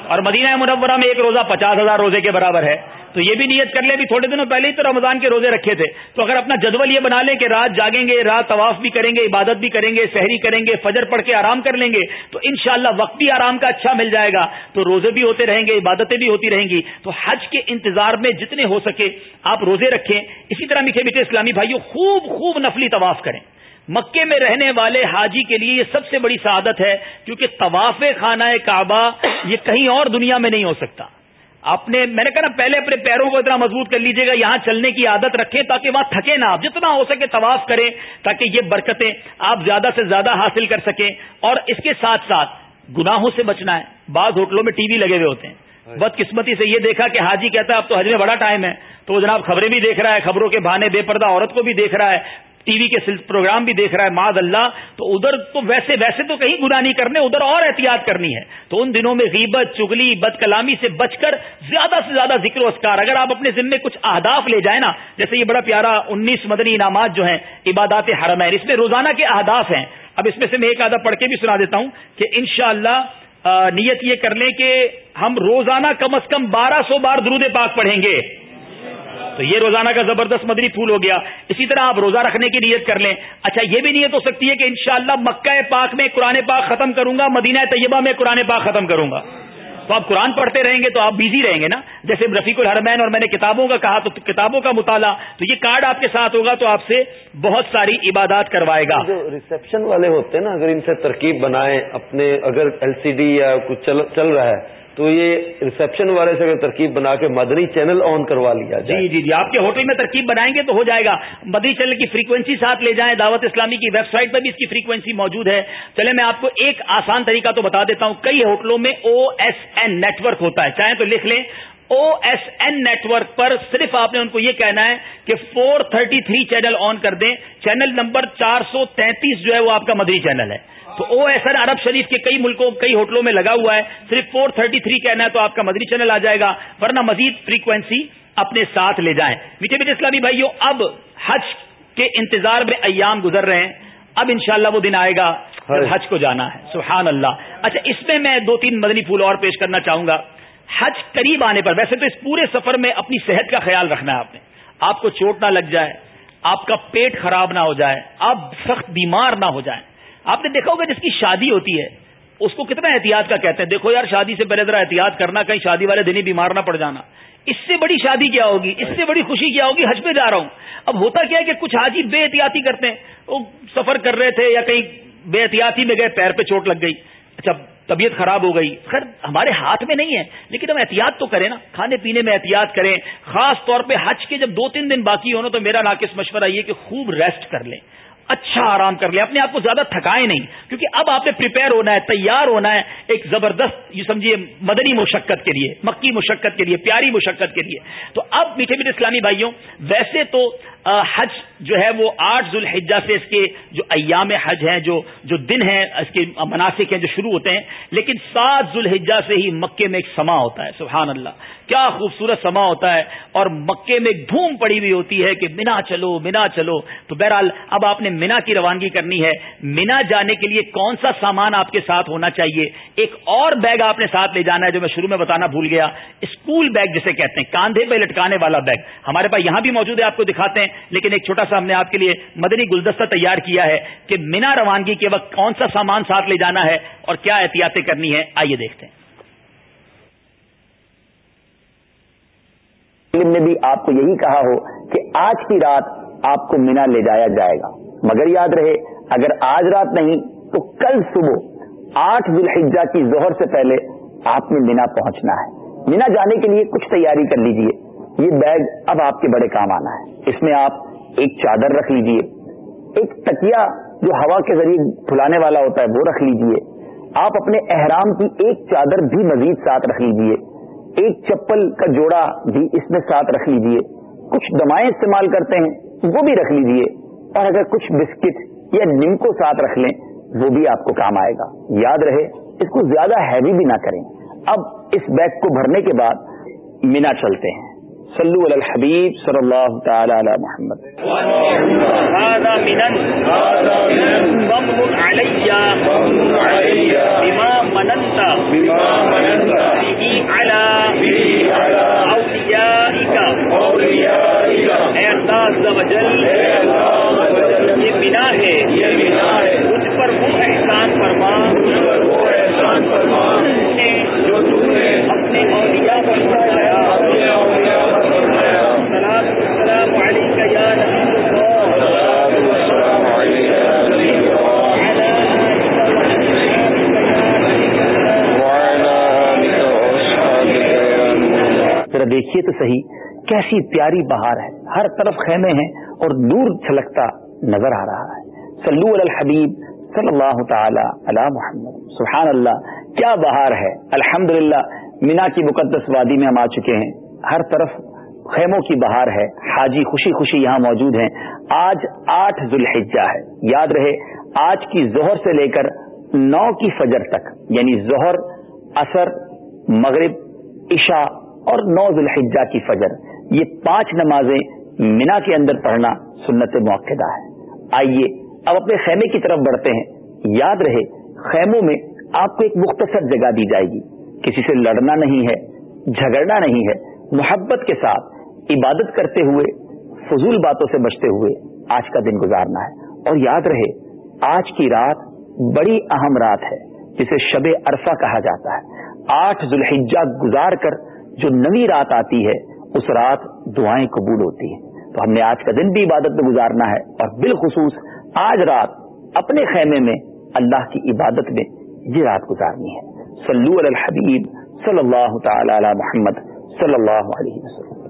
اور مدینہ منورہ میں ایک روزہ پچاس ہزار روزے کے برابر ہے تو یہ بھی نیت کر لیں بھی تھوڑے دنوں پہلے ہی تو رمضان کے روزے رکھے تھے۔ تو اگر اپنا جدول یہ بنا لیں کہ رات جاگیں گے، رات طواف بھی کریں گے، عبادت بھی کریں گے شہری کریں گے، فجر پڑھ کے آرام کر لیں گے، تو انشاءاللہ وقت بھی آرام کا اچھا مل جائے گا۔ تو روزے بھی ہوتے رہیں گے، عبادتیں بھی ہوتی رہیں گی۔ تو حج کے انتظار میں جتنے ہو سکے آپ روزے رکھیں۔ اسی طرح میٹھے میٹھے اسلامی بھائیوں، خوب خوب نفلی طواف کریں۔ مکے میں رہنے والے حاجی کے لیے یہ سب سے بڑی سعادت ہے، کیونکہ طواف خانہ کعبہ یہ کہیں اور دنیا میں نہیں ہو سکتا۔ اپنے میں نے کہا نا پہلے اپنے پیروں کو اتنا مضبوط کر لیجیے گا یہاں چلنے کی عادت رکھیں تاکہ وہاں تھکے نہ آپ۔ جتنا ہو سکے طواف کریں تاکہ یہ برکتیں آپ زیادہ سے زیادہ حاصل کر سکیں۔ اور اس کے ساتھ ساتھ گناہوں سے بچنا ہے۔ بعض ہوٹلوں میں ٹی وی لگے ہوئے ہوتے ہیں۔ بد قسمتی سے یہ دیکھا کہ حاجی کہتا ہے اب تو حج میں بڑا ٹائم ہے۔ تو وہ جناب خبریں بھی دیکھ رہا ہے خبروں کے بہانے بے پردہ عورت کو بھی دیکھ رہا ہے۔ ٹی وی کے پروگرام بھی دیکھ رہا ہے ماد اللہ، تو ادھر تو ویسے ویسے تو کہیں گنا نہیں کرنے، ادھر اور احتیاط کرنی ہے۔ تو ان دنوں میں غیبت، چگلی بد کلامی سے بچ کر زیادہ سے زیادہ ذکر و اسکار اگر آپ اپنے ذمے کچھ اہداف لے جائیں نا، جیسے یہ بڑا پیارا انیس مدنی انعامات جو ہیں، عبادات حرم اس میں روزانہ کے اہداف ہیں۔ اب اس میں سے میں ایک آدھا پڑھ کے بھی سنا دیتا ہوں کہ انشاءاللہ نیت یہ کر لیں کہ ہم روزانہ کم از کم بارہ سو بار درود پاک پڑھیں گے۔ تو یہ روزانہ کا زبردست مدنی پھول ہو گیا۔ اسی طرح آپ روزہ رکھنے کی نیت کر لیں۔ اچھا یہ بھی نیت ہو سکتی ہے کہ انشاءاللہ مکہ پاک میں قرآن پاک ختم کروں گا، مدینہ طیبہ میں قرآن پاک ختم کروں گا۔ تو آپ قرآن پڑھتے رہیں گے تو آپ بزی رہیں گے نا؟ جیسے رفیق الحرمین اور میں نے کتابوں کا کہا تو کتابوں کا مطالعہ، تو یہ کارڈ آپ کے ساتھ ہوگا تو آپ سے بہت ساری عبادات کروائے گا۔ جو ریسپشن والے ہوتے ہیں نا، اگر ان سے ترکیب بنائیں، اپنے اگر ایل سی ڈی یا کچھ چل رہا ہے تو یہ ریسپشن والے سے اگر ترکیب بنا کے مدنی چینل آن کروا لیا جائے۔ جی جی جی آپ کے ہوٹل میں ترکیب بنائیں گے تو ہو جائے گا۔ مدنی چینل کی فریکوینسی ساتھ لے جائیں۔ دعوت اسلامی کی ویب سائٹ پر بھی اس کی فریکوینسی موجود ہے۔ چلے، میں آپ کو ایک آسان طریقہ تو بتا دیتا ہوں۔ کئی ہوٹلوں میں او ایس این نیٹورک ہوتا ہے۔ چاہیں تو لکھ لیں۔ او ایس این نیٹورک پر صرف آپ نے ان کو یہ کہنا ہے کہ four thirty three channel on کر دیں۔ چینل نمبر چار سو تینتیس جو ہے وہ آپ کا مدنی چینل ہے۔ تو او ایس این عرب شریف کے کئی ملکوں کئی ہوٹلوں میں لگا ہوا ہے۔ صرف فور تھرٹی تھری کہنا ہے تو آپ کا مدری چینل آ جائے گا ورنہ مزید فریکوینسی اپنے ساتھ لے جائیں۔ میٹھے میٹھے اسلامی بھائیوں اب حج کے انتظار میں ایام گزر رہے ہیں۔ اب انشاءاللہ وہ دن آئے گا حج کو جانا ہے۔ سبحان اللہ اچھا اس میں میں دو تین مدنی پھول اور پیش کرنا چاہوں گا۔ حج قریب آنے پر ویسے تو اس پورے سفر میں اپنی صحت کا خیال رکھنا ہے آپ نے۔ آپ کو چوٹ نہ لگ جائے آپ کا پیٹ خراب نہ ہو جائے آپ سخت بیمار نہ ہو جائیں۔ آپ نے دیکھا ہوگا جس کی شادی ہوتی ہے، اس کو کتنا احتیاط کا کہتے ہیں؟ دیکھو یار، شادی سے پہلے ذرا احتیاط کرنا، کہیں شادی والے دن ہی بیمار نہ پڑ جانا۔ اس سے بڑی شادی کیا ہوگی؟ اس سے بڑی خوشی کیا ہوگی؟ حج پہ جا رہا ہوں۔ اب ہوتا کیا ہے کہ کچھ حاجی بے احتیاطی کرتے ہیں۔ وہ سفر کر رہے تھے یا کہیں بے احتیاطی میں گئے، پیر پہ چوٹ لگ گئی۔ اچھا طبیعت خراب ہو گئی۔ خیر، ہمارے ہاتھ میں نہیں ہے، لیکن ہم احتیاط تو کریں نا۔ کھانے پینے میں احتیاط کریں۔ خاص طور پہ حج کے جب دو تین دن باقی ہونا تو میرا ناقص مشورہ یہ کہ خوب ریسٹ کر لیں۔ اچھا آرام کر لیں اپنے آپ کو زیادہ تھکائے نہیں، کیونکہ اب آپ نے پریپئر ہونا ہے، تیار ہونا ہے ایک زبردست، یہ سمجھیے، مدنی مشقت کے لیے، مکی مشقت کے لیے، پیاری مشقت کے لیے۔ تو اب میٹھے میٹھے اسلامی بھائیوں، ویسے تو حج جو ہے وہ آٹھ ذوالحجہ سے اس کے جو ایام حج ہیں، جو جو دن ہیں، اس کے مناسب ہیں جو شروع ہوتے ہیں، لیکن سات ذوالحجہ سے ہی مکے میں ایک سما ہوتا ہے، سبحان اللہ۔ کیا خوبصورت سما ہوتا ہے، اور مکے میں ایک دھوم پڑی ہوئی ہوتی ہے کہ مینا چلو مینا چلو۔ تو بہرحال اب آپ نے مینا کی روانگی کرنی ہے۔ مینا جانے کے لیے کون سا سامان آپ کے ساتھ ہونا چاہیے؟ ایک اور بیگ آپ نے ساتھ لے جانا ہے جو میں شروع میں بتانا بھول گیا۔ اسکول بیگ جسے کہتے ہیں، کاندھے پہ لٹکانے والا بیگ۔ ہمارے پاس یہاں بھی موجود ہے، آپ کو دکھاتے ہیں۔ لیکن ایک چھوٹا سا ہم نے آپ کے لیے مدنی گلدستہ تیار کیا ہے کہ مینا روانگی کے وقت کون سا سامان ساتھ لے جانا ہے اور کیا احتیاطیں کرنی ہے آئیے دیکھتے ہیں۔ نے بھی آپ کو یہی کہا ہو کہ آج کی رات آپ کو مینا لے جایا جائے گا۔ مگر یاد رہے، اگر آج رات نہیں تو کل صبح، آٹھ ذوالحجہ کی زہر سے پہلے آپ نے مینا پہنچنا ہے۔ مینا جانے کے لیے کچھ تیاری کر لیجیے۔ یہ بیگ اب آپ کے بڑے کام آنا ہے۔ اس میں آپ ایک چادر رکھ لیجیے۔ ایک تکیا جو ہوا کے ذریعے پھلانے والا ہوتا ہے، وہ رکھ لیجیے۔ آپ اپنے احرام کی ایک چادر بھی مزید ساتھ رکھ لیجیے۔ ایک چپل کا جوڑا بھی اس میں ساتھ رکھ لیجیے۔ کچھ دمائیں استعمال کرتے ہیں، وہ بھی رکھ لیجیے۔ اور اگر کچھ بسکٹ یا نم کو ساتھ رکھ لیں، وہ بھی آپ کو کام آئے گا۔ یاد رہے، اس کو زیادہ ہیوی بھی نہ کریں۔ اب اس بیگ کو بھرنے کے بعد مینا چلتے ہیں۔ صلو علی الحبیب صلی اللہ تعالی علی محمد. یہ بنا ہے. مجھ پر وہ احسان فرما. جو تم نے اپنے اولیاء پر فرمایا. دیکھیے تو صحیح، کیسی پیاری بہار ہے۔ ہر طرف خیمے ہیں اور دور چھلکتا نظر آ رہا ہے۔ سلو الحبیب صلی اللہ تعالی علی محمد۔ سبحان اللہ کیا بہار ہے۔ الحمد للہ مینا کی مقدس وادی میں ہم آ چکے ہیں۔ ہر طرف خیموں کی بہار ہے۔ حاجی خوشی خوشی یہاں موجود ہیں۔ آج آٹھ ذوالحجہ ہے۔ یاد رہے، آج کی زہر سے لے کر نو کی فجر تک یعنی ظہر اثر مغرب، عشاء اور نو ذوالحجہ کی فجر۔ یہ پانچ نمازیں مینا کے اندر پڑھنا سنت موقع ہے۔ آئیے اب اپنے خیمے کی طرف بڑھتے ہیں۔ یاد رہے، خیموں میں آپ کو ایک مختصر جگہ دی جائے گی۔ کسی سے لڑنا نہیں ہے، جھگڑنا نہیں ہے۔ محبت کے ساتھ عبادت کرتے ہوئے، فضول باتوں سے بچتے ہوئے آج کا دن گزارنا ہے۔ اور یاد رہے، آج کی رات بڑی اہم رات ہے، جسے شب عرفہ کہا جاتا ہے۔ آٹھ ذوالحجہ گزار کر جو نئی رات آتی ہے، اس رات دعائیں قبول ہوتی ہیں۔ تو ہم نے آج کا دن بھی عبادت میں گزارنا ہے اور بالخصوص آج رات اپنے خیمے میں اللہ کی عبادت میں یہ رات گزارنی ہے۔ سلو الحبیب صلی اللہ تعالی علی محمد صلی اللہ علیہ وسلم۔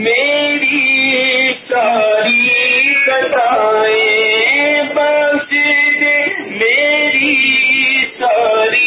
میری ساری میری ساری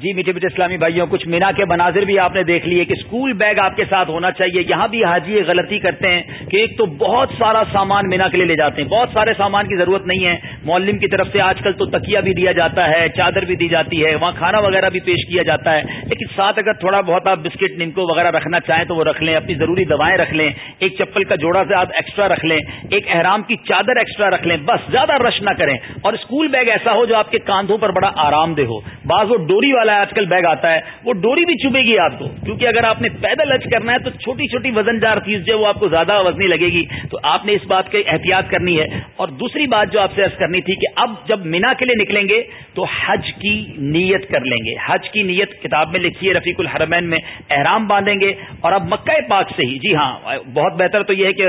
جی میٹھے میٹھے اسلامی بھائیوں، کچھ مینا کے مناظر بھی آپ نے دیکھ لیے کہ اسکول بیگ آپ کے ساتھ ہونا چاہیے۔ یہاں بھی حاجی یہ غلطی کرتے ہیں کہ ایک تو بہت سارا سامان مینا کے لیے لے جاتے ہیں۔ بہت سارے سامان کی ضرورت نہیں ہے۔ معلم کی طرف سے آج کل تو تکیا بھی دیا جاتا ہے، چادر بھی دی جاتی ہے، وہاں کھانا وغیرہ بھی پیش کیا جاتا ہے۔ لیکن ساتھ اگر تھوڑا بہت آپ بسکٹ نمکو وغیرہ رکھنا چاہیں تو وہ رکھ لیں، اپنی ضروری دوائیں رکھ لیں، ایک چپل کا جوڑا سے آپ ایکسٹرا رکھ لیں، ایک احرام کی چادر ایکسٹرا رکھ لیں۔ بس، زیادہ رش نہ کریں۔ اور اسکول بیگ ایسا ہو جو آپ کے کاندھوں پر بڑا آرام دہ ہو۔ بعض وہ ڈوری والا آج کل بیگ آتا ہے، وہ ڈوری بھی چبے گی آپ کو۔ کیونکہ اگر آپ نے پیدل حج کرنا ہے تو چھوٹی چھوٹی وزن دار چیز جو وہ آپ کو زیادہ وزنی لگے گی۔ تو آپ نے اس بات کی احتیاط کرنی ہے۔ اور دوسری بات جو آپ سے کرنی تھی کہ اب جب مینا کے لیے نکلیں گے تو حج کی نیت کر لیں گے۔ حج کی نیت کتاب میں لکھی ہے، رفیق الحرمین میں احرام باندھیں گے اور اب مکہ پاک سے ہی۔ جی ہاں بہت بہتر تو یہ ہے کہ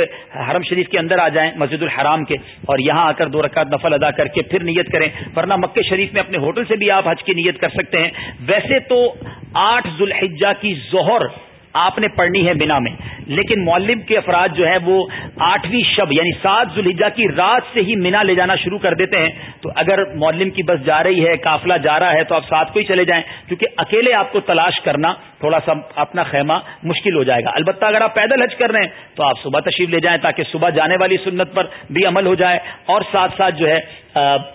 حرم شریف کے اندر آ جائیں مسجد الحرام کے اور یہاں آ کر دو رکعت نفل ادا کر کے پھر نیت کریں۔ ورنہ مکہ شریف میں اپنے ہوٹل سے بھی آپ حج کی نیت کر سکتے ہیں۔ ویسے تو آٹھ ذوالحجہ کی ظہر آپ نے پڑھنی ہے بنا میں۔ لیکن مولب کے افراد جو ہے وہ آٹھویں شب یعنی سات ذوالحجہ کی رات سے ہی مینا لے جانا شروع کر دیتے ہیں۔ تو اگر مولم کی بس جا رہی ہے، قافلہ جا رہا ہے تو آپ ساتھ کو ہی چلے جائیں۔ کیونکہ اکیلے آپ کو تلاش کرنا تھوڑا سا اپنا خیمہ مشکل ہو جائے گا۔ البتہ اگر آپ پیدل حج کر رہے ہیں تو آپ صبح تشریف لے جائیں تاکہ صبح جانے والی سنت پر بھی عمل ہو جائے۔ اور ساتھ ساتھ جو ہے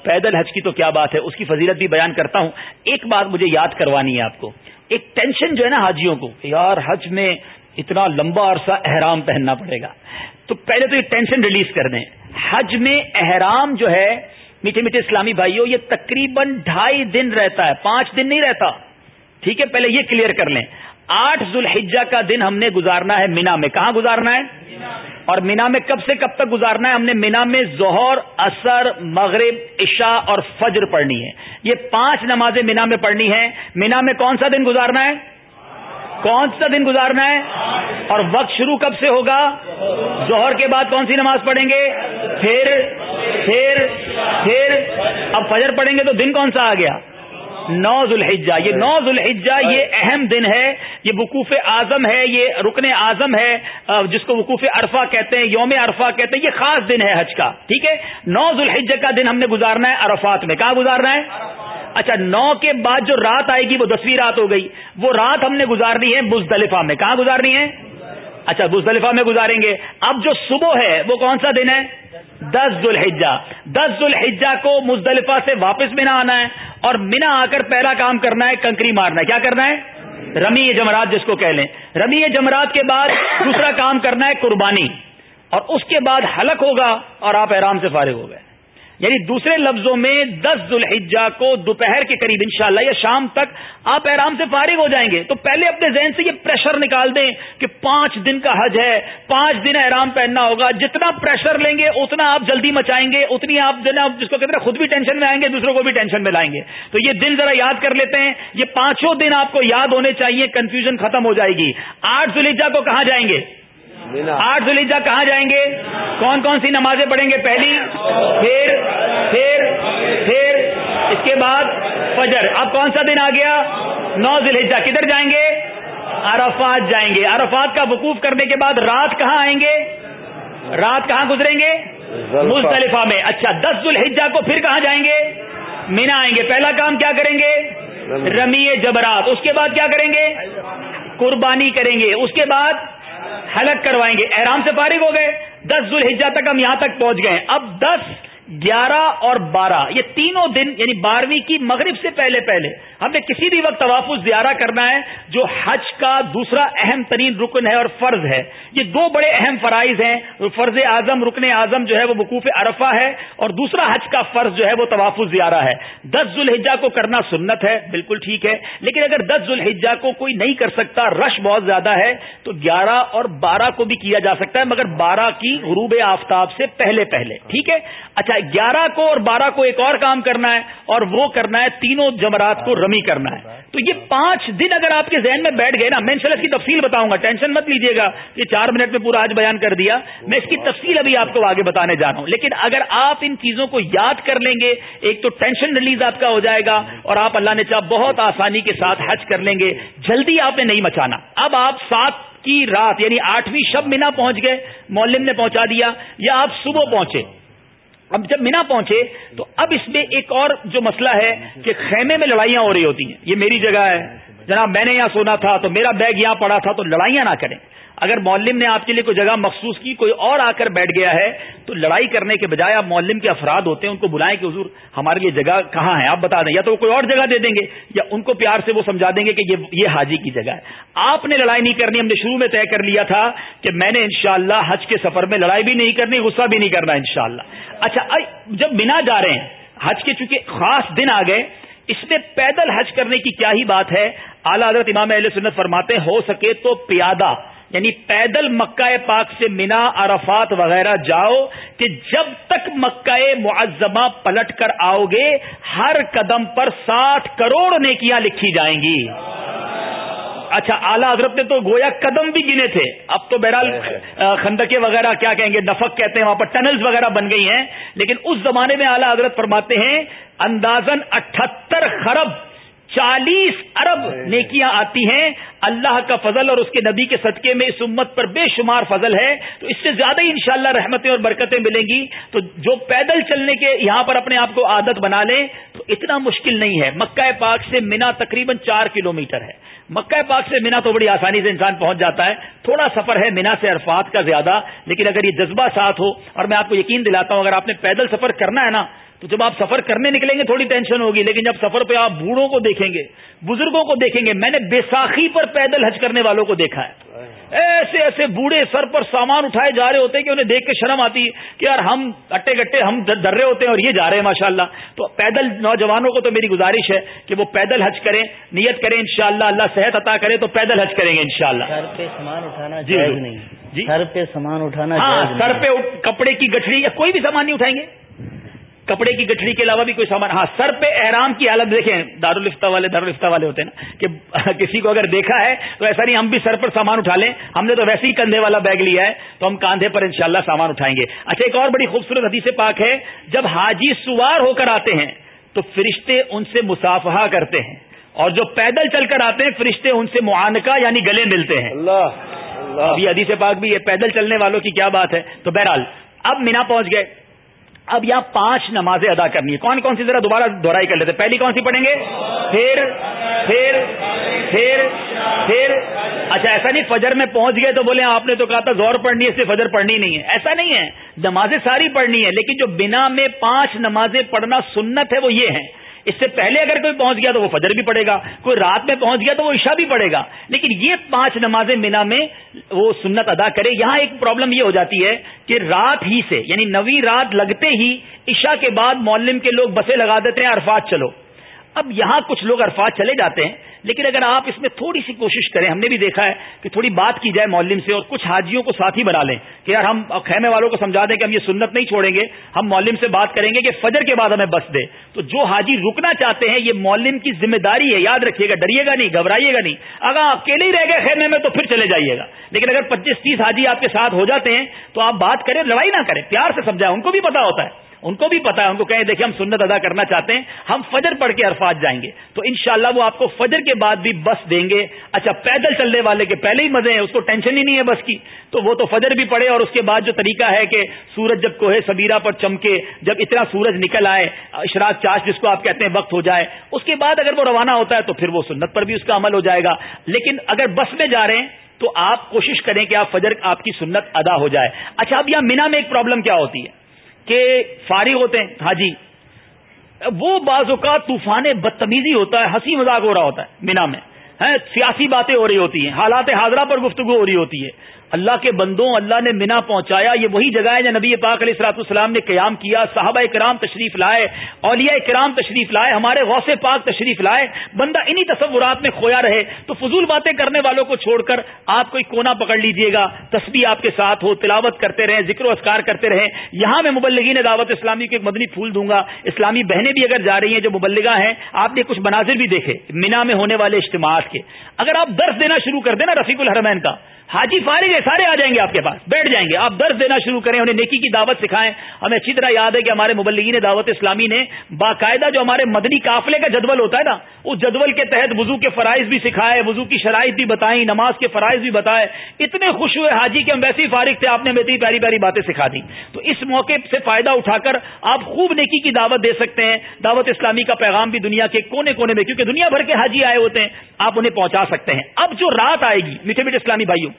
پیدل حج کی تو کیا بات ہے، اس کی فضیلت بھی بیان کرتا ہوں۔ ایک بات مجھے یاد کروانی ہے آپ کو۔ ایک ٹینشن جو ہے نا حاجیوں کو یار حج میں اتنا لمبا عرصہ احرام پہننا پڑے گا۔ تو پہلے تو یہ ٹینشن ریلیز کر دیں۔ حج میں احرام جو ہے، میٹھے میٹھے اسلامی بھائیوں، یہ تقریباً ڈھائی دن رہتا ہے، پانچ دن نہیں رہتا۔ ٹھیک ہے، پہلے یہ کلیئر کر لیں۔ آٹھ ذوالحجہ کا دن ہم نے گزارنا ہے مینا میں۔ کہاں گزارنا ہے؟ اور مینا میں کب سے کب تک گزارنا ہے؟ ہم نے مینا میں ظہر اثر مغرب، عشاء اور فجر پڑھنی ہے۔ یہ پانچ نمازیں مینا میں پڑھنی ہے مینا میں کون سا دن گزارنا ہے؟ کون سا دن گزارنا ہے؟ اور وقت شروع کب سے ہوگا؟ ظہر کے بعد کون سی نماز پڑھیں گے؟ پھر پھر پھر۔ اب فجر پڑھیں گے تو دن کون سا آ گیا؟ نو ذوالحجہ یہ نو ذوالحجہ یہ اہم دن ہے یہ وقوف اعظم ہے یہ رکن اعظم ہے جس کو وقوف عرفہ کہتے ہیں یوم عرفہ کہتے ہیں یہ خاص دن ہے حج کا ٹھیک ہے؟ نو ذوالحجہ کا دن ہم نے گزارنا ہے عرفات میں کہاں گزارنا ہے؟ اچھا نو کے بعد جو رات آئے گی وہ دسویں رات ہو گئی وہ رات ہم نے گزارنی ہے بزدلفہ میں کہاں گزارنی ہے؟ اچھا بزدلفہ میں گزاریں گے۔ اب جو صبح ہے وہ کون سا دن ہے؟ دس ذوالحجہ۔ دس ذوالحجہ کو مزدلفہ سے واپس منا آنا ہے اور منا آ کر پہلا کام کرنا ہے کنکری مارنا ہے۔ کیا کرنا ہے؟ رمی جمرات جس کو کہہ لیں۔ رمی جمرات کے بعد دوسرا کام کرنا ہے قربانی۔ اور اس کے بعد حلق ہوگا اور آپ احرام سے فارغ ہو گئے۔ یعنی دوسرے لفظوں میں دس ذوالحجہ کو دوپہر کے قریب انشاءاللہ یا شام تک آپ احرام سے فارغ ہو جائیں گے۔ تو پہلے اپنے ذہن سے یہ پریشر نکال دیں کہ پانچ دن کا حج ہے، پانچ دن احرام پہننا ہوگا۔ جتنا پریشر لیں گے، اتنا آپ جلدی مچائیں گے، اتنی آپ جناب جس کو کہتے ہیں خود بھی ٹینشن میں آئیں گے، دوسروں کو بھی ٹینشن میں لائیں گے۔ تو یہ دن ذرا یاد کر لیتے ہیں، یہ پانچوں دن آپ کو یاد ہونے چاہیے کنفیوژن ختم ہو جائے گی۔ آٹھ ذوالحجہ کو کہاں جائیں گے؟ آٹھ ذوالحجہ کہاں جائیں گے؟ کون کون سی نمازیں پڑھیں گے؟ پہلی پھر پھر پھر اس کے بعد فجر۔ اب کون سا دن آ گیا؟ نو ذوالحجہ۔ کدھر جائیں گے؟ عرفات جائیں گے۔ عرفات کا وقوف کرنے کے بعد رات کہاں آئیں گے؟ رات کہاں گزریں گے؟ مزدلفہ میں۔ اچھا دس ذوالحجہ کو پھر کہاں جائیں گے؟ مینا آئیں گے۔ پہلا کام کیا کریں گے؟ رمی جبرات۔ اس کے بعد کیا کریں گے؟ قربانی کریں گے۔ اس کے بعد حلق کروائیں گے، احرام سے فارغ ہو گئے، دس ذوالحجہ تک ہم یہاں تک پہنچ گئے۔ اب دس گیارہ اور بارہ، یہ تینوں دن یعنی بارہویں کی مغرب سے پہلے پہلے، ہم نے کسی بھی وقت توافظ زیارہ کرنا ہے جو حج کا دوسرا اہم ترین رکن ہے اور فرض ہے۔ یہ دو بڑے اہم فرائض ہیں، فرض اعظم، رکن اعظم جو ہے وہ وقوف عرفہ ہے اور دوسرا حج کا فرض جو ہے وہ توافظ زیارہ ہے۔ دس ذوالحجہ کو کرنا سنت ہے، بالکل ٹھیک ہے، لیکن اگر دس ذوالحجہ کو کوئی نہیں کر سکتا، رش بہت زیادہ ہے، تو گیارہ اور بارہ کو بھی کیا جا سکتا ہے، مگر بارہ کی غروب آفتاب سے پہلے پہلے، ٹھیک ہے؟ اچھا گیارہ کو اور بارہ کو ایک اور کام کرنا ہے اور وہ کرنا ہے تینوں جمرات کو رمی کرنا ہے۔ تو یہ پانچ دن اگر آپ کے ذہن میں بیٹھ گئے نا، میں اس کی تفصیل بتاؤں گا، ٹینشن مت لیجیے گا یہ چار منٹ میں پورا آج بیان کر دیا۔ میں اس کی تفصیل ابھی آپ کو آگے بتانے جا رہا ہوں۔ لیکن اگر آپ ان چیزوں کو یاد کر لیں گے، ایک تو ٹینشن ریلیز آپ کا ہو جائے گا اور آپ اللہ نے چاہ بہت آسانی کے ساتھ حج کر لیں گے۔ جلدی آپ نے نہیں مچانا۔ اب آپ سات کی رات یعنی آٹھویں شب مینا پہنچ گئے مولم نے پہنچا دیا یا آپ صبح پہنچے۔ اب جب مینا پہنچے تو اب اس میں ایک اور جو مسئلہ ہے کہ خیمے میں لڑائیاں ہو رہی ہوتی ہیں۔ یہ میری جگہ ہے۔ جناب میں نے یہاں سونا تھا تو میرا بیگ یہاں پڑا تھا تو لڑائیاں نہ کریں۔ اگر مولم نے آپ کے لیے کوئی جگہ مخصوص کی، کوئی اور آ کر بیٹھ گیا ہے، تو لڑائی کرنے کے بجائے آپ مولم کے افراد ہوتے ہیں، ان کو بلائیں کہ حضور ہمارے لیے جگہ کہاں ہے، آپ بتا دیں، یا تو وہ کوئی اور جگہ دے دیں گے، یا ان کو پیار سے وہ سمجھا دیں گے کہ یہ حاجی کی جگہ ہے۔ آپ نے لڑائی نہیں کرنی، ہم نے شروع میں طے کر لیا تھا کہ میں نے انشاءاللہ حج کے سفر میں لڑائی بھی نہیں کرنی، غصہ بھی نہیں کرنا انشاءاللہ۔ اچھا جب بنا جا رہے ہیں، حج کے چونکہ خاص دن آ گئے، اس میں پیدل حج کرنے کی کیا ہی بات ہے؟ اعلیٰ حضرت امام علیہ سنت فرماتے ہو سکے تو پیادہ۔ یعنی پیدل مکہ پاک سے مینا، عرفات وغیرہ جاؤ کہ جب تک مکہ معظمہ پلٹ کر آؤ گے، ہر قدم پر ساٹھ کروڑ نیکیاں لکھی جائیں گی۔ اچھا اعلیٰ حضرت نے تو گویا قدم بھی گنے تھے۔ اب تو بہرحال خندقے وغیرہ کیا کہیں گے؟ نفق کہتے ہیں، وہاں پر ٹنلز وغیرہ بن گئی ہیں۔ لیکن اس زمانے میں اعلیٰ حضرت فرماتے ہیں اندازن اٹھہتر خرب چالیس ارب نیکیاں آتی ہیں۔ اللہ کا فضل اور اس کے نبی کے صدقے میں اس امت پر بے شمار فضل ہے۔ تو اس سے زیادہ ہی انشاءاللہ رحمتیں اور برکتیں ملیں گی۔ تو جو پیدل چلنے کے یہاں پر اپنے آپ کو عادت بنا لیں تو اتنا مشکل نہیں ہے۔ مکہ پاک سے مینا تقریباً چار کلومیٹر ہے۔ مکہ پاک سے مینا تو بڑی آسانی سے انسان پہنچ جاتا ہے۔ تھوڑا سفر ہے مینا سے عرفات کا زیادہ لیکن اگر یہ جذبہ ساتھ ہو اور میں آپ کو یقین دلاتا ہوں اگر آپ نے پیدل سفر کرنا ہے نا تو جب آپ سفر کرنے نکلیں گے تھوڑی ٹینشن ہوگی لیکن جب سفر پہ آپ بوڑھوں کو دیکھیں گے بزرگوں کو دیکھیں گے میں نے بیساخی پر پیدل حج کرنے والوں کو دیکھا ہے۔ ایسے ایسے بوڑھے سر پر سامان اٹھائے جا رہے ہوتے ہیں کہ انہیں دیکھ کے شرم آتی ہے کہ یار ہم اٹے گٹے ہم در رہے ہوتے ہیں اور یہ جا رہے ہیں ماشاء اللہ تو پیدل نوجوانوں کو تو میری گزارش ہے کہ وہ پیدل حج کریں نیت کریں انشاءاللہ اللہ صحت عطا کرے تو پیدل حج کریں گے انشاءاللہ۔ سر پہ سامان اٹھانا جی نہیں۔ جی۔ سر پہ سامان اٹھانا ہاں سر پہ کپڑے کی گٹھڑی یا کوئی بھی سامان نہیں اٹھائیں گے۔ کپڑے کی گٹھڑی کے علاوہ بھی کوئی سامان۔ ہاں سر پہ احرام کی حالت دیکھیں دارالفتہ والے دارالفتہ والے ہوتے ہیں نا کہ کسی کو اگر دیکھا ہے تو ایسا نہیں ہم بھی سر پر سامان اٹھا لیں۔ ہم نے تو ویسے ہی کندھے والا بیگ لیا ہے تو ہم کاندھے پر انشاءاللہ سامان اٹھائیں گے۔ اچھا ایک اور بڑی خوبصورت حدیث پاک ہے جب حاجی سوار ہو کر آتے ہیں تو فرشتے ان سے مسافہ کرتے ہیں۔ اور جو پیدل چل کر آتے ہیں فرشتے ان سے معانقہ یعنی گلے ملتے ہیں۔ اللہ۔ اب یہ حدیث پاک بھی ہے پیدل چلنے والوں کی کیا بات ہے؟ تو بہرحال اب مینا پہنچ گئے۔ اب یہاں پانچ نمازیں ادا کرنی ہے کون کون سی ذرا دوبارہ دہرائی کر لیتے پہلی کون سی پڑھیں گے؟ پھر پھر پھر پھر۔ اچھا ایسا نہیں فجر میں پہنچ گئے تو بولے آپ نے تو کہا تھا زور پڑھنی ہے، اس فجر پڑھنی نہیں ہے۔ ایسا نہیں ہے۔ نمازیں ساری پڑھنی ہے لیکن جو بنا میں پانچ نمازیں پڑھنا سنت ہے وہ یہ ہے اس سے پہلے اگر کوئی پہنچ گیا تو وہ فجر بھی پڑے گا، کوئی رات میں پہنچ گیا تو وہ عشاء بھی پڑے گا۔ لیکن یہ پانچ نمازیں مینا میں وہ سنت ادا کرے، یہاں ایک پرابلم یہ ہو جاتی ہے کہ رات ہی سے یعنی نوی رات لگتے ہی عشاء کے بعد مولم کے لوگ بسیں لگا دیتے ہیں، عرفات چلو۔ اب یہاں کچھ لوگ عرفات چلے جاتے ہیں، لیکن اگر آپ اس میں تھوڑی سی کوشش کریں، ہم نے بھی دیکھا ہے کہ تھوڑی بات کی جائے مولم سے اور کچھ حاجیوں کو ساتھی بنا لیں کہ یار ہم خیمے والوں کو سمجھا دیں کہ ہم یہ سنت نہیں چھوڑیں گے، ہم مولم سے بات کریں گے کہ فجر کے بعد ہمیں بس دے۔ تو جو حاجی رکنا چاہتے ہیں، یہ مولم کی ذمہ داری ہے، یاد رکھیے گا، ڈریے گا نہیں، گھبرائیے گا نہیں۔ اگر آپ اکیلے ہی رہ گئے خیمے میں تو پھر چلے جائیے گا۔ لیکن اگر پچیس تیس حاجی آپ کے ساتھ ہو جاتے ہیں، تو آپ بات کریں، لڑائی نہ کریں، پیار سے سمجھائیں، ان کو بھی پتا ہوتا ہے۔ ان کو بھی پتا ہے، ان کو کہیں دیکھیں ہم سنت ادا کرنا چاہتے ہیں، ہم فجر پڑھ کے عرفات جائیں گے۔ تو انشاءاللہ وہ آپ کو فجر کے بعد بھی بس دیں گے۔ اچھا پیدل چلنے والے کے پہلے ہی مزے ہیں، اس کو ٹینشن ہی نہیں ہے بس کی۔ تو وہ تو فجر بھی پڑے اور اس کے بعد جو طریقہ ہے کہ سورج جب کوہ سبیرا پر چمکے، جب اتنا سورج نکل آئے، اشراق چاش جس کو آپ کہتے ہیں وقت ہو جائے، اس کے بعد اگر وہ روانہ ہوتا ہے تو پھر وہ سنت پر بھی اس کا عمل ہو جائے گا۔ لیکن اگر بس میں جا رہے ہیں تو آپ کوشش کریں کہ آپ فجر آپ کی سنت ادا ہو جائے۔ اچھا اب یہاں مینا میں ایک پرابلم کیا ہوتی ہے؟ کہ فارغ ہوتے ہیں، حاجی۔ وہ بعض اوقات طوفان بدتمیزی ہوتا ہے، ہنسی مذاق ہو رہا ہوتا ہے، مینا میں۔ سیاسی باتیں ہو رہی ہوتی ہیں، حالات حاضرہ پر گفتگو ہو رہی ہوتی ہے۔ اللہ کے بندوں، اللہ نے مینا پہنچایا، یہ وہی جگہ ہے جو نبی پاک علیہ السلاط السلام نے قیام کیا، صحابہ کرام تشریف لائے، اولیاء کرام تشریف لائے، ہمارے غوث پاک تشریف لائے، بندہ انہی تصورات میں کھویا رہے۔ تو فضول باتیں کرنے والوں کو چھوڑ کر آپ کوئی کونا پکڑ لیجیے گا، تسبیح آپ کے ساتھ ہو، تلاوت کرتے رہیں، ذکر و اسکار کرتے رہیں۔ یہاں میں مبلگین دعوت اسلامی کو ایک مدنی پھول دوں گا۔ اسلامی بہنیں بھی اگر جا رہی ہیں جو مبلگہ ہیں، آپ نے کچھ مناظر بھی دیکھے مینا میں ہونے والے اجتماعات کے۔ اگر آپ درس دینا شروع کر دیں نا رفیق الحرمین کا حاجی فارغ ہے سارے آ جائیں گے آپ کے پاس، بیٹھ جائیں گے۔ آپ درد دینا شروع کریں، انہیں نیکی کی دعوت سکھائیں۔ ہمیں اچھی طرح یاد ہے کہ ہمارے مبلغین دعوت اسلامی نے باقاعدہ جو ہمارے مدنی قافلے کا جدول ہوتا ہے نا، اس جدول کے تحت وضو کے فرائض بھی سکھائے، وضو کی شرائط بھی بتائیں، نماز کے فرائض بھی بتائے۔ اتنے خوش ہوئے حاجی کہ ہم ویسے ہی فارغ تھے، آپ نے میری پیاری پیاری باتیں سکھا دی تو اس موقع سے فائدہ اٹھا کر آپ خوب نیکی کی دعوت دے سکتے ہیں۔ دعوت اسلامی کا پیغام بھی دنیا کے کونے کونے میں، کیونکہ دنیا بھر کے حاجی آئے ہوتے ہیں، آپ انہیں پہنچا سکتے ہیں۔ اب جو رات آئے گی، میٹھے میٹھے اسلامی بھائیوں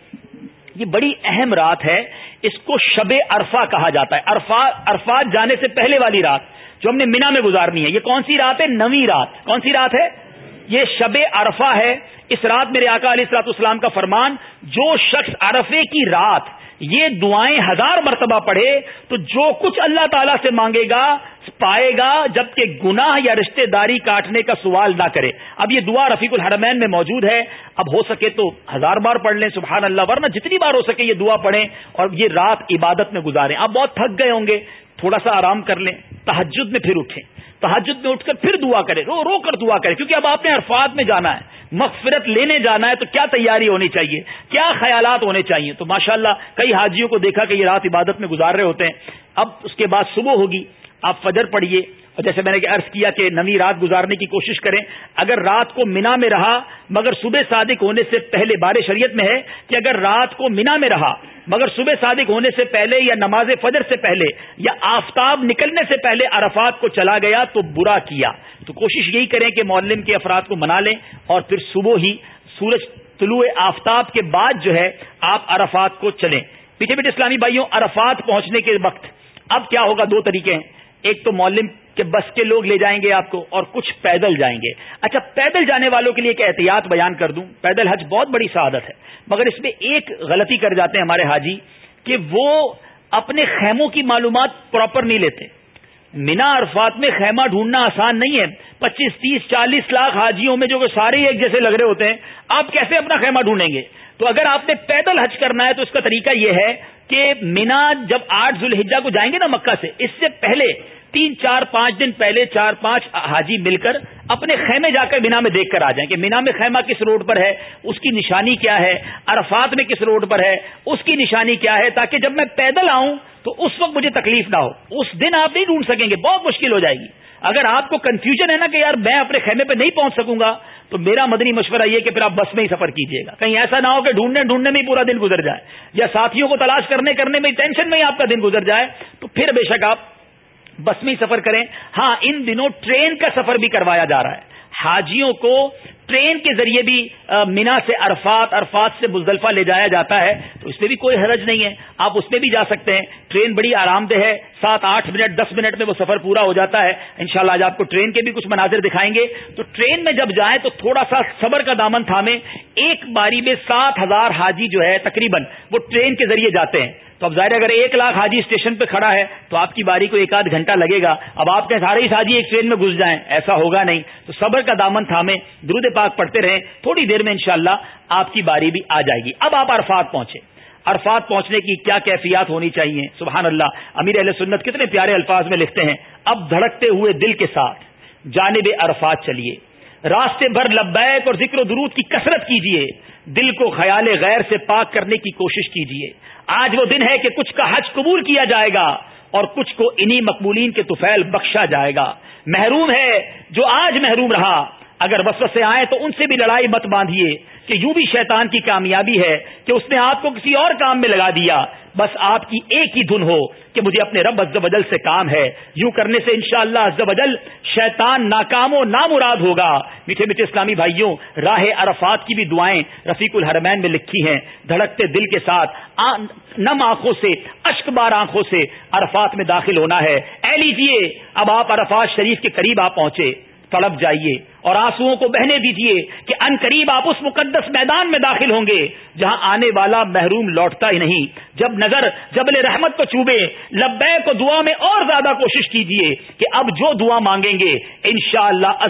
یہ بڑی اہم رات ہے، اس کو شب عرفہ کہا جاتا ہے۔ عرفات جانے سے پہلے والی رات جو ہم نے مینا میں گزارنی ہے۔ یہ کون سی رات ہے؟ نویں رات۔ کون سی رات ہے؟ یہ شب عرفہ ہے۔ اس رات میرے آقا علیہ السلاط اسلام کا فرمان، جو شخص عرفے کی رات یہ دعائیں ہزار مرتبہ پڑھے تو جو کچھ اللہ تعالی سے مانگے گا، پائے گا، جبکہ گناہ یا رشتہ داری کاٹنے کا سوال نہ کرے۔ اب یہ دعا رفیق الحرمین میں موجود ہے۔ اب ہو سکے تو ہزار بار پڑھ لیں، سبحان اللہ، ورنہ جتنی بار ہو سکے یہ دعا پڑھیں اور یہ رات عبادت میں گزاریں۔ آپ بہت تھک گئے ہوں گے، تھوڑا سا آرام کر لیں۔ تحجد میں پھر اٹھیں۔ تحجد میں اٹھ کر پھر دعا کرے رو رو کر دعا کرے کیونکہ اب آپ نے عرفات میں جانا ہے۔ مغفرت لینے جانا ہے تو کیا تیاری ہونی چاہیے؟ کیا خیالات ہونے چاہیے؟ تو ماشاءاللہ کئی حاجیوں کو دیکھا کہ یہ رات عبادت میں گزار رہے ہوتے ہیں۔ اب اس کے بعد صبح ہوگی، آپ فجر پڑھیے جیسے میں نے عرض کیا کہ نوی رات گزارنے کی کوشش کریں، اگر رات کو مینا میں رہا، مگر صبح صادق ہونے سے پہلے بار شریعت میں ہے کہ اگر رات کو مینا میں رہا، مگر صبح صادق ہونے سے پہلے یا نماز فجر سے پہلے یا آفتاب نکلنے سے پہلے عرفات کو چلا گیا تو برا کیا۔ تو کوشش یہی کریں کہ معلم کے افراد کو منا لیں اور پھر صبح ہی سورج طلوع آفتاب کے بعد جو ہے آپ عرفات کو چلیں۔ پیچھے پیچھے اسلامی بھائیوں، عرفات پہنچنے کے وقت اب کیا ہوگا؟ دو طریقے ہیں۔ ایک تو معلم کے بس کے لوگ لے جائیں گے آپ کو اور کچھ پیدل جائیں گے۔ اچھا پیدل جانے والوں کے لیے ایک احتیاط بیان کر دوں۔ پیدل حج بہت بڑی سعادت ہے، مگر اس میں ایک غلطی کر جاتے ہیں ہمارے حاجی کہ وہ اپنے خیموں کی معلومات پراپر نہیں لیتے۔ مینا عرفات میں خیمہ ڈھونڈنا آسان نہیں ہے۔ پچیس، تیس، چالیس لاکھ حاجیوں میں جو کہ سارے ایک جیسے لگ رہے ہوتے ہیں، آپ کیسے اپنا خیمہ ڈھونڈیں گے؟ تو اگر آپ نے پیدل حج کرنا ہے تو اس کا طریقہ یہ ہے کہ مینا جب آٹھ ذوالحجہ کو جائیں گے نا مکہ سے، اس سے پہلے تین چار پانچ دن پہلے چار پانچ حاجی مل کر اپنے خیمے جا کر مینا میں دیکھ کر آ جائیں کہ مینا میں خیمہ کس روڈ پر ہے، اس کی نشانی کیا ہے، عرفات میں کس روڈ پر ہے، اس کی نشانی کیا ہے، تاکہ جب میں پیدل آؤں تو اس وقت مجھے تکلیف نہ ہو۔ اس دن آپ نہیں ڈھونڈ سکیں گے، بہت مشکل ہو جائے گی۔ اگر آپ کو کنفیوژن ہے نا کہ یار میں اپنے خیمے پہ نہیں پہنچ سکوں گا، تو میرا مدنی مشورہ یہ کہ پھر آپ بس میں ہی سفر کیجیے گا۔ کہیں ایسا نہ ہو کہ ڈھونڈنے ڈھونڈنے میں ہی پورا دن گزر جائے، یا ساتھیوں کو تلاش کرنے کرنے میں ٹینشن میں ہی آپ کا دن گزر جائے، تو پھر بے شک آپ بس میں ہی سفر کریں۔ ہاں ان دنوں ٹرین کا سفر بھی کروایا جا رہا ہے۔ حاجیوں کو ٹرین کے ذریعے بھی مینا سے عرفات عرفات سے مزدلفہ لے جایا جاتا ہے۔ تو اس میں بھی کوئی حرج نہیں ہے۔ آپ اس میں بھی جا سکتے ہیں۔ ٹرین بڑی آرام دہ ہے۔ سات، آٹھ منٹ، دس منٹ میں وہ سفر پورا ہو جاتا ہے۔ انشاءاللہ آج آپ کو ٹرین کے بھی کچھ مناظر دکھائیں گے۔ تو ٹرین میں جب جائیں تو تھوڑا سا صبر کا دامن تھامے ایک باری میں سات ہزار حاجی جو ہے، تقریباً وہ ٹرین کے ذریعے جاتے ہیں۔ تو اب ظاہر اگر ایک لاکھ حاجی اسٹیشن پہ کھڑا ہے تو آپ کی باری کو ایک آدھ گھنٹہ لگے گا۔ اب آپ کے سارے ہی حاجی ایک ٹرین میں گھس جائیں، ایسا ہوگا نہیں۔ تو صبر کا دامن تھامے درود پاک پڑھتے رہیں۔ تھوڑی دیر میں انشاءاللہ آپ کی باری بھی آ جائے گی۔ اب آپ عرفات پہنچے عرفات پہنچنے کی کیا کیفیات ہونی چاہیے؟ سبحان اللہ۔ امیر اہل سنت کتنے پیارے الفاظ میں لکھتے ہیں۔ اب دھڑکتے ہوئے دل کے ساتھ جانب عرفات چلیے۔ راستے بھر لبیک اور ذکر و درود کی کثرت کیجیے۔ دل کو خیال غیر سے پاک کرنے کی کوشش کیجیے۔ آج وہ دن ہے کہ کچھ کا حج قبول کیا جائے گا اور کچھ کو انہی مقبولین کے توفیل بخشا جائے گا۔ محروم ہے جو آج محروم رہا، اگر وسوسے سے آئے تو ان سے بھی لڑائی مت باندھیے۔ کہ یوں بھی شیطان کی کامیابی ہے کہ اس نے آپ کو کسی اور کام میں لگا دیا۔ بس آپ کی ایک ہی دھن ہو کہ مجھے اپنے رب عز و سے کام ہے۔ یوں کرنے سے انشاءاللہ عز و جل شیطان ناکام و نامراد ہوگا۔ میٹھے میٹھے اسلامی بھائیوں، راہ عرفات کی بھی دعائیں رفیق الحرمین میں لکھی ہیں۔ دھڑکتے دل کے ساتھ نم آنکھوں سے، اشک بار آنکھوں سے عرفات میں داخل ہونا ہے۔ اے لیجیے اب آپ عرفات شریف کے قریب آپ پہنچے۔ تڑپ جائیے۔ اور آنسو کو بہنے دیجیے کہ ان قریب آپ اس مقدس میدان میں داخل ہوں گے جہاں آنے والا محروم لوٹتا ہی نہیں۔ جب نظر جبل رحمت کو چوبے لبے کو دعا میں اور زیادہ کوشش کیجیے کہ اب جو دعا مانگیں گے ان شاء اللہ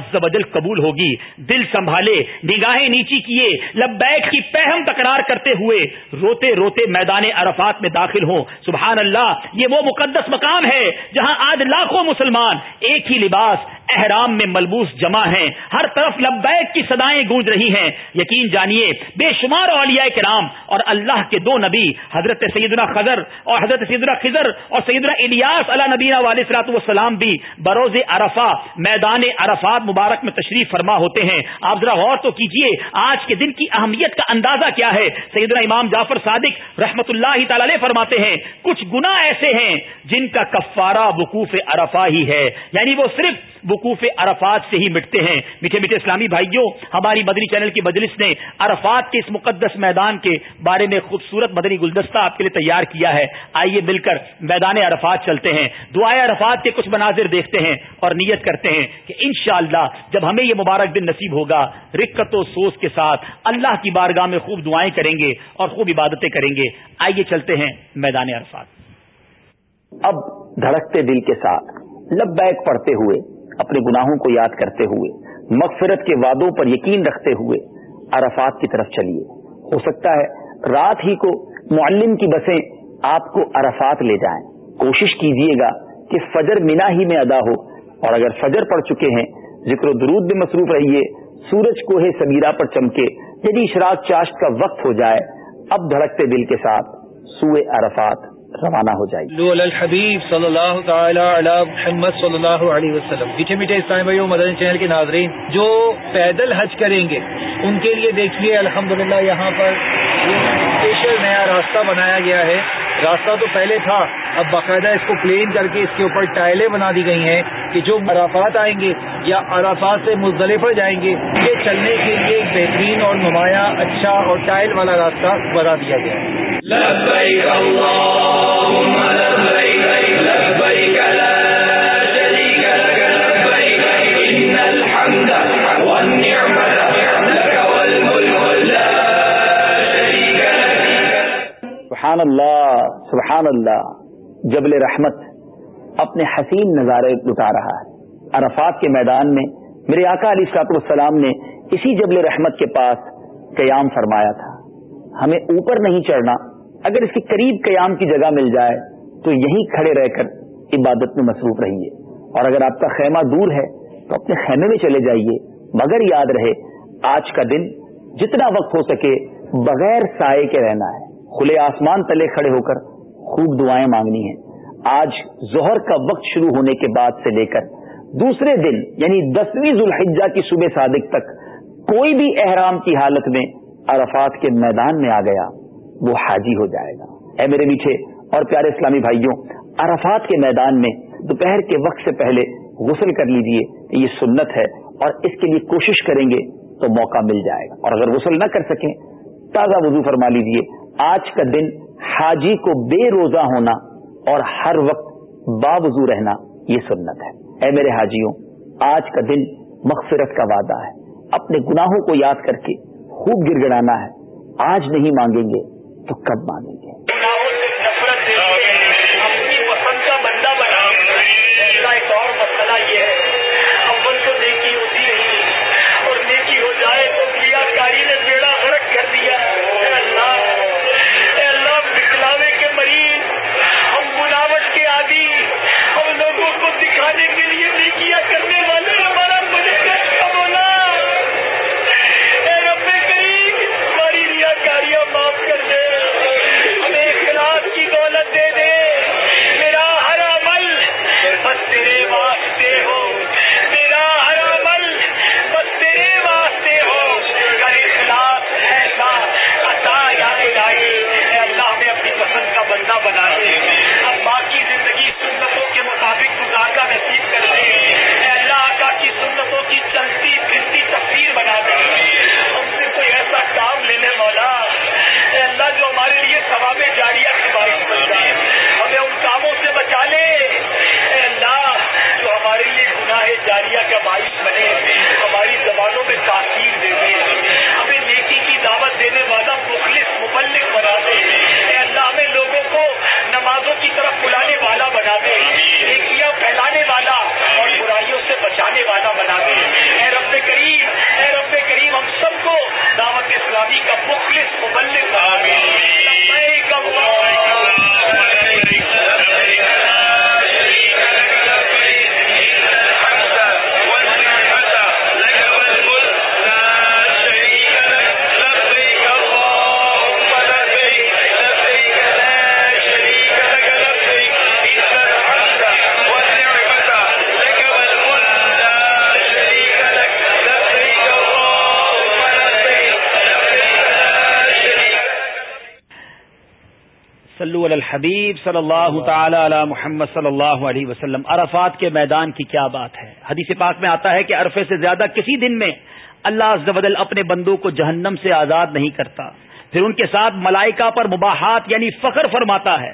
قبول ہوگی۔ دل سنبھالے، نگاہیں نیچی کیے، لبیک کی پہم تکرار کرتے ہوئے روتے روتے میدان عرفات میں داخل ہوں۔ سبحان اللہ، یہ وہ مقدس مقام ہے جہاں آج لاکھوں مسلمان ایک ہی لباس احرام میں ملبوس جمع ہیں۔ ہر طرف لبیک کی صدایں گونج رہی ہیں۔ یقین جانیے، بے شمار اولیاء کرام اور اللہ کے دو نبی، حضرت سیدنا خضر اور حضرت سیدنا خضر اور سیدنا الیاس علیہ نبینا علیہ صلاحت والسلام بھی بروز عرفہ، میدان عرفات مبارک میں تشریف فرما ہوتے ہیں۔ آپ ذرا غور تو کیجیے آج کے دن کی اہمیت کا اندازہ کیا ہے؟ سیدنا امام جعفر صادق رحمت اللہ تعالی فرماتے ہیں، کچھ گنا ایسے ہیں جن کا کفارہ وقوف عرفہ ہی ہے۔ یعنی وہ صرف وقوف عرفات سے ہی مٹتے ہیں۔ میٹھے میٹھے اسلامی بھائیوں، ہماری مدنی چینل کی مجلس نے عرفات کے اس مقدس میدان کے بارے میں خوبصورت مدنی گلدستہ آپ کے لیے تیار کیا ہے۔ آئیے مل کر میدان عرفات چلتے ہیں۔ دعائیں عرفات کے کچھ مناظر دیکھتے ہیں اور نیت کرتے ہیں کہ انشاءاللہ جب ہمیں یہ مبارک دن نصیب ہوگا رکت و سوز کے ساتھ اللہ کی بارگاہ میں خوب دعائیں کریں گے اور خوب عبادتیں کریں گے۔ آئیے چلتے ہیں میدان عرفات۔ اب دھڑکتے دل کے ساتھ لب بیک پڑھتے ہوئے اپنے گناہوں کو یاد کرتے ہوئے، مغفرت کے وعدوں پر یقین رکھتے ہوئے عرفات کی طرف چلیے۔ ہو سکتا ہے رات ہی کو معلم کی بسیں آپ کو عرفات لے جائیں۔ کوشش کیجیے گا کہ فجر مینا ہی میں ادا ہو۔ اور اگر فجر پڑ چکے ہیں، ذکر و درود میں مصروف رہیے۔ سورج کو ہے پر چمکے۔ یدی اشراق چاشت کا وقت ہو جائے، اب دھڑکتے دل کے ساتھ سوئے عرفات۔ روانہ ہو جائے گی۔ الحبیب صلی اللہ تعالی علی محمد صلی اللہ علیہ وسلم۔ میٹھے میٹھے اسلام بھائی مدن چینل کے ناظرین، جو پیدل حج کریں گے، ان کے لیے دیکھیے، الحمدللہ، یہاں پر اسپیشل نیا راستہ بنایا گیا ہے۔ راستہ تو پہلے تھا، اب باقاعدہ اس کو پلین کر کے اس کے اوپر ٹائلیں بنا دی گئی ہیں کہ جو عرافات آئیں گے یا عرافات سے مزدلف پر جائیں گے، یہ چلنے کے لیے ایک بہترین اور نمایاں اچھا اور ٹائل والا راستہ بنا دیا گیا سبحان اللہ سبحان اللہ جبل رحمت اپنے حسین نظارے لٹا رہا ہے۔ عرفات کے میدان میں میرے آقا علی ساط السلام نے اسی جبل رحمت کے پاس قیام فرمایا تھا۔ ہمیں اوپر نہیں چڑھنا، اگر اس کے قریب قیام کی جگہ مل جائے تو یہیں کھڑے رہ کر عبادت میں مصروف رہیے۔ اور اگر آپ کا خیمہ دور ہے تو اپنے خیمے میں چلے جائیے، مگر یاد رہے، آج کا دن جتنا وقت ہو سکے بغیر سائے کے رہنا ہے۔ کھلے آسمان تلے کھڑے ہو کر خوب دعائیں مانگنی ہیں۔ آج ظہر کا وقت شروع ہونے کے بعد سے لے کر دوسرے دن یعنی دسویں ذوالحجہ کی صبح صادق تک، کوئی بھی احرام کی حالت میں عرفات کے میدان میں آ گیا، وہ حاجی ہو جائے گا۔ اے میرے میٹھے اور پیارے اسلامی بھائیوں، عرفات کے میدان میں دوپہر کے وقت سے پہلے غسل کر لیجیے، یہ سنت ہے اور اس کے لیے کوشش کریں گے تو موقع مل جائے گا۔ اور اگر غسل نہ کر سکیں، تازہ وضو فرما لیجیے۔ آج کا دن حاجی کو بے روزہ ہونا اور ہر وقت باوضو رہنا یہ سنت ہے۔ اے میرے حاجیوں، آج کا دن مغفرت کا وعدہ ہے۔ اپنے گناہوں کو یاد کر کے خوب گر گڑانا ہے۔ آج نہیں مانگیں گے تو کب مانگیں گے؟ مبلک آمین علی الحبیب صلی اللہ تعالی علی محمد صلی اللہ علیہ وسلم. عرفات کے میدان کی کیا بات ہے؟ حدیث پاک میں آتا ہے کہ عرفے سے زیادہ کسی دن میں اللہ عز و جل اپنے بندوں کو جہنم سے آزاد نہیں کرتا. پھر ان کے ساتھ ملائکہ پر مباحات یعنی فخر فرماتا ہے.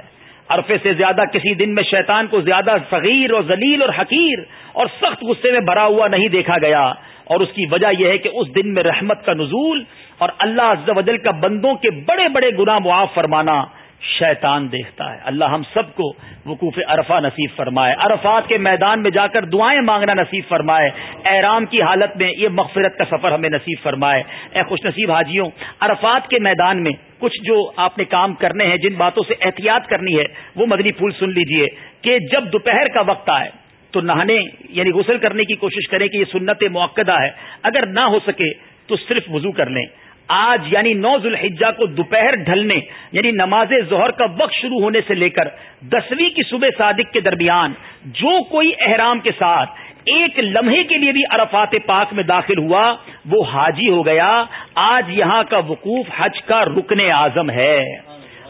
عرفے سے زیادہ کسی دن میں شیطان کو زیادہ صغیر اور ذلیل اور حقیر اور سخت غصے میں بھرا ہوا نہیں دیکھا گیا. اور اس کی وجہ یہ ہے کہ اس دن میں رحمت کا نزول اور اللہ عز و جل کا بندوں کے بڑے بڑے گناہ معاف فرمانا شیطان دیکھتا ہے۔ اللہ ہم سب کو وقوف عرفہ نصیب فرمائے۔ عرفات کے میدان میں جا کر دعائیں مانگنا نصیب فرمائے۔ احرام کی حالت میں یہ مغفرت کا سفر ہمیں نصیب فرمائے۔ اے خوش نصیب حاجیوں، عرفات کے میدان میں کچھ جو آپ نے کام کرنے ہیں، جن باتوں سے احتیاط کرنی ہے، وہ مدنی پھول سن لیجیے کہ جب دوپہر کا وقت آئے تو نہانے یعنی غسل کرنے کی کوشش کریں کہ یہ سنت موقع ہے۔ اگر نہ ہو سکے تو صرف وضو کر لیں۔ آج یعنی نو ذوالحجہ کو دوپہر ڈھلنے یعنی نماز ظہر کا وقت شروع ہونے سے لے کر دسویں کی صبح صادق کے درمیان، جو کوئی احرام کے ساتھ ایک لمحے کے لیے بھی عرفات پاک میں داخل ہوا، وہ حاجی ہو گیا۔ آج یہاں کا وقوف حج کا رکن اعظم ہے۔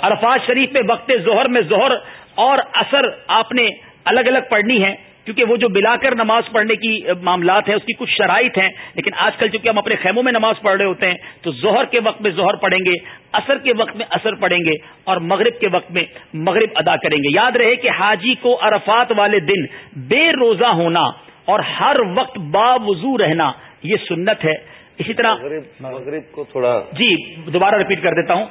عرفات شریف میں وقت ظہر میں ظہر اور اثر آپ نے الگ الگ پڑھنی ہے۔ کیونکہ وہ جو بلا کر نماز پڑھنے کی معاملات ہیں، اس کی کچھ شرائط ہیں، لیکن آج کل چونکہ ہم اپنے خیموں میں نماز پڑھ رہے ہوتے ہیں، تو ظہر کے وقت میں ظہر پڑھیں گے اثر کے وقت میں اثر پڑھیں گے اور مغرب کے وقت میں مغرب ادا کریں گے۔ یاد رہے کہ حاجی کو عرفات والے دن بے روزہ ہونا اور ہر وقت با وضو رہنا، یہ سنت ہے۔ اسی طرح مغرب کو تھوڑا جی دوبارہ ریپیٹ کر دیتا ہوں.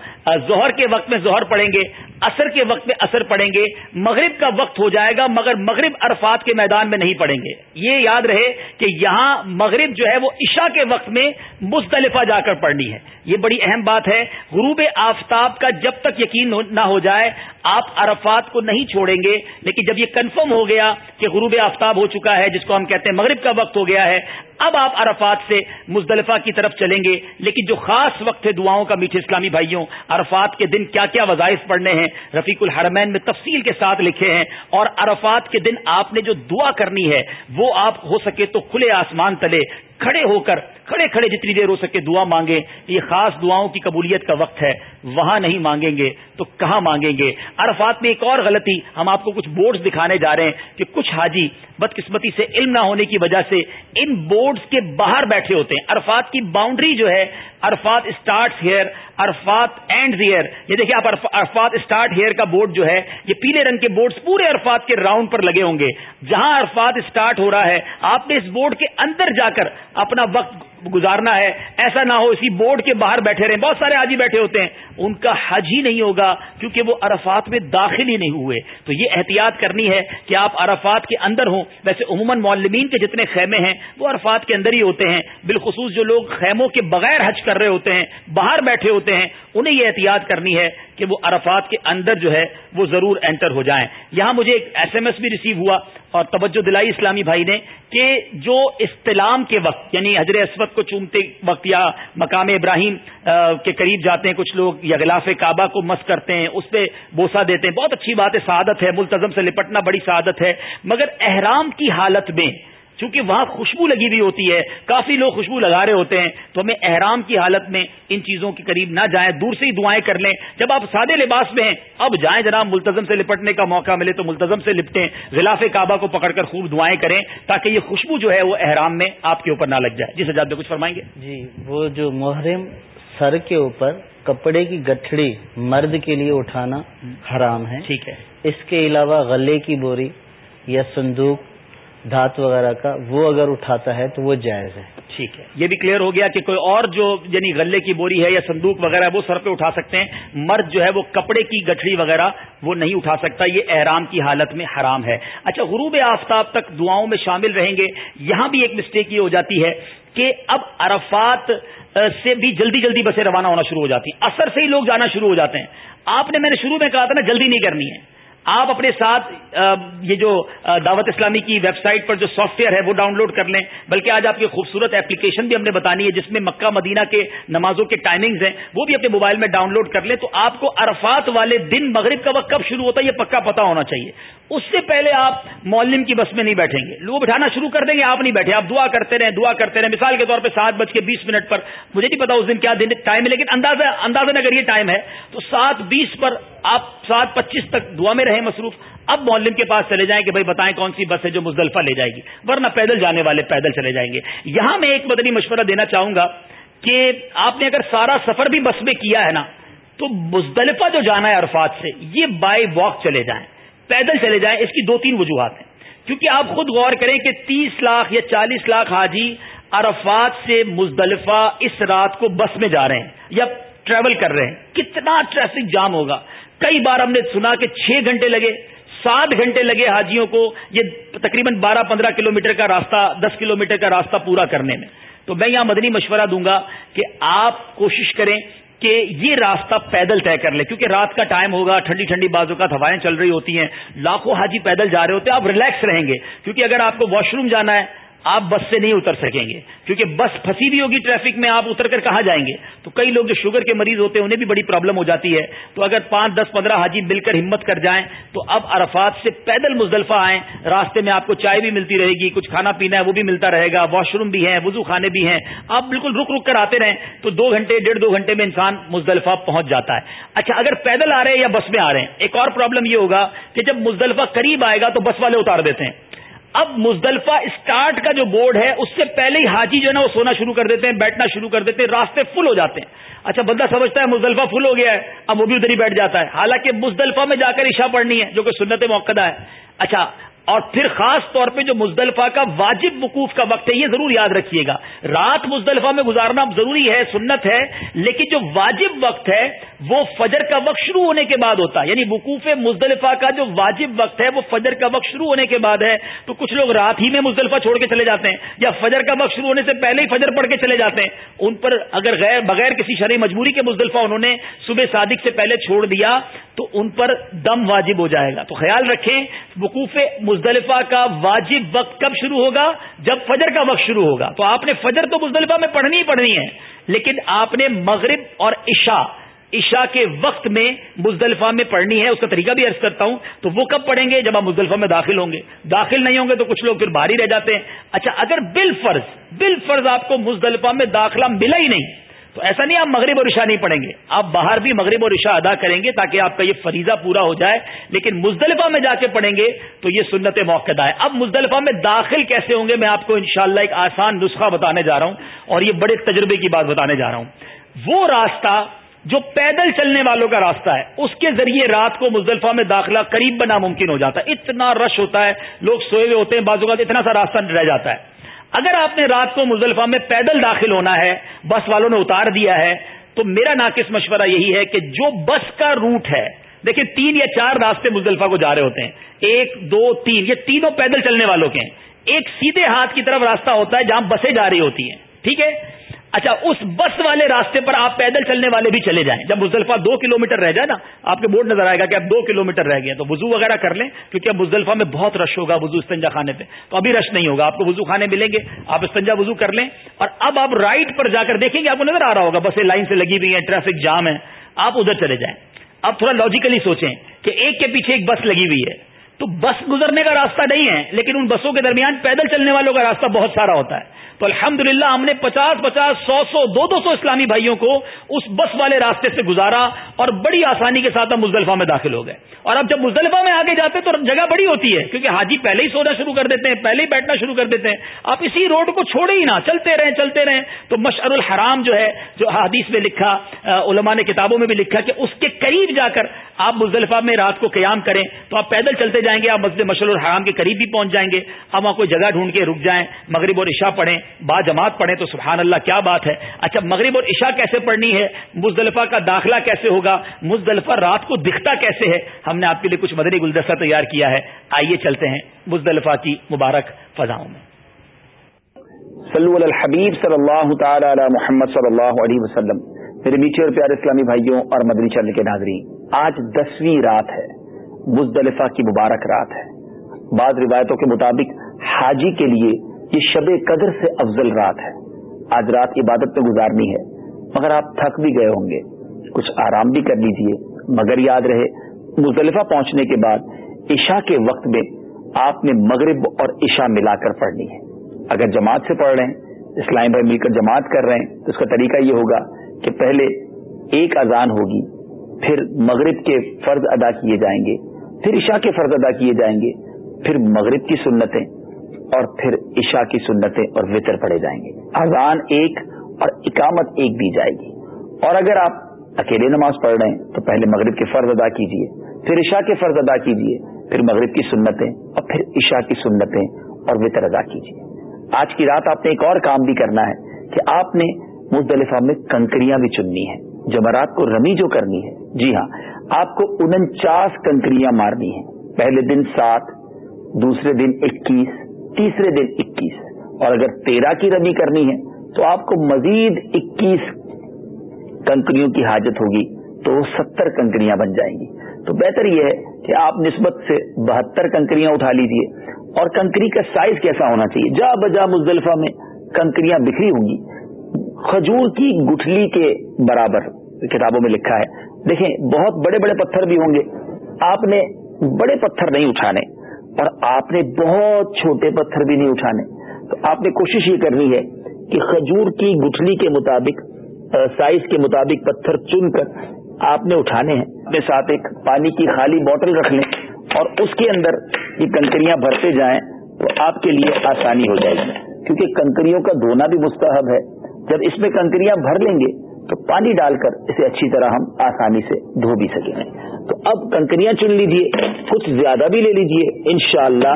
ظہر کے وقت میں ظہر پڑیں گے اثر کے وقت میں اثر پڑیں گے مغرب کا وقت ہو جائے گا مگر مغرب عرفات کے میدان میں نہیں پڑیں گے۔ یہ یاد رہے کہ یہاں مغرب جو ہے وہ عشاء کے وقت میں مستلفہ جا کر پڑھنی ہے۔ یہ بڑی اہم بات ہے۔ غروب آفتاب کا جب تک یقین نہ ہو جائے آپ عرفات کو نہیں چھوڑیں گے۔ لیکن جب یہ کنفرم ہو گیا کہ غروب آفتاب ہو چکا ہے جس کو ہم کہتے ہیں مغرب کا وقت ہو گیا ہے اب آپ عرفات سے مزدلفہ کی طرف چلیں گے، لیکن جو خاص وقت ہے دعاؤں کا میٹھے اسلامی بھائیوں، عرفات کے دن کیا کیا وظائف پڑھنے ہیں؟ رفیق الحرمین میں تفصیل کے ساتھ لکھے ہیں، اور عرفات کے دن آپ نے جو دعا کرنی ہے، وہ آپ ہو سکے تو کھلے آسمان تلے کھڑے ہو کر، کھڑے کھڑے جتنی دیر ہو سکے دعا مانگے یہ خاص دعاؤں کی قبولیت کا وقت ہے۔ وہاں نہیں مانگیں گے تو کہاں مانگیں گے؟ عرفات میں ایک اور غلطی، ہم آپ کو کچھ بورڈز دکھانے جا رہے ہیں کہ کچھ حاجی بدقسمتی سے علم نہ ہونے کی وجہ سے ان بورڈز کے باہر بیٹھے ہوتے ہیں۔ عرفات کی باؤنڈری جو ہے، Arafat start here Arafat end here. یہ دیکھیں آپ عرفات اسٹارٹ ہیئر کا بورڈ جو ہے، یہ پیلے رنگ کے بورڈ پورے عرفات کے راؤنڈ پر لگے ہوں گے۔ جہاں عرفات اسٹارٹ ہو رہا ہے، آپ نے اس بورڈ کے اندر جا کر اپنا وقت گزارنا ہے، ایسا نہ ہو، اسی بورڈ کے باہر بیٹھے رہے بہت سارے حاجی بیٹھے ہوتے ہیں۔ ان کا حج ہی نہیں ہوگا، کیونکہ وہ عرفات میں داخل ہی نہیں ہوئے۔ تو یہ احتیاط کرنی ہے کہ آپ عرفات کے اندر ہوں۔ ویسے عموماً معلمین کے جتنے خیمے ہیں، وہ عرفات کے اندر ہی ہوتے ہیں۔ بالخصوص جو لوگ خیموں کے بغیر حج کر رہے ہوتے ہیں، باہر بیٹھے ہوتے ہیں، انہیں یہ احتیاط کرنی ہے کہ وہ عرفات کے اندر جو ہے، وہ ضرور انٹر ہو جائیں۔ یہاں مجھے ایک ایس ایم ایس بھی ریسیو ہوا۔ اور توجہ دلائی اسلامی بھائی نے کہ جو استلام کے وقت یعنی حضر اسود کو چومتے وقت یا مقام ابراہیم کے قریب جاتے ہیں، کچھ لوگ یا غلاف کعبہ کو مس کرتے ہیں، اس پہ بوسا دیتے ہیں، بہت اچھی بات ہے، سعادت ہے ملتظم سے لپٹنا بڑی سعادت ہے، مگر احرام کی حالت میں چونکہ وہاں خوشبو لگی ہوئی ہوتی ہے کافی لوگ خوشبو لگا رہے ہوتے ہیں تو ہمیں احرام کی حالت میں ان چیزوں کے قریب نہ جائیں دور سے ہی دعائیں کر لیں۔ جب آپ سادے لباس میں ہیں اب جائیں جناب ملتظم سے لپٹنے کا موقع ملے تو ملتظم سے لپٹیں غلاف کعبہ کو پکڑ کر خوب دعائیں کریں تاکہ یہ خوشبو جو ہے وہ احرام میں آپ کے اوپر نہ لگ جائے۔ جی سجاد میں کچھ فرمائیں گے؟ جی وہ جو محرم سر کے اوپر کپڑے کی گٹھڑی مرد کے لیے اٹھانا حرام ہے۔ ٹھیک ہے۔ اس کے علاوہ غلے کی بوری یا صندوق دھات وغیرہ کا، وہ اگر اٹھاتا ہے تو وہ جائز ہے۔ ٹھیک ہے۔ یہ بھی کلیئر ہو گیا کہ کوئی اور جو یعنی غلے کی بوری ہے یا صندوق وغیرہ، وہ سر پہ اٹھا سکتے ہیں۔ مرد جو ہے وہ کپڑے کی گٹھڑی وغیرہ وہ نہیں اٹھا سکتا۔ یہ احرام کی حالت میں حرام ہے۔ اچھا غروب آفتاب تک دعاؤں میں شامل رہیں گے۔ یہاں بھی ایک مسٹیک یہ ہو جاتی ہے کہ اب عرفات سے بھی جلدی جلدی بسیں روانہ ہونا شروع ہو جاتی۔ ہیں اثر سے ہی لوگ جانا شروع ہو جاتے ہیں۔ آپ نے میں نے شروع میں کہا تھا نا، جلدی نہیں کرنی ہے۔ آپ اپنے ساتھ یہ جو دعوت اسلامی کی ویب سائٹ پر جو سافٹ ویئر ہے وہ ڈاؤن لوڈ کر لیں۔ بلکہ آج آپ کی خوبصورت اپلیکیشن بھی ہم نے بتانی ہے، جس میں مکہ، مدینہ کے نمازوں کے ٹائمنگز ہیں، وہ بھی اپنے موبائل میں ڈاؤن لوڈ کر لیں۔ تو آپ کو عرفات والے دن مغرب کا وقت کب شروع ہوتا ہے، یہ پکا پتا ہونا چاہیے۔ اس سے پہلے آپ معلم کی بس میں نہیں بیٹھیں گے۔ لوگ بٹھانا شروع کر دیں گے، آپ نہیں بیٹھے آپ دعا کرتے رہیں، دعا کرتے رہیں۔ مثال کے طور پہ سات بج کے بیس منٹ پر، مجھے نہیں پتا اس دن کیا دن ٹائم ہے، لیکن اندازہ اندازہ اگر یہ ٹائم ہے۔ تو سات بیس پر آپ سات پچیس تک دعا میں رہیں مصروف۔ اب معلم کے پاس چلے جائیں کہ بھائی بتائیں کون سی بس ہے جو مزدلفہ لے جائے گی، ورنہ پیدل جانے والے پیدل چلے جائیں گے۔ یہاں میں ایک مدنی مشورہ دینا چاہوں گا کہ آپ نے اگر سارا سفر بھی بس میں کیا ہے نا، تو مزدلفہ جو جانا ہے عرفات سے، یہ بائی واک چلے جائیں۔ پیدل چلے جائیں، اس کی دو تین وجوہات ہیں۔ کیونکہ آپ خود غور کریں کہ تیس لاکھ یا چالیس لاکھ حاجی عرفات سے مزدلفہ اس رات کو بس میں جا رہے ہیں یا ٹریول کر رہے ہیں۔ کتنا ٹریفک جام ہوگا۔ کئی بار ہم نے سنا کہ چھ گھنٹے لگے، سات گھنٹے لگے حاجیوں کو یہ تقریباً بارہ پندرہ کلومیٹر کا راستہ، دس کلومیٹر کا راستہ پورا کرنے میں۔ تو میں یہاں مدنی مشورہ دوں گا کہ آپ کوشش کریں کہ یہ راستہ پیدل طے کر لیں کیونکہ رات کا ٹائم ہوگا، ٹھنڈی ٹھنڈی بازو کا ہوائیں چل رہی ہوتی ہیں، لاکھوں حاجی پیدل جا رہے ہوتے ہیں، آپ ریلیکس رہیں گے، کیونکہ اگر آپ کو واش روم جانا ہے آپ بس سے نہیں اتر سکیں گے۔ کیونکہ بس پھنسی بھی ہوگی ٹریفک میں، آپ اتر کر کہاں جائیں گے؟ تو کئی لوگ جو شوگر کے مریض ہوتے ہیں، انہیں بھی بڑی پرابلم ہو جاتی ہے۔ تو اگر پانچ، دس، پندرہ حاجی مل کر ہمت کر جائیں، تو اب عرفات سے پیدل مزدلفہ آئیں۔ راستے میں آپ کو چائے بھی ملتی رہے گی، کچھ کھانا پینا ہے، وہ بھی ملتا رہے گا۔ واش روم بھی ہے وضو خانے بھی ہیں۔ آپ بالکل رک رک کر آتے رہیں، تو دو گھنٹے، ڈیڑھ، دو گھنٹے میں انسان مزدلفہ پہنچ جاتا ہے۔ اچھا اگر پیدل آ رہے ہیں یا بس میں آ رہے ہیں، ایک اور پرابلم یہ ہوگا کہ جب مزدلفہ قریب آئے گا تو بس والے اتار دیتے ہیں۔ اب مزدلفہ اسٹارٹ کا جو بورڈ ہے، اس سے پہلے ہی حاجی جو ہے نا، وہ سونا شروع کر دیتے ہیں، بیٹھنا شروع کر دیتے ہیں، راستے فل ہو جاتے ہیں۔ اچھا بندہ سمجھتا ہے مزدلفہ فل ہو گیا ہے، اب وہ بھی ادھر ہی بیٹھ جاتا ہے۔ حالانکہ مزدلفہ میں جا کر عشاء پڑھنی ہے، جو کہ سنت موقع ہے۔ اچھا اور پھر خاص طور پہ جو مزدلفہ کا واجب وقوف کا وقت ہے، یہ ضرور یاد رکھیے گا۔ رات مزدلفہ میں گزارنا ضروری ہے، سنت ہے، لیکن جو واجب وقت ہے، وہ فجر کا وقت شروع ہونے کے بعد ہوتا ہے۔ یعنی وقوف مزدلفہ کا جو واجب وقت ہے، وہ فجر کا وقت شروع ہونے کے بعد ہے۔ تو کچھ لوگ رات ہی میں مزدلفہ چھوڑ کے چلے جاتے ہیں، یا فجر کا وقت شروع ہونے سے پہلے ہی فجر پڑھ کے چلے جاتے ہیں۔ ان پر اگر غیر بغیر کسی شرعی مجبوری کے مزدلفہ انہوں نے صبح صادق سے پہلے چھوڑ دیا تو ان پر دم واجب ہو جائے گا۔ تو خیال رکھیں، وقوف مزدلفہ کا واجب وقت کب شروع ہوگا؟ جب فجر کا وقت شروع ہوگا۔ تو آپ نے فجر تو مزدلفہ میں پڑھنی ہی پڑھنی ہے، لیکن آپ نے مغرب اور عشاء عشاء کے وقت میں مزدلفہ میں پڑھنی ہے، اس کا طریقہ بھی عرض کرتا ہوں۔ تو وہ کب پڑھیں گے؟ جب آپ مزدلفہ میں داخل ہوں گے۔ داخل نہیں ہوں گے تو کچھ لوگ پھر باہر رہ جاتے ہیں۔ اچھا اگر بال فرض بال فرض آپ کو مزدلفہ میں داخلہ ملا ہی نہیں تو ایسا نہیں آپ مغرب اور عشاء نہیں پڑھیں گے۔ آپ باہر بھی مغرب اور عشاء ادا کریں گے تاکہ آپ کا یہ فریضہ پورا ہو جائے۔ لیکن مزدلفہ میں جا کے پڑھیں گے تو یہ سنت موقع ہے۔ اب مزدلفہ میں داخل کیسے ہوں گے؟ میں آپ کو انشاءاللہ ایک آسان نسخہ بتانے جا رہا ہوں اور یہ بڑے تجربے کی بات بتانے جا رہا ہوں۔ وہ راستہ جو پیدل چلنے والوں کا راستہ ہے، اس کے ذریعے رات کو مزدلفہ میں داخلہ قریب بنا ممکن ہو جاتا ہے۔ اتنا رش ہوتا ہے، لوگ سوئے ہوئے ہوتے ہیں بازو کا اتنا سا راستہ رہ جاتا ہے۔ اگر آپ نے رات کو مزدلفہ میں پیدل داخل ہونا ہے، بس والوں نے اتار دیا ہے، تو میرا ناقص مشورہ یہی ہے کہ جو بس کا روٹ ہے، دیکھیں تین یا چار راستے مزدلفہ کو جا رہے ہوتے ہیں۔ ایک، دو، تین، یہ تینوں پیدل چلنے والوں کے ہیں۔ ایک سیدھے ہاتھ کی طرف راستہ ہوتا ہے جہاں بسیں جا رہی ہوتی ہیں۔ ٹھیک ہے؟ اچھا اس بس والے راستے پر آپ پیدل چلنے والے بھی چلے جائیں۔ جب مزدلفہ دو کلو میٹر رہ جائے نا، آپ کے بورڈ نظر آئے گا کہ اب دو کلو میٹر رہ گیا تو وضو وغیرہ کر لیں، کیونکہ اب مزدلفہ میں بہت رش ہوگا وضو استنجا خانے پہ۔ تو ابھی رش نہیں ہوگا، آپ کو وضو خانے ملیں گے، آپ استنجا وضو کر لیں۔ اور اب آپ رائٹ پر جا کر دیکھیں گے، آپ کو نظر آ رہا ہوگا، بسیں لائن سے لگی ہوئی ہیں، ٹریفک جام ہے، آپ ادھر چلے جائیں۔ اب تھوڑا لاجیکلی سوچیں کہ ایک کے پیچھے ایک بس لگی ہوئی ہے۔ تو بس گزرنے کا راستہ نہیں ہے، لیکن ان بسوں کے درمیان پیدل چلنے والوں کا راستہ بہت سارا ہوتا ہے۔ تو الحمدللہ ہم نے پچاس پچاس سو سو دو دو سو اسلامی بھائیوں کو اس بس والے راستے سے گزارا اور بڑی آسانی کے ساتھ ہم مزدلفہ میں داخل ہو گئے۔ اور اب جب مزدلفہ میں آگے جاتے تو جگہ بڑی ہوتی ہے، کیونکہ حاجی پہلے ہی سونا شروع کر دیتے ہیں، پہلے ہی بیٹھنا شروع کر دیتے ہیں۔ آپ اسی روڈ کو چھوڑے ہی نہ، چلتے رہیں چلتے رہیں۔ تو مشعر الحرام جو ہے، جو حادیث میں لکھا علماء نے کتابوں میں بھی لکھا کہ اس کے قریب جا کر آپ مزدلفہ میں رات کو قیام کریں تو آپ پیدل چلتے جائیں گے، آپ مسجد مشعر الحرام کے قریب بھی پہنچ جائیں گے۔ اب وہاں کوئی جگہ ڈھونڈ کے رک جائیں، مغرب اور عشاء پڑھیں۔ با جماعت پڑھیں تو سبحان اللہ کیا بات ہے؟ اچھا مغرب اور عشاء کیسے پڑھنی ہے؟ مزدلفہ کا داخلہ کیسے ہوگا؟ مزدلفہ رات کو دکھتا کیسے ہے؟ ہم نے آپ کے لیے کچھ مدنی گلدستہ تیار کیا ہے۔ آئیے چلتے ہیں مزدلفہ کی مبارک فضاؤں میں۔ صلو علی الحبیب صلی اللہ تعالی علی محمد صلی اللہ علیہ وسلم۔ میرے میٹھے اور پیارے اسلامی بھائیوں اور مدنی چل کے ناظرین، آج دسویں رات ہے۔ مزدلفہ کی مبارک رات ہے۔ بعض روایتوں کے مطابق حاجی کے لیے یہ شب قدر سے افضل رات ہے۔ آج رات عبادت میں گزارنی ہے۔ مگر آپ تھک بھی گئے ہوں گے۔ کچھ آرام بھی کر لیجیے۔ مگر یاد رہے، مزدلفہ پہنچنے کے بعد عشاء کے وقت میں آپ نے مغرب اور عشاء ملا کر پڑھنی ہے۔ اگر جماعت سے پڑھ رہے ہیں، اسلام بھائی مل کر جماعت کر رہے ہیں، تو اس کا طریقہ یہ ہوگا کہ پہلے ایک اذان ہوگی، پھر مغرب کے فرض ادا کیے جائیں گے، پھر عشاء کے فرض ادا کیے جائیں گے، پھر مغرب کی سنتیں۔ اور پھر عشاء کی سنتیں اور وطر پڑے جائیں گے۔ اذان ایک اور اقامت ایک دی جائے گی۔ اور اگر آپ اکیلے نماز پڑھ رہے ہیں تو پہلے مغرب کے فرض ادا کیجیے پھر عشاء کے فرض ادا کیجیے پھر مغرب کی سنتیں اور پھر عشاء کی سنتیں اور وطر ادا کیجیے آج کی رات آپ نے ایک اور کام بھی کرنا ہے کہ آپ نے مزدلفہ میں کنکریاں بھی چننی ہے جمعرات کو رمی جو کرنی ہے۔ جی ہاں آپ کو انچاس کنکریاں مارنی ہیں۔ پہلے دن سات، دوسرے دن اکیس تیسرے دن اکیس۔ اور اگر تیرہ کی رمی کرنی ہے تو آپ کو مزید اکیس کنکریوں کی حاجت ہوگی تو ستر کنکریاں بن جائیں گی۔ تو بہتر یہ ہے کہ آپ نسبت سے بہتر کنکریاں اٹھا لیجیے۔ اور کنکری کا سائز کیسا ہونا چاہیے؟ جا بجا مزدلفہ میں کنکریاں بکھری ہوں گی۔ کھجور کی گٹھلی کے برابر کتابوں میں لکھا ہے۔ دیکھیں، بہت بڑے بڑے پتھر بھی ہوں گے۔ آپ نے بڑے پتھر نہیں اٹھانے۔ اور آپ نے بہت چھوٹے پتھر بھی نہیں اٹھانے۔ تو آپ نے کوشش یہ کرنی ہے کہ کھجور کی گٹھلی کے مطابق سائز کے مطابق پتھر چن کر آپ نے اٹھانے ہیں۔ اپنے ساتھ ایک پانی کی خالی بوٹل رکھ لیں اور اس کے اندر یہ کنکریاں بھرتے جائیں تو آپ کے لیے آسانی ہو جائے گی۔ کیونکہ کنکریوں کا دھونا بھی مستحب ہے۔ جب اس میں کنکریاں بھر لیں گے تو پانی ڈال کر اسے اچھی طرح ہم آسانی سے دھو بھی سکیں گے۔ تو اب کنکریاں چن لیجیے، کچھ زیادہ بھی لے لیجیے، انشاءاللہ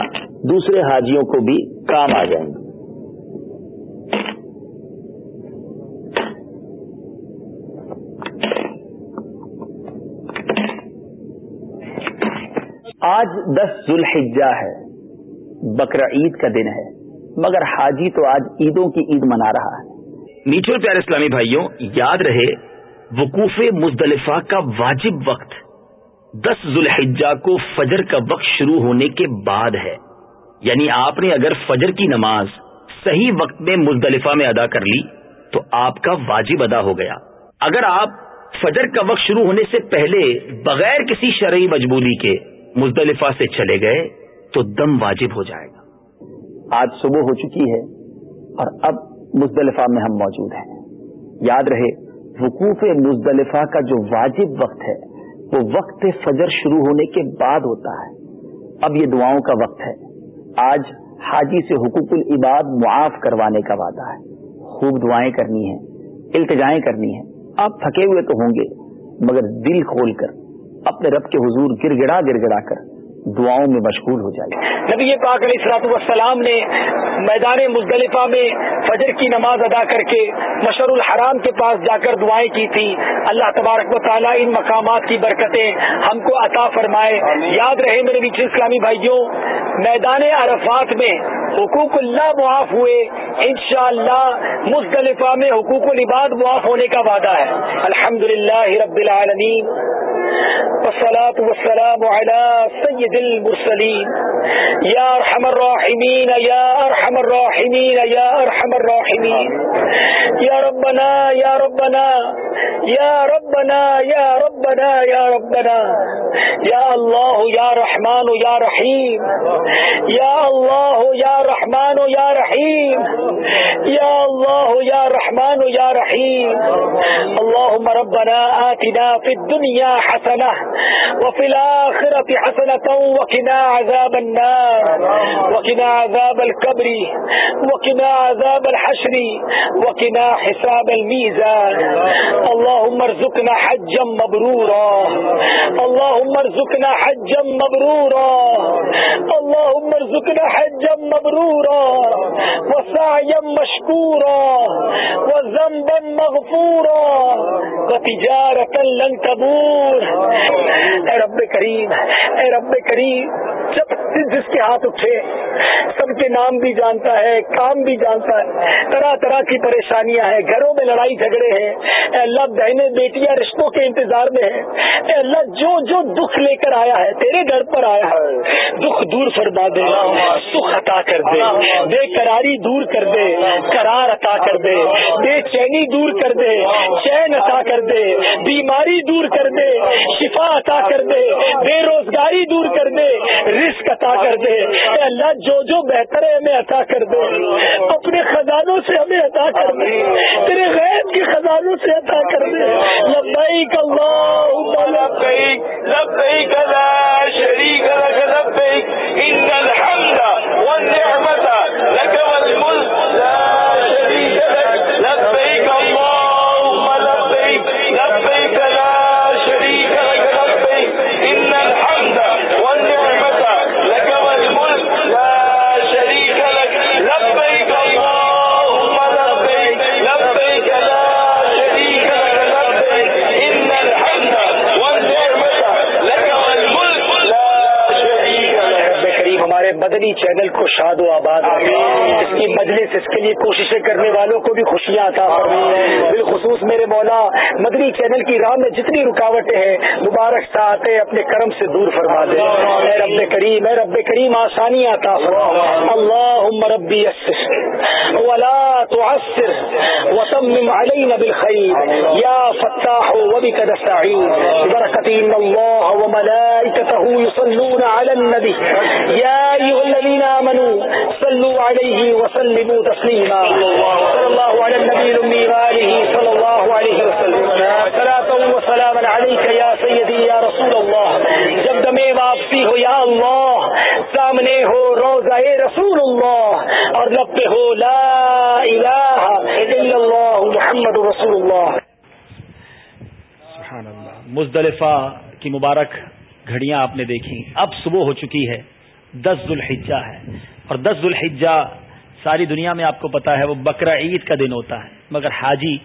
دوسرے حاجیوں کو بھی کام آ جائیں گے۔ آج دس ذوالحجہ ہے بکرا عید کا دن ہے، مگر حاجی تو آج عیدوں کی عید منا رہا ہے۔ میٹھے اور پیارے اسلامی بھائیوں، یاد رہے، وقوف مزدلفہ کا واجب وقت دس ذوالحجہ کو فجر کا وقت شروع ہونے کے بعد ہے۔ یعنی آپ نے اگر فجر کی نماز صحیح وقت میں مزدلفہ میں ادا کر لی، تو آپ کا واجب ادا ہو گیا۔ اگر آپ فجر کا وقت شروع ہونے سے پہلے بغیر کسی شرعی مجبوری کے مزدلفہ سے چلے گئے، تو دم واجب ہو جائے گا۔ آج صبح ہو چکی ہے اور اب مزدلفہ میں ہم موجود ہیں۔ یاد رہے، وقوف مزدلفہ کا جو واجب وقت ہے، وہ وقت فجر شروع ہونے کے بعد ہوتا ہے۔ اب یہ دعاؤں کا وقت ہے۔ آج حاجی سے حقوق العباد معاف کروانے کا وعدہ ہے۔ خوب دعائیں کرنی ہیں، التجائیں کرنی ہیں۔ آپ تھکے ہوئے تو ہوں گے، مگر دل کھول کر، اپنے رب کے حضور گر گڑا گر گڑا کر دعاؤں میں مشغول ہو جائے۔ نبی پاک علیہ السلاط والسلام نے میدان مزدلفہ میں فجر کی نماز ادا کر کے مشر الحرام کے پاس جا کر دعائیں کی تھی۔ اللہ تبارک و تعالیٰ ان مقامات کی برکتیں ہم کو عطا فرمائے۔ یاد رہے میرے نیچے اسلامی بھائیوں میدان عرفات میں حقوق اللہ معاف ہوئے۔ انشاءاللہ اللہ مزدلفہ میں حقوق العباد معاف ہونے کا وعدہ ہے۔ الحمد رب العالمین۔ والصلاة والسلام على سيد المرسلين. يا أرحم الراحمين، يا أرحم الراحمين، يا أرحم الراحمين. يا ربنا يا ربنا يا ربنا يا ربنا يا ربنا. يا الله يا رحمن يا رحيم يا الله يا رحمن يا رحيم يا الله يا رحمن يا رحيم اللهم ربنا آتنا في الدنيا حسنة وفي الآخرة حسنة وقنا عذاب النار وقنا عذاب الكبر وقنا عذاب الحشر وقنا حساب الميزان. اللهم ارزقنا حجا مبرورا. اللهم ارزقنا حجا مبرورا. اللهم ارزقنا حجا مبرورا. وسعيا مشكورا. وذنبا مغفورا. وتجارة لن تبور. اے رب کریم، اے رب کریم جب جس کے ہاتھ اٹھے، سب کے نام بھی جانتا ہے، کام بھی جانتا ہے، طرح طرح کی پریشانیاں ہیں، گھروں میں لڑائی جھگڑے ہیں۔ اے اللہ، بہنیں، بیٹیاں، رشتوں کے انتظار میں ہیں۔ اے اللہ، جو جو دکھ لے کر آیا ہے، تیرے گھر پر آیا ہے۔ دکھ دور فرما دے سکھ عطا کر دے۔ بے قراری دور کر دے، قرار عطا کر دے۔ بے چینی دور کر دے، چین عطا کر دے۔ بیماری دور کر دے، شفا عطا کر دے۔ بے روزگاری دور کر دے۔ رزق عطا کر دے۔ اے اللہ، جو جو بہتر ہے ہمیں عطا کر دے۔ اپنے خزانوں سے ہمیں عطا کر دے۔ تیرے غیب کے خزانوں سے عطا کر دے۔ لبیک اللہ لبیک لبیک لا شریک لک، لبیک ان الحمد والنعمت لك والملك مدنی چینل کو شاد و آباد اس کی مجلس اس کے لیے کوششیں کرنے والوں کو بھی خوشیاں عطا بالخصوص میرے مولا مدنی چینل کی راہ میں جتنی رکاوٹیں ہیں مبارک ساتے اپنے کرم سے دور فرما دے اے رب کریم اے رب کریم آسانی عطا فرما۔ اللہ ربی ولا تعسر وتمم علينا بالخير يا فتاح وبك نستعين بركة إن الله وملائكته يصلون على النبي يا أيها الذين آمنوا صلوا عليه وسلموا تسليما. صلى الله على النبي الأمي وآله صلى الله عليه وسلم. صلاة وسلاما عليك يا سيدي يا رسول الله. جب دمے واپسی ہو یا اللہ، سامنے ہو روزہ رسول اللہ اور لب پہ ہو لا الہ الا اللہ محمد رسول اللہ. سبحان اللہ. مزدلفہ کی مبارک گھڑیاں آپ نے دیکھی اب صبح ہو چکی ہے، دس ذوالحجہ ہے اور دس ذوالحجہ ساری دنیا میں آپ کو پتا ہے وہ بکرا عید کا دن ہوتا ہے، مگر حاجی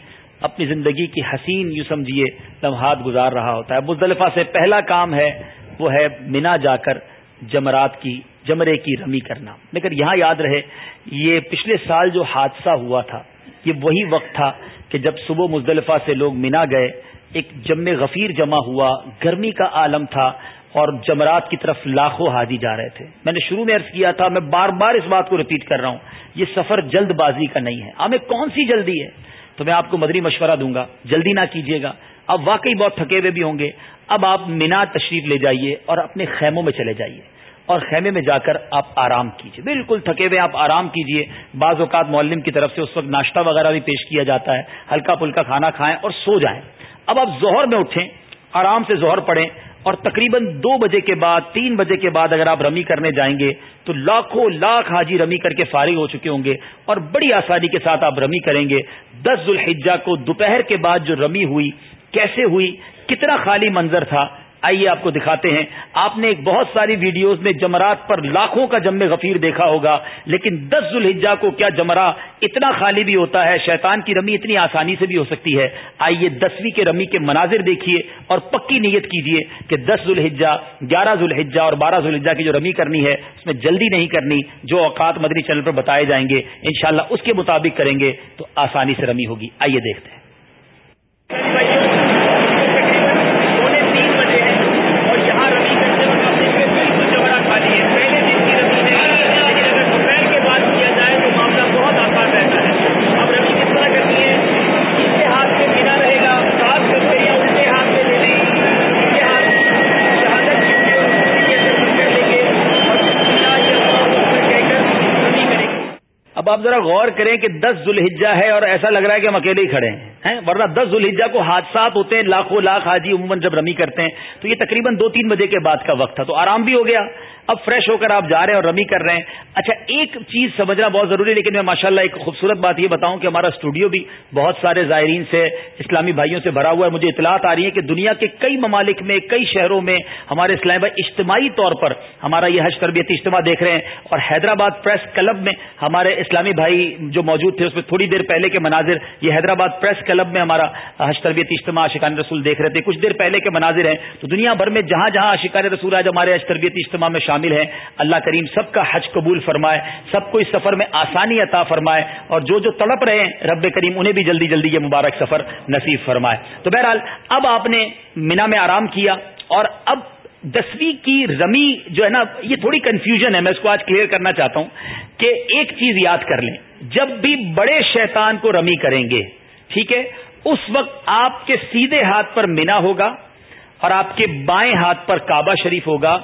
اپنی زندگی کی حسین یوں سمجھیے لمحات گزار رہا ہوتا ہے۔ مزدلفہ سے پہلا کام ہے، وہ ہے مینا جا کر جمرات کی، جمرے کی رمی کرنا۔ مگر یہاں یاد رہے، یہ پچھلے سال جو حادثہ ہوا تھا، یہ وہی وقت تھا کہ جب صبح مزدلفہ سے لوگ مینا گئے، ایک جم غفیر جمع ہوا، گرمی کا عالم تھا۔ اور جمرات کی طرف لاکھوں حاجی جا رہے تھے۔ میں نے شروع میں عرض کیا تھا، میں بار بار اس بات کو ریپیٹ کر رہا ہوں، یہ سفر جلد بازی کا نہیں ہے۔ ہمیں کون سی جلدی ہے؟ تو میں آپ کو مدری مشورہ دوں گا، جلدی نہ کیجیے گا۔ اب واقعی بہت تھکے ہوئے بھی ہوں گے۔ اب آپ مینا تشریف لے جائیے اور اپنے خیموں میں چلے جائیے۔ اور خیمے میں جا کر آپ آرام کیجیے۔ بالکل تھکے ہوئے آپ آرام کیجیے۔ بعض اوقات معلم کی طرف سے اس وقت ناشتہ وغیرہ بھی پیش کیا جاتا ہے۔ ہلکا پھلکا کھانا کھائیں اور سو جائیں۔ اب آپ ظہر میں اٹھیں، آرام سے ظہر پڑیں اور تقریباً دو بجے کے بعد، تین بجے کے بعد اگر آپ رمی کرنے جائیں گے، تو لاکھوں لاکھ حاجی رمی کر کے فارغ ہو چکے ہوں گے اور بڑی آسانی کے ساتھ آپ رمی کریں گے۔ دس ذوالحجہ کو دوپہر کے بعد جو رمی ہوئی، کیسے ہوئی، کتنا خالی منظر تھا آئیے آپ کو دکھاتے ہیں۔ آپ نے ایک بہت ساری ویڈیوز میں جمرات پر لاکھوں کا جم غفیر دیکھا ہوگا، لیکن دس ذوالحجہ کو کیا جمرا اتنا خالی بھی ہوتا ہے، شیطان کی رمی اتنی آسانی سے بھی ہو سکتی ہے۔ آئیے دسویں کے رمی کے مناظر دیکھیے اور پکی نیت کیجیے کہ دس ذوالحجہ، گیارہ ذوالحجہ اور بارہ ذوالحجہ کی جو رمی کرنی ہے، اس میں جلدی نہیں کرنی، جو اوقات مدنی چینل پر بتائے جائیں گے، انشاءاللہ اس کے مطابق کریں گے، تو آسانی سے رمی ہوگی۔ آئیے دیکھتے ہیں۔ آپ ذرا غور کریں کہ دس ذوالحجہ ہے اور ایسا لگ رہا ہے کہ ہم اکیلے ہی کھڑے ہیں ہیں؟ ورنہ دس ذوالحجہ کو حادثات ہوتے ہیں، لاکھوں لاکھ حاجی عموماً جب رمی کرتے ہیں، تو یہ تقریباً دو تین بجے کے بعد کا وقت تھا، تو آرام بھی ہو گیا۔ اب فریش ہو کر آپ جا رہے ہیں اور رمی کر رہے ہیں۔ اچھا ایک چیز سمجھنا بہت ضروری ہے، لیکن میں ماشاءاللہ ایک خوبصورت بات یہ بتاؤں کہ ہمارا اسٹوڈیو بھی بہت سارے زائرین سے، اسلامی بھائیوں سے بھرا ہوا ہے۔ مجھے اطلاعات آ رہی ہے کہ دنیا کے کئی ممالک میں، کئی شہروں میں ہمارے اسلامی بھائی اجتماعی طور پر ہمارا یہ حج تربیتی اجتماع دیکھ رہے ہیں۔ اور حیدرآباد پریس کلب میں ہمارے اسلامی بھائی جو موجود تھے، اس میں تھوڑی دیر پہلے کے مناظر، یہ حیدرآباد پریس کلب میں ہمارا حج تربیتی اجتماع شکان رسول دیکھ رہے تھے۔ کچھ دیر پہلے کے مناظر ہیں۔ تو دنیا بھر میں جہاں جہاں شکار رسول آج ہمارے حج تربیتی اجتماع میں شامل ہیں۔ اللہ کریم سب کا حج قبول فرمائے، سب کو اس سفر میں آسانی عطا فرمائے اور جو جو تڑپ رہے ہیں، رب کریم انہیں بھی جلدی جلدی یہ مبارک سفر نصیب فرمائے۔ تو بہرحال، اب آپ نے مینا میں آرام کیا اور اب دسویں کی رمی جو ہے نا، یہ تھوڑی کنفیوژن ہے۔ میں اس کو آج کلیئر کرنا چاہتا ہوں کہ ایک چیز یاد کر لیں۔ جب بھی بڑے شیطان کو رمی کریں گے، ٹھیک ہے، اس وقت آپ کے سیدھے ہاتھ پر مینا ہوگا اور آپ کے بائیں ہاتھ پر کعبہ شریف ہوگا۔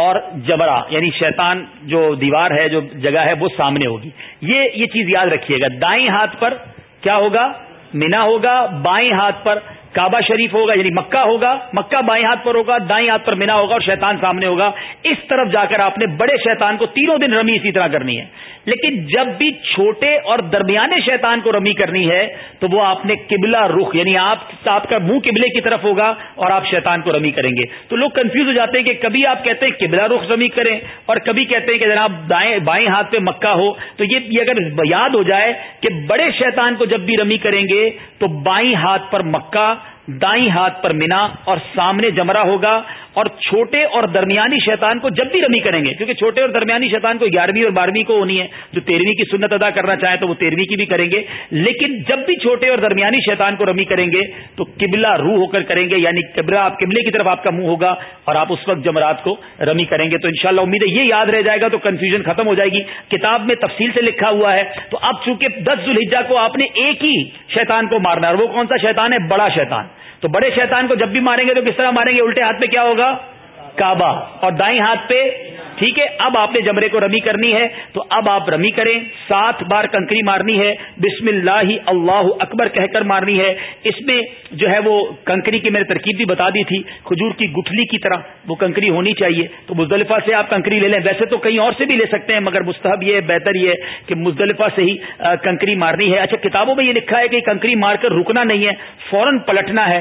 اور جبرا یعنی شیطان جو دیوار ہے، جو جگہ ہے، وہ سامنے ہوگی۔ یہ یہ چیز یاد رکھیے گا۔ دائیں ہاتھ پر کیا ہوگا؟ مینا ہوگا، بائیں ہاتھ پر کعبہ شریف ہوگا یعنی مکہ ہوگا۔ مکہ بائیں ہاتھ پر ہوگا، دائیں ہاتھ پر مینا ہوگا اور شیطان سامنے ہوگا۔ اس طرف جا کر آپ نے بڑے شیطان کو تینوں دن رمی اسی طرح کرنی ہے۔ لیکن جب بھی چھوٹے اور درمیانے شیطان کو رمی کرنی ہے، تو وہ آپ نے قبلہ رخ یعنی آپ آپ کا منہ قبلے کی طرف ہوگا اور آپ شیطان کو رمی کریں گے۔ تو لوگ کنفیوز ہو جاتے ہیں کہ کبھی آپ کہتے ہیں قبلہ رخ رمی کریں اور کبھی کہتے ہیں کہ جناب دائیں، بائیں ہاتھ پہ مکہ ہو۔ تو یہ اگر یاد ہو جائے کہ بڑے شیطان کو جب بھی رمی کریں گے، تو بائیں ہاتھ پر مکہ، دائیں ہاتھ پر مینا اور سامنے جمرا ہوگا اور چھوٹے اور درمیانی شیطان کو جب بھی رمی کریں گے، کیونکہ چھوٹے اور درمیانی شیطان کو گیارہویں اور بارہویں کو ہونی ہے، جو تیرہویں کی سنت ادا کرنا چاہیں تو وہ تیرہویں کی بھی کریں گے، لیکن جب بھی چھوٹے اور درمیانی شیطان کو رمی کریں گے تو قبلہ روح ہو کر کریں گے یعنی قبلہ آپ قبلے کی طرف آپ کا منہ ہوگا اور آپ اس وقت جمرات کو رمی کریں گے۔ تو انشاءاللہ امید ہے یہ یاد رہ جائے گا تو کنفیوژن ختم ہو جائے گی۔ کتاب میں تفصیل سے لکھا ہوا ہے، تو اب چونکہ دس ذوالحجہ کو آپ نے ایک ہی شیطان کو مارنا ہے، اور وہ کون سا شیطان ہے؟ بڑا شیطان۔ تو بڑے شیطان کو جب بھی ماریں گے تو کس طرح ماریں گے؟ الٹے ہاتھ پہ کیا ہوگا؟ کعبہ. اور دائیں ہاتھ پہ ٹھیک ہے، اب آپ نے جمرے کو رمی کرنی ہے، تو اب آپ رمی کریں۔ سات بار کنکری مارنی ہے، بسم اللہ اللہ اکبر کہہ کر مارنی ہے۔ اس میں جو ہے وہ کنکری کی میں نے ترکیب بھی بتا دی تھی، کھجور کی گٹھلی کی طرح وہ کنکری ہونی چاہیے۔ تو مزدلفہ سے آپ کنکری لے لیں۔ ویسے تو کہیں اور سے بھی لے سکتے ہیں، مگر مستحب یہ بہتر یہ کہ مزدلفہ سے ہی کنکری مارنی ہے۔ اچھا کتابوں میں یہ لکھا ہے کہ کنکری مار کر رکنا نہیں ہے، فوراً پلٹنا ہے۔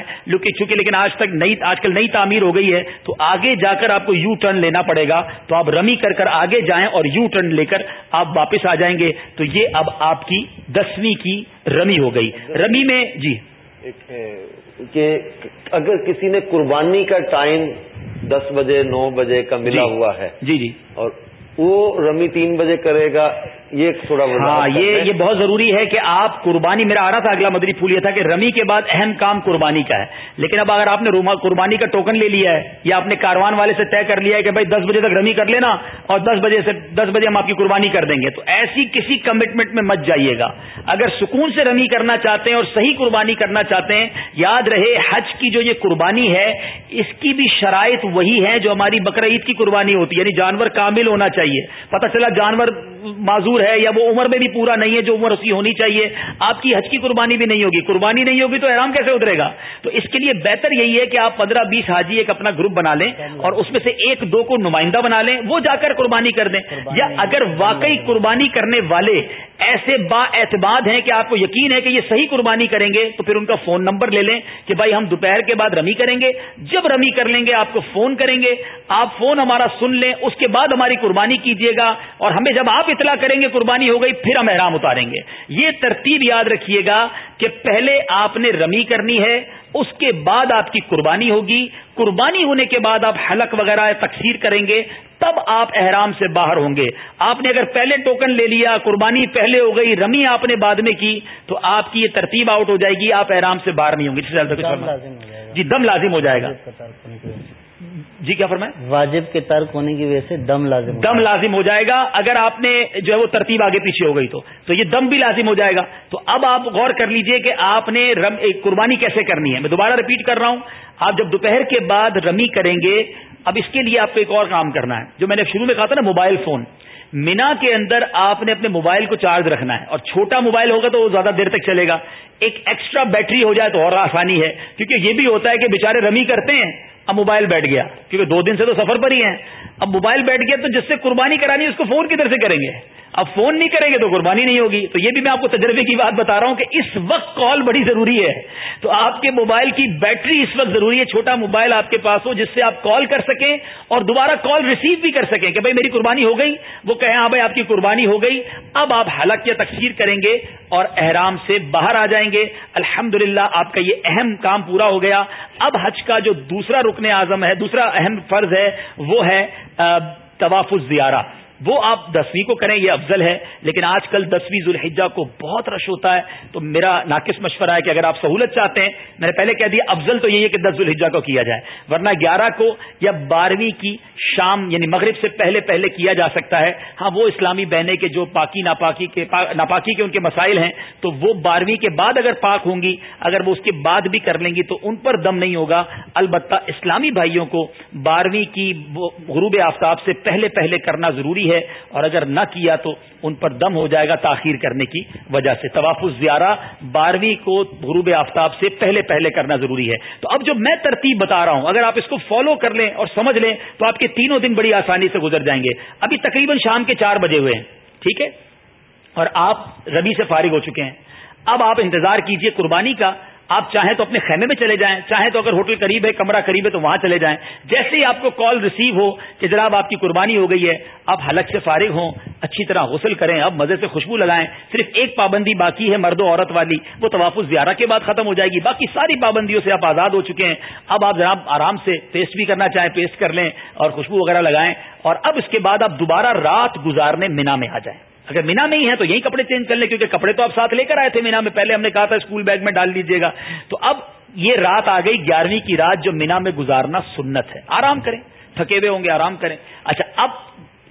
چونکہ لیکن آج تک نئی، آج کل نئی تعمیر ہو گئی ہے، تو آگے جا کر آپ کو یو ٹرن لینا پڑے گا۔ تو آپ رمی کر کر آگے جائیں اور یو ٹرن لے کر آپ واپس آ جائیں گے تو یہ اب آپ کی دسویں کی رمی ہو گئی۔ رمی میں جی۔ کہ اگر کسی نے قربانی کا ٹائم دس بجے نو بجے کا ملا جی۔ ہوا ہے جی جی۔ اور وہ رمی تین بجے کرے گا یہ تھوڑا ہاں یہ۔ یہ بہت ضروری ہے کہ آپ قربانی میرا آ رہا تھا اگلا مدری پھول یہ تھا کہ رمی کے بعد اہم کام قربانی کا ہے۔ لیکن اب اگر آپ نے قربانی کا ٹوکن لے لیا ہے یا آپ نے کاروان والے سے طے کر لیا ہے کہ بھائی دس بجے تک رمی کر لینا اور دس بجے سے دس بجے ہم آپ کی قربانی کر دیں گے تو ایسی کسی کمٹمنٹ میں مت جائیے گا۔ اگر سکون سے رمی کرنا چاہتے ہیں اور صحیح قربانی کرنا چاہتے ہیں یاد رہے حج کی جو یہ قربانی ہے اس کی بھی شرائط وہی ہے جو ہماری بقر عید کی قربانی ہوتی ہے یعنی جانور کامل ہونا چاہیے۔ پتہ چلا جانور معذور ہے یا وہ عمر میں بھی پورا نہیں ہے جو عمر اس کی ہونی چاہیے۔ آپ کی حج کی قربانی بھی نہیں ہوگی۔ قربانی نہیں ہوگی تو احرام کیسے اترے گا؟ تو اس کے لیے بہتر یہی ہے کہ آپ پندرہ بیس حاجی ایک اپنا گروپ بنا لیں اور اس میں سے ایک دو کو نمائندہ بنا لیں وہ جا کر قربانی کر دیں۔ یا اگر واقعی قربانی کرنے والے ایسے با اعتماد ہیں کہ آپ کو یقین ہے کہ یہ صحیح قربانی کریں گے تو پھر ان کا فون نمبر لے لیں کہ بھائی ہم دوپہر کے بعد رمی کریں گے۔ جب رمی کر لیں گے آپ کو فون کریں گے۔ آپ فون ہمارا سن لیں اس کے بعد ہماری قربانی کیجیے گا اور ہمیں جب آپ اطلاع کریں گے قربانی ہو گئی پھر ہم احرام اتاریں گے۔ یہ ترتیب یاد رکھیے گا کہ پہلے آپ نے رمی کرنی ہے اس کے بعد آپ کی قربانی ہوگی۔ قربانی ہونے کے بعد آپ حلق وغیرہ تقسیر کریں گے تب آپ احرام سے باہر ہوں گے۔ آپ نے اگر پہلے ٹوکن لے لیا قربانی پہلے ہو گئی رمی آپ نے بعد میں کی تو آپ کی یہ ترتیب آؤٹ ہو جائے گی آپ احرام سے باہر نہیں ہوں گے۔ کچھ دم۔ لازم ہو جائے گا۔ جی دم لازم ہو جائے گا۔ جی کیا فرمائیں؟ واجب کے ترک ہونے کی وجہ سے دم لازم دم۔ لازم ہو جائے گا۔ اگر آپ نے جو ہے وہ ترتیب آگے پیچھے ہو گئی تو۔ تو یہ دم بھی لازم ہو جائے گا۔ تو اب آپ غور کر لیجیے کہ آپ نے رم ایک قربانی کیسے کرنی ہے۔ میں دوبارہ رپیٹ کر رہا ہوں۔ آپ جب دوپہر کے بعد رمی کریں گے اب اس کے لیے آپ کو ایک اور کام کرنا ہے۔ جو میں نے شروع میں کہا تھا نا موبائل فون مینا کے اندر آپ نے اپنے موبائل کو چارج رکھنا ہے۔ اور چھوٹا موبائل ہوگا تو وہ زیادہ دیر تک چلے گا۔ ایک ایکسٹرا بیٹری ہو جائے تو اور آسانی ہے۔ کیونکہ یہ بھی ہوتا ہے کہ بےچارے رمی کرتے ہیں۔ اب موبائل بیٹھ گیا، کیونکہ دو دن سے تو سفر پر ہی ہیں۔ اب موبائل بیٹھ گیا تو جس سے قربانی کرانی ہے، اس کو فون کدھر سے کریں گے۔ اب فون نہیں کریں گے تو قربانی نہیں ہوگی۔ تو یہ بھی میں آپ کو تجربے کی بات بتا رہا ہوں کہ اس وقت کال بڑی ضروری ہے۔ تو آپ کے موبائل کی بیٹری اس وقت ضروری ہے، چھوٹا موبائل آپ کے پاس ہو، جس سے آپ کال کر سکیں اور دوبارہ کال ریسیو بھی کر سکیں کہ بھائی میری قربانی ہو گئی۔ وہ کہیں ہاں بھائی آپ کی قربانی ہو گئی۔ اب آپ حلق یا تقسیر کریں گے اور احرام سے باہر آ جائیں گے۔ الحمد آپ کا یہ اہم کام پورا ہو گیا۔ اب حج کا جو دوسرا رکن اعظم ہے، دوسرا اہم فرض ہے، وہ ہے طواف الزیارہ۔ وہ آپ دسویں کو کریں، یہ افضل ہے، لیکن آج کل دسویں ذوالحجہ کو بہت رش ہوتا ہے۔ تو میرا ناقص مشورہ ہے کہ اگر آپ سہولت چاہتے ہیں، میں نے پہلے کہہ دیا، افضل تو یہی ہے کہ دس ذوالحجہ کو کیا جائے۔ ورنہ گیارہ کو یا بارہویں کی شام یعنی مغرب سے پہلے پہلے کیا جا سکتا ہے۔ ہاں وہ اسلامی بہنیں کے جو پاکی، ناپاکی کے ناپاکی کے ان کے مسائل ہیں، تو وہ بارہویں کے بعد اگر پاک ہوں گی، اگر وہ اس کے بعد بھی کر لیں گی، تو ان پر دم نہیں ہوگا۔ البتہ اسلامی بھائیوں کو بارہویں کی غروب آفتاب سے پہلے پہلے کرنا ضروری ہے اور اگر نہ کیا تو ان پر دم ہو جائے گا تاخیر کرنے کی وجہ سے۔ طواف زیارہ بارہویں کو غروب آفتاب سے پہلے پہلے کرنا ضروری ہے۔ تو اب جو میں ترتیب بتا رہا ہوں، اگر آپ اس کو فالو کر لیں اور سمجھ لیں، تو آپ کے تینوں دن بڑی آسانی سے گزر جائیں گے۔ ابھی تقریباً شام کے چار بجے ہوئے ہیں، ٹھیک ہے؟ اور آپ ربی سے فارغ ہو چکے ہیں۔ اب آپ انتظار کیجیے قربانی کا۔ آپ چاہیں تو اپنے خیمے میں چلے جائیں، چاہیں تو اگر ہوٹل قریب ہے، کمرہ قریب ہے تو وہاں چلے جائیں۔ جیسے ہی آپ کو کال ریسیو ہو کہ جناب آپ کی قربانی ہو گئی ہے، آپ حلق سے فارغ ہوں، اچھی طرح غسل کریں اب مزے سے خوشبو لگائیں صرف ایک پابندی باقی ہے مرد و عورت والی، وہ طواف زیارہ کے بعد ختم ہو جائے گی۔ باقی ساری پابندیوں سے آپ آزاد ہو چکے ہیں۔ اب آپ جناب آرام سے پیسٹ بھی کرنا چاہیں پیسٹ کر لیں اور خوشبو وغیرہ لگائیں اور اب اس کے بعد آپ دوبارہ رات گزارنے مینا میں آ جائیں۔ اگر مینا میں ہی ہے تو یہی کپڑے چینج کر لیں، کیونکہ کپڑے تو آپ ساتھ لے کر آئے تھے مینا میں۔ پہلے ہم نے کہا تھا اسکول بیگ میں ڈال لیجیے گا۔ تو اب یہ رات آ گئی، گیارہویں کی رات جو مینا میں گزارنا سنت ہے۔ آرام کریں، تھکے ہوئے ہوں گے، آرام کریں۔ اچھا اب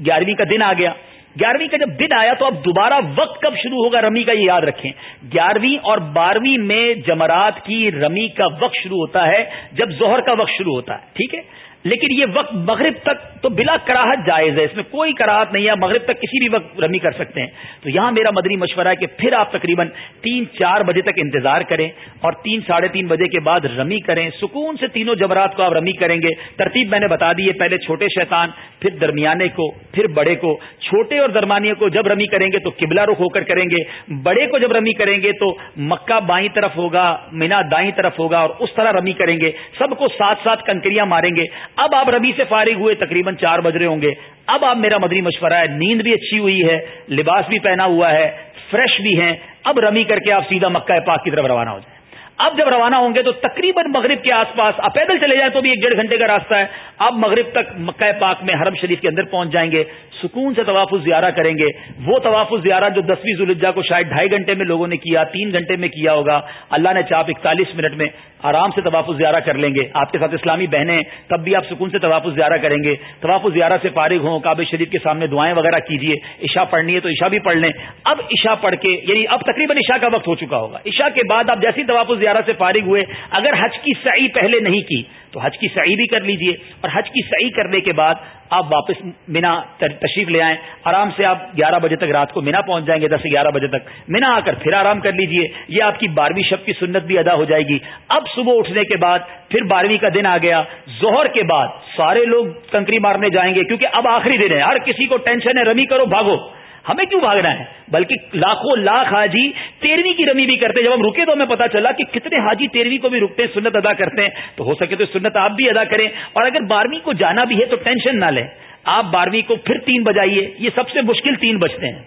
گیارہویں کا دن آ گیا۔ گیارہویں کا جب دن آیا تو اب دوبارہ وقت کب شروع ہوگا؟ رمی کا یہ یاد رکھیں۔ گیارہویں اور بارہویں میں جمرات کی رمی کا وقت شروع ہوتا ہے، جب ظہر کا وقت شروع ہوتا ہے۔ ٹھیک ہے؟ لیکن یہ وقت مغرب تک تو بلا کراہت جائز ہے، اس میں کوئی کراہت نہیں ہے مغرب تک کسی بھی وقت رمی کر سکتے ہیں۔ تو یہاں میرا مدنی مشورہ ہے کہ پھر آپ تقریباً تین چار بجے تک انتظار کریں اور تین ساڑھے تین بجے کے بعد رمی کریں۔ سکون سے تینوں جمرات کو آپ رمی کریں گے۔ ترتیب میں نے بتا دی ہے، پہلے چھوٹے شیطان، پھر درمیانے کو، پھر بڑے کو۔ چھوٹے اور درمیانے کو جب رمی کریں گے تو قبلہ رخ ہو کر کریں گے۔ بڑے کو جب رمی کریں گے تو مکہ بائیں طرف ہوگا، مینا دائیں طرف ہوگا اور اس طرح رمی کریں گے۔ سب کو ساتھ ساتھ کنکریاں ماریں گے۔ اب آپ ربی سے فارغ ہوئے، تقریباً چار بج رہے ہوں گے۔ اب آپ میرا مدری مشورہ ہے، نیند بھی اچھی ہوئی ہے، لباس بھی پہنا ہوا ہے، فریش بھی ہیں۔ اب رمی کر کے آپ سیدھا مکہ پاک کی طرف روانہ ہو جائیں۔ اب جب روانہ ہوں گے تو تقریباً مغرب کے آس پاس، آپ پیدل چلے جائیں تو بھی ایک ڈیڑھ گھنٹے کا راستہ ہے۔ اب مغرب تک مکہ پاک میں حرم شریف کے اندر پہنچ جائیں گے۔ سکون سے طواف زیارہ کریں گے۔ وہ طواف زیارہ جو دسویں ذوالجا کو شاید ڈھائی گھنٹے میں لوگوں نے کیا، تین گھنٹے میں کیا ہوگا، اللہ نے چاپ اکتالیس منٹ میں آرام سے طواف زیارہ کر لیں گے۔ آپ کے ساتھ اسلامی بہنیں تب بھی آپ سکون سے طواف زیارہ کریں گے۔ طواف زیارہ سے فارغ ہوں، کعبہ شریف کے سامنے دعائیں وغیرہ کیجیے عشاء پڑھنی ہے تو عشاء بھی پڑھ لیں۔ اب عشاء پڑھ کے یعنی اب تقریباً عشاء کا وقت ہو چکا ہوگا۔ عشاء کے بعد آپ جیسی طواف زیارہ سے فارغ ہوئے، اگر حج کی سعی پہلے نہیں کی تو حج کی سعی بھی کر لیجیے اور حج کی سعی کرنے کے بعد آپ واپس مینا تشریف لے آئیں۔ آرام سے آپ گیارہ بجے تک رات کو مینا پہنچ جائیں گے، دس سے گیارہ بجے تک۔ مینا آ کر پھر آرام کر لیجیے۔ یہ آپ کی بارہویں شب کی سنت بھی ادا ہو جائے گی۔ اب صبح اٹھنے کے بعد پھر بارہویں کا دن آ گیا۔ زہر کے بعد سارے لوگ کنکری مارنے جائیں گے کیونکہ اب آخری دن ہے۔ ہر کسی کو ٹینشن ہے، رمی کرو، بھاگو۔ ہمیں کیوں بھاگنا ہے؟ بلکہ لاکھوں لاکھ حاجی تیرہویں کی رمی بھی کرتے جب ہم رکے تو ہمیں پتا چلا کہ کتنے حاجی تیرہویں کو بھی رکتے ہیں، سنت ادا کرتے ہیں۔ تو ہو سکے تو سنت آپ بھی ادا کریں۔ اور اگر بارہویں کو جانا بھی ہے تو ٹینشن نہ لیں۔ آپ بارہویں کو پھر تین بجائیے۔ یہ سب سے مشکل تین بجتے ہیں۔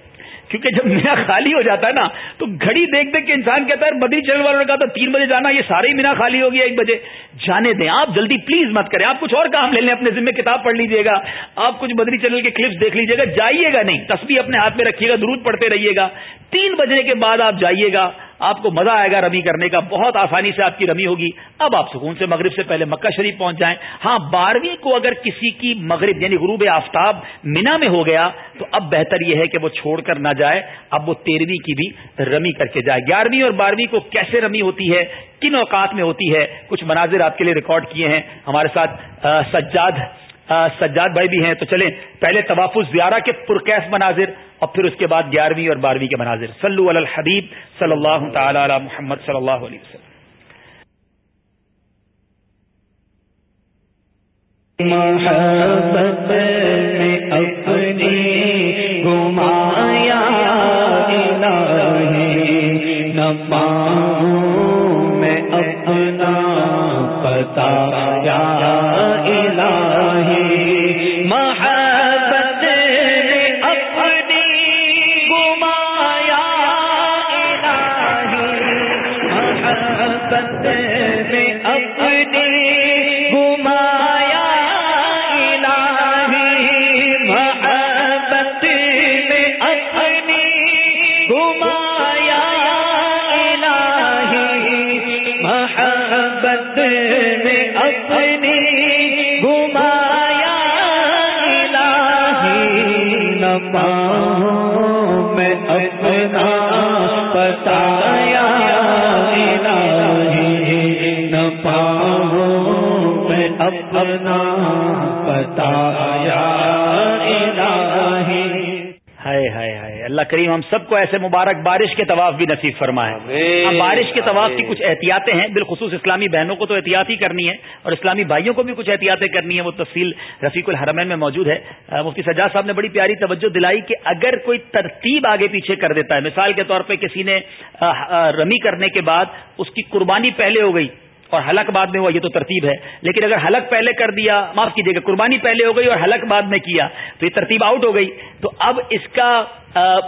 کیونکہ جب مینا خالی ہو جاتا ہے نا، تو گھڑی دیکھ دیکھ کے انسان کہتا ہے بدری چلنے والوں نے کہا تھا تین بجے جانا، یہ سارے ہی مینا خالی ہو گیا ایک بجے۔ جانے دیں، آپ جلدی پلیز مت کریں، آپ کچھ اور کام لے لیں، اپنے ذمہ کتاب پڑھ لیجیے گا۔ آپ کچھ بدری چینل کے کلپس دیکھ لیجیے گا، جائیے گا نہیں۔ تصویر اپنے ہاتھ میں رکھیے گا، درود پڑھتے رہیے گا۔ تین بجنے کے بعد آپ جائیے گا۔ آپ کو مزہ آئے گا رمی کرنے کا، بہت آسانی سے آپ کی رمی ہوگی۔ اب آپ سکون سے مغرب سے پہلے مکہ شریف پہنچ جائیں۔ ہاں بارہویں کو اگر کسی کی مغرب یعنی غروب آفتاب مینا میں ہو گیا، تو اب بہتر یہ ہے کہ وہ چھوڑ کر نہ جائے۔ اب وہ تیرہویں کی بھی رمی کر کے جائے۔ گیارہویں اور بارہویں کو کیسے رمی ہوتی ہے؟ کن اوقات میں ہوتی ہے؟ کچھ مناظر آپ کے لیے ریکارڈ کیے ہیں۔ ہمارے ساتھ سجاد سجاد بھائی بھی ہیں، تو چلیں، پہلے طواف زیارہ کے پرکیس مناظر، اور پھر اس کے بعد گیارہویں اور بارہویں کے مناظر۔ صلو علی الحبیب صلی اللہ تعالی علی محمد صلی اللہ علیہ وسلم۔ محبت میں اپنی گمایا نہ پاؤں میں اپنا پتا یا کریم ہم سب کو ایسے مبارک بارش کے طواف بھی نصیب فرمائے۔ ہاں بارش کے طواف کی کچھ احتیاطیں ہیں بالخصوص اسلامی بہنوں کو تو احتیاط ہی کرنی ہے اور اسلامی بھائیوں کو بھی کچھ احتیاطیں کرنی ہے وہ تفصیل رفیق الحرمین میں موجود ہے۔ مفتی سجاد صاحب نے بڑی پیاری توجہ دلائی کہ اگر کوئی ترتیب آگے پیچھے کر دیتا ہے مثال کے طور پہ کسی نے رمی کرنے کے بعد اس کی قربانی پہلے ہو گئی اور حلق بعد میں ہوا، یہ تو ترتیب ہے۔ لیکن اگر حلق پہلے کر دیا، معاف کیجیے گا قربانی پہلے ہو گئی اور حلق بعد میں کیا، تو یہ ترتیب آؤٹ ہو گئی۔ تو اب اس کا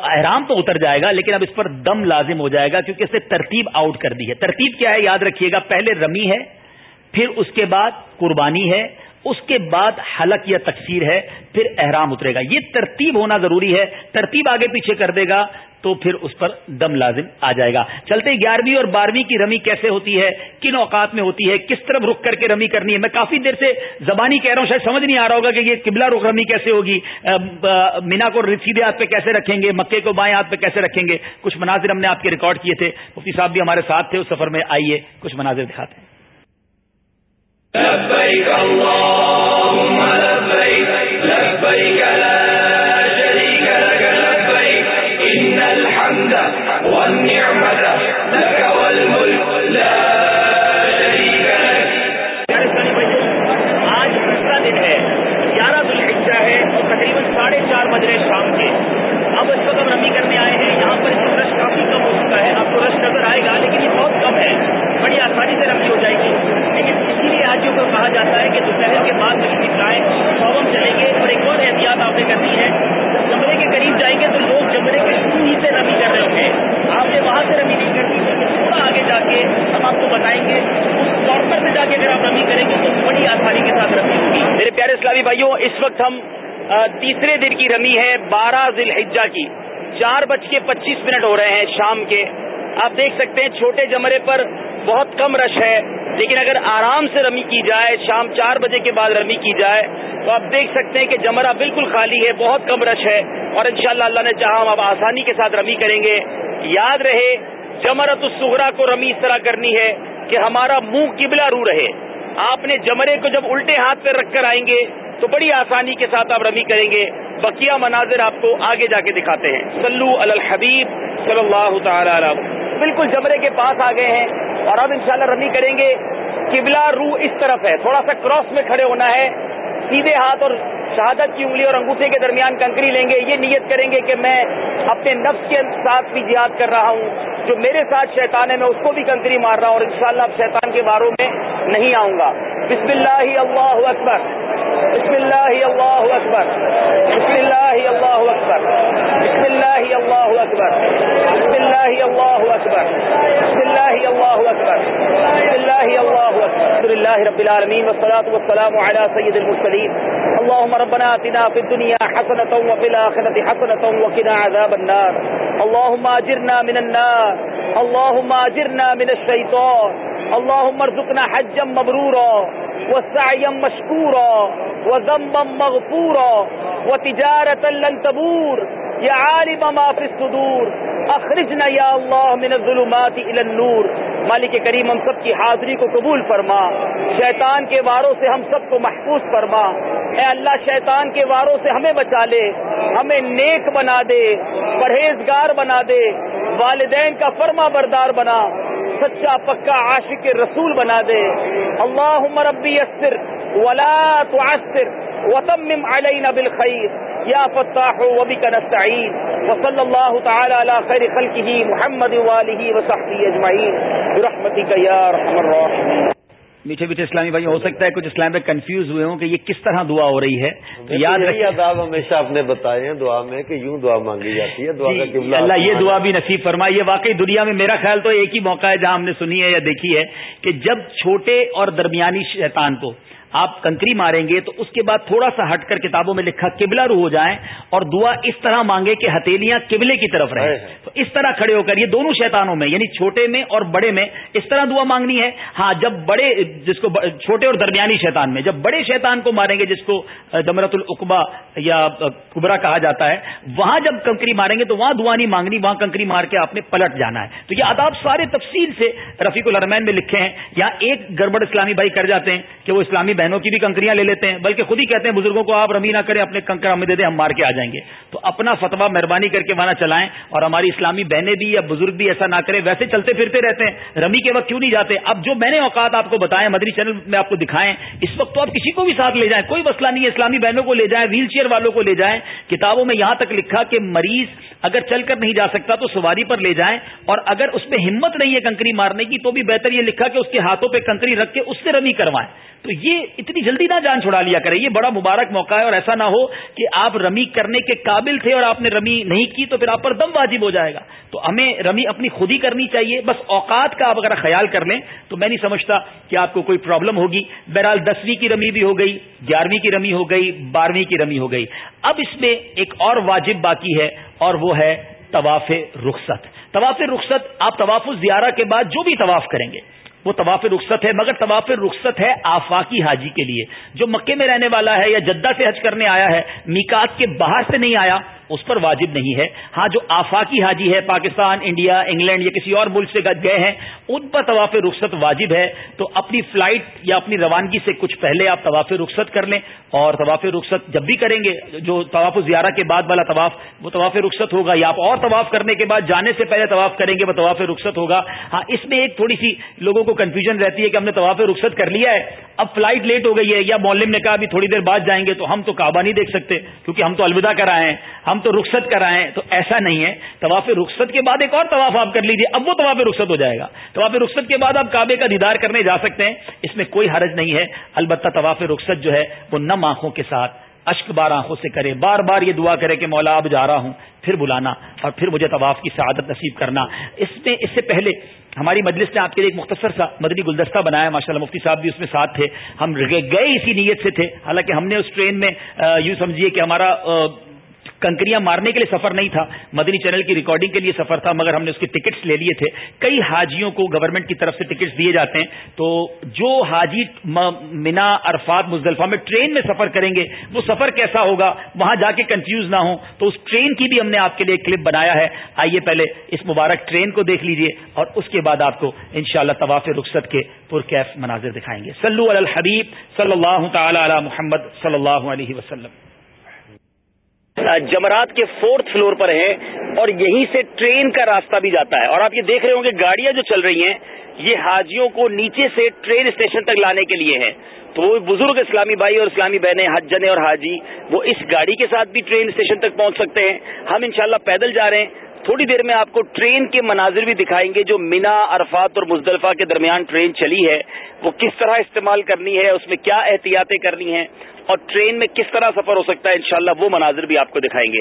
احرام تو اتر جائے گا، لیکن اب اس پر دم لازم ہو جائے گا کیونکہ اس نے ترتیب آؤٹ کر دی ہے۔ ترتیب کیا ہے؟ یاد رکھیے گا، پہلے رمی ہے، پھر اس کے بعد قربانی ہے، اس کے بعد حلق یا تقسیر ہے، پھر احرام اترے گا۔ یہ ترتیب ہونا ضروری ہے۔ ترتیب آگے پیچھے کر دے گا تو پھر اس پر دم لازم آ جائے گا۔ چلتے گیارہویں اور بارہویں کی رمی کیسے ہوتی ہے؟ کن اوقات میں ہوتی ہے؟ کس طرف رک کر کے رمی کرنی ہے؟ میں کافی دیر سے زبانی کہہ رہا ہوں، شاید سمجھ نہیں آ رہا ہوگا کہ یہ قبلہ رخ رمی کیسے ہوگی۔ مینا کو سیدھے ہاتھ پہ کیسے رکھیں گے؟ مکے کو بائیں ہاتھ پہ کیسے رکھیں گے؟ کچھ مناظر ہم نے آپ کے ریکارڈ کیے تھے۔ مفتی صاحب بھی ہمارے ساتھ تھے، اس سفر میں آئیے، کچھ مناظر دکھاتے ہیں۔ لبيك اللهم اگر آپ رمی کریں گے تو بڑی آسانی کے ساتھ رمی ہوگی۔ میرے پیارے اسلامی بھائیوں، اس وقت ہم تیسرے دن کی رمی ہے بارہ ذی الحجہ کی۔ چار بج کے پچیس منٹ ہو رہے ہیں شام کے۔ آپ دیکھ سکتے ہیں چھوٹے جمرے پر بہت کم رش ہے، لیکن اگر آرام سے رمی کی جائے، شام چار بجے کے بعد رمی کی جائے، تو آپ دیکھ سکتے ہیں کہ جمرہ بالکل خالی ہے، بہت کم رش ہے۔ اور انشاءاللہ اللہ نے چاہا ہم اب آسانی کے ساتھ رمی کریں گے۔ یاد رہے جمرت السغرا کو رمی اس طرح کرنی ہے۔ کہ ہمارا منہ قبلہ رو رہے۔ آپ نے جمرے کو جب الٹے ہاتھ پہ رکھ کر آئیں گے، تو بڑی آسانی کے ساتھ آپ رمی کریں گے۔ بقیہ مناظر آپ کو آگے جا کے دکھاتے ہیں۔ سلو الحبیب صلی اللہ تعالی علیہ بالکل جمرے کے پاس آ گئے ہیں اور اب انشاءاللہ رمی کریں گے۔ قبلہ رو اس طرف ہے۔ تھوڑا سا کراس میں کھڑے ہونا ہے۔ سیدھے ہاتھ اور شہادت کی انگلی اور انگوٹھے کے درمیان کنکری لیں گے، یہ نیت کریں گے کہ میں اپنے نفس کے ساتھ بھی جہاد کر رہا ہوں۔ جو میرے ساتھ شیطان ہے، میں اس کو بھی کنکری مار رہا ہوں اور انشاءاللہ اب شیطان کے باروں میں نہیں آؤں گا۔ بسم اللہ اللہ اکبر۔ بسم اللہ اللہ اکبر۔ بسم اللہ اللہ اکبر۔ بسم اللہ اللہ اکبر۔ بسم اللہ اللہ اکبر۔ بسم اللہ اللہ اکبر۔ بسم اللہ اللہ اکبر۔ الحمد لله رب العالمين والصلاة والسلام على سيد المرسلين اللهم ربنا آتنا في الدنيا حسنة وفي الآخرة حسنة وقنا عذاب النار. اللهم أجرنا من النار. اللهم أجرنا من الشيطان. اللهم ارزقنا حجا مبرورا وسعيا مشكورا وذنبا مغفورا وتجارة لن تبور. يا عالم ما في الصدور. اخرجنا یا اللہ من الظلمات الى النور. مالک کریم ہم سب کی حاضری کو قبول فرما. شیطان کے واروں سے ہم سب کو محفوظ فرما. اے اللہ، شیطان کے واروں سے ہمیں بچا لے، ہمیں نیک بنا دے، پرہیزگار بنا دے، والدین کا فرما بردار بنا، سچا پکا عاشق رسول بنا دے۔ اللہ ربی اسر ولا تعسر وتمم علینا بالخیر۔ یا فتاح و بک نستعین۔ وصلی اللہ تعالی علی خیر خلقہ محمد والہ وصحبہ اجمعین۔ برحمتک یا ارحم الراحمین۔ میٹھے میٹھے اسلامی بھائی ہو سکتا ہے کچھ اسلام میں کنفیوز ہوئے ہوں کہ یہ کس طرح دعا ہو رہی ہے۔ تو یاد رکھیے آداب ہمیشہ آپ نے بتائے ہیں دعا میں کہ یوں دعا مانگی جاتی ہے دعا کا جی اللہ یہ دعا بھی نصیب فرمائے۔ یہ واقعی دنیا میں میرا خیال تو ایک ہی موقع ہے جہاں ہم نے سنی ہے یا دیکھی ہے کہ جب چھوٹے اور درمیانی شیطان کو آپ کنکری ماریں گے تو اس کے بعد تھوڑا سا ہٹ کر کتابوں میں لکھا قبلہ رو ہو جائیں اور دعا اس طرح مانگے کہ ہتھیلیاں قبلے کی طرف رہیں۔ تو اس طرح کھڑے ہو کر یہ دونوں شیطانوں میں یعنی چھوٹے میں اور بڑے میں اس طرح دعا مانگنی ہے۔ ہاں جب بڑے جس کو چھوٹے اور درمیانی شیطان میں جب بڑے شیطان کو ماریں گے جس کو دمرت العقبا یا کبرا کہا جاتا ہے وہاں جب کنکری ماریں گے تو وہاں دعا نہیں مانگنی وہاں کنکری مار کے آپ نے پلٹ جانا ہے۔ تو یہ آداب سارے تفصیل سے رفیق الرمین میں لکھے ہیں۔ یا ایک گڑبڑ اسلامی بھائی کر جاتے ہیں کہ وہ اسلامی بہنوں کی بھی کنکریاں لے لیتے ہیں، بلکہ خود ہی کہتے ہیں، بزرگوں کو آپ رمی نہ کریں، اپنے کنکر ہمیں دے دیں، ہم مار کے آ جائیں گے۔ تو اپنا فتوا مہربانی کر کے وہاں چلائیں، اور ہماری اسلامی بہنیں بھی یا بزرگ بھی ایسا نہ کریں۔ ویسے چلتے پھرتے رہتے ہیں، رمی کے وقت کیوں نہیں جاتے؟ اب جو میں نے اوقات آپ کو بتائیں مدری چینل میں آپ کو دکھائیں، اس وقت تو آپ کسی کو بھی ساتھ لے جائیں، کوئی مسئلہ نہیں ہے۔ اسلامی بہنوں کو لے جائیں، ویل چیئر والوں کو لے جائیں۔ کتابوں میں یہاں تک لکھا کہ مریض اگر چل کر نہیں جا سکتا تو سواری پر لے جائیں، اور اگر اس میں ہمت نہیں ہے کنکری مارنے کی، تو بھی بہتر یہ لکھا کہ اس کے ہاتھوں پہ کنکری رکھ کے اس سے رمی کروائیں۔ تو یہ اتنی جلدی نہ جان چھڑا لیا کرے، یہ بڑا مبارک موقع ہے اور ایسا نہ ہو کہ آپ رمی کرنے کے قابل تھے اور آپ نے رمی نہیں کی تو پھر آپ پر دم واجب ہو جائے گا۔ تو ہمیں رمی اپنی خود ہی کرنی چاہیے۔ بس اوقات کا آپ اگر خیال کر لیں تو میں نہیں سمجھتا کہ آپ کو کوئی پرابلم ہوگی۔ بہرحال دسویں کی رمی بھی ہو گئی، گیارہویں کی رمی ہو گئی، بارہویں کی رمی ہو گئی۔ اب اس میں ایک اور واجب باقی ہے اور وہ ہے طواف رخصت۔ طواف رخصت آپ طواف زیارہ کے بعد جو بھی طواف کریں گے۔ وہ طواف رخصت ہے، مگر طواف رخصت ہے آفاقی حاجی کے لیے۔ جو مکے میں رہنے والا ہے یا جدہ سے حج کرنے آیا ہے میکات کے باہر سے نہیں آیا۔ اس پر واجب نہیں ہے۔ ہاں جو آفاقی حاجی ہے، پاکستان، انڈیا، انگلینڈ یا کسی اور ملک سے گئے ہیں، ان پر طواف رخصت واجب ہے۔ تو اپنی فلائٹ یا اپنی روانگی سے کچھ پہلے آپ طواف رخصت کر لیں۔ اور طواف رخصت جب بھی کریں گے، جو طواف زیارہ کے بعد والا طواف، وہ طواف رخصت ہوگا۔ یا آپ اور طواف کرنے کے بعد جانے سے پہلے طواف کریں گے، وہ طواف رخصت ہوگا۔ ہاں اس میں ایک تھوڑی سی لوگوں کو کنفیوژن رہتی ہے کہ ہم نے طواف رخصت کر لیا ہے۔ اب فلائٹ لیٹ ہو گئی ہے یا مولم نے کہا ابھی تھوڑی دیر بعد جائیں گے، تو ہم تو کعبہ نہیں دیکھ سکتے، کیونکہ ہم تو الوداع کرائے ہیں۔ ہم تو رخصت کرائیں تو ایسا نہیں ہے۔ طواف رخصت کے بعد ایک اور طواف آپ کر لیجیے اب وہ طواف رخصت ہو جائے گا۔ طواف رخصت کے بعد آپ کعبے کا دیدار کرنے جا سکتے ہیں، اس میں کوئی حرج نہیں ہے۔ البتہ طواف رخصت جو ہے، وہ نم آنکھوں کے ساتھ، اشک بار آنکھوں سے کرے، بار بار یہ دعا کرے کہ مولا اب جا رہا ہوں، پھر بلانا اور پھر مجھے طواف کی سعادت نصیب کرنا۔ اس میں، اس سے پہلے ہماری مجلس نے آپ کے لیے ایک مختصر سا مدنی گلدستہ بنایا ماشاء اللہ مفتی صاحب بھی اس میں ساتھ تھے۔ ہم گئے اسی نیت سے تھے۔ حالانکہ ہم نے اس ٹرین میں یوں سمجھیے کہ ہمارا کنکریاں مارنے کے لیے سفر نہیں تھا۔ مدنی چینل کی ریکارڈنگ کے لیے سفر تھا، مگر ہم نے اس کے ٹکٹس لے لیے تھے۔ کئی حاجیوں کو گورنمنٹ کی طرف سے ٹکٹس دیے جاتے ہیں۔ تو جو حاجی مینا عرفات مزدلفہ میں ٹرین میں سفر کریں گے، وہ سفر کیسا ہوگا؟ وہاں جا کے کنفیوز نہ ہوں۔ تو اس ٹرین کی بھی ہم نے آپ کے لیے کلپ بنایا ہے۔ آئیے پہلے اس مبارک ٹرین کو دیکھ لیجیے اور اس کے بعد آپ کو ان شاء اللہ طواف رخصت کے پرکیف مناظر دکھائیں گے۔ سلو الحبیب صلی اللہ تعالی علی محمد صلی اللہ علیہ وسلم۔ جمرات کے فورتھ فلور پر ہے اور یہیں سے ٹرین کا راستہ بھی جاتا ہے اور آپ یہ دیکھ رہے ہوں گے گاڑیاں جو چل رہی ہیں، یہ حاجیوں کو نیچے سے ٹرین اسٹیشن تک لانے کے لیے ہیں۔ تو وہ بزرگ اسلامی بھائی اور اسلامی بہنیں حجنے اور حاجی، وہ اس گاڑی کے ساتھ بھی ٹرین اسٹیشن تک پہنچ سکتے ہیں۔ ہم انشاءاللہ پیدل جا رہے ہیں۔ تھوڑی دیر میں آپ کو ٹرین کے مناظر بھی دکھائیں گے جو مینا عرفات اور مزدلفہ کے درمیان ٹرین چلی ہے۔ وہ کس طرح استعمال کرنی ہے اس میں کیا احتیاطیں کرنی ہیں اور ٹرین میں کس طرح سفر ہو سکتا ہے انشاءاللہ وہ مناظر بھی آپ کو دکھائیں گے۔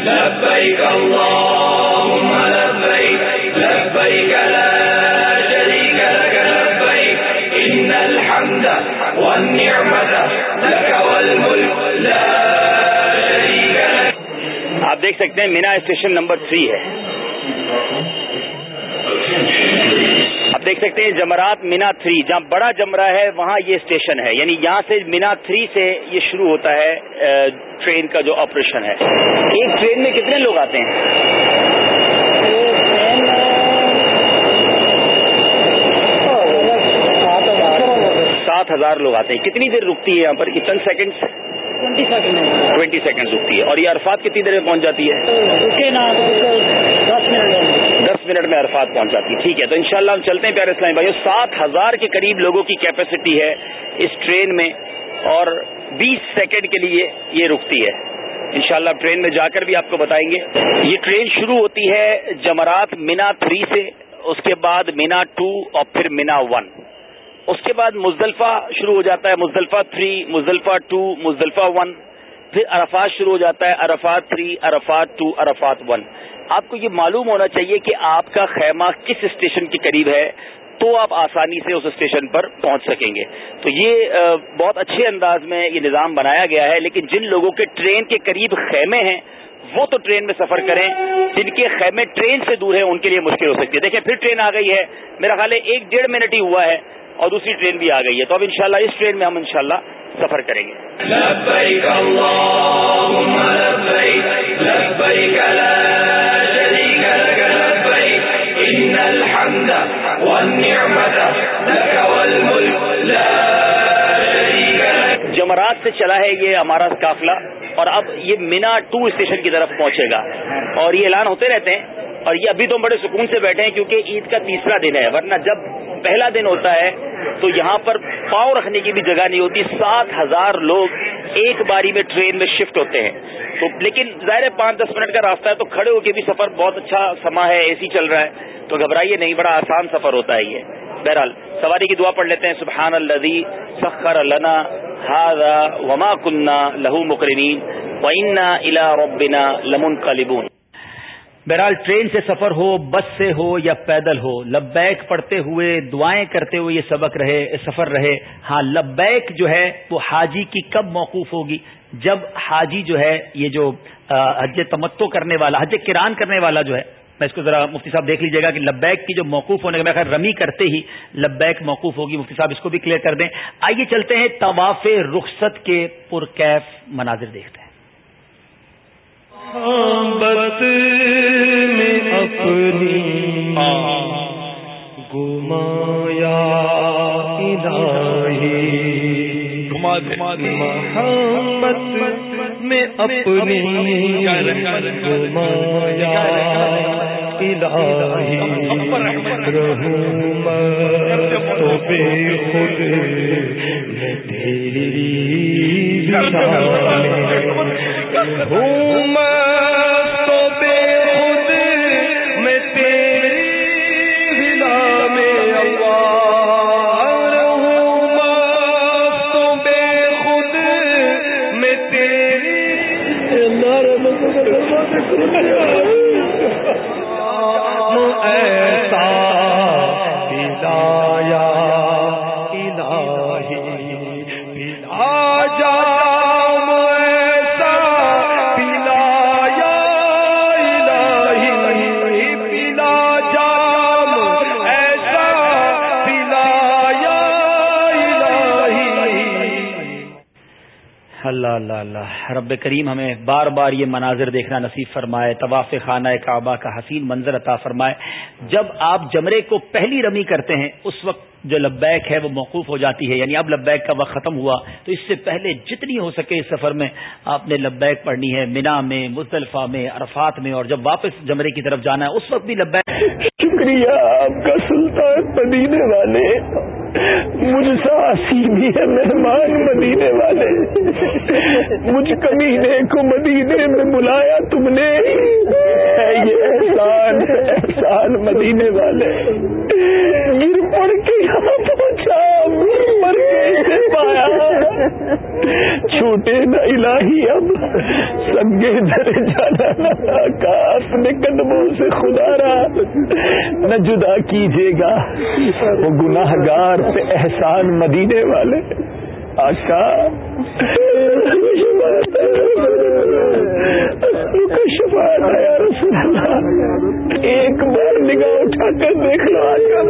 آپ دیکھ سکتے ہیں مینا اسٹیشن نمبر تھری ہے۔ آپ دیکھ سکتے ہیں جمرات مینا تھری، جہاں بڑا جمرہ ہے، وہاں یہ اسٹیشن ہے۔ یعنی یہاں سے مینا تھری سے یہ شروع ہوتا ہے ٹرین کا جو آپریشن ہے۔ ایک ٹرین میں کتنے لوگ آتے ہیں؟ سات ہزار لوگ آتے ہیں۔ کتنی دیر رکتی ہے یہاں پر؟ کتنے سیکنڈ ٹوینٹی سیکنڈ رکتی ہے اور یہ عرفات کتنی دیر میں پہنچ جاتی ہے دس منٹ میں عرفات پہنچ جاتی ہے ٹھیک ہے تو انشاءاللہ ہم چلتے ہیں پیارے اسلامی بھائی سات ہزار کے قریب لوگوں کی کیپیسٹی ہے اس ٹرین میں اور بیس سیکنڈ کے لیے یہ رکتی ہے انشاءاللہ شاء ٹرین میں جا کر بھی آپ کو بتائیں گے یہ ٹرین شروع ہوتی ہے جمرات مینا تھری سے اس کے بعد مینا ٹو اور پھر مینا ون اس کے بعد مزدلفہ شروع ہو جاتا ہے، Muzdalifah three Muzdalifah two Muzdalifah one پھر عرفات شروع ہو جاتا ہے، Arafat three Arafat two Arafat one آپ کو یہ معلوم ہونا چاہیے کہ آپ کا خیمہ کس اسٹیشن کے قریب ہے، تو آپ آسانی سے اس اسٹیشن پر پہنچ سکیں گے۔ تو یہ بہت اچھے انداز میں یہ نظام بنایا گیا ہے، لیکن جن لوگوں کے ٹرین کے قریب خیمے ہیں، وہ تو ٹرین میں سفر کریں۔ جن کے خیمے ٹرین سے دور ہیں، ان کے لیے مشکل ہو سکتی ہے۔ دیکھیں، پھر ٹرین آ گئی ہے۔ میرا خیال ہے، ایک ڈیڑھ منٹ ہی ہوا ہے۔ اور دوسری ٹرین بھی آ گئی ہے تو اب انشاءاللہ اس ٹرین میں ہم انشاءاللہ سفر کریں گے۔ جمرات سے چلا ہے یہ ہمارا قافلہ اور اب یہ مینا ٹو اسٹیشن کی طرف پہنچے گا اور یہ اعلان ہوتے رہتے ہیں اور یہ ابھی تو بڑے سکون سے بیٹھے ہیں کیونکہ عید کا تیسرا دن ہے، ورنہ جب پہلا دن ہوتا ہے تو یہاں پر پاؤں رکھنے کی بھی جگہ نہیں ہوتی۔ سات ہزار لوگ ایک باری میں ٹرین میں شفٹ ہوتے ہیں۔ تو لیکن ظاہر ہے پانچ دس منٹ کا راستہ ہے تو کھڑے ہو کے بھی سفر بہت اچھا سما ہے، اے سی چل رہا ہے۔ تو گھبرائیے نہیں، بڑا آسان سفر ہوتا ہے یہ۔ بہرحال سواری کی دعا پڑھ لیتے ہیں سبحان الدی سخر لنا ہاضا وما کنہ لہو مکرمین وینا الا ربنا لمن کالبون بہرحال ٹرین سے سفر ہو، بس سے ہو یا پیدل ہو، لبیک پڑھتے ہوئے دعائیں کرتے ہوئے یہ سبق رہے، سفر رہے۔ ہاں لبیک جو ہے وہ حاجی کی کب موقوف ہوگی؟ جب حاجی جو ہے یہ جو حج تمتو کرنے والا، حج کران کرنے والا جو ہے، میں اس کو ذرا مفتی صاحب دیکھ لیجیے گا کہ لبیک کی جو موقوف ہونے کا، میں خیر رمی کرتے ہی لبیک موقوف ہوگی۔ مفتی صاحب اس کو بھی کلیئر کر دیں۔ آئیے چلتے ہیں طواف رخصت کے پرکیف مناظر دیکھتے ہیں۔ محبت میں اپنی گمایا محمد میں اپنی گمایا الہی۔ رہوں تو بے خود میں تیری تو بے اللہ اللہ رب کریم ہمیں بار بار یہ مناظر دیکھنا نصیب فرمائے، طواف خانہ کعبہ کا حسین منظر عطا فرمائے۔ جب آپ جمرے کو پہلی رمی کرتے ہیں، اس وقت جو لبیک ہے وہ موقوف ہو جاتی ہے۔ یعنی اب لبیک کا وقت ختم ہوا، تو اس سے پہلے جتنی ہو سکے اس سفر میں آپ نے لبیک پڑھنی ہے۔ مینا میں مصطلفہ میں، عرفات میں، اور جب واپس جمرے کی طرف جانا ہے، اس وقت بھی لبیک شکریہ آپ کا سلطان مدینے والے۔ مجھ سا بھی ہے مہمان مدینے والے، مجھ کمینے کو مدینے میں بلایا تم نے۔ یہ احسان احسان مدینے والے۔ گر پڑ کے یہاں پہنچا گر پڑ کے پایا۔ چھوٹے نہ الہی، اب سگے در جانا کا اپنے قدموں سے خدا رہا نہ جدا کیجیے گا۔ وہ گناہ گار پہ احسان مدینے والے آقا شفاعت ہے یا رسول اللہ۔ ایک بار نگاہ اٹھا کر دیکھ لو آقا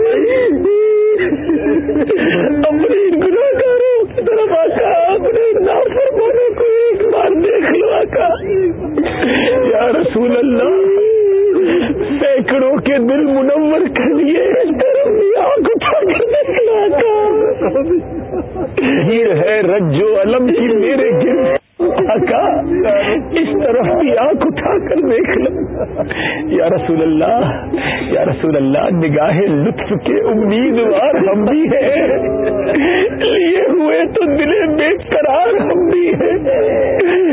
اپنے گناہ گاروں کی طرف آقا اپنے نافرمانوں کو ایک بار دیکھ لو آقا یا رسول اللہ، سینکڑوں کے دل منور کر لیے۔ آنکھ ہے رجو علم کی میرے گرد آقا اس طرف بھی آنکھ اٹھا کر دیکھ لو یا رسول اللہ، یا رسول اللہ، نگاہ لطف کے امیدوار ہم بھی ہیں۔ لیے ہوئے تو دل بے قرار ہم بھی ہیں۔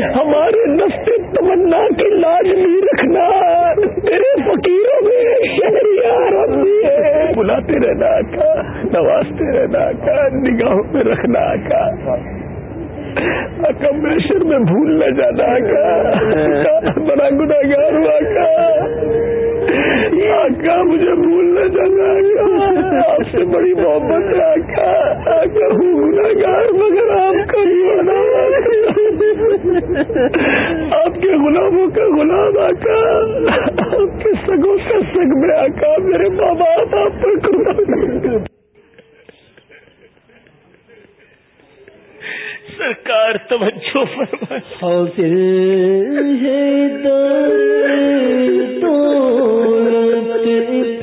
ہمارے نفس تمنا کی لاج بھی رکھنا۔ تیرے فقیروں میں شہریار ہم بھی ہیں۔ بلاتے رہنا کا، نوازتے رہنا کا، نگاہوں میں رکھنا کا۔ آقا میشر میں بھول نہ جانا آقا۔ بڑا گناگار ہوا آقا۔ آقا، مجھے بھول نہ جانا آقا۔ آپ سے بڑی محبت ہے آقا۔ آقا، ہوں گناگار مگر آپ کا ہی آپ کے غلاموں کا غلام آقا۔ آپ کے سگوں کا سگ میں آقا۔ میرے ماں باپ آپ پر قربان سرکار توجہ فرمائے۔ حاصل ہے دولت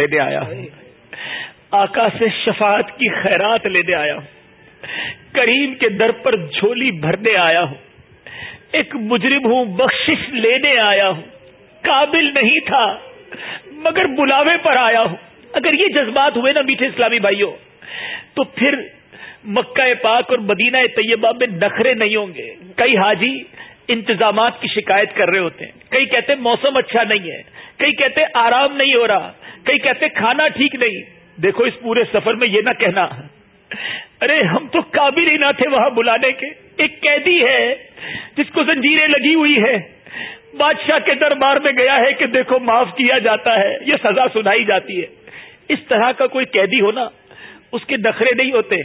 لینے آیا۔ ہوں آقا سے شفاعت کی خیرات لینے آیا۔ ہوں کریم کے در پر جھولی بھرنے آیا ہوں۔ ایک مجرم ہوں، بخشش لینے آیا ہوں۔ قابل نہیں تھا، مگر بلاوے پر آیا ہوں۔ اگر یہ جذبات ہوئے نا میٹھے اسلامی بھائیوں تو پھر مکہ پاک اور مدینہ طیبہ میں نخرے نہیں ہوں گے۔ کئی حاجی انتظامات کی شکایت کر رہے ہوتے ہیں۔ کئی کہتے موسم اچھا نہیں ہے۔ کئی کہتے آرام نہیں ہو رہا۔ کئی کہتے کھانا ٹھیک نہیں۔ دیکھو اس پورے سفر میں یہ نہ کہنا۔ ارے ہم تو قابل ہی نہ تھے وہاں بلانے کے۔ ایک قیدی ہے جس کو زنجیریں لگی ہوئی ہے بادشاہ کے دربار میں گیا ہے کہ دیکھو معاف کیا جاتا ہے، یہ سزا سنائی جاتی ہے۔ اس طرح کا کوئی قیدی ہونا اس کے نخرے نہیں ہوتے۔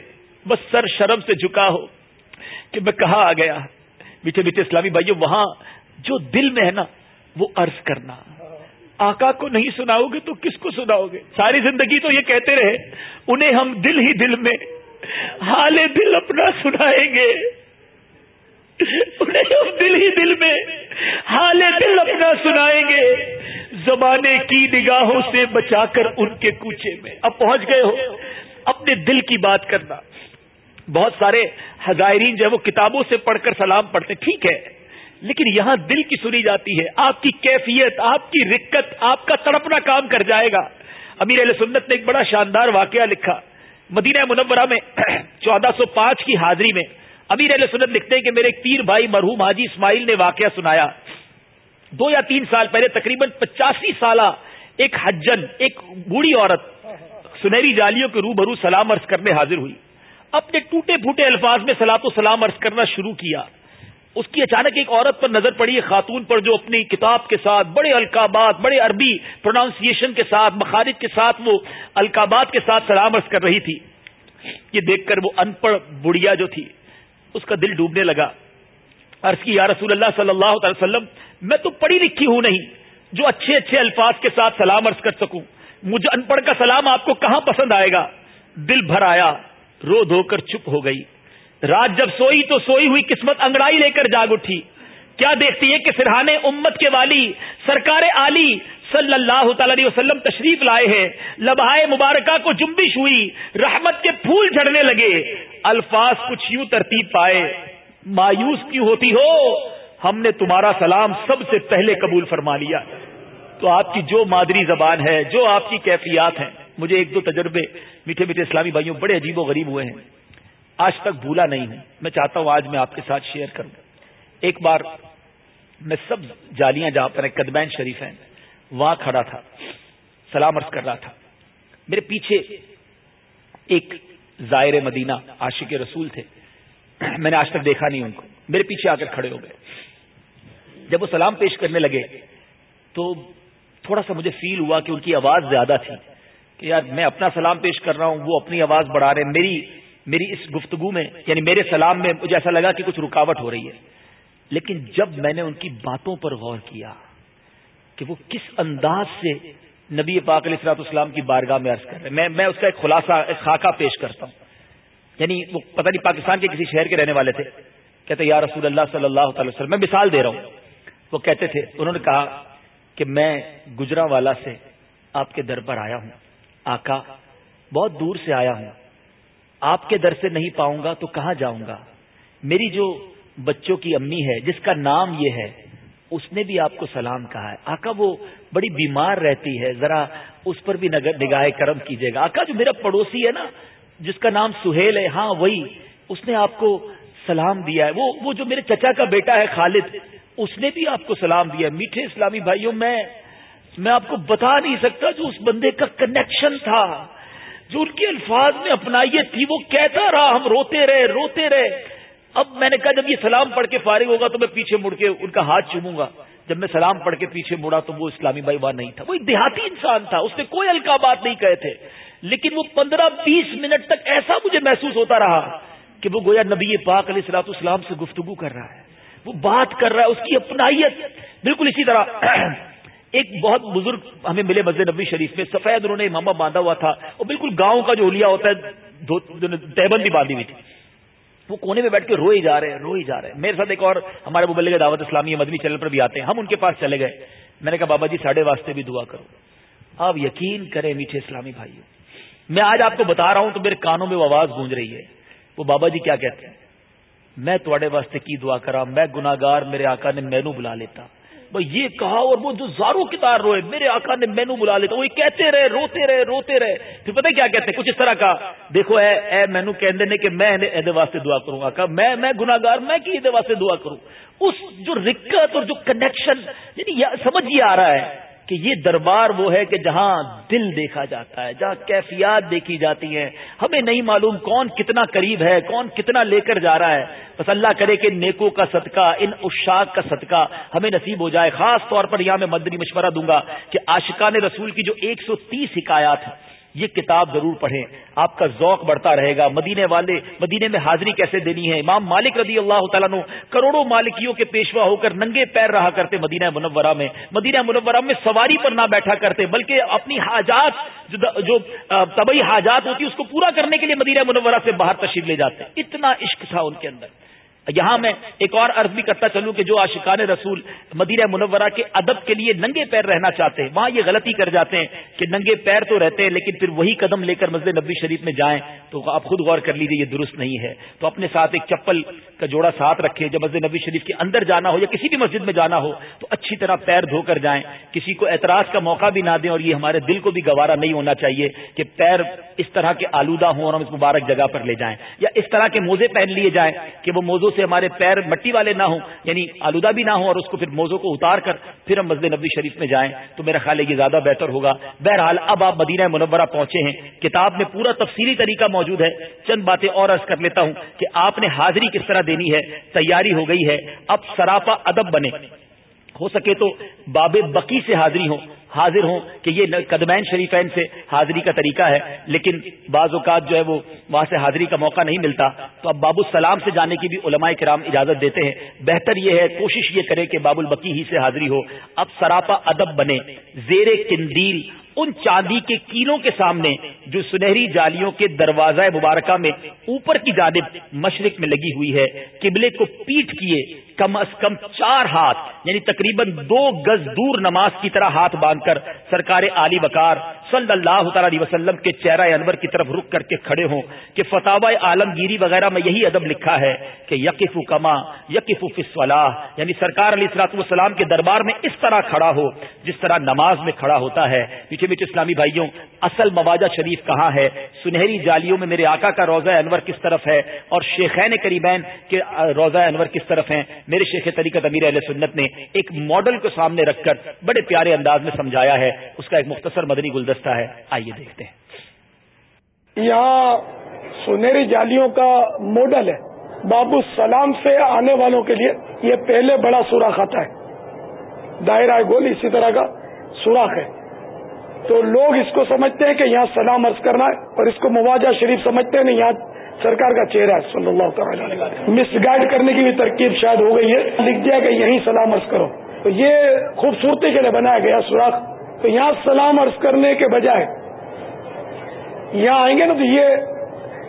بس سر شرم سے جھکا ہو کہ میں کہاں آ گیا۔ میٹھے میٹھے اسلامی بھائیوں وہاں جو دل میں ہے نا، وہ عرض کرنا۔ آقا کو نہیں سناؤ گے تو کس کو سناؤ گے؟ ساری زندگی تو یہ کہتے رہے، انہیں ہم دل ہی دل میں حال دل اپنا سنائیں گے۔ انہیں ہم دل ہی دل میں حال دل اپنا سنائیں گے۔ زمانے کی نگاہوں سے بچا کر ان کے کوچے میں۔ اب پہنچ گئے ہو۔ اپنے دل کی بات کرنا۔ بہت سارے ہزائرین جو ہے وہ کتابوں سے پڑھ کر سلام پڑھتے ٹھیک ہے۔ لیکن یہاں دل کی سنی جاتی ہے، آپ کی کیفیت، آپ کی رکت آپ کا تڑپنا کام کر جائے گا۔ امیر علیہ سنت نے ایک بڑا شاندار واقعہ لکھا۔ مدینہ منورہ میں چودہ سو پانچ کی حاضری میں امیر علیہ سنت لکھتے ہیں کہ میرے ایک پیر بھائی مرحوم حاجی اسماعیل نے واقعہ سنایا۔ دو یا تین سال پہلے تقریباً پچاسی سالہ ایک حجن، ایک بوڑھی عورت سنہری جالیوں کے روبرو سلام عرض کرنے حاضر ہوئی۔ اپنے ٹوٹے پھوٹے الفاظ میں سلاط و سلام عرض کرنا شروع کیا۔ اس کی اچانک ایک عورت پر نظر پڑی خاتون پر جو اپنی کتاب کے ساتھ، بڑے القابات، بڑے عربی پروناؤنسیشن کے ساتھ، مخارج کے ساتھ، وہ القابات کے ساتھ سلام عرض کر رہی تھی۔ یہ دیکھ کر وہ ان پڑھ بڑھیا جو تھی، اس کا دل ڈوبنے لگا۔ عرض کی، یا رسول اللہ صلی اللہ تعالی وسلم، میں تو پڑھی لکھی ہوں نہیں، جو اچھے اچھے الفاظ کے ساتھ سلام عرض کر سکوں۔ مجھے ان پڑھ کا سلام آپ کو کہاں پسند آئے گا؟ دل بھر آیا، رو دھو کر چپ ہو گئی۔ رات جب سوئی تو سوئی ہوئی قسمت انگڑائی لے کر جاگ اٹھی۔ کیا دیکھتی ہے کہ سرحانے امت کے والی سرکار علی صلی اللہ تعالی علیہ وسلم تشریف لائے ہیں۔ لبہائے مبارکہ کو جنبش ہوئی، رحمت کے پھول جھڑنے لگے۔ الفاظ کچھ یوں ترتیب پائے، مایوس کیوں ہوتی ہو؟ ہم نے تمہارا سلام سب سے پہلے قبول فرما لیا۔ تو آپ کی جو مادری زبان ہے، جو آپ کی کیفیات ہیں، مجھے ایک دو تجربے میٹھے میٹھے اسلامی بھائیوں بڑے عجیب و غریب ہوئے ہیں۔ آج تک بھولا نہیں ہوں۔ میں چاہتا ہوں آج میں آپ کے ساتھ شیئر کروں۔ ایک بار میں سب جالیاں جہاں پر قدمین شریف ہیں، وہاں کھڑا تھا۔ سلام عرض کر رہا تھا۔ میرے پیچھے ایک زائر مدینہ عاشق رسول تھے۔ میں نے آج تک دیکھا نہیں ان کو۔ میرے پیچھے آ کر کھڑے ہو گئے۔ جب وہ سلام پیش کرنے لگے تو تھوڑا سا مجھے فیل ہوا کہ ان کی آواز زیادہ تھی۔ کہ یار میں اپنا سلام پیش کر رہا ہوں، وہ اپنی آواز بڑھا رہے میری میری اس گفتگو میں یعنی میرے سلام میں مجھے ایسا لگا کہ کچھ رکاوٹ ہو رہی ہے۔ لیکن جب میں نے ان کی باتوں پر غور کیا کہ وہ کس انداز سے نبی پاک علیہ السلاط اسلام کی بارگاہ میں عرض کر رہے ہیں، میں میں اس کا ایک خلاصہ، ایک خاکہ پیش کرتا ہوں۔ یعنی وہ پتہ نہیں پاکستان کے کسی شہر کے رہنے والے تھے، کہتے یا رسول اللہ صلی اللہ تعالی وسلم، میں مثال دے رہا ہوں۔ وہ کہتے تھے، انہوں نے کہا کہ میں گجرا والا سے آپ کے در پر آیا ہوں، آقا بہت دور سے آیا ہوں۔ آپ کے در سے نہیں پاؤں گا تو کہاں جاؤں گا؟ میری جو بچوں کی امی ہے، جس کا نام یہ ہے، اس نے بھی آپ کو سلام کہا ہے۔ آقا وہ بڑی بیمار رہتی ہے، ذرا اس پر بھی نگاہ کرم کیجیے گا۔ آقا جو میرا پڑوسی ہے نا، جس کا نام سہیل ہے ہاں وہی، اس نے آپ کو سلام دیا ہے۔ وہ وہ جو میرے چچا کا بیٹا ہے، خالد، اس نے بھی آپ کو سلام دیا میٹھے اسلامی بھائیوں، میں میں آپ کو بتا نہیں سکتا جو اس بندے کا کنیکشن تھا۔ جو ان کے الفاظ میں اپنائیت تھی، وہ کہتا رہا، ہم روتے رہے روتے رہے۔ اب میں نے کہا، جب یہ سلام پڑھ کے فارغ ہوگا تو میں پیچھے مڑ کے ان کا ہاتھ چوموں گا۔ جب میں سلام پڑھ کے پیچھے مڑا تو وہ اسلامی بھائی وہاں نہیں تھا۔ وہ ایک دیہاتی انسان تھا، اس نے کوئی ہلکا بات نہیں کہے تھے۔ لیکن وہ پندرہ بیس منٹ تک ایسا مجھے محسوس ہوتا رہا کہ وہ گویا نبی پاک علیہ السلاط اسلام سے گفتگو کر رہا ہے۔ وہ بات کر رہا ہے، اس کی اپنائیت۔ بالکل اسی طرح ایک بہت بزرگ ہمیں ملے مسجد نبی شریف میں، سفید انہوں نے امامہ باندھا ہوا تھا وہ بالکل گاؤں کا جو اولیا ہوتا ہے تیبند بھی باندھی ہوئی تھی۔ وہ کونے میں بیٹھ کے روئے جا رہے ہیں، روئے جا رہے ہیں۔ میرے ساتھ ایک اور ہمارے مبلغ دعوت اسلامی مدنی چینل پر بھی آتے ہیں۔ ہم ان کے پاس چلے گئے۔ میں نے کہا، بابا جی ساڑھے واسطے بھی دعا کرو۔ آپ یقین کریں میٹھے اسلامی بھائیوں، میں آج آپ کو بتا رہا ہوں تو میرے کانوں میں وہ آواز گونج رہی ہے۔ وہ بابا جی کیا کہتے ہیں؟ میں تھوڑے واسطے کی دعا کرا میں گناگار میرے آقا نے مینو بلا لیتا۔ یہ کہا اور وہ جو زارو کتار روئے، میرے آقا نے مینو بلا لیتا، وہ کہتے رہے، روتے رہے روتے رہے۔ پھر پتہ کیا کہتے کچھ اس طرح کا، دیکھو، اے اے مینو کہنے کہ میں واسطے دعا کروں، آقا، میں میں گناگار میں کی واسطے دعا کروں؟ اس جو رکت اور جو کنیکشن یعنی سمجھ یہ آ رہا ہے کہ یہ دربار وہ ہے کہ جہاں دل دیکھا جاتا ہے، جہاں کیفیات دیکھی جاتی ہیں۔ ہمیں نہیں معلوم کون کتنا قریب ہے، کون کتنا لے کر جا رہا ہے۔ بس اللہ کرے کہ نیکوں کا صدقہ، ان اشاق کا صدقہ ہمیں نصیب ہو جائے۔ خاص طور پر یہاں میں مدنی مشورہ دوں گا کہ عاشقان رسول کی جو ایک سو تیس حکایات ہیں یہ کتاب ضرور پڑھیں۔ آپ کا ذوق بڑھتا رہے گا۔ مدینے والے، مدینے میں حاضری کیسے دینی ہے؟ امام مالک رضی اللہ تعالیٰ نو کروڑوں مالکیوں کے پیشوا ہو کر ننگے پیر رہا کرتے مدینہ منورہ میں۔ مدینہ منورہ میں سواری پر نہ بیٹھا کرتے، بلکہ اپنی حاجات، جو طبی حاجات ہوتی، اس کو پورا کرنے کے لیے مدینہ منورہ سے باہر تشریف لے جاتے۔ اتنا عشق تھا ان کے اندر۔ یہاں میں ایک اور عرض بھی کرتا چلوں کہ جو عاشقان رسول مدینہ منورہ کے ادب کے لیے ننگے پیر رہنا چاہتے ہیں، وہاں یہ غلطی کر جاتے ہیں کہ ننگے پیر تو رہتے ہیں، لیکن پھر وہی قدم لے کر مسجد نبی شریف میں جائیں تو آپ خود غور کر لیجیے یہ درست نہیں ہے۔ تو اپنے ساتھ ایک چپل کا جوڑا ساتھ رکھیں، جب مسجد نبی شریف کے اندر جانا ہو یا کسی بھی مسجد میں جانا ہو، تو اچھی طرح پیر دھو کر جائیں۔ کسی کو اعتراض کا موقع بھی نہ دیں اور یہ ہمارے دل کو بھی گوارا نہیں ہونا چاہیے کہ پیر اس طرح کے آلودہ ہوں اور ہم اس مبارک جگہ پر لے جائیں یا اس طرح کے موزے پہن لیے جائیں کہ وہ موزوں سے ہمارے پیر مٹی والے نہ ہوں یعنی آلودہ بھی نہ ہوں اور اس کو پھر موزوں کو اتار کر پھر ہم مسجد نبی شریف میں جائیں۔ تو میرا خیال ہے یہ زیادہ بہتر ہوگا۔ بہرحال اب آپ مدینہ منورہ پہنچے ہیں۔ کتاب میں پورا تفصیلی طریقہ موجود ہے۔ چند باتیں اور عرض کر لیتا ہوں کہ آپ نے حاضری کس طرح دینی ہے، تیاری ہو گئی ہے۔ اب سراپا ادب بنے۔ ہو سکے تو باب بقی سے حاضری ہو حاضر ہوں کہ یہ قدمین شریفین سے حاضری کا طریقہ ہے، لیکن بعض اوقات جو ہے وہ وہاں سے حاضری کا موقع نہیں ملتا۔ تو اب باب السلام سے جانے کی بھی علماء کرام اجازت دیتے ہیں۔ بہتر یہ ہے، کوشش یہ کرے کہ باب البقی ہی سے حاضری ہو۔ اب سراپا ادب بنے، زیر کندیل ان چاندی کے کیلوں کے سامنے جو سنہری جالیوں کے دروازہ مبارکہ میں اوپر کی جانب مشرق میں لگی ہوئی ہے، قبلے کو پیٹ کیے کم از کم چار ہاتھ یعنی تقریباً دو گز دور نماز کی طرح ہاتھ باندھ کر سرکار علی بکار صلی اللہ تعالی علیہ وسلم کے چہرہ انور کی طرف رک کر کے کھڑے ہوں کہ فتح عالمگیری وغیرہ میں یہی ادب لکھا ہے کہ یقف کما، یقف فصلاح یعنی سرکار علی اصلاط والسلام کے دربار میں اس طرح کھڑا ہو، جس طرح نماز میں کھڑا ہوتا ہے۔ پیچھے پیچھے اسلامی بھائیوں، اصل مواجہ شریف کہاں ہے؟ سنہری جالیوں میں میرے آقا کا روزہ انور کس طرف ہے؟ اور شیخین کریبین کے روزہ انور کس طرف ہیں؟ میرے شیخ طریقت امیر علیہ سنت نے ایک ماڈل کو سامنے رکھ کر بڑے پیارے انداز میں سمجھایا ہے۔ اس کا ایک مختصر مدنی گلدستہ ہے۔ آئیے دیکھتے ہیں۔ یہاں سنہری جالیوں کا ماڈل ہے۔ بابو سلام سے آنے والوں کے لیے یہ پہلے بڑا سوراخ آتا ہے۔ دائرہ گول اسی طرح کا سوراخ ہے۔ تو لوگ اس کو سمجھتے ہیں کہ یہاں سلام عرض کرنا ہے اور اس کو مواجہ شریف سمجھتے ہیں یہاں سرکار کا چہرہ ہے۔ صلی اللہ تعالیٰ مس گائڈ کرنے کی بھی ترکیب شاید ہو گئی ہے۔ لکھ دیا کہ یہیں سلام عرض کرو۔ تو یہ خوبصورتی کے لیے بنایا گیا سوراخ۔ تو یہاں سلام عرض کرنے کے بجائے یہاں آئیں گے نا تو یہ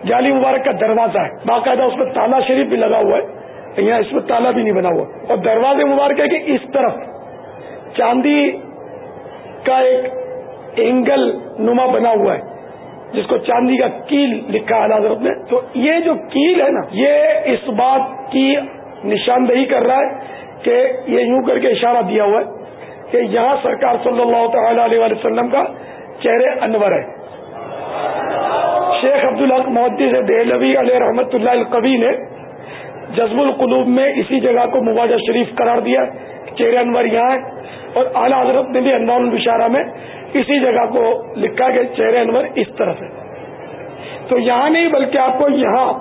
جالی مبارک کا دروازہ ہے۔ باقاعدہ اس میں تالا شریف بھی لگا ہوا ہے۔ یہاں اس میں تالا بھی نہیں بنا ہوا۔ اور دروازے مبارک ہے کہ اس طرف چاندی کا ایک اینگل نما بنا ہوا ہے، جس کو چاندی کا کیل لکھا ہے حضرت نے۔ تو یہ جو کیل ہے نا، یہ اس بات کی نشاندہی کر رہا ہے کہ یہ یوں کر کے اشارہ دیا ہوا ہے کہ یہاں سرکار صلی اللہ تعالی علیہ وسلم کا چہرے انور ہے۔ شیخ عبد الحق محدث دہلوی علیہ رحمت اللہ القوی نے جزب القلوب میں اسی جگہ کو مواجہ شریف قرار دیا چہرے انور یہاں ہے۔ اور اعلیٰ حضرت نے بھی انوار البشارہ میں اسی جگہ کو لکھا کہ چہرے انور اس طرح سے۔ تو یہاں نہیں بلکہ آپ کو یہاں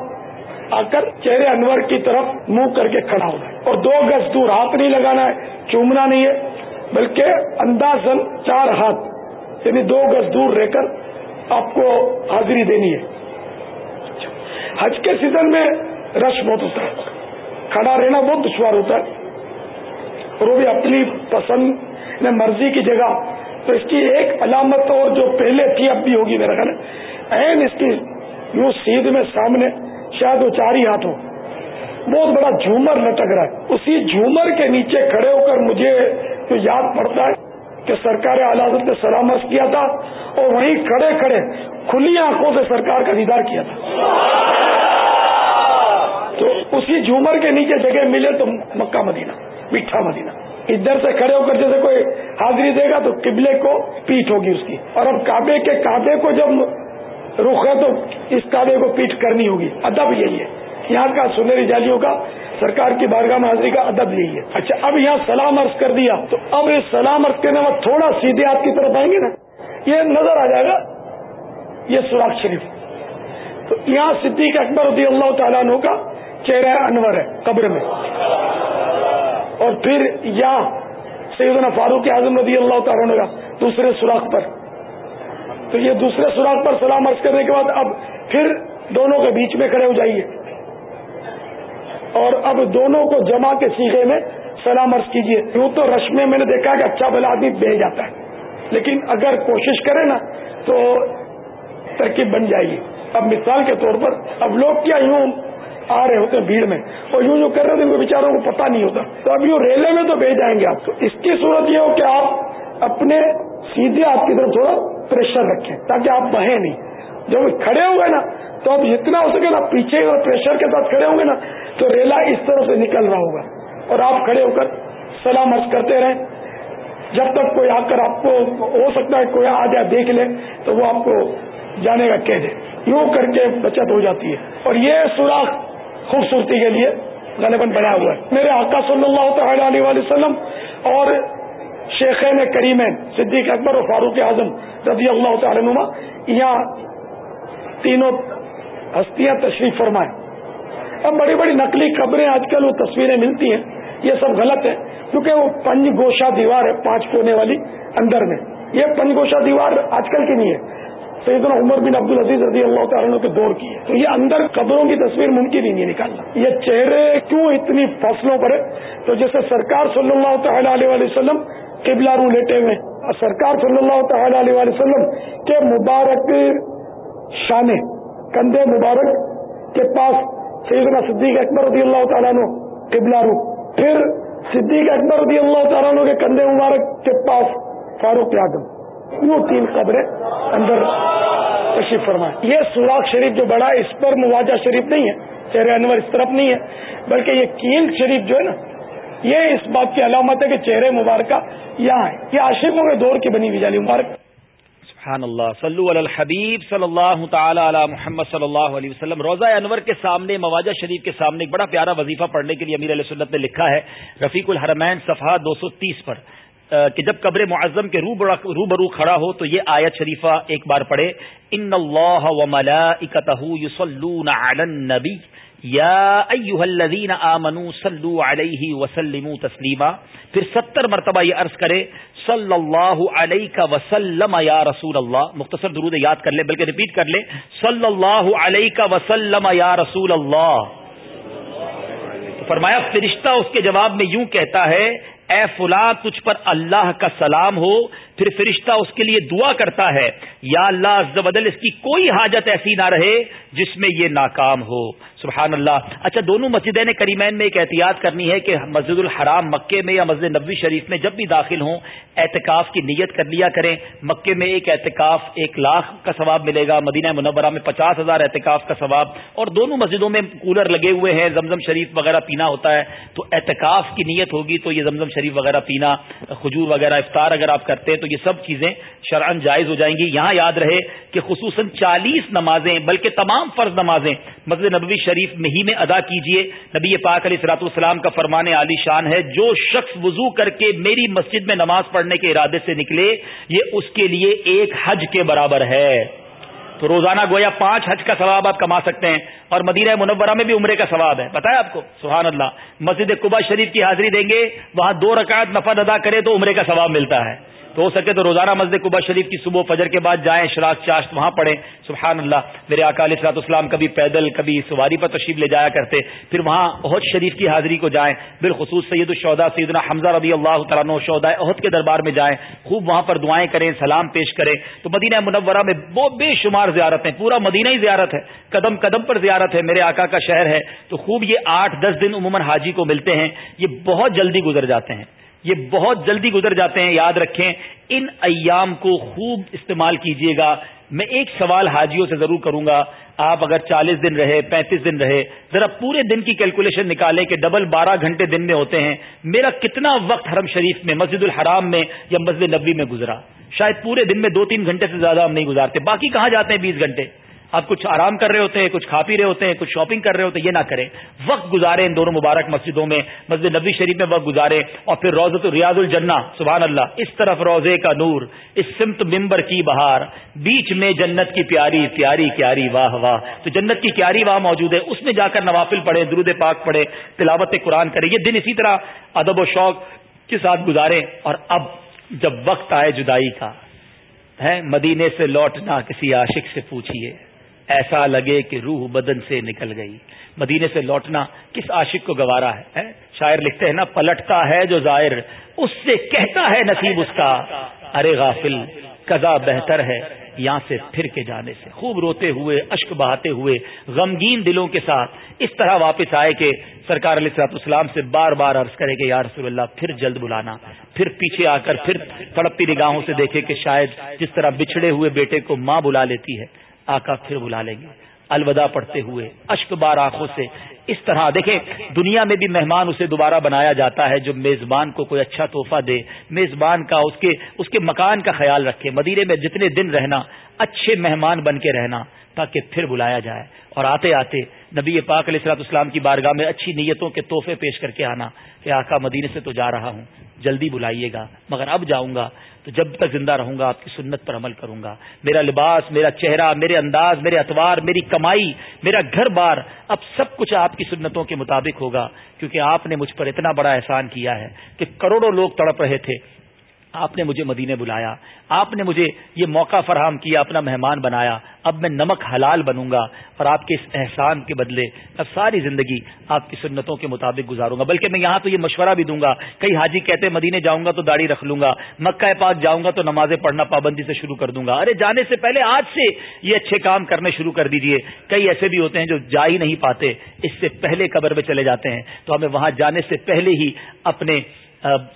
آ کر چہرے انور کی طرف منہ کر کے کھڑا ہونا ہے۔ اور دو گز دور ہاتھ نہیں لگانا ہے، چومنا نہیں ہے، بلکہ اندازن چار ہاتھ یعنی دو گز دور رہ کر آپ کو حاضری دینی ہے۔ حج کے سیزن میں رش بہت ہوتا ہے۔ کھڑا رہنا بہت دشوار ہوتا ہے۔ اور وہ بھی اپنی پسند مرضی کی جگہ تو اس کی ایک علامت اور جو پہلے تھی، اب بھی ہوگی میرا خیال اہم اس کی یوں سیدھ میں سامنے، شاید وہ چار ہی ہاتھ ہو بہت بڑا جھومر لٹک رہا ہے۔ اسی جھومر کے نیچے کھڑے ہو کر مجھے جو یاد پڑتا ہے کہ سرکار اعلی نے سلامت کیا تھا اور وہیں کھڑے کھڑے کھلی آنکھوں سے سرکار کا دیدار کیا تھا۔ تو اسی جھومر کے نیچے جگہ ملے تو مکہ مدینہ، میٹھا مدینہ۔ ادھر سے کھڑے ہو کر جیسے کوئی حاضری دے گا تو قبلے کو پیٹ ہوگی اس کی۔ اور اب کعبے کے کعبے کو جب رخ ہے تو اس کعبے کو پیٹ کرنی ہوگی۔ ادب یہی ہے۔ یہاں کا سنہری جالیوں کا سرکار کی بارگاہ میں حاضری کا ادب یہی ہے۔ اچھا اب یہاں سلام عرض کر دیا تو اب اس سلام عرض کرنے میں تھوڑا سیدھے ہاتھ کی طرف آئیں گے نا۔ یہ نظر آ جائے گا۔ یہ سوراخ شریف۔ تو یہاں صدیق اکبر رضی اللہ تعالیٰ عنہ کا چہرہ انور ہے قبر میں۔ اور پھر یہاں سیدنا فاروق اعظم رضی اللہ تعالیٰ عنہ کا دوسرے سوراخ پر۔ تو یہ دوسرے سوراخ پر سلام عرض کرنے کے بعد اب پھر دونوں کے بیچ میں کھڑے ہو جائیے۔ اور اب دونوں کو جمع کے سیکھے میں سلام عرض کیجیے۔ یوں تو رش میں میں نے دیکھا کہ اچھا بلا آدمی بہ جاتا ہے۔ لیکن اگر کوشش کرے نا تو ترکیب بن جائے گی۔ اب مثال کے طور پر اب لوگ کیا یوں آ رہے ہوتے ہیں بھیڑ میں اور یوں یوں کر رہے تھے ان کو بیچاروں کو پتا نہیں ہوتا۔ تو اب یوں ریلے میں تو بھیج جائیں گے آپ۔ تو اس کی صورت یہ ہو کہ آپ اپنے سیدھے آپ کی طرف تھوڑا پریشر رکھیں تاکہ آپ بہیں نہیں۔ جب کھڑے ہوئے نا، تو اب جتنا ہو سکے نا پیچھے اور پریشر کے ساتھ کھڑے ہوں گے نا، تو ریلا اس طرح سے نکل رہا ہوگا۔ اور آپ کھڑے ہو کر سلام عرض کرتے رہیں۔ جب تک کوئی آ کر آپ کو ہو سکتا ہے کوئی آ جائے دیکھ لے، تو وہ آپ کو جانے کا کہہ دے۔ یوں کر کے بچت ہو جاتی ہے۔ اور یہ سوراخ خوبصورتی کے لیے غالباً بنا ہوا ہے۔ میرے آقا صلی اللہ تعالی علیہ وسلم اور شیخین کریمین صدیق اکبر اور فاروق اعظم رضی اللہ تعالی نما یہاں تینوں ہستیاں تشریف فرمائیں اب بڑی بڑی نقلی خبریں آج کل وہ تصویریں ملتی ہیں۔ یہ سب غلط ہے کیونکہ وہ پنج گوشا دیوار ہے، پانچ کونے والی اندر میں۔ یہ پنج گوشا دیوار آج کل کی نہیں ہے۔ سیدنا عمر بن عبد العزیز رضی اللہ تعالیٰ کے دور کی ہے۔ تو یہ اندر قبروں کی تصویر ممکن ہی نہیں نکالنا۔ یہ چہرے کیوں اتنی فصلوں پر ہے؟ تو جیسے سرکار صلی اللہ تعالی علیہ وسلم قبلہ رو لیٹے ہوئے سرکار صلی اللہ تعالی علیہ وسلم کے مبارک شانے کندھے مبارک کے پاس سیدنا صدیق اکبر رضی اللہ تعالیٰ عنہ قبلہ رو۔ پھر صدیق اکبر رضی اللہ تعالیٰ عنہ کے کندھے مبارک کے پاس فاروق اعظم۔ وہ تین قبریں اندر تشریف فرمائے۔ یہ سوراخ شریف جو بڑا ہے، اس پر مواجہ شریف نہیں ہے، چہرے انور اس طرف نہیں ہے، بلکہ یہ کیل شریف جو ہے نا، یہ اس بات کی علامت ہے کہ چہرے مبارکہ یہاں ہے۔ یہ عاشقوں کے دور کی بنی ہوئی جالی مبارک۔ سبحان اللہ، صلو علی الحبیب صلی اللہ تعالی علی محمد صلی اللہ علیہ وسلم۔ روزہ انور کے سامنے، مواجہ شریف کے سامنے ایک بڑا پیارا وظیفہ پڑھنے کے لیے امیر علیہ سنت نے لکھا ہے، رفیق الحرمین صفحہ دو سو تیس پر۔ کہ جب قبر معظم کے رو برو کھڑا ہو تو یہ آیت شریفہ ایک بار پڑھے، ان اللہ و ملائکتہ یصلون علی النبی یا ایوہ الذین آمنوا صلو علیہ وسلموا تسلیما. پھر ستر مرتبہ یہ عرض کرے صلی اللہ علیہ وسلم یا رسول اللہ. مختصر درود یاد کر لے، بلکہ ریپیٹ کر لے صلی اللہ علیہ وسلم یا رسول اللہ. فرمایا، فرشتہ اس کے جواب میں یوں کہتا ہے اے فلاں، تجھ پر اللہ کا سلام ہو، پھر فرشتہ اس کے لیے دعا کرتا ہے۔ یا اللہ عز و بدل اس کی کوئی حاجت ایسی نہ رہے جس میں یہ ناکام ہو۔ سبحان اللہ۔ اچھا دونوں مسجدین کریمین میں ایک احتیاط کرنی ہے کہ مسجد الحرام مکے میں یا مسجد نبوی شریف میں جب بھی داخل ہوں، اعتکاف کی نیت کر لیا کریں۔ مکے میں ایک اعتکاف ایک لاکھ کا ثواب ملے گا، مدینہ منورہ میں پچاس ہزار اعتکاف کا ثواب۔ اور دونوں مسجدوں میں کولر لگے ہوئے ہیں، زمزم شریف وغیرہ پینا ہوتا ہے۔ تو اعتکاف کی نیت ہوگی تو یہ زمزم شریف وغیرہ پینا، کھجور وغیرہ، افطار اگر آپ کرتے ہیں تو یہ سب چیزیں شرعن جائز ہو جائیں گی۔ یہاں یاد رہے کہ خصوصاً چالیس نمازیں، بلکہ تمام فرض نمازیں مسجد نبوی شریف شریف میں ہی میں ادا کیجیے نبی پاک علیہ سلاط السلام کا فرمان عالی شان ہے، جو شخص وضو کر کے میری مسجد میں نماز پڑھنے کے ارادے سے نکلے، یہ اس کے لیے ایک حج کے برابر ہے۔ تو روزانہ گویا پانچ حج کا ثواب آپ کما سکتے ہیں، اور مدینہ منورہ میں بھی عمرے کا ثواب ہے۔ بتایا آپ کو؟ سبحان اللہ۔ مسجد قبا شریف کی حاضری دیں گے، وہاں دو رکعت نفد ادا کرے تو عمرے کا ثواب ملتا ہے۔ تو ہو سکے تو روزانہ مسجد قبا شریف کی صبح فجر کے بعد جائیں شراک چاشت وہاں پڑھیں۔ سبحان اللہ، میرے علیہ صلاحت اسلام کبھی پیدل، کبھی سواری پر تشریف لے جایا کرتے۔ پھر وہاں عہد شریف کی حاضری کو جائیں۔ بالخصوص سید الشہدا سیدنا حمزہ رضی اللہ تعالیٰ شہدا عہد کے دربار میں جائیں۔ خوب وہاں پر دعائیں کریں، سلام پیش کریں۔ تو مدینہ منورہ میں وہ بے شمار زیارت ہیں پورا مدینہ ہی زیارت ہے۔ قدم قدم پر زیارت ہے، میرے آقا کا شہر ہے۔ تو خوب یہ آٹھ دس دن عموماً حاجی کو ملتے ہیں۔ یہ بہت جلدی گزر جاتے ہیں۔ یہ بہت جلدی گزر جاتے ہیں، یاد رکھیں۔ ان ایام کو خوب استعمال کیجیے گا۔ میں ایک سوال حاجیوں سے ضرور کروں گا۔ آپ اگر چالیس دن رہے، پینتیس دن رہے، ذرا پورے دن کی کیلکولیشن نکالیں کہ ڈبل بارہ گھنٹے دن میں ہوتے ہیں۔ میرا کتنا وقت حرم شریف میں، مسجد الحرام میں یا مسجد نبی میں گزرا؟ شاید پورے دن میں دو تین گھنٹے سے زیادہ ہم نہیں گزارتے۔ باقی کہاں جاتے ہیں بیس گھنٹے؟ آپ کچھ آرام کر رہے ہوتے ہیں، کچھ کھا پی رہے ہوتے ہیں، کچھ شاپنگ کر رہے ہوتے ہیں، یہ نہ کریں۔ وقت گزارے ان دونوں مبارک مسجدوں میں، مسجد نبی شریف میں وقت گزارے اور پھر روزت ریاض الجنہ، سبحان اللہ، اس طرف روزے کا نور، اس سمت ممبر کی بہار، بیچ میں جنت کی پیاری پیاری پیاری، واہ واہ۔ تو جنت کی پیاری واہ موجود ہے، اس میں جا کر نوافل پڑھے درود پاک پڑھے تلاوت قرآن کرے یہ دن اسی طرح ادب و شوق کے ساتھ گزارے اور اب جب وقت آئے جدائی کا ہے مدینے سے لوٹنا کسی عاشق سے پوچھیے ایسا لگے کہ روح بدن سے نکل گئی۔ مدینے سے لوٹنا کس عاشق کو گوارا ہے شاعر لکھتے ہیں نا، پلٹتا ہے جو ظاہر اس سے کہتا ہے نصیب اس کا۔ ارے غافل، قضا بہتر ہے یہاں سے پھر کے جانے سے۔ خوب روتے ہوئے، اشک بہاتے ہوئے، غمگین دلوں کے ساتھ۔ اس طرح واپس آئے کہ سرکار علیہ صلاحت اسلام سے بار بار عرض کرے کہ یا رسول اللہ، پھر جلد بلانا۔ پھر پیچھے آ کر، پھر تڑپتی نگاہوں سے دیکھے کہ شاید جس طرح بچھڑے ہوئے بیٹے کو ماں بلا لیتی ہے۔ آقا پھر بلا لیں گے۔ الوداع پڑھتے ہوئے، اشک بار آنکھوں سے۔ اس طرح دیکھیں، دنیا میں بھی مہمان اسے دوبارہ بنایا جاتا ہے جو میزبان کو کوئی اچھا تحفہ دے، میزبان کا اس کے اس کے مکان کا خیال رکھے مدیرے میں جتنے دن رہنا، اچھے مہمان بن کے رہنا، تاکہ پھر بلایا جائے۔ اور آتے آتے نبی پاک علیہ السلاط اسلام کی بارگاہ میں اچھی نیتوں کے تحفے پیش کر کے آنا۔ کہ آقا مدینے سے تو جا رہا ہوں، جلدی بلائیے گا، مگر اب جاؤں گا۔ تو جب تک زندہ رہوں گا، آپ کی سنت پر عمل کروں گا۔ میرا لباس، میرا چہرہ، میرے انداز، میرے اتوار میری کمائی، میرا گھر بار، اب سب کچھ آپ کی سنتوں کے مطابق ہوگا، کیونکہ آپ نے مجھ پر اتنا بڑا احسان کیا ہے کہ کروڑوں لوگ تڑپ رہے تھے۔ آپ نے مجھے مدینے بلایا، آپ نے مجھے یہ موقع فراہم کیا، اپنا مہمان بنایا، اب میں نمک حلال بنوں گا اور آپ کے اس احسان کے بدلے اب ساری زندگی آپ کی سنتوں کے مطابق گزاروں گا۔ بلکہ میں یہاں تو یہ مشورہ بھی دوں گا، کئی حاجی کہتے مدینے جاؤں گا تو داڑھی رکھ لوں گا، مکہ پاک جاؤں گا تو نمازیں پڑھنا پابندی سے شروع کر دوں گا۔ ارے، جانے سے پہلے آج سے یہ اچھے کام کرنے شروع کر دیجیے۔ کئی ایسے بھی ہوتے ہیں جو جا ہی نہیں پاتے، اس سے پہلے قبر میں چلے جاتے ہیں۔ تو ہمیں وہاں جانے سے پہلے ہی اپنے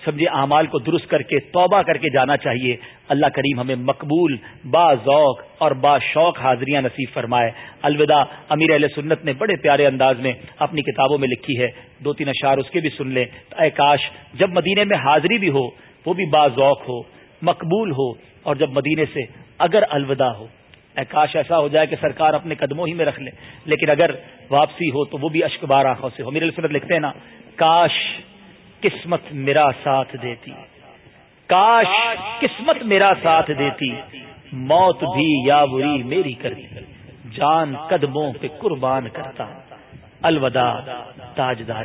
سمجھے اعمال کو درست کر کے، توبہ کر کے جانا چاہیے۔ اللہ کریم ہمیں مقبول، با ذوق اور با شوق حاضریاں نصیب فرمائے۔ الوداع، امیر علیہ سنت نے بڑے پیارے انداز میں اپنی کتابوں میں لکھی ہے۔ دو تین اشعار اس کے بھی سن لیں۔ اے کاش، جب مدینے میں حاضری بھی ہو، وہ بھی با ذوق ہو، مقبول ہو۔ اور جب مدینے سے اگر الوداع ہو، اے کاش ایسا ہو جائے کہ سرکار اپنے قدموں ہی میں رکھ لے۔ لیکن اگر واپسی ہو تو وہ بھی اشکبار آنکھوں سے ہو میرے سنت لکھتے ہیں نا، کاش قسمت میرا ساتھ دیتی۔ کاش قسمت میرا ساتھ دیتی۔ موت بھی یا بری میری کرتی۔ جان قدموں پہ قربان کرتا۔ الوداع تاجدار